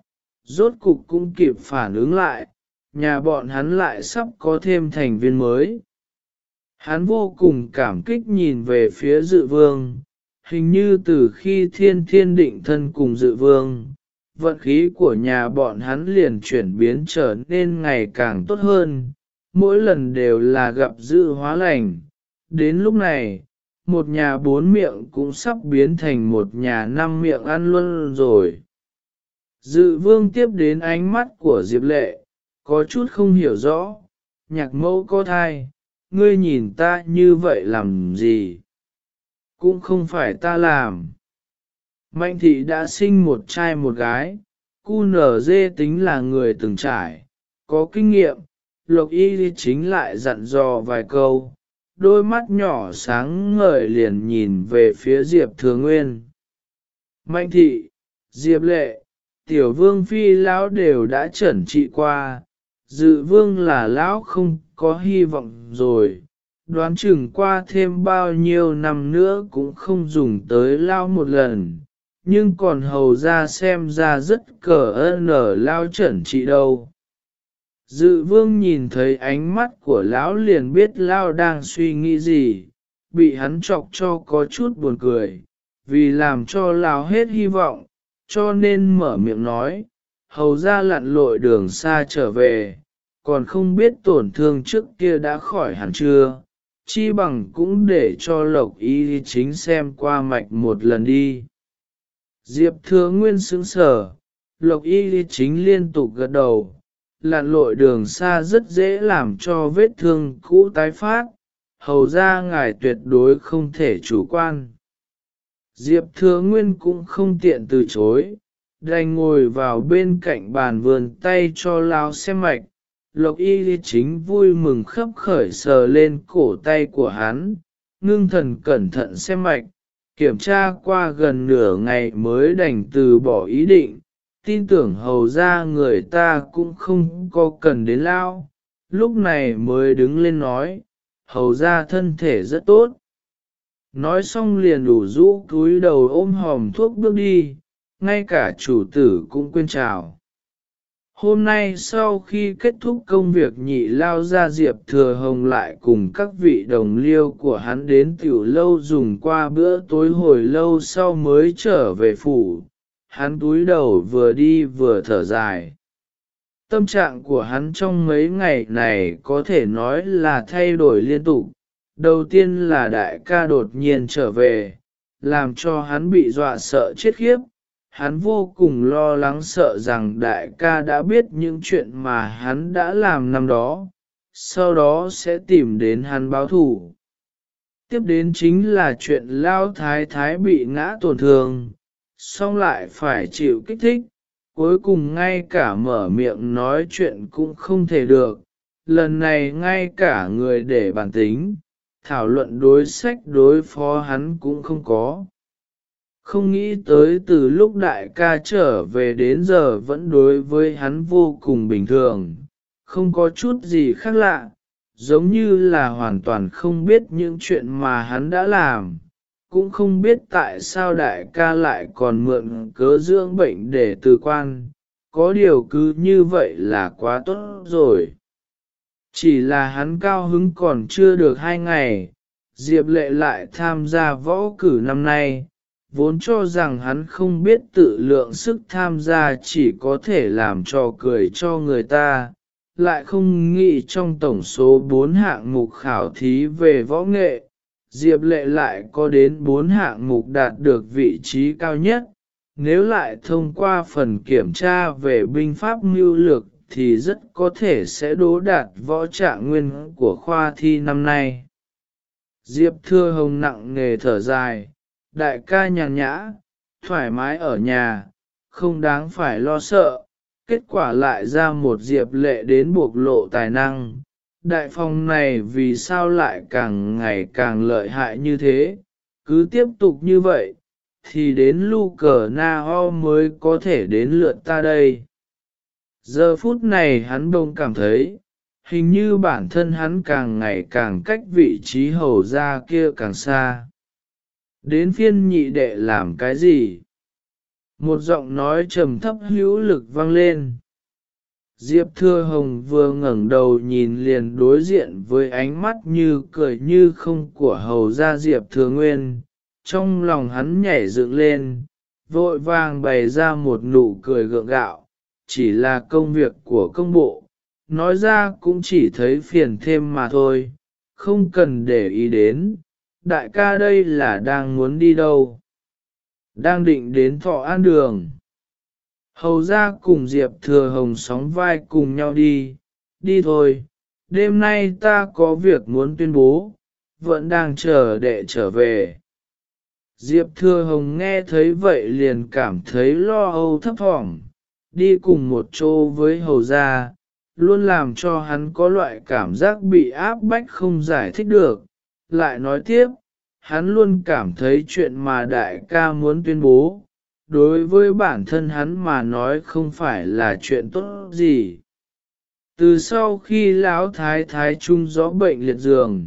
S1: rốt cục cũng kịp phản ứng lại, nhà bọn hắn lại sắp có thêm thành viên mới. Hắn vô cùng cảm kích nhìn về phía dự vương, hình như từ khi thiên thiên định thân cùng dự vương, vận khí của nhà bọn hắn liền chuyển biến trở nên ngày càng tốt hơn, mỗi lần đều là gặp dự hóa lành. Đến lúc này, một nhà bốn miệng cũng sắp biến thành một nhà năm miệng ăn luôn rồi. Dự vương tiếp đến ánh mắt của Diệp Lệ, có chút không hiểu rõ, nhạc mẫu có thai, ngươi nhìn ta như vậy làm gì? Cũng không phải ta làm. Mạnh thị đã sinh một trai một gái, cu nở dê tính là người từng trải, có kinh nghiệm, lộc y chính lại dặn dò vài câu, đôi mắt nhỏ sáng ngời liền nhìn về phía Diệp Thừa Nguyên. Mạnh thị, Diệp Lệ, Tiểu Vương Phi lão đều đã chuẩn trị qua, dự vương là lão không có hy vọng rồi, đoán chừng qua thêm bao nhiêu năm nữa cũng không dùng tới lao một lần, nhưng còn hầu ra xem ra rất cờ ơn ở lao chuẩn trị đâu. Dự vương nhìn thấy ánh mắt của lão liền biết lão đang suy nghĩ gì, bị hắn chọc cho có chút buồn cười, vì làm cho lão hết hy vọng, cho nên mở miệng nói, hầu ra lặn lội đường xa trở về, còn không biết tổn thương trước kia đã khỏi hẳn chưa, chi bằng cũng để cho lộc y chính xem qua mạch một lần đi. Diệp thừa nguyên sững sở, lộc y chính liên tục gật đầu lặn lội đường xa rất dễ làm cho vết thương cũ tái phát, hầu ra ngài tuyệt đối không thể chủ quan. Diệp Thừa Nguyên cũng không tiện từ chối, đành ngồi vào bên cạnh bàn vườn tay cho lao xem mạch. Lộc y chính vui mừng khấp khởi sờ lên cổ tay của hắn, ngưng thần cẩn thận xem mạch, kiểm tra qua gần nửa ngày mới đành từ bỏ ý định, tin tưởng hầu ra người ta cũng không có cần đến lao, lúc này mới đứng lên nói, hầu ra thân thể rất tốt. Nói xong liền đủ rũ cúi đầu ôm hòm thuốc bước đi, ngay cả chủ tử cũng quên chào. Hôm nay sau khi kết thúc công việc nhị lao ra Diệp Thừa Hồng lại cùng các vị đồng liêu của hắn đến tiểu lâu dùng qua bữa tối hồi lâu sau mới trở về phủ, hắn túi đầu vừa đi vừa thở dài. Tâm trạng của hắn trong mấy ngày này có thể nói là thay đổi liên tục. Đầu tiên là đại ca đột nhiên trở về, làm cho hắn bị dọa sợ chết khiếp. Hắn vô cùng lo lắng sợ rằng đại ca đã biết những chuyện mà hắn đã làm năm đó, sau đó sẽ tìm đến hắn báo thù. Tiếp đến chính là chuyện Lao Thái Thái bị ngã tổn thương, xong lại phải chịu kích thích, cuối cùng ngay cả mở miệng nói chuyện cũng không thể được, lần này ngay cả người để bản tính, thảo luận đối sách đối phó hắn cũng không có. Không nghĩ tới từ lúc đại ca trở về đến giờ vẫn đối với hắn vô cùng bình thường, không có chút gì khác lạ, giống như là hoàn toàn không biết những chuyện mà hắn đã làm. Cũng không biết tại sao đại ca lại còn mượn cớ dưỡng bệnh để từ quan, có điều cứ như vậy là quá tốt rồi. Chỉ là hắn cao hứng còn chưa được hai ngày, Diệp Lệ lại tham gia võ cử năm nay, vốn cho rằng hắn không biết tự lượng sức tham gia chỉ có thể làm trò cười cho người ta, lại không nghĩ trong tổng số bốn hạng mục khảo thí về võ nghệ, Diệp lệ lại có đến 4 hạng mục đạt được vị trí cao nhất, nếu lại thông qua phần kiểm tra về binh pháp mưu lược thì rất có thể sẽ đố đạt võ trạng nguyên của khoa thi năm nay. Diệp thưa hồng nặng nghề thở dài, đại ca nhàn nhã, thoải mái ở nhà, không đáng phải lo sợ, kết quả lại ra một diệp lệ đến buộc lộ tài năng, đại phong này vì sao lại càng ngày càng lợi hại như thế, cứ tiếp tục như vậy, thì đến lu cờ na ho mới có thể đến lượt ta đây. Giờ phút này hắn bông cảm thấy, hình như bản thân hắn càng ngày càng cách vị trí hầu ra kia càng xa. Đến phiên nhị đệ làm cái gì? Một giọng nói trầm thấp hữu lực vang lên. Diệp Thừa Hồng vừa ngẩng đầu nhìn liền đối diện với ánh mắt như cười như không của hầu gia Diệp Thừa Nguyên, trong lòng hắn nhảy dựng lên, vội vàng bày ra một nụ cười gượng gạo, chỉ là công việc của công bộ, nói ra cũng chỉ thấy phiền thêm mà thôi, không cần để ý đến, đại ca đây là đang muốn đi đâu. Đang định đến thọ an đường. Hầu ra cùng Diệp Thừa Hồng sóng vai cùng nhau đi, đi thôi, đêm nay ta có việc muốn tuyên bố, vẫn đang chờ đệ trở về. Diệp Thừa Hồng nghe thấy vậy liền cảm thấy lo âu thấp thỏm, đi cùng một chỗ với hầu gia, luôn làm cho hắn có loại cảm giác bị áp bách không giải thích được. Lại nói tiếp, hắn luôn cảm thấy chuyện mà đại ca muốn tuyên bố, đối với bản thân hắn mà nói không phải là chuyện tốt gì. Từ sau khi lão thái thái trung gió bệnh liệt giường,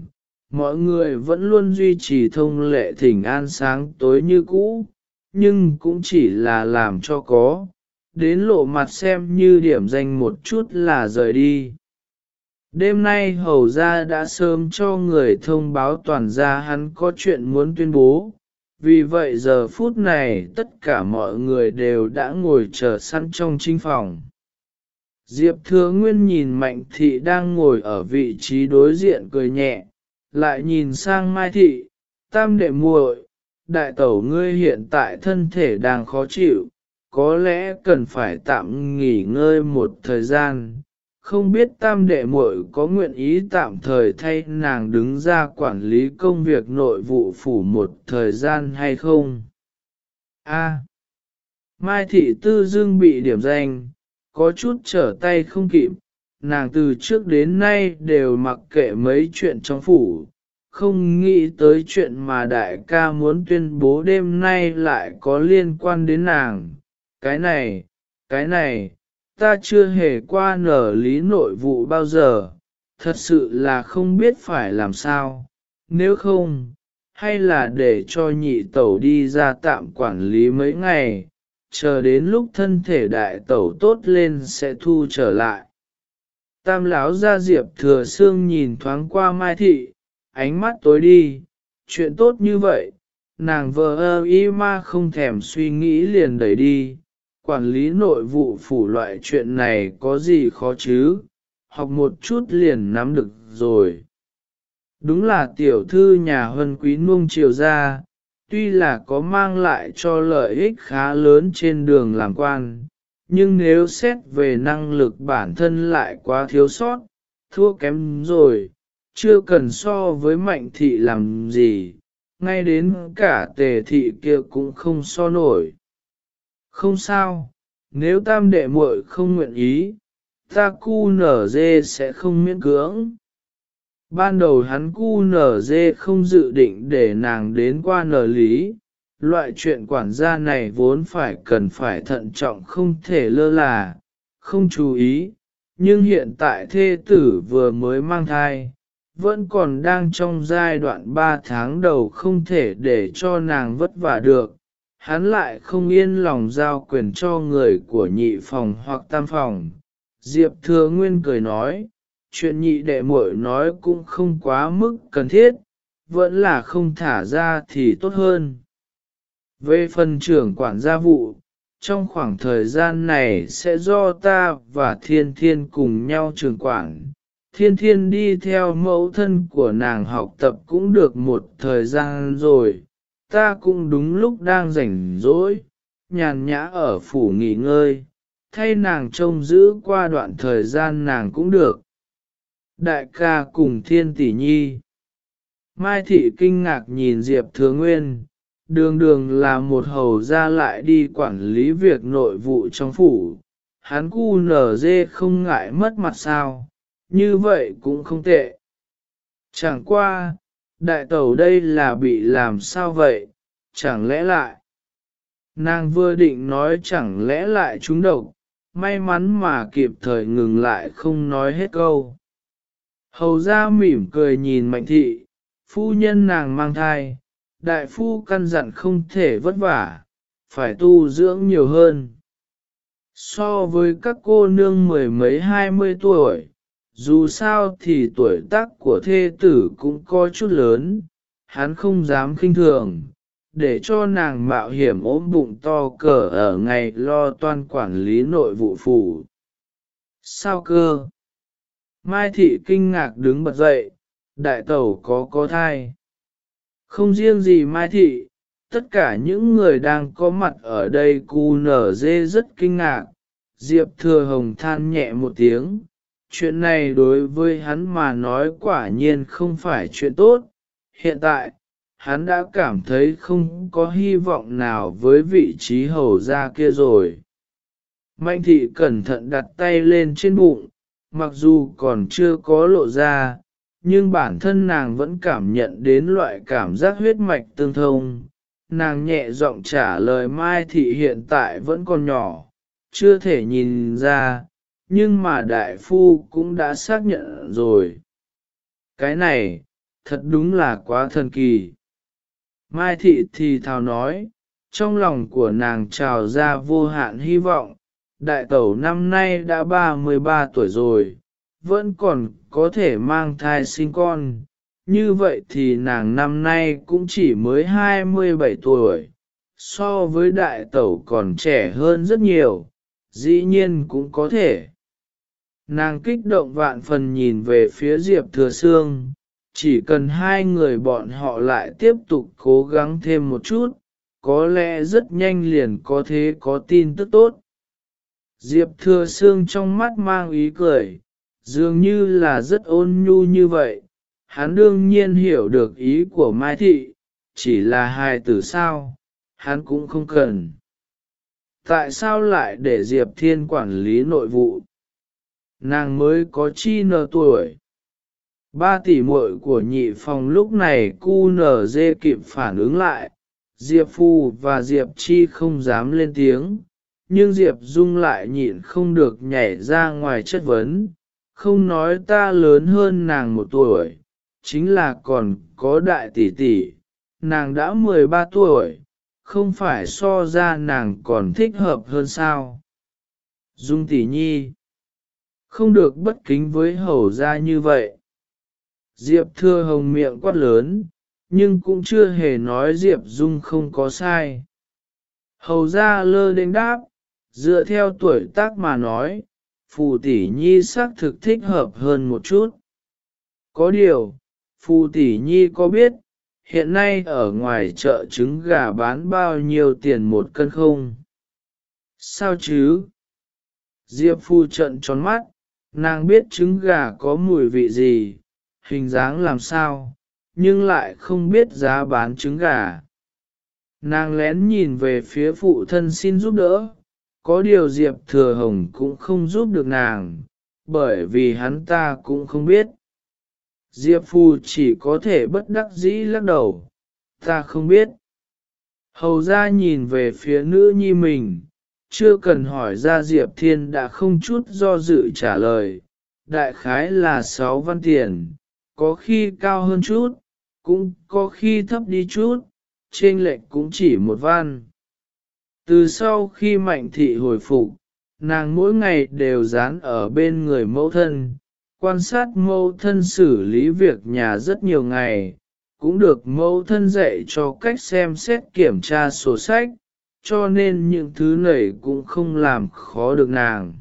S1: mọi người vẫn luôn duy trì thông lệ thỉnh an sáng tối như cũ, nhưng cũng chỉ là làm cho có, đến lộ mặt xem như điểm danh một chút là rời đi. Đêm nay hầu ra đã sớm cho người thông báo toàn gia hắn có chuyện muốn tuyên bố, vì vậy giờ phút này tất cả mọi người đều đã ngồi chờ sẵn trong chính phòng. Diệp Thừa Nguyên nhìn Mạnh Thị đang ngồi ở vị trí đối diện cười nhẹ, lại nhìn sang Mai Thị, tam đệ muội, đại tẩu ngươi hiện tại thân thể đang khó chịu, có lẽ cần phải tạm nghỉ ngơi một thời gian. Không biết tam đệ muội có nguyện ý tạm thời thay nàng đứng ra quản lý công việc nội vụ phủ một thời gian hay không? A. Mai thị tư dương bị điểm danh, có chút trở tay không kịp, nàng từ trước đến nay đều mặc kệ mấy chuyện trong phủ, không nghĩ tới chuyện mà đại ca muốn tuyên bố đêm nay lại có liên quan đến nàng. Cái này, cái này, ta chưa hề qua nở lý nội vụ bao giờ, thật sự là không biết phải làm sao, nếu không, hay là để cho nhị tẩu đi ra tạm quản lý mấy ngày, chờ đến lúc thân thể đại tẩu tốt lên sẽ thu trở lại. Tam lão ra diệp thừa xương nhìn thoáng qua mai thị, ánh mắt tối đi, chuyện tốt như vậy, nàng vợ ơ y ma không thèm suy nghĩ liền đẩy đi, quản lý nội vụ phủ loại chuyện này có gì khó chứ, học một chút liền nắm được rồi. Đúng là tiểu thư nhà huân quý nuông chiều ra, tuy là có mang lại cho lợi ích khá lớn trên đường làm quan, nhưng nếu xét về năng lực bản thân lại quá thiếu sót, thua kém rồi, chưa cần so với mạnh thị làm gì, ngay đến cả tề thị kia cũng không so nổi. Không sao, nếu tam đệ muội không nguyện ý, ta cu nở dê sẽ không miễn cưỡng. Ban đầu hắn cu nở dê không dự định để nàng đến qua nở lý, loại chuyện quản gia này vốn phải cần phải thận trọng không thể lơ là, không chú ý, nhưng hiện tại thê tử vừa mới mang thai, vẫn còn đang trong giai đoạn 3 tháng đầu không thể để cho nàng vất vả được, hắn lại không yên lòng giao quyền cho người của nhị phòng hoặc tam phòng. Diệp Thừa Nguyên cười nói, chuyện nhị đệ muội nói cũng không quá mức cần thiết, vẫn là không thả ra thì tốt hơn. Về phần trưởng quản gia vụ, trong khoảng thời gian này sẽ do ta và thiên thiên cùng nhau trưởng quản. Thiên thiên đi theo mẫu thân của nàng học tập cũng được một thời gian rồi, ta cũng đúng lúc đang rảnh rỗi, nhàn nhã ở phủ nghỉ ngơi, thay nàng trông giữ qua đoạn thời gian nàng cũng được. Đại ca cùng thiên tỷ nhi. Mai thị kinh ngạc nhìn Diệp Thừa Nguyên, đường đường là một hầu ra lại đi quản lý việc nội vụ trong phủ, hắn cu nở dê không ngại mất mặt sao, như vậy cũng không tệ. Chẳng qua, đại tẩu đây là bị làm sao vậy, chẳng lẽ lại. Nàng vừa định nói chẳng lẽ lại chúng độc, may mắn mà kịp thời ngừng lại không nói hết câu. Hầu ra mỉm cười nhìn mạnh thị, phu nhân nàng mang thai, đại phu căn dặn không thể vất vả, phải tu dưỡng nhiều hơn. so với các cô nương mười mấy hai mươi tuổi dù sao thì tuổi tác của thê tử cũng có chút lớn hắn không dám khinh thường để cho nàng mạo hiểm ốm bụng to cỡ ở ngày lo toan quản lý nội vụ phủ. Sao cơ? Mai thị kinh ngạc đứng bật dậy, đại tẩu có có thai. Không riêng gì Mai thị, tất cả những người đang có mặt ở đây cu nở dê rất kinh ngạc. Diệp thừa hồng than nhẹ một tiếng, chuyện này đối với hắn mà nói quả nhiên không phải chuyện tốt. Hiện tại, hắn đã cảm thấy không có hy vọng nào với vị trí hầu gia kia rồi. Mạnh thị cẩn thận đặt tay lên trên bụng, mặc dù còn chưa có lộ ra, nhưng bản thân nàng vẫn cảm nhận đến loại cảm giác huyết mạch tương thông. Nàng nhẹ giọng trả lời Mai Thị hiện tại vẫn còn nhỏ, chưa thể nhìn ra, nhưng mà đại phu cũng đã xác nhận rồi. Cái này, thật đúng là quá thần kỳ. Mai Thị thì thào nói, trong lòng của nàng trào ra vô hạn hy vọng, đại tẩu năm nay đã 33 tuổi rồi, vẫn còn có thể mang thai sinh con, như vậy thì nàng năm nay cũng chỉ mới 27 tuổi, so với đại tẩu còn trẻ hơn rất nhiều, dĩ nhiên cũng có thể. Nàng kích động vạn phần nhìn về phía Diệp Thừa Sương, chỉ cần hai người bọn họ lại tiếp tục cố gắng thêm một chút, có lẽ rất nhanh liền có thế có tin tức tốt. Diệp Thừa Sương trong mắt mang ý cười, dường như là rất ôn nhu như vậy, hắn đương nhiên hiểu được ý của Mai Thị, chỉ là hài tử sao, hắn cũng không cần. Tại sao lại để Diệp Thiên quản lý nội vụ? Nàng mới có chi nờ tuổi. Ba tỷ muội của nhị phòng lúc này cu nở dê kịp phản ứng lại, Diệp Phu và Diệp Chi không dám lên tiếng, nhưng Diệp Dung lại nhịn không được nhảy ra ngoài chất vấn, không nói ta lớn hơn nàng một tuổi, chính là còn có đại tỷ tỷ, nàng đã 13 tuổi, không phải so ra nàng còn thích hợp hơn sao. Dung tỷ nhi, không được bất kính với hầu ra như vậy. Diệp thưa hồng miệng quát lớn, nhưng cũng chưa hề nói Diệp Dung không có sai. Hầu ra lơ đênh đáp, dựa theo tuổi tác mà nói, phù tỷ nhi xác thực thích hợp hơn một chút. Có điều, phù tỷ nhi có biết, hiện nay ở ngoài chợ trứng gà bán bao nhiêu tiền một cân không? Sao chứ? Diệp phu trận tròn mắt, nàng biết trứng gà có mùi vị gì, hình dáng làm sao, nhưng lại không biết giá bán trứng gà. Nàng lén nhìn về phía phụ thân xin giúp đỡ, có điều Diệp Thừa Hồng cũng không giúp được nàng, bởi vì hắn ta cũng không biết. Diệp Phu chỉ có thể bất đắc dĩ lắc đầu, ta không biết. Hầu ra nhìn về phía nữ nhi mình, chưa cần hỏi ra Diệp Thiên đã không chút do dự trả lời, đại khái là sáu văn tiền, có khi cao hơn chút, cũng có khi thấp đi chút, trên lệch cũng chỉ một văn. Từ sau khi mạnh thị hồi phục, nàng mỗi ngày đều dán ở bên người mẫu thân, quan sát mẫu thân xử lý việc nhà rất nhiều ngày, cũng được mẫu thân dạy cho cách xem xét kiểm tra sổ sách, cho nên những thứ này cũng không làm khó được nàng.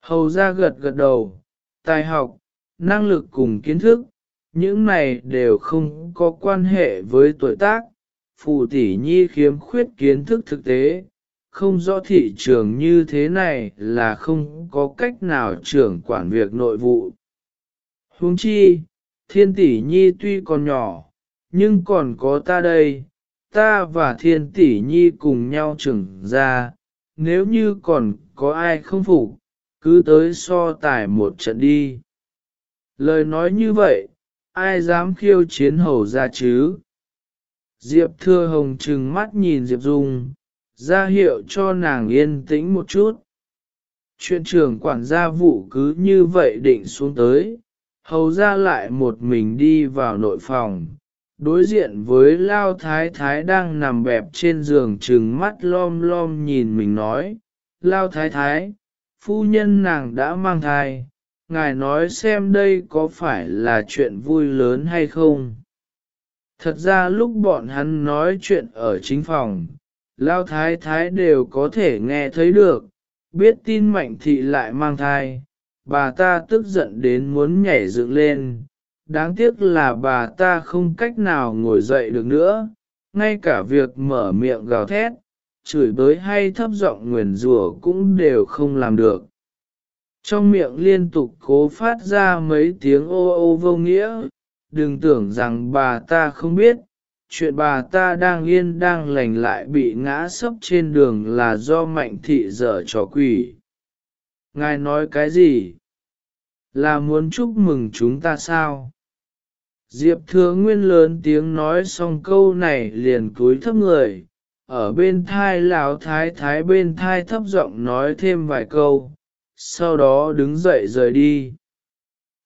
S1: Hầu ra gật gật đầu, tài học, năng lực cùng kiến thức, những này đều không có quan hệ với tuổi tác, phù tỷ nhi khiếm khuyết kiến thức thực tế, không rõ thị trường như thế này là không có cách nào trưởng quản việc nội vụ. Huống chi, thiên tỷ nhi tuy còn nhỏ, nhưng còn có ta đây, ta và thiên tỷ nhi cùng nhau trưởng ra, nếu như còn có ai không phục, cứ tới so tài một trận đi. Lời nói như vậy, ai dám khiêu chiến hầu ra chứ? Diệp thưa Hồng trừng mắt nhìn Diệp Dung, ra hiệu cho nàng yên tĩnh một chút. Chuyện trưởng quản gia vụ cứ như vậy định xuống tới, hầu ra lại một mình đi vào nội phòng, đối diện với Lao Thái Thái đang nằm bẹp trên giường trừng mắt lom lom nhìn mình nói, lao thái thái, phu nhân nàng đã mang thai, ngài nói xem đây có phải là chuyện vui lớn hay không. Thật ra lúc bọn hắn nói chuyện ở chính phòng, lao thái thái đều có thể nghe thấy được, biết tin mạnh thị lại mang thai, bà ta tức giận đến muốn nhảy dựng lên, đáng tiếc là bà ta không cách nào ngồi dậy được nữa, ngay cả việc mở miệng gào thét, chửi bới hay thấp giọng nguyền rủa cũng đều không làm được. Trong miệng liên tục cố phát ra mấy tiếng ô ô vô nghĩa, đừng tưởng rằng bà ta không biết, chuyện bà ta đang yên đang lành lại bị ngã sấp trên đường là do mạnh thị dở trò quỷ. Ngài nói cái gì? Là muốn chúc mừng chúng ta sao? Diệp thừa nguyên lớn tiếng nói xong câu này liền cúi thấp người, ở bên thai lão thái thái bên thai thấp giọng nói thêm vài câu, sau đó đứng dậy rời đi.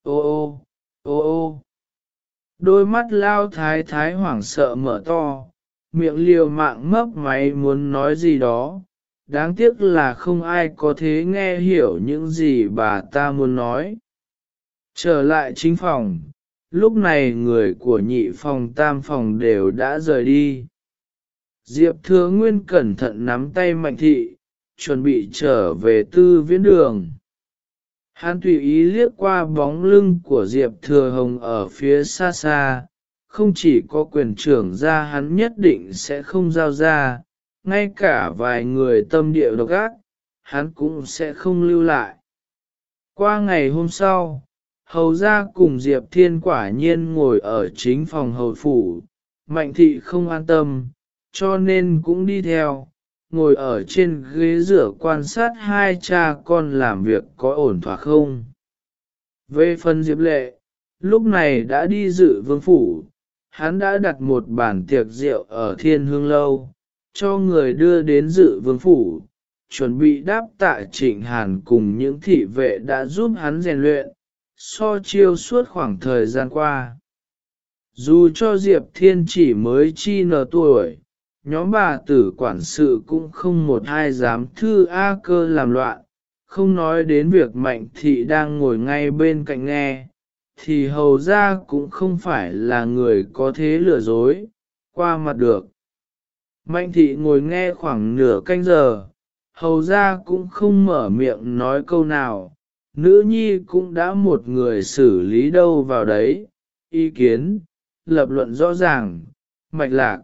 S1: Ô ô, ô ô. Đôi mắt lao thái thái hoảng sợ mở to, miệng liều mạng mấp máy muốn nói gì đó, đáng tiếc là không ai có thể nghe hiểu những gì bà ta muốn nói. Trở lại chính phòng, lúc này người của nhị phòng tam phòng đều đã rời đi. Diệp Thừa Nguyên cẩn thận nắm tay Mạnh Thị, chuẩn bị trở về tư viễn đường. Hắn tùy ý liếc qua bóng lưng của Diệp Thừa Hồng ở phía xa xa, không chỉ có quyền trưởng ra hắn nhất định sẽ không giao ra, ngay cả vài người tâm địa độc ác, hắn cũng sẽ không lưu lại. Qua ngày hôm sau, hầu ra cùng Diệp Thiên quả nhiên ngồi ở chính phòng hầu phủ, mạnh thị không an tâm, cho nên cũng đi theo, ngồi ở trên ghế rửa quan sát hai cha con làm việc có ổn thỏa không. Về phần Diệp Lệ, lúc này đã đi dự vương phủ, hắn đã đặt một bàn tiệc rượu ở thiên hương lâu, cho người đưa đến dự vương phủ, chuẩn bị đáp tạ trịnh hàn cùng những thị vệ đã giúp hắn rèn luyện, so chiêu suốt khoảng thời gian qua. Dù cho Diệp Thiên chỉ mới chi nở tuổi, nhóm bà tử quản sự cũng không một ai dám thư A cơ làm loạn, không nói đến việc mạnh thị đang ngồi ngay bên cạnh nghe, thì hầu ra cũng không phải là người có thế lừa dối, qua mặt được. Mạnh thị ngồi nghe khoảng nửa canh giờ, hầu ra cũng không mở miệng nói câu nào, nữ nhi cũng đã một người xử lý đâu vào đấy, ý kiến, lập luận rõ ràng, mạch lạc.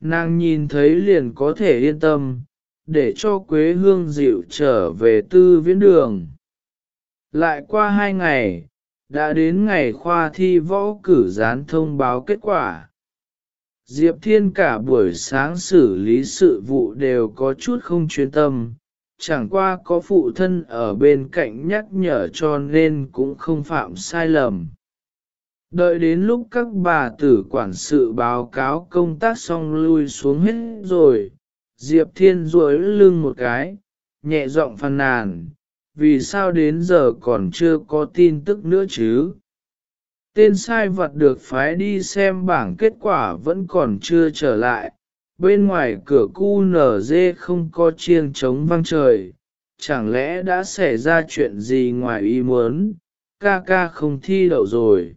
S1: Nàng nhìn thấy liền có thể yên tâm, để cho Quế Hương dịu trở về tư viễn đường. Lại qua hai ngày, đã đến ngày khoa thi võ cử gián thông báo kết quả. Diệp Thiên cả buổi sáng xử lý sự vụ đều có chút không chuyên tâm, chẳng qua có phụ thân ở bên cạnh nhắc nhở cho nên cũng không phạm sai lầm. Đợi đến lúc các bà tử quản sự báo cáo công tác xong lui xuống hết rồi, Diệp Thiên duỗi lưng một cái, nhẹ giọng phàn nàn, vì sao đến giờ còn chưa có tin tức nữa chứ? Tên sai vật được phái đi xem bảng kết quả vẫn còn chưa trở lại, bên ngoài cửa cu nở dê không có chiêng trống vang trời, chẳng lẽ đã xảy ra chuyện gì ngoài ý muốn, ca ca không thi đậu rồi.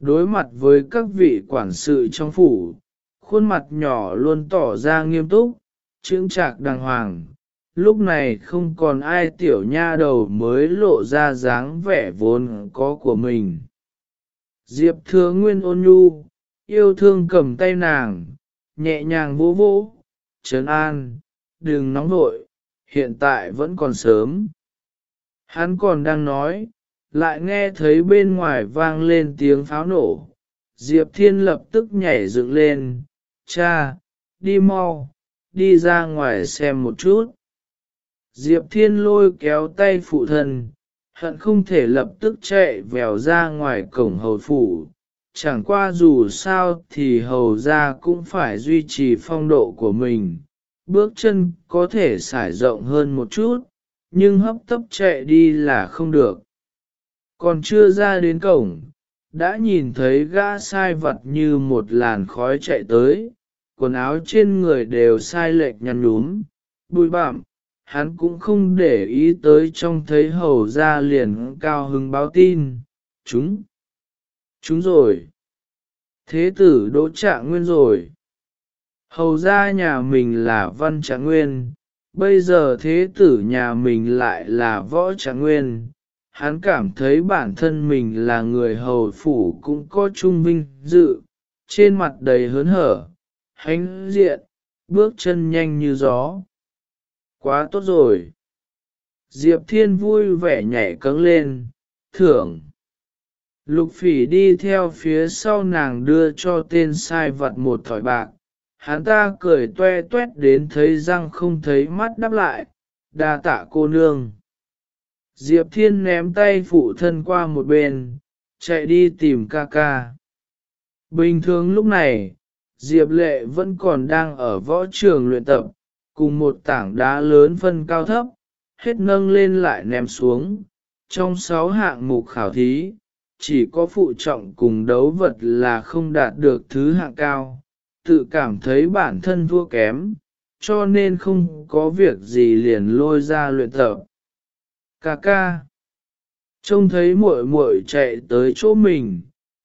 S1: Đối mặt với các vị quản sự trong phủ, khuôn mặt nhỏ luôn tỏ ra nghiêm túc, trưng trạc đàng hoàng. Lúc này không còn ai tiểu nha đầu mới lộ ra dáng vẻ vốn có của mình. Diệp thừa nguyên ôn nhu, yêu thương cầm tay nàng, nhẹ nhàng vô vô, trấn an, đừng nóng vội, hiện tại vẫn còn sớm. Hắn còn đang nói, lại nghe thấy bên ngoài vang lên tiếng pháo nổ. Diệp Thiên lập tức nhảy dựng lên, cha, đi mau, đi ra ngoài xem một chút. Diệp Thiên lôi kéo tay phụ thân, hận không thể lập tức chạy vèo ra ngoài cổng hầu phủ. Chẳng qua dù sao thì hầu ra cũng phải duy trì phong độ của mình, bước chân có thể xải rộng hơn một chút, nhưng hấp tấp chạy đi là không được. Còn chưa ra đến cổng, đã nhìn thấy gã sai vật như một làn khói chạy tới, quần áo trên người đều sai lệch nhăn nhúm, bụi bặm, hắn cũng không để ý tới trong thấy hầu ra liền cao hứng báo tin, chúng, chúng rồi, thế tử đỗ trạng nguyên rồi. Hầu ra nhà mình là văn trạng nguyên, bây giờ thế tử nhà mình lại là võ trạng nguyên. Hắn cảm thấy bản thân mình là người hầu phủ cũng có trung vinh dự, trên mặt đầy hớn hở, hánh diện, bước chân nhanh như gió. Quá tốt rồi. Diệp Thiên vui vẻ nhảy cấng lên, thưởng. Lục phỉ đi theo phía sau nàng đưa cho tên sai vật một thỏi bạc, hắn ta cười toe toét đến thấy răng không thấy mắt đáp lại, đa tạ cô nương. Diệp Thiên ném tay phụ thân qua một bên, chạy đi tìm ca ca. Bình thường lúc này, Diệp Lệ vẫn còn đang ở võ trường luyện tập, cùng một tảng đá lớn phân cao thấp, hết nâng lên lại ném xuống. Trong sáu hạng mục khảo thí, chỉ có phụ trọng cùng đấu vật là không đạt được thứ hạng cao, tự cảm thấy bản thân thua kém, cho nên không có việc gì liền lôi ra luyện tập. Cà ca. Trông thấy muội muội chạy tới chỗ mình,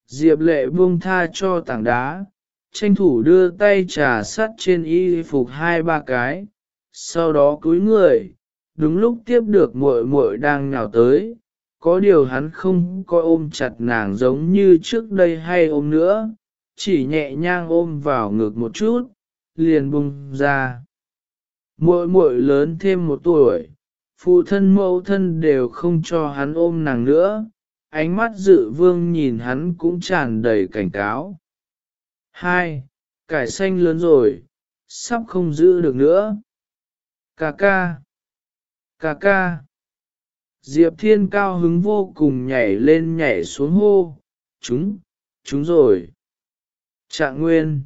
S1: Diệp lệ buông tha cho tảng đá, tranh thủ đưa tay trà sắt trên y phục hai ba cái, sau đó cúi người, đúng lúc tiếp được muội muội đang nhào tới, có điều hắn không coi ôm chặt nàng giống như trước đây hay ôm nữa, chỉ nhẹ nhàng ôm vào ngực một chút, liền bung ra. Muội muội lớn thêm một tuổi, phụ thân mẫu thân đều không cho hắn ôm nàng nữa, ánh mắt dự vương nhìn hắn cũng tràn đầy cảnh cáo. Hai, cải xanh lớn rồi, sắp không giữ được nữa. Cà ca, cà ca. Diệp Thiên cao hứng vô cùng nhảy lên nhảy xuống hô, chúng, chúng rồi. Trạng nguyên.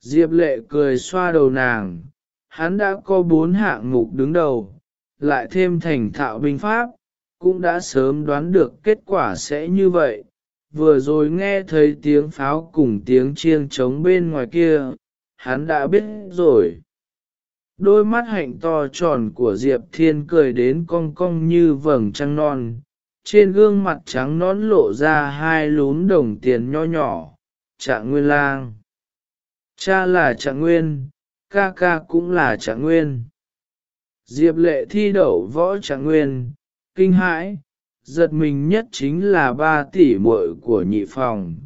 S1: Diệp lệ cười xoa đầu nàng, hắn đã có bốn hạng mục đứng đầu, lại thêm thành thạo binh pháp, cũng đã sớm đoán được kết quả sẽ như vậy. Vừa rồi nghe thấy tiếng pháo cùng tiếng chiêng trống bên ngoài kia, hắn đã biết rồi. Đôi mắt hạnh to tròn của Diệp Thiên cười đến cong cong như vầng trăng non, trên gương mặt trắng nón lộ ra hai lún đồng tiền nho nhỏ, trạng nguyên lang. Cha là trạng nguyên, ca ca cũng là trạng nguyên. Diệp lệ thi đậu võ trạng nguyên, kinh hãi, giật mình nhất chính là ba tỷ muội của nhị phòng.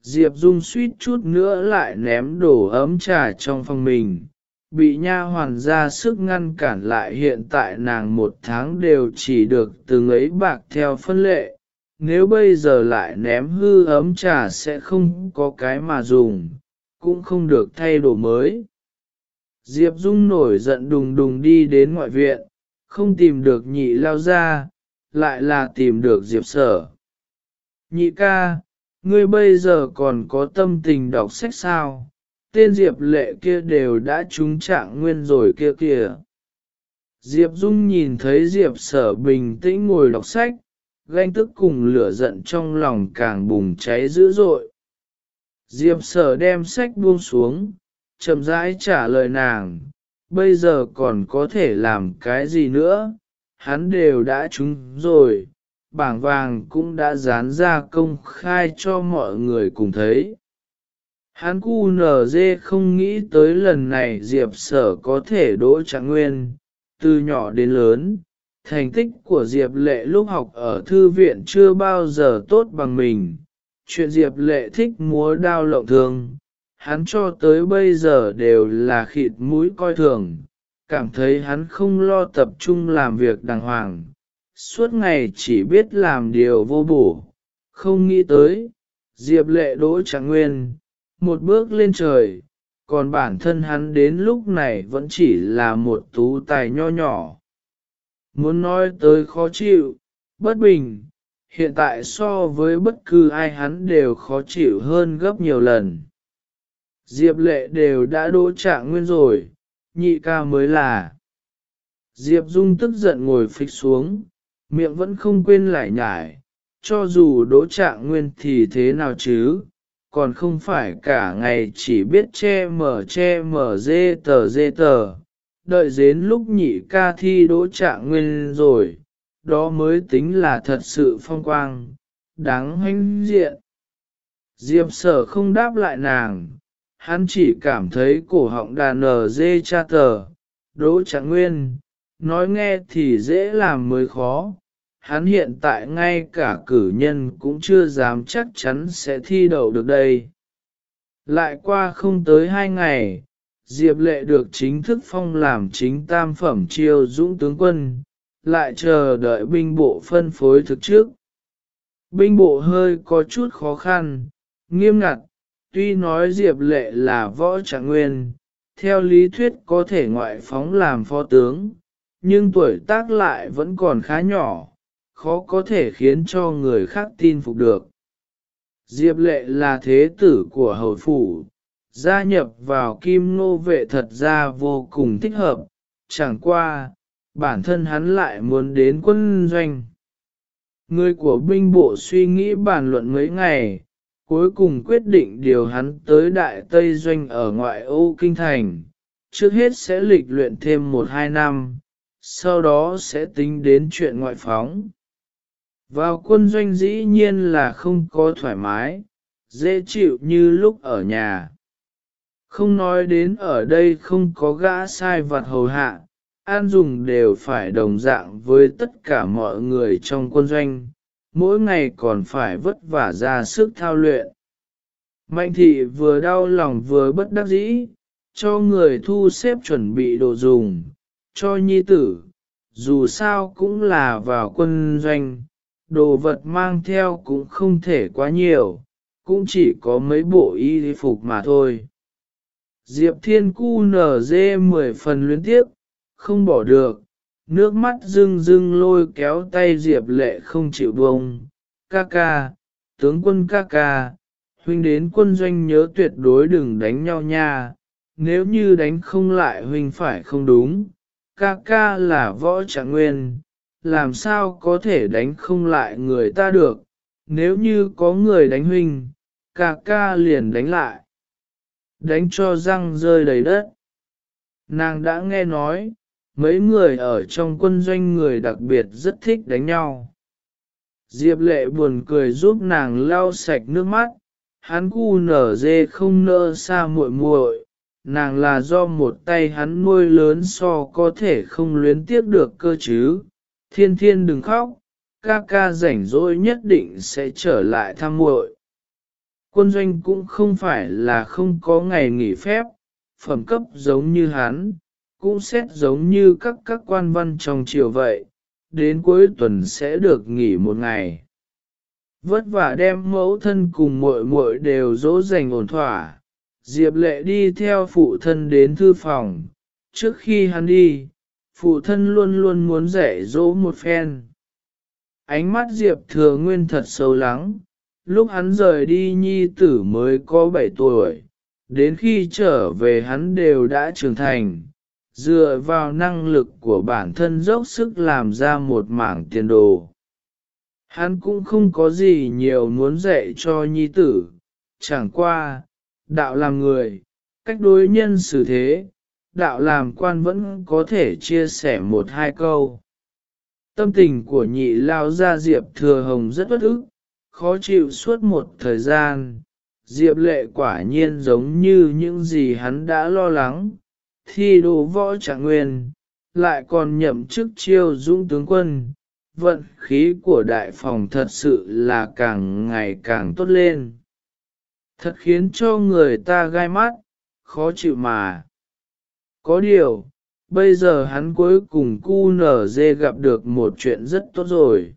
S1: Diệp Dung suýt chút nữa lại ném đổ ấm trà trong phòng mình, bị nha hoàn ra sức ngăn cản lại hiện tại nàng một tháng đều chỉ được từng ấy bạc theo phân lệ, nếu bây giờ lại ném hư ấm trà sẽ không có cái mà dùng, cũng không được thay đổi mới. Diệp Dung nổi giận đùng đùng đi đến ngoại viện, không tìm được nhị lao ra, lại là tìm được Diệp sở. Nhị ca, ngươi bây giờ còn có tâm tình đọc sách sao? Tên Diệp lệ kia đều đã trúng trạng nguyên rồi kia kìa. Diệp Dung nhìn thấy Diệp sở bình tĩnh ngồi đọc sách, ganh tức cùng lửa giận trong lòng càng bùng cháy dữ dội. Diệp sở đem sách buông xuống, chậm rãi trả lời nàng, bây giờ còn có thể làm cái gì nữa, hắn đều đã trúng rồi, bảng vàng cũng đã dán ra công khai cho mọi người cùng thấy. Hán cu nở dê không nghĩ tới lần này Diệp sở có thể đỗ trạng nguyên, từ nhỏ đến lớn, thành tích của Diệp Lệ lúc học ở thư viện chưa bao giờ tốt bằng mình. Chuyện Diệp Lệ thích múa đao lộng thường, hắn cho tới bây giờ đều là khịt mũi coi thường, cảm thấy hắn không lo tập trung làm việc đàng hoàng, suốt ngày chỉ biết làm điều vô bổ, không nghĩ tới, Diệp Lệ đỗ trạng nguyên, một bước lên trời, còn bản thân hắn đến lúc này vẫn chỉ là một tú tài nho nhỏ. Muốn nói tới khó chịu, bất bình, hiện tại so với bất cứ ai hắn đều khó chịu hơn gấp nhiều lần. Diệp lệ đều đã đỗ trạng nguyên rồi, nhị ca mới là. Diệp Dung tức giận ngồi phịch xuống, miệng vẫn không quên lại nhải, cho dù đỗ trạng nguyên thì thế nào chứ, còn không phải cả ngày chỉ biết che mở che mở dê tờ dê tờ, đợi đến lúc nhị ca thi đỗ trạng nguyên rồi, đó mới tính là thật sự phong quang, đáng hãnh diện. Diệp sở không đáp lại nàng, hắn chỉ cảm thấy cổ họng đàn nở dê cha tờ, đỗ trạng nguyên, nói nghe thì dễ làm mới khó. Hắn hiện tại ngay cả cử nhân cũng chưa dám chắc chắn sẽ thi đậu được đây. Lại qua không tới hai ngày, Diệp Lệ được chính thức phong làm chính tam phẩm chiêu dũng tướng quân, lại chờ đợi binh bộ phân phối thực trước. Binh bộ hơi có chút khó khăn, nghiêm ngặt, tuy nói Diệp Lệ là võ trạng nguyên, theo lý thuyết có thể ngoại phóng làm phó tướng, nhưng tuổi tác lại vẫn còn khá nhỏ, khó có thể khiến cho người khác tin phục được. Diệp Lệ là thế tử của hầu phủ, gia nhập vào kim nô vệ thật ra vô cùng thích hợp, chẳng qua, bản thân hắn lại muốn đến quân doanh. Người của binh bộ suy nghĩ bàn luận mấy ngày, cuối cùng quyết định điều hắn tới Đại Tây Doanh ở ngoại ô Kinh Thành, trước hết sẽ lịch luyện thêm một hai năm, sau đó sẽ tính đến chuyện ngoại phóng. Vào quân doanh dĩ nhiên là không có thoải mái, dễ chịu như lúc ở nhà. Không nói đến ở đây không có gã sai vặt hầu hạ, an dùng đều phải đồng dạng với tất cả mọi người trong quân doanh, mỗi ngày còn phải vất vả ra sức thao luyện. Mạnh thị vừa đau lòng vừa bất đắc dĩ, cho người thu xếp chuẩn bị đồ dùng, cho nhi tử, dù sao cũng là vào quân doanh, đồ vật mang theo cũng không thể quá nhiều, cũng chỉ có mấy bộ y phục mà thôi. Diệp Thiên Cu nở dê mười phần luyến tiếp, không bỏ được, nước mắt rưng rưng lôi kéo tay Diệp Lệ không chịu buông. Ca ca, tướng quân ca ca, huynh đến quân doanh nhớ tuyệt đối đừng đánh nhau nha, nếu như đánh không lại huynh phải không đúng. Ca ca là võ trạng nguyên, làm sao có thể đánh không lại người ta được, nếu như có người đánh huynh, ca ca liền đánh lại. Đánh cho răng rơi đầy đất. Nàng đã nghe nói, mấy người ở trong quân doanh người đặc biệt rất thích đánh nhau. Diệp lệ buồn cười giúp nàng lau sạch nước mắt, hắn cu nở dê không nỡ xa muội muội, nàng là do một tay hắn nuôi lớn so có thể không luyến tiếc được cơ chứ. Thiên thiên đừng khóc, ca ca rảnh rỗi nhất định sẽ trở lại thăm muội. Quân doanh cũng không phải là không có ngày nghỉ phép, phẩm cấp giống như hắn, cũng xét giống như các các quan văn trong triều vậy, đến cuối tuần sẽ được nghỉ một ngày. Vất vả đem mẫu thân cùng muội muội đều dỗ dành ổn thỏa, Diệp lệ đi theo phụ thân đến thư phòng, trước khi hắn đi, phụ thân luôn luôn muốn dạy dỗ một phen. Ánh mắt Diệp thừa nguyên thật sâu lắng, lúc hắn rời đi nhi tử mới có 7 tuổi, đến khi trở về hắn đều đã trưởng thành, dựa vào năng lực của bản thân dốc sức làm ra một mảng tiền đồ. Hắn cũng không có gì nhiều muốn dạy cho nhi tử, chẳng qua, đạo làm người, cách đối nhân xử thế, đạo làm quan vẫn có thể chia sẻ một hai câu. Tâm tình của nhị lao gia Diệp Thừa Hồng rất bất ức, khó chịu suốt một thời gian. Diệp lệ quả nhiên giống như những gì hắn đã lo lắng, thi đồ võ trạng nguyên, lại còn nhậm chức chiêu dũng tướng quân, vận khí của đại phòng thật sự là càng ngày càng tốt lên. Thật khiến cho người ta gai mắt, khó chịu mà. Có điều, bây giờ hắn cuối cùng cu nở dê gặp được một chuyện rất tốt rồi.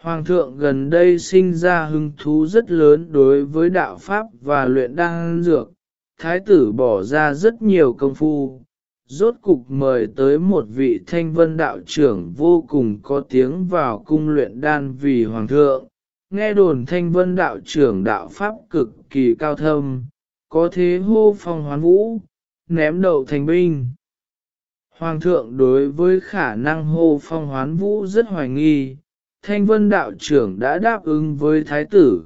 S1: Hoàng thượng gần đây sinh ra hứng thú rất lớn đối với đạo Pháp và luyện đan dược, thái tử bỏ ra rất nhiều công phu, rốt cục mời tới một vị thanh vân đạo trưởng vô cùng có tiếng vào cung luyện đan vì hoàng thượng. Nghe đồn thanh vân đạo trưởng đạo Pháp cực kỳ cao thâm, có thế hô phong hoán vũ, ném đầu thành binh. Hoàng thượng đối với khả năng hô phong hoán vũ rất hoài nghi, thanh vân đạo trưởng đã đáp ứng với thái tử,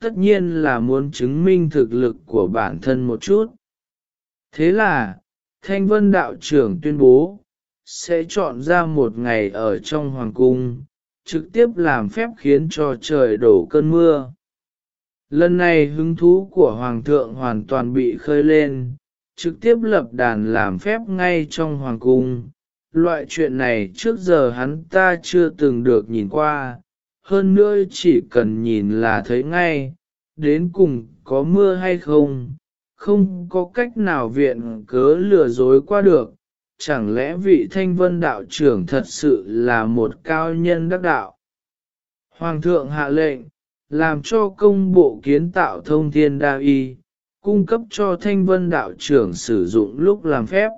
S1: tất nhiên là muốn chứng minh thực lực của bản thân một chút. Thế là, Thanh Vân Đạo trưởng tuyên bố, sẽ chọn ra một ngày ở trong Hoàng Cung, trực tiếp làm phép khiến cho trời đổ cơn mưa. Lần này hứng thú của Hoàng thượng hoàn toàn bị khơi lên, trực tiếp lập đàn làm phép ngay trong Hoàng Cung. Loại chuyện này trước giờ hắn ta chưa từng được nhìn qua, hơn nữa chỉ cần nhìn là thấy ngay, đến cùng có mưa hay không, không có cách nào viện cớ lừa dối qua được, chẳng lẽ vị thanh vân đạo trưởng thật sự là một cao nhân đắc đạo. Hoàng thượng hạ lệnh, làm cho công bộ kiến tạo thông thiên đa y, cung cấp cho thanh vân đạo trưởng sử dụng lúc làm phép.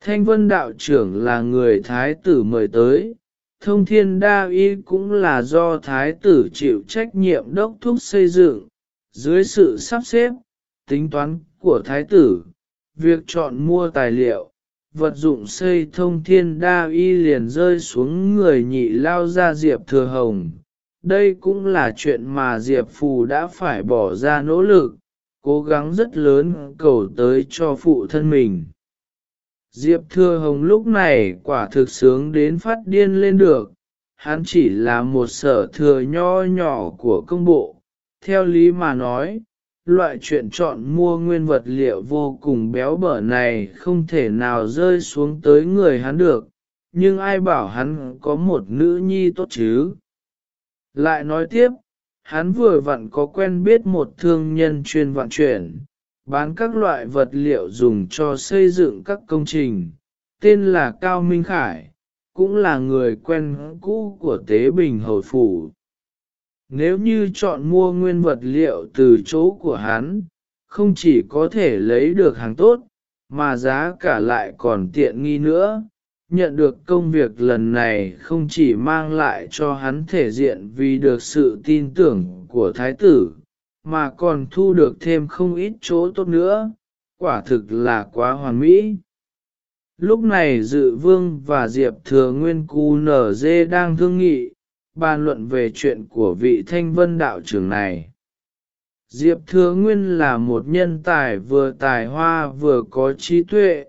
S1: Thanh vân đạo trưởng là người thái tử mời tới, thông thiên đa y cũng là do thái tử chịu trách nhiệm đốc thúc xây dựng, dưới sự sắp xếp, tính toán của thái tử, việc chọn mua tài liệu, vật dụng xây thông thiên đa y liền rơi xuống người nhị lao ra Diệp Thừa Hồng. Đây cũng là chuyện mà Diệp Phù đã phải bỏ ra nỗ lực, cố gắng rất lớn cầu tới cho phụ thân mình. Diệp Thừa Hồng lúc này quả thực sướng đến phát điên lên được, hắn chỉ là một sở thừa nho nhỏ của công bộ. Theo lý mà nói, loại chuyện chọn mua nguyên vật liệu vô cùng béo bở này không thể nào rơi xuống tới người hắn được, nhưng ai bảo hắn có một nữ nhi tốt chứ? Lại nói tiếp, hắn vừa vặn có quen biết một thương nhân chuyên vận chuyển, bán các loại vật liệu dùng cho xây dựng các công trình, tên là Cao Minh Khải, cũng là người quen cũ của Tế Bình Hồi Phủ. Nếu như chọn mua nguyên vật liệu từ chỗ của hắn, không chỉ có thể lấy được hàng tốt, mà giá cả lại còn tiện nghi nữa. Nhận được công việc lần này không chỉ mang lại cho hắn thể diện vì được sự tin tưởng của thái tử, mà còn thu được thêm không ít chỗ tốt nữa, quả thực là quá hoàn mỹ. Lúc này dự vương và Diệp Thừa Nguyên Cú Nở Dê đang thương nghị, bàn luận về chuyện của vị thanh vân đạo trưởng này. Diệp Thừa Nguyên là một nhân tài vừa tài hoa vừa có trí tuệ,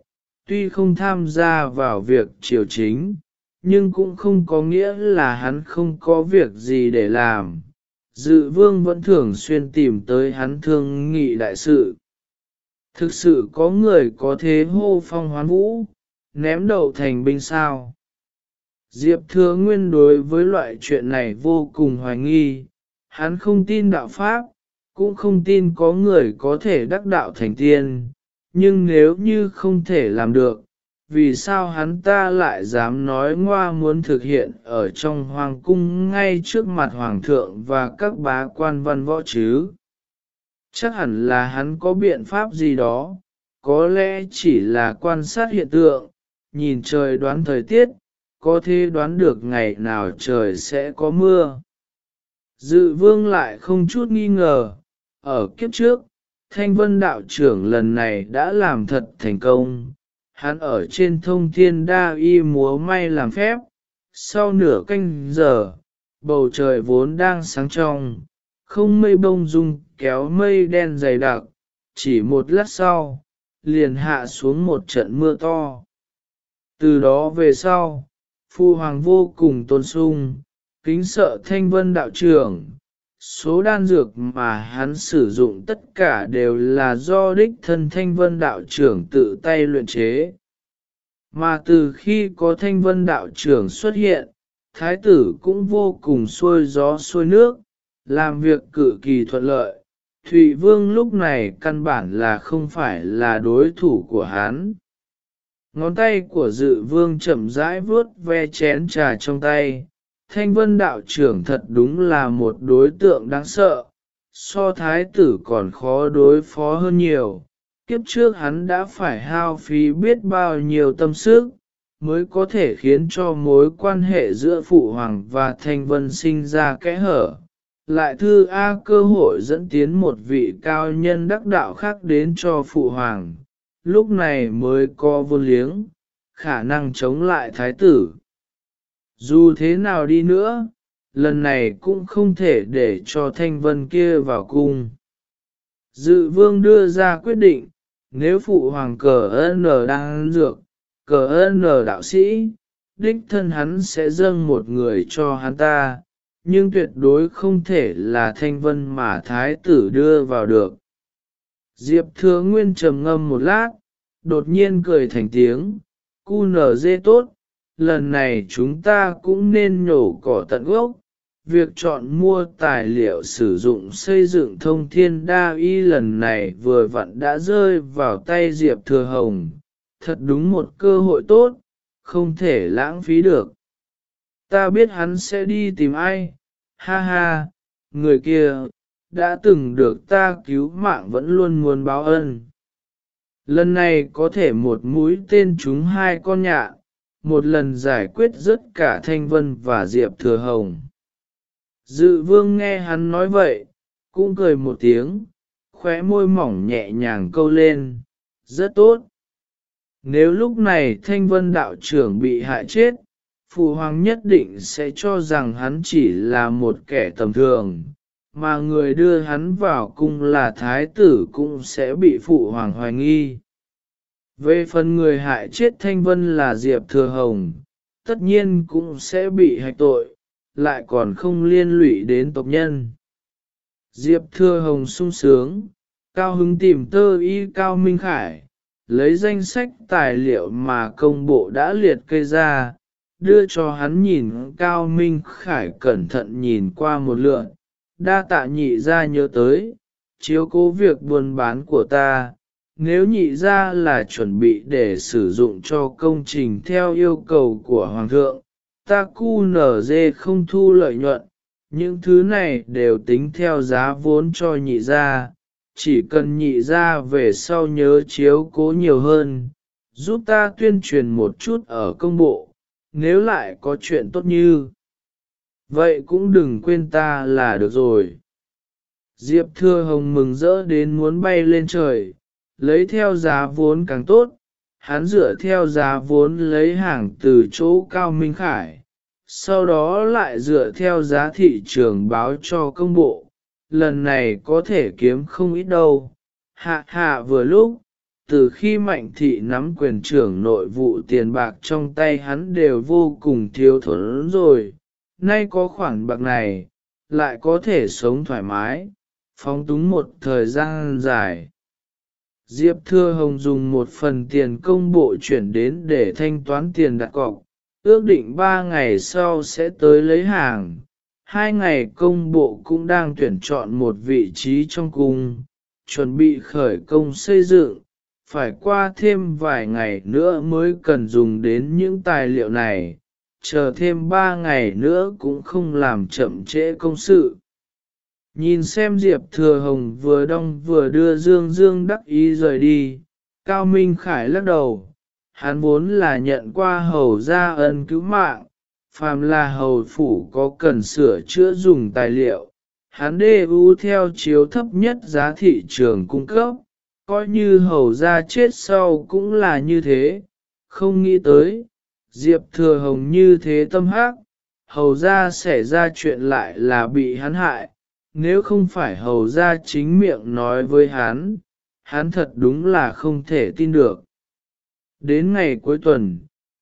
S1: tuy không tham gia vào việc triều chính, nhưng cũng không có nghĩa là hắn không có việc gì để làm. Dự vương vẫn thường xuyên tìm tới hắn thương nghị đại sự. Thực sự có người có thế hô phong hoán vũ, ném đầu thành binh sao. Diệp Thừa Nguyên đối với loại chuyện này vô cùng hoài nghi, hắn không tin đạo Pháp, cũng không tin có người có thể đắc đạo thành tiên, nhưng nếu như không thể làm được, vì sao hắn ta lại dám nói ngoa muốn thực hiện ở trong hoàng cung ngay trước mặt hoàng thượng và các bá quan văn võ chứ? Chắc hẳn là hắn có biện pháp gì đó, có lẽ chỉ là quan sát hiện tượng, nhìn trời đoán thời tiết, có thể đoán được ngày nào trời sẽ có mưa. Dự vương lại không chút nghi ngờ, ở kiếp trước, thanh vân đạo trưởng lần này đã làm thật thành công. Hắn ở trên thông thiên đa y múa may làm phép, sau nửa canh giờ, bầu trời vốn đang sáng trong, không mây bông dung kéo mây đen dày đặc, chỉ một lát sau, liền hạ xuống một trận mưa to. Từ đó về sau, Phu Hoàng vô cùng tôn sung, kính sợ thanh vân đạo trưởng. Số đan dược mà hắn sử dụng tất cả đều là do đích thân thanh vân đạo trưởng tự tay luyện chế. Mà từ khi có thanh vân đạo trưởng xuất hiện, thái tử cũng vô cùng xuôi gió xuôi nước, làm việc cự kỳ thuận lợi. Thụy Vương lúc này căn bản là không phải là đối thủ của hắn. Ngón tay của dự vương chậm rãi vuốt ve chén trà trong tay. Thanh vân đạo trưởng thật đúng là một đối tượng đáng sợ, so thái tử còn khó đối phó hơn nhiều. Kiếp trước hắn đã phải hao phí biết bao nhiêu tâm sức, mới có thể khiến cho mối quan hệ giữa phụ hoàng và thanh vân sinh ra kẽ hở. Lại thư A cơ hội dẫn tiến một vị cao nhân đắc đạo khác đến cho phụ hoàng, lúc này mới có vô liếng, khả năng chống lại thái tử. Dù thế nào đi nữa, lần này cũng không thể để cho thanh vân kia vào cung. Dự vương đưa ra quyết định, nếu phụ hoàng cờ N đang dược, cờ N đạo sĩ, đích thân hắn sẽ dâng một người cho hắn ta, nhưng tuyệt đối không thể là thanh vân mà thái tử đưa vào được. Diệp thừa nguyên trầm ngâm một lát, đột nhiên cười thành tiếng, cu nở dê tốt, lần này chúng ta cũng nên nhổ cỏ tận gốc. Việc chọn mua tài liệu sử dụng xây dựng thông thiên đa y lần này vừa vặn đã rơi vào tay Diệp Thừa Hồng, thật đúng một cơ hội tốt, không thể lãng phí được. Ta biết hắn sẽ đi tìm ai, ha ha, người kia, đã từng được ta cứu mạng vẫn luôn muốn báo ân. Lần này có thể một mũi tên trúng hai con nhạn, một lần giải quyết rất cả Thanh Vân và Diệp Thừa Hồng. Dự vương nghe hắn nói vậy, cũng cười một tiếng, khóe môi mỏng nhẹ nhàng câu lên, rất tốt. Nếu lúc này Thanh Vân đạo trưởng bị hại chết, Phụ Hoàng nhất định sẽ cho rằng hắn chỉ là một kẻ tầm thường, mà người đưa hắn vào cung là thái tử cũng sẽ bị Phụ Hoàng hoài nghi. Về phần người hại chết Thanh Vân là Diệp Thừa Hồng, tất nhiên cũng sẽ bị hạch tội, lại còn không liên lụy đến tộc nhân. Diệp Thừa Hồng sung sướng, cao hứng tìm tơ y cao minh khải, lấy danh sách tài liệu mà công bộ đã liệt kê ra, đưa cho hắn nhìn cao minh khải cẩn thận nhìn qua một lượt, đa tạ nhị ra nhớ tới, chiếu cố việc buôn bán của ta, nếu nhị ra là chuẩn bị để sử dụng cho công trình theo yêu cầu của Hoàng thượng, ta cu nở dê không thu lợi nhuận, những thứ này đều tính theo giá vốn cho nhị ra, chỉ cần nhị ra về sau nhớ chiếu cố nhiều hơn, giúp ta tuyên truyền một chút ở công bộ, nếu lại có chuyện tốt như. Vậy cũng đừng quên ta là được rồi. Diệp Thừa Hồng mừng rỡ đến muốn bay lên trời, lấy theo giá vốn càng tốt, hắn dựa theo giá vốn lấy hàng từ chỗ cao minh khải, sau đó lại dựa theo giá thị trường báo cho công bộ, lần này có thể kiếm không ít đâu. Hạ hạ vừa lúc, từ khi mạnh thị nắm quyền trưởng nội vụ tiền bạc trong tay hắn đều vô cùng thiếu thốn rồi, nay có khoản bạc này, lại có thể sống thoải mái, phóng túng một thời gian dài. Diệp Thừa Hồng dùng một phần tiền công bộ chuyển đến để thanh toán tiền đặt cọc, ước định ba ngày sau sẽ tới lấy hàng. Hai ngày công bộ cũng đang tuyển chọn một vị trí trong cung, chuẩn bị khởi công xây dựng, phải qua thêm vài ngày nữa mới cần dùng đến những tài liệu này, chờ thêm ba ngày nữa cũng không làm chậm trễ công sự. Nhìn xem Diệp Thừa Hồng vừa đong vừa đưa Dương Dương đắc ý rời đi, Cao Minh Khải lắc đầu, hắn vốn là nhận qua hầu gia ân cứu mạng, phàm là hầu phủ có cần sửa chữa dùng tài liệu, hắn đê ưu theo chiếu thấp nhất giá thị trường cung cấp, coi như hầu gia chết sau cũng là như thế, không nghĩ tới, Diệp Thừa Hồng như thế tâm hắc, hầu gia xảy ra chuyện lại là bị hắn hại nếu không phải hầu ra chính miệng nói với hắn, hắn thật đúng là không thể tin được. Đến ngày cuối tuần,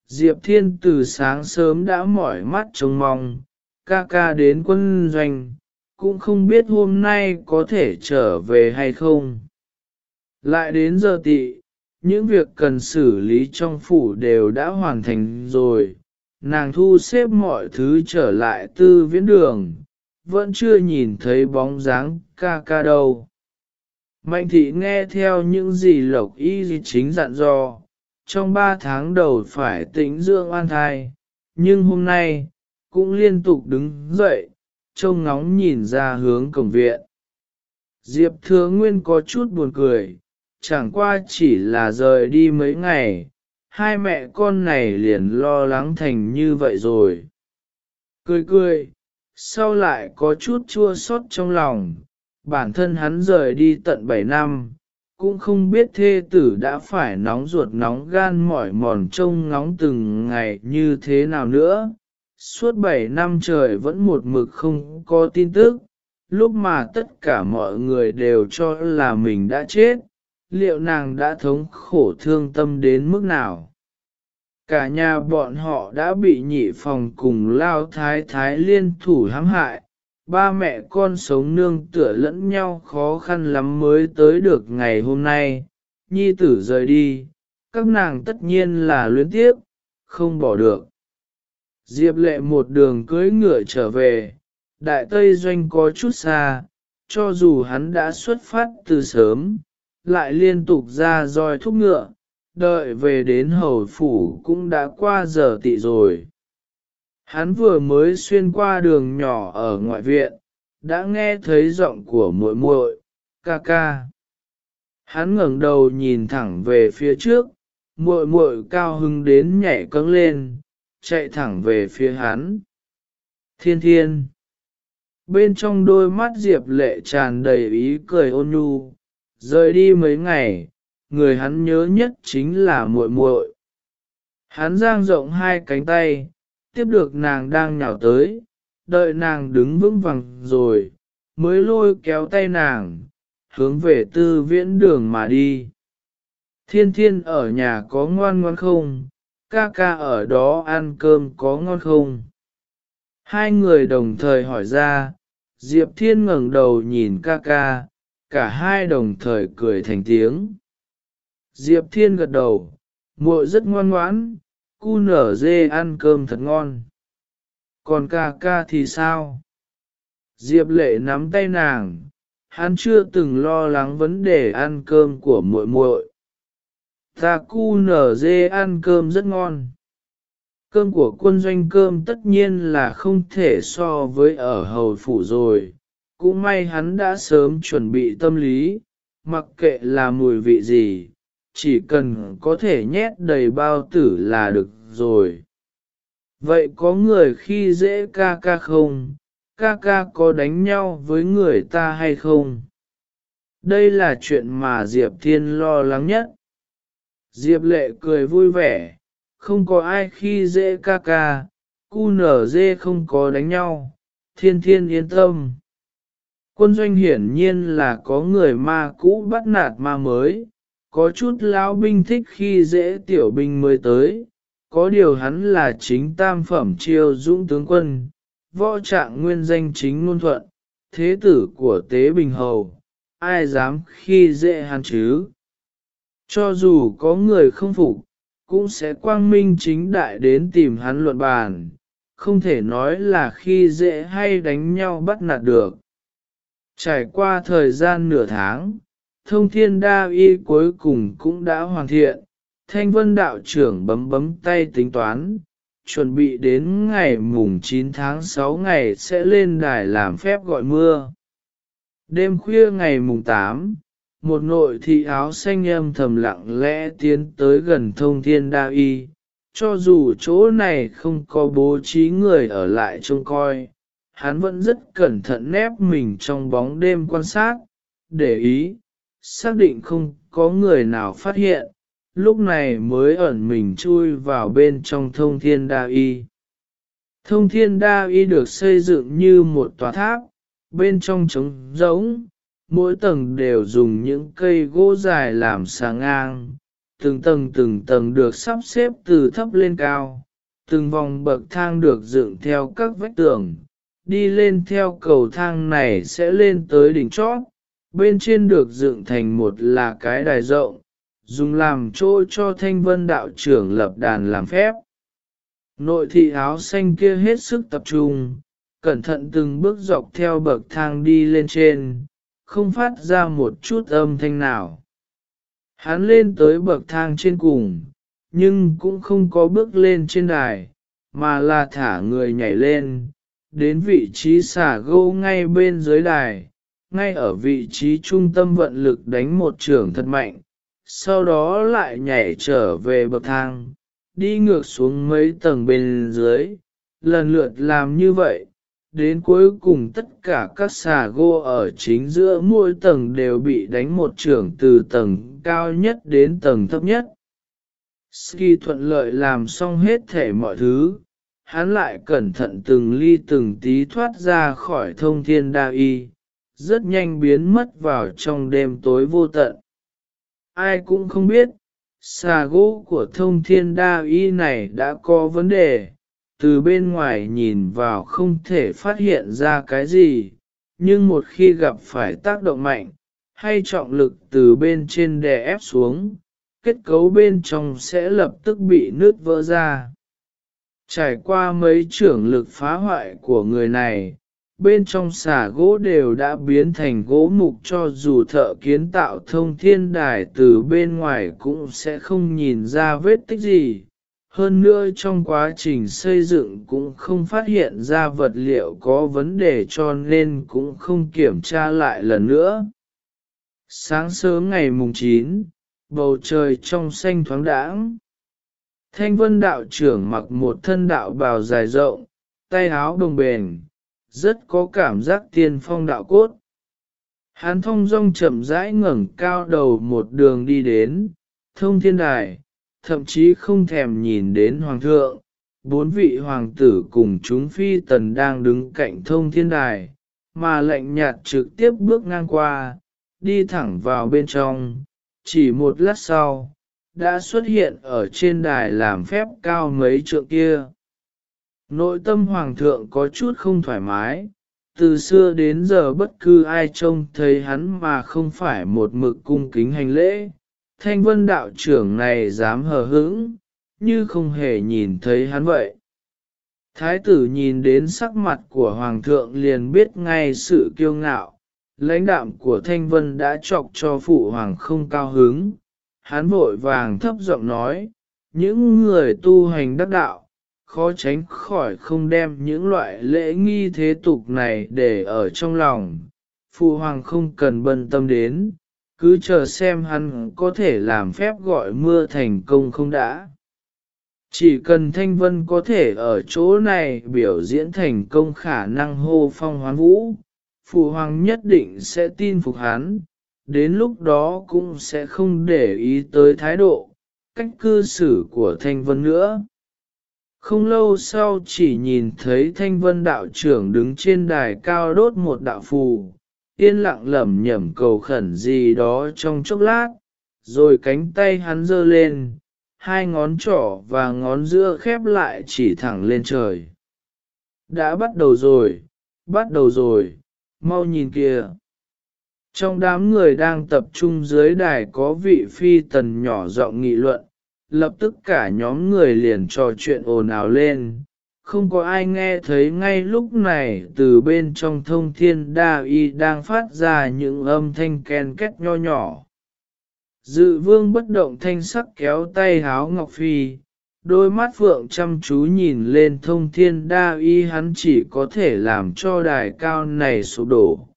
S1: Diệp Thiên từ sáng sớm đã mỏi mắt trông mong, ca ca đến quân doanh, cũng không biết hôm nay có thể trở về hay không. Lại đến giờ tị, những việc cần xử lý trong phủ đều đã hoàn thành rồi, nàng thu xếp mọi thứ trở lại tư viễn đường, vẫn chưa nhìn thấy bóng dáng ca ca đâu. Mạnh thị nghe theo những gì lộc y chính dặn dò, trong ba tháng đầu phải tĩnh dưỡng an thai, nhưng hôm nay, cũng liên tục đứng dậy, trông ngóng nhìn ra hướng cổng viện. Diệp Thừa Nguyên có chút buồn cười, chẳng qua chỉ là rời đi mấy ngày, hai mẹ con này liền lo lắng thành như vậy rồi. Cười cười, sau lại có chút chua xót trong lòng, bản thân hắn rời đi tận 7 năm, cũng không biết thê tử đã phải nóng ruột nóng gan mỏi mòn trông ngóng từng ngày như thế nào nữa. Suốt 7 năm trời vẫn một mực không có tin tức, lúc mà tất cả mọi người đều cho là mình đã chết, liệu nàng đã thống khổ thương tâm đến mức nào. Cả nhà bọn họ đã bị nhị phòng cùng lao thái thái liên thủ hãm hại, ba mẹ con sống nương tựa lẫn nhau khó khăn lắm mới tới được ngày hôm nay, nhi tử rời đi, các nàng tất nhiên là luyến tiếc, không bỏ được. Diệp lệ một đường cưới ngựa trở về, đại tây doanh có chút xa, cho dù hắn đã xuất phát từ sớm, lại liên tục ra roi thúc ngựa, đợi về đến hầu phủ cũng đã qua giờ tị rồi. Hắn vừa mới xuyên qua đường nhỏ ở ngoại viện, đã nghe thấy giọng của muội muội, ca ca. Hắn ngẩng đầu nhìn thẳng về phía trước, muội muội cao hứng đến nhảy cẫng lên, chạy thẳng về phía hắn. Thiên thiên. Bên trong đôi mắt Diệp lệ tràn đầy ý cười ôn nhu, rời đi mấy ngày, người hắn nhớ nhất chính là muội muội. Hắn giang rộng hai cánh tay, tiếp được nàng đang nhào tới, đợi nàng đứng vững vàng rồi, mới lôi kéo tay nàng, hướng về tư viễn đường mà đi. Thiên thiên ở nhà có ngoan ngoan không, ca ca ở đó ăn cơm có ngon không? Hai người đồng thời hỏi ra, Diệp Thiên ngẩng đầu nhìn ca ca, cả hai đồng thời cười thành tiếng. Diệp Thiên gật đầu, muội rất ngoan ngoãn, cu nở dê ăn cơm thật ngon. Còn ca ca thì sao? Diệp lệ nắm tay nàng, hắn chưa từng lo lắng vấn đề ăn cơm của muội muội. Ta cu nở dê ăn cơm rất ngon. Cơm của quân doanh cơm tất nhiên là không thể so với ở hầu phủ rồi. Cũng may hắn đã sớm chuẩn bị tâm lý, mặc kệ là mùi vị gì, chỉ cần có thể nhét đầy bao tử là được rồi. Vậy có người khi dễ ca ca không, ca ca có đánh nhau với người ta hay không? Đây là chuyện mà Diệp Thiên lo lắng nhất. Diệp lệ cười vui vẻ, không có ai khi dễ ca ca, cu nở dê không có đánh nhau, thiên thiên yên tâm. Quân doanh hiển nhiên là có người ma cũ bắt nạt ma mới, có chút lão binh thích khi dễ tiểu binh mới tới, có điều hắn là chính tam phẩm triều dũng tướng quân, võ trạng nguyên danh chính ngôn thuận, thế tử của tế bình hầu, ai dám khi dễ hắn chứ? Cho dù có người không phục, cũng sẽ quang minh chính đại đến tìm hắn luận bàn, không thể nói là khi dễ hay đánh nhau bắt nạt được. Trải qua thời gian nửa tháng, thông thiên đa y cuối cùng cũng đã hoàn thiện, thanh vân đạo trưởng bấm bấm tay tính toán, chuẩn bị đến ngày mùng 9 tháng 6 ngày sẽ lên đài làm phép gọi mưa. Đêm khuya ngày mùng 8, một nội thị áo xanh âm thầm lặng lẽ tiến tới gần thông thiên đa y, cho dù chỗ này không có bố trí người ở lại trông coi, hắn vẫn rất cẩn thận nép mình trong bóng đêm quan sát, để ý, xác định không có người nào phát hiện, lúc này mới ẩn mình chui vào bên trong thông thiên đa y. Thông thiên đa y được xây dựng như một tòa tháp, bên trong trống rỗng, mỗi tầng đều dùng những cây gỗ dài làm xà ngang, từng tầng từng tầng được sắp xếp từ thấp lên cao, từng vòng bậc thang được dựng theo các vách tường, đi lên theo cầu thang này sẽ lên tới đỉnh chót, bên trên được dựng thành một là cái đài rộng, dùng làm chỗ cho thanh vân đạo trưởng lập đàn làm phép. Nội thị áo xanh kia hết sức tập trung, cẩn thận từng bước dọc theo bậc thang đi lên trên, không phát ra một chút âm thanh nào. Hắn lên tới bậc thang trên cùng, nhưng cũng không có bước lên trên đài, mà là thả người nhảy lên, đến vị trí xả gô ngay bên dưới đài, ngay ở vị trí trung tâm vận lực đánh một trường thật mạnh, sau đó lại nhảy trở về bậc thang, đi ngược xuống mấy tầng bên dưới, lần lượt làm như vậy, đến cuối cùng tất cả các xà gô ở chính giữa mỗi tầng đều bị đánh một trường từ tầng cao nhất đến tầng thấp nhất. Ski thuận lợi làm xong hết thể mọi thứ, hắn lại cẩn thận từng ly từng tí thoát ra khỏi thông thiên đa y, rất nhanh biến mất vào trong đêm tối vô tận. ai cũng không biết, xà gỗ của thông thiên đa y này đã có vấn đề, từ bên ngoài nhìn vào không thể phát hiện ra cái gì, nhưng một khi gặp phải tác động mạnh, hay trọng lực từ bên trên đè ép xuống, kết cấu bên trong sẽ lập tức bị nứt vỡ ra. Trải qua mấy trưởng lực phá hoại của người này, bên trong xà gỗ đều đã biến thành gỗ mục cho dù thợ kiến tạo thông thiên đài từ bên ngoài cũng sẽ không nhìn ra vết tích gì. Hơn nữa trong quá trình xây dựng cũng không phát hiện ra vật liệu có vấn đề cho nên cũng không kiểm tra lại lần nữa. Sáng sớm ngày mùng 9, bầu trời trong xanh thoáng đãng. Thanh vân đạo trưởng mặc một thân đạo bào dài rộng, tay áo đồng bền, rất có cảm giác tiên phong đạo cốt. Hán thông rong chậm rãi ngẩng cao đầu một đường đi đến, thông thiên đài, thậm chí không thèm nhìn đến hoàng thượng, bốn vị hoàng tử cùng chúng phi tần đang đứng cạnh thông thiên đài, mà lệnh nhạt trực tiếp bước ngang qua, đi thẳng vào bên trong, chỉ một lát sau, đã xuất hiện ở trên đài làm phép cao mấy trượng kia. Nội tâm hoàng thượng có chút không thoải mái, từ xưa đến giờ bất cứ ai trông thấy hắn mà không phải một mực cung kính hành lễ, thanh vân đạo trưởng này dám hờ hững, như không hề nhìn thấy hắn vậy. Thái tử nhìn đến sắc mặt của hoàng thượng liền biết ngay sự kiêu ngạo, lãnh đạm của thanh vân đã chọc cho phụ hoàng không cao hứng, hắn vội vàng thấp giọng nói, những người tu hành đắc đạo, khó tránh khỏi không đem những loại lễ nghi thế tục này để ở trong lòng. Phụ hoàng không cần bận tâm đến, cứ chờ xem hắn có thể làm phép gọi mưa thành công không đã. Chỉ cần Thanh Vân có thể ở chỗ này biểu diễn thành công khả năng hô phong hoán vũ, Phụ Hoàng nhất định sẽ tin phục hắn, đến lúc đó cũng sẽ không để ý tới thái độ, cách cư xử của Thanh Vân nữa. Không lâu sau chỉ nhìn thấy Thanh Vân đạo trưởng đứng trên đài cao đốt một đạo phù, yên lặng lẩm nhẩm cầu khẩn gì đó trong chốc lát, rồi cánh tay hắn giơ lên, hai ngón trỏ và ngón giữa khép lại chỉ thẳng lên trời. Đã bắt đầu rồi, bắt đầu rồi, mau nhìn kìa. Trong đám người đang tập trung dưới đài có vị phi tần nhỏ giọng nghị luận, lập tức cả nhóm người liền trò chuyện ồn ào lên. Không có ai nghe thấy ngay lúc này từ bên trong thông thiên đa y đang phát ra những âm thanh ken két nho nhỏ. Dự vương bất động thanh sắc kéo tay háo Ngọc Phi, đôi mắt phượng chăm chú nhìn lên thông thiên đa y hắn chỉ có thể làm cho đài cao này sụp đổ.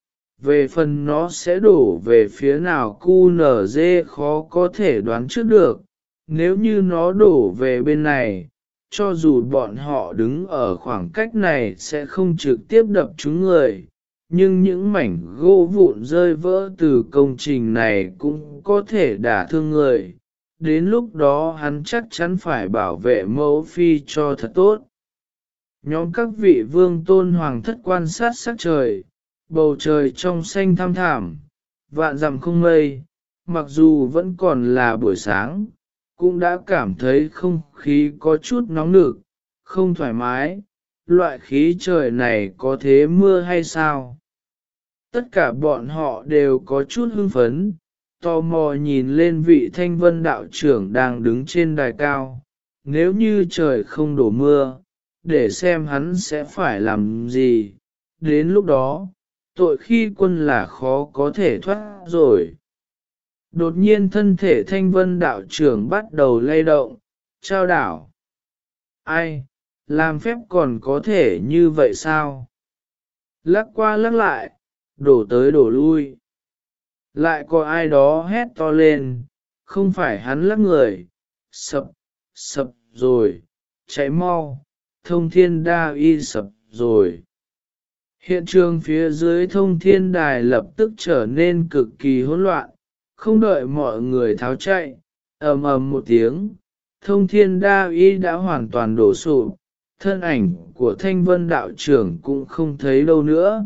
S1: Về phần nó sẽ đổ về phía nào cu nở dê khó có thể đoán trước được, nếu như nó đổ về bên này, cho dù bọn họ đứng ở khoảng cách này sẽ không trực tiếp đập chúng người, nhưng những mảnh gỗ vụn rơi vỡ từ công trình này cũng có thể đả thương người. Đến lúc đó hắn chắc chắn phải bảo vệ mẫu phi cho thật tốt. Nhóm các vị vương tôn hoàng thất quan sát sắc trời, bầu trời trong xanh thăm thảm, vạn dặm không mây, mặc dù vẫn còn là buổi sáng, cũng đã cảm thấy không khí có chút nóng nực, không thoải mái, loại khí trời này có thế mưa hay sao? Tất cả bọn họ đều có chút hưng phấn, tò mò nhìn lên vị thanh vân đạo trưởng đang đứng trên đài cao. Nếu như trời không đổ mưa, để xem hắn sẽ phải làm gì, đến lúc đó, tội khi quân là khó có thể thoát rồi. Đột nhiên thân thể thanh vân đạo trưởng bắt đầu lay động, trao đảo. Ai, làm phép còn có thể như vậy sao? Lắc qua lắc lại, đổ tới đổ lui. Lại có ai đó hét to lên, không phải hắn lắc người, sập, sập rồi, chạy mau, thông thiên đa y sập rồi. Hiện trường phía dưới thông thiên đài lập tức trở nên cực kỳ hỗn loạn, không đợi mọi người tháo chạy, ầm ầm một tiếng, thông thiên đa y đã hoàn toàn đổ sụp, thân ảnh của thanh vân đạo trưởng cũng không thấy đâu nữa.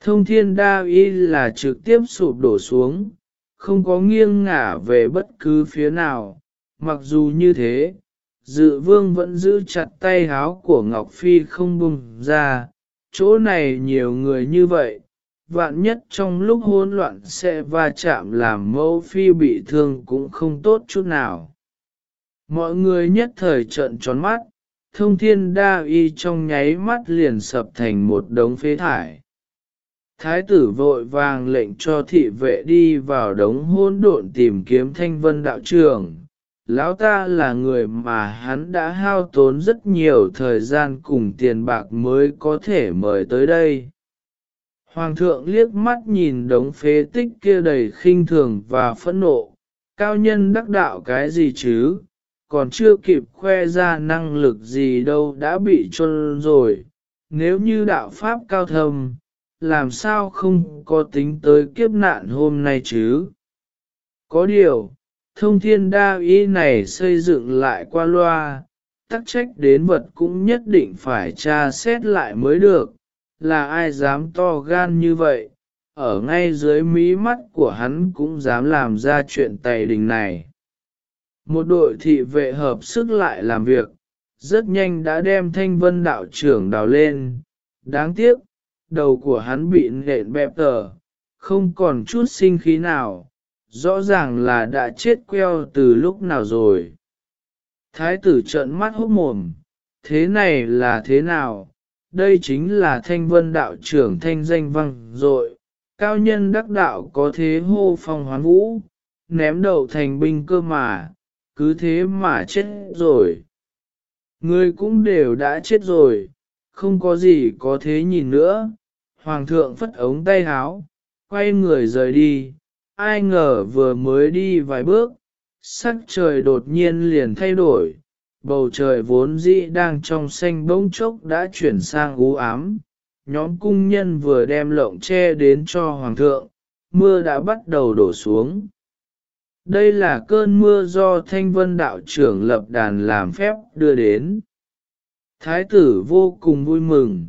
S1: Thông thiên đa y là trực tiếp sụp đổ xuống, không có nghiêng ngả về bất cứ phía nào. Mặc dù như thế, dự vương vẫn giữ chặt tay háo của Ngọc Phi không bùng ra, chỗ này nhiều người như vậy, vạn nhất trong lúc hỗn loạn sẽ va chạm làm mẫu phi bị thương cũng không tốt chút nào. Mọi người nhất thời trợn tròn mắt, thông thiên đa y trong nháy mắt liền sập thành một đống phế thải. Thái tử vội vàng lệnh cho thị vệ đi vào đống hỗn độn tìm kiếm thanh vân đạo trưởng. Lão ta là người mà hắn đã hao tốn rất nhiều thời gian cùng tiền bạc mới có thể mời tới đây. Hoàng thượng liếc mắt nhìn đống phế tích kia đầy khinh thường và phẫn nộ, cao nhân đắc đạo cái gì chứ, còn chưa kịp khoe ra năng lực gì đâu đã bị trôn rồi, nếu như đạo pháp cao thâm, làm sao không có tính tới kiếp nạn hôm nay chứ? Có điều, thông thiên đa ý này xây dựng lại qua loa, tắc trách đến vật cũng nhất định phải tra xét lại mới được, là ai dám to gan như vậy, ở ngay dưới mí mắt của hắn cũng dám làm ra chuyện tày đình này. Một đội thị vệ hợp sức lại làm việc, rất nhanh đã đem thanh vân đạo trưởng đào lên, đáng tiếc, đầu của hắn bị nện bẹp tờ, không còn chút sinh khí nào, rõ ràng là đã chết queo từ lúc nào rồi. Thái tử trợn mắt hốc mồm, thế này là thế nào? Đây chính là thanh vân đạo trưởng thanh danh văng dội cao nhân đắc đạo có thế hô phong hoán vũ, ném đầu thành binh cơ mà, cứ thế mà chết rồi. Người cũng đều đã chết rồi, không có gì có thế nhìn nữa. Hoàng thượng phất ống tay háo, quay người rời đi, ai ngờ vừa mới đi vài bước, sắc trời đột nhiên liền thay đổi, bầu trời vốn dĩ đang trong xanh bỗng chốc đã chuyển sang u ám. Nhóm cung nhân vừa đem lộng che đến cho hoàng thượng, mưa đã bắt đầu đổ xuống. Đây là cơn mưa do thanh vân đạo trưởng lập đàn làm phép đưa đến. Thái tử vô cùng vui mừng,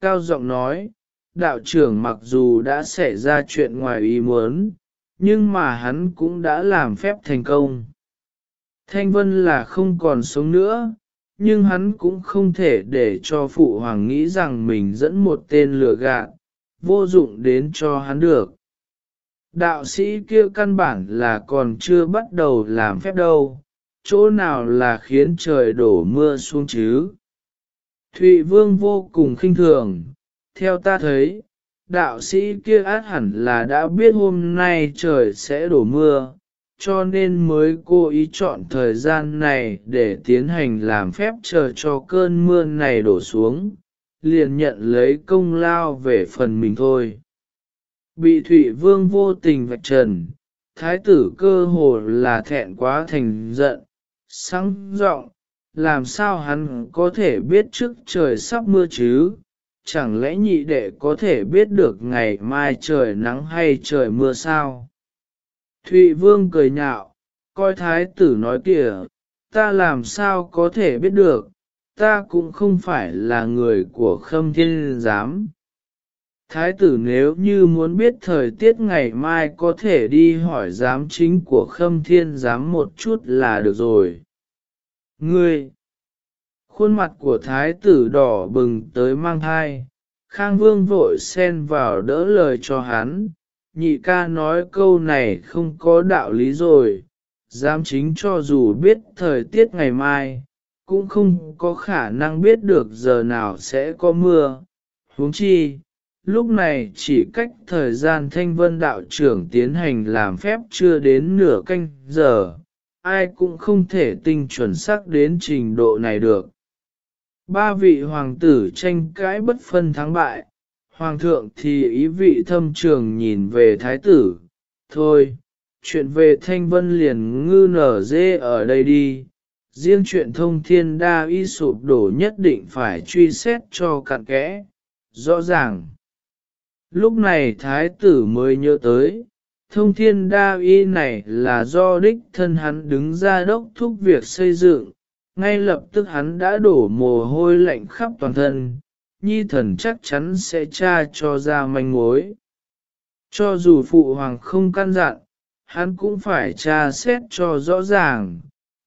S1: cao giọng nói, đạo trưởng mặc dù đã xảy ra chuyện ngoài ý muốn, nhưng mà hắn cũng đã làm phép thành công. Thanh vân là không còn sống nữa, nhưng hắn cũng không thể để cho phụ hoàng nghĩ rằng mình dẫn một tên lừa gạt, vô dụng đến cho hắn được. Đạo sĩ kia căn bản là còn chưa bắt đầu làm phép đâu, chỗ nào là khiến trời đổ mưa xuống chứ. Thụy Vương vô cùng khinh thường, theo ta thấy, đạo sĩ kia át hẳn là đã biết hôm nay trời sẽ đổ mưa, cho nên mới cố ý chọn thời gian này để tiến hành làm phép chờ cho cơn mưa này đổ xuống, liền nhận lấy công lao về phần mình thôi. Bị Thụy Vương vô tình vạch trần, thái tử cơ hồ là thẹn quá thành giận, sáng giọng làm sao hắn có thể biết trước trời sắp mưa chứ? Chẳng lẽ nhị đệ có thể biết được ngày mai trời nắng hay trời mưa sao? Thụy Vương cười nhạo, coi thái tử nói kìa, ta làm sao có thể biết được, ta cũng không phải là người của khâm thiên giám. Thái tử nếu như muốn biết thời tiết ngày mai có thể đi hỏi giám chính của khâm thiên giám một chút là được rồi. Ngươi! Khuôn mặt của thái tử đỏ bừng tới mang thai, Khang Vương vội xen vào đỡ lời cho hắn, nhị ca nói câu này không có đạo lý rồi, giám chính cho dù biết thời tiết ngày mai, cũng không có khả năng biết được giờ nào sẽ có mưa. huống chi, lúc này chỉ cách thời gian thanh vân đạo trưởng tiến hành làm phép chưa đến nửa canh giờ, ai cũng không thể tinh chuẩn xác đến trình độ này được. Ba vị hoàng tử tranh cãi bất phân thắng bại, hoàng thượng thì ý vị thâm trường nhìn về thái tử, thôi, chuyện về thanh vân liền ngư nở dê ở đây đi, riêng chuyện thông thiên đa y sụp đổ nhất định phải truy xét cho cặn kẽ, rõ ràng. Lúc này thái tử mới nhớ tới, thông thiên đa y này là do đích thân hắn đứng ra đốc thúc việc xây dựng, ngay lập tức hắn đã đổ mồ hôi lạnh khắp toàn thân, nhi thần chắc chắn sẽ tra cho ra manh mối. Cho dù phụ hoàng không căn dặn, hắn cũng phải tra xét cho rõ ràng,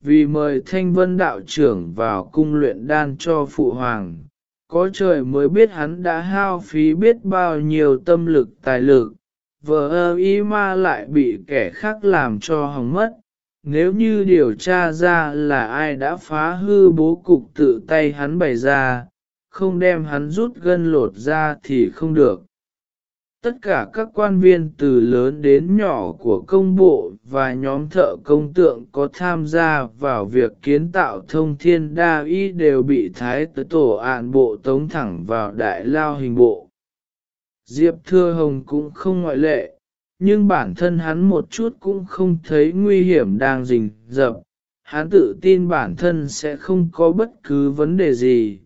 S1: vì mời thanh vân đạo trưởng vào cung luyện đan cho phụ hoàng. Có trời mới biết hắn đã hao phí biết bao nhiêu tâm lực tài lực, vợ ơ y ma lại bị kẻ khác làm cho hỏng mất. Nếu như điều tra ra là ai đã phá hư bố cục tự tay hắn bày ra, không đem hắn rút gân lột ra thì không được. Tất cả các quan viên từ lớn đến nhỏ của công bộ và nhóm thợ công tượng có tham gia vào việc kiến tạo thông thiên đa y đều bị thái tử tổ ạn bộ tống thẳng vào đại lao hình bộ. Diệp Thưa Hồng cũng không ngoại lệ, nhưng bản thân hắn một chút cũng không thấy nguy hiểm đang rình rập. Hắn tự tin bản thân sẽ không có bất cứ vấn đề gì,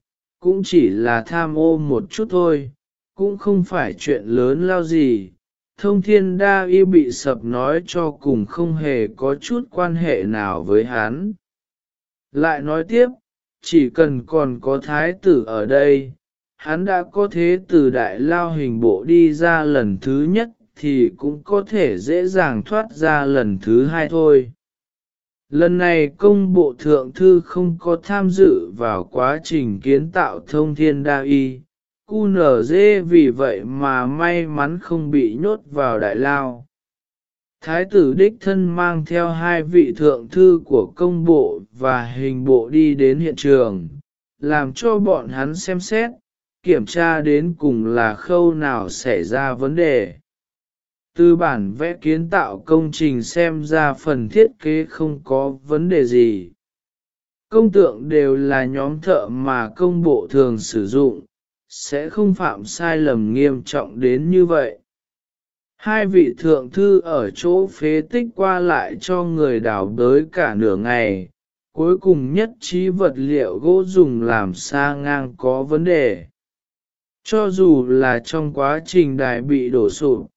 S1: cũng chỉ là tham ô một chút thôi, cũng không phải chuyện lớn lao gì. Thông thiên đa y bị sập nói cho cùng không hề có chút quan hệ nào với hắn. Lại nói tiếp, chỉ cần còn có thái tử ở đây, hắn đã có thế từ đại lao hình bộ đi ra lần thứ nhất thì cũng có thể dễ dàng thoát ra lần thứ hai thôi. Lần này công bộ thượng thư không có tham dự vào quá trình kiến tạo thông thiên đa y, QNZ vì vậy mà may mắn không bị nhốt vào đại lao. Thái tử đích thân mang theo hai vị thượng thư của công bộ và hình bộ đi đến hiện trường, làm cho bọn hắn xem xét, kiểm tra đến cùng là khâu nào xảy ra vấn đề. Từ bản vẽ kiến tạo công trình xem ra phần thiết kế không có vấn đề gì. Công tượng đều là nhóm thợ mà công bộ thường sử dụng, sẽ không phạm sai lầm nghiêm trọng đến như vậy. Hai vị thượng thư ở chỗ phế tích qua lại cho người đào đới cả nửa ngày, cuối cùng nhất trí vật liệu gỗ dùng làm xa ngang có vấn đề. Cho dù là trong quá trình đài bị đổ sụp,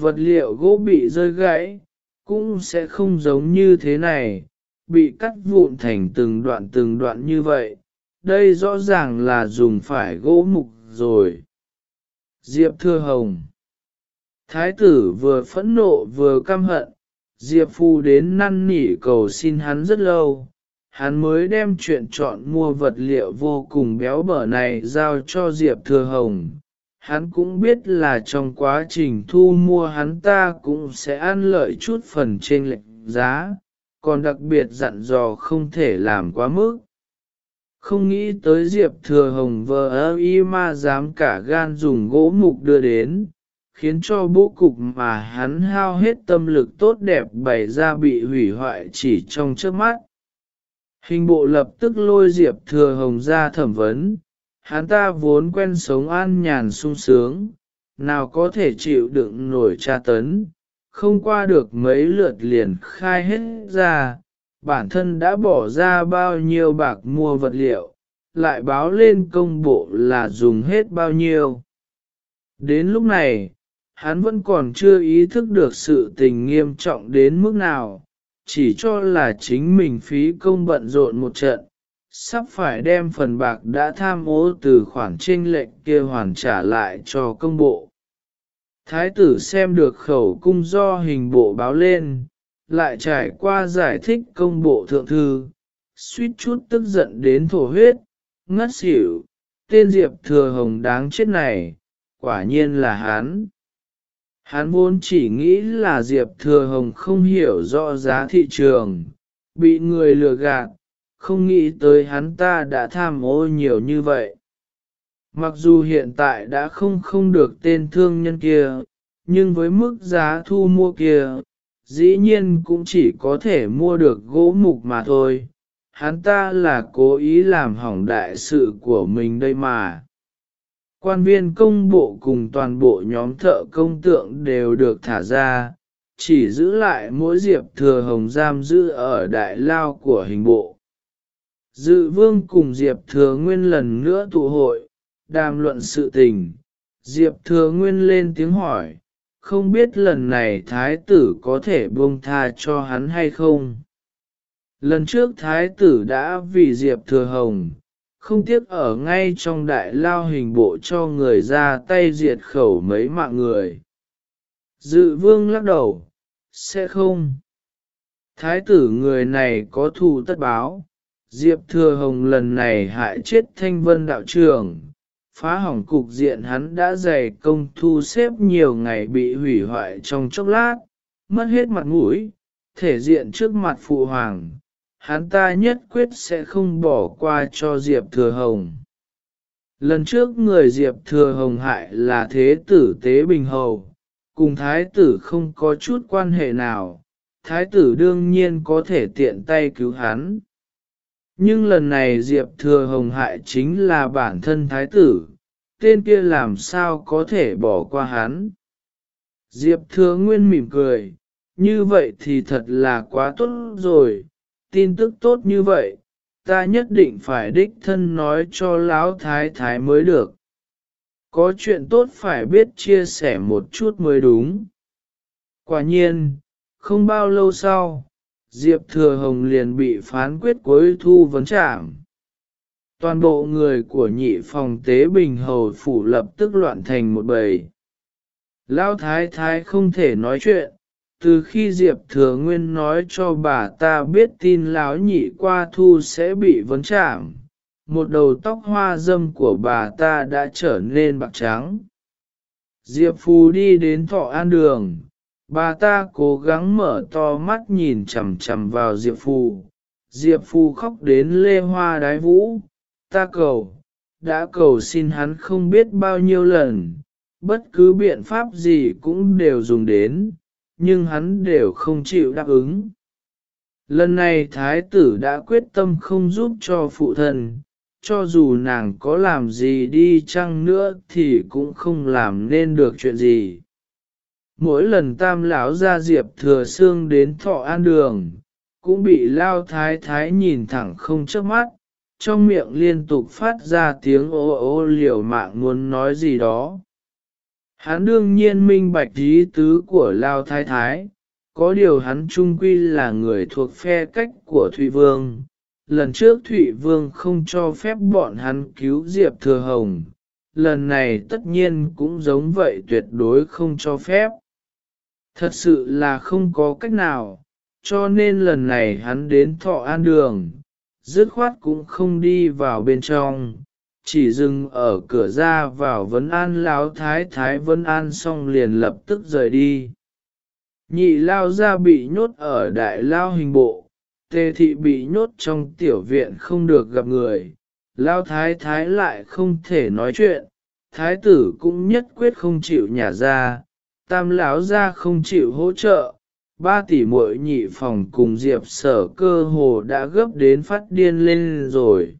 S1: vật liệu gỗ bị rơi gãy, cũng sẽ không giống như thế này, bị cắt vụn thành từng đoạn từng đoạn như vậy. Đây rõ ràng là dùng phải gỗ mục rồi. Diệp Thừa Hồng Thái tử vừa phẫn nộ vừa căm hận, Diệp Phu đến năn nỉ cầu xin hắn rất lâu, hắn mới đem chuyện chọn mua vật liệu vô cùng béo bở này giao cho Diệp Thừa Hồng. Hắn cũng biết là trong quá trình thu mua hắn ta cũng sẽ ăn lợi chút phần trên lệnh giá, còn đặc biệt dặn dò không thể làm quá mức. Không nghĩ tới Diệp Thừa Hồng vợ ơ y ma dám cả gan dùng gỗ mục đưa đến, khiến cho bố cục mà hắn hao hết tâm lực tốt đẹp bày ra bị hủy hoại chỉ trong trước mắt. Hình bộ lập tức lôi Diệp Thừa Hồng ra thẩm vấn, hắn ta vốn quen sống an nhàn sung sướng, nào có thể chịu đựng nổi tra tấn, không qua được mấy lượt liền khai hết ra, bản thân đã bỏ ra bao nhiêu bạc mua vật liệu, lại báo lên công bộ là dùng hết bao nhiêu. Đến lúc này, hắn vẫn còn chưa ý thức được sự tình nghiêm trọng đến mức nào, chỉ cho là chính mình phí công bận rộn một trận, sắp phải đem phần bạc đã tham ô từ khoản trinh lệnh kia hoàn trả lại cho công bộ. Thái tử xem được khẩu cung do hình bộ báo lên, lại trải qua giải thích công bộ thượng thư, suýt chút tức giận đến thổ huyết, ngất xỉu, tên Diệp Thừa Hồng đáng chết này, quả nhiên là hắn. Hắn vốn chỉ nghĩ là Diệp Thừa Hồng không hiểu rõ giá thị trường, bị người lừa gạt, không nghĩ tới hắn ta đã tham ô nhiều như vậy. Mặc dù hiện tại đã không không được tên thương nhân kia, nhưng với mức giá thu mua kia, dĩ nhiên cũng chỉ có thể mua được gỗ mục mà thôi. Hắn ta là cố ý làm hỏng đại sự của mình đây mà. Quan viên công bộ cùng toàn bộ nhóm thợ công tượng đều được thả ra, chỉ giữ lại mỗi diệp thừa hồng giam giữ ở đại lao của hình bộ. Dự vương cùng diệp thừa nguyên lần nữa tụ hội, đàm luận sự tình. Diệp thừa nguyên lên tiếng hỏi, không biết lần này thái tử có thể buông tha cho hắn hay không. Lần trước thái tử đã vì diệp thừa hồng, không tiếc ở ngay trong đại lao hình bộ cho người ra tay diệt khẩu mấy mạng người. Dự vương lắc đầu, sẽ không. Thái tử người này có thù tất báo, Diệp Thừa Hồng lần này hại chết thanh vân đạo trưởng, phá hỏng cục diện hắn đã dày công thu xếp nhiều ngày bị hủy hoại trong chốc lát, mất hết mặt mũi, thể diện trước mặt phụ hoàng, hắn ta nhất quyết sẽ không bỏ qua cho Diệp Thừa Hồng. Lần trước người Diệp Thừa Hồng hại là thế tử Tế Bình Hầu, cùng thái tử không có chút quan hệ nào, thái tử đương nhiên có thể tiện tay cứu hắn. Nhưng lần này Diệp Thừa Hồng hại chính là bản thân thái tử, tên kia làm sao có thể bỏ qua hắn. Diệp Thừa Nguyên mỉm cười, như vậy thì thật là quá tốt rồi, tin tức tốt như vậy, ta nhất định phải đích thân nói cho lão thái thái mới được. Có chuyện tốt phải biết chia sẻ một chút mới đúng. Quả nhiên, không bao lâu sau, Diệp Thừa Hồng liền bị phán quyết cuối thu vấn trảm. Toàn bộ người của nhị phòng tế bình hầu phủ lập tức loạn thành một bầy. Lão thái thái không thể nói chuyện, từ khi Diệp Thừa Nguyên nói cho bà ta biết tin lão nhị qua thu sẽ bị vấn trảm, một đầu tóc hoa dâm của bà ta đã trở nên bạc trắng. Diệp Phù đi đến thọ an đường, bà ta cố gắng mở to mắt nhìn chằm chằm vào Diệp Phù. Diệp Phù khóc đến lê hoa đái vũ, ta cầu, đã cầu xin hắn không biết bao nhiêu lần, bất cứ biện pháp gì cũng đều dùng đến, nhưng hắn đều không chịu đáp ứng. Lần này thái tử đã quyết tâm không giúp cho phụ thân, cho dù nàng có làm gì đi chăng nữa thì cũng không làm nên được chuyện gì. Mỗi lần tam lão ra diệp thừa xương đến thọ an đường, cũng bị lao thái thái nhìn thẳng không chớp mắt, trong miệng liên tục phát ra tiếng ô ô liều mạng muốn nói gì đó. Hắn đương nhiên minh bạch ý tứ của Lao Thái Thái, có điều hắn trung quy là người thuộc phe cách của Thụy Vương. Lần trước Thụy Vương không cho phép bọn hắn cứu Diệp Thừa Hồng, lần này tất nhiên cũng giống vậy tuyệt đối không cho phép. Thật sự là không có cách nào, cho nên lần này hắn đến thọ an đường, dứt khoát cũng không đi vào bên trong, chỉ dừng ở cửa ra vào vấn an lão thái thái vấn an xong liền lập tức rời đi. Nhị lao ra bị nhốt ở đại lao hình bộ, tề thị bị nhốt trong tiểu viện không được gặp người, lao thái thái lại không thể nói chuyện, thái tử cũng nhất quyết không chịu nhả ra, tam lão ra không chịu hỗ trợ, ba tỷ muội nhị phòng cùng diệp sở cơ hồ đã gấp đến phát điên lên rồi.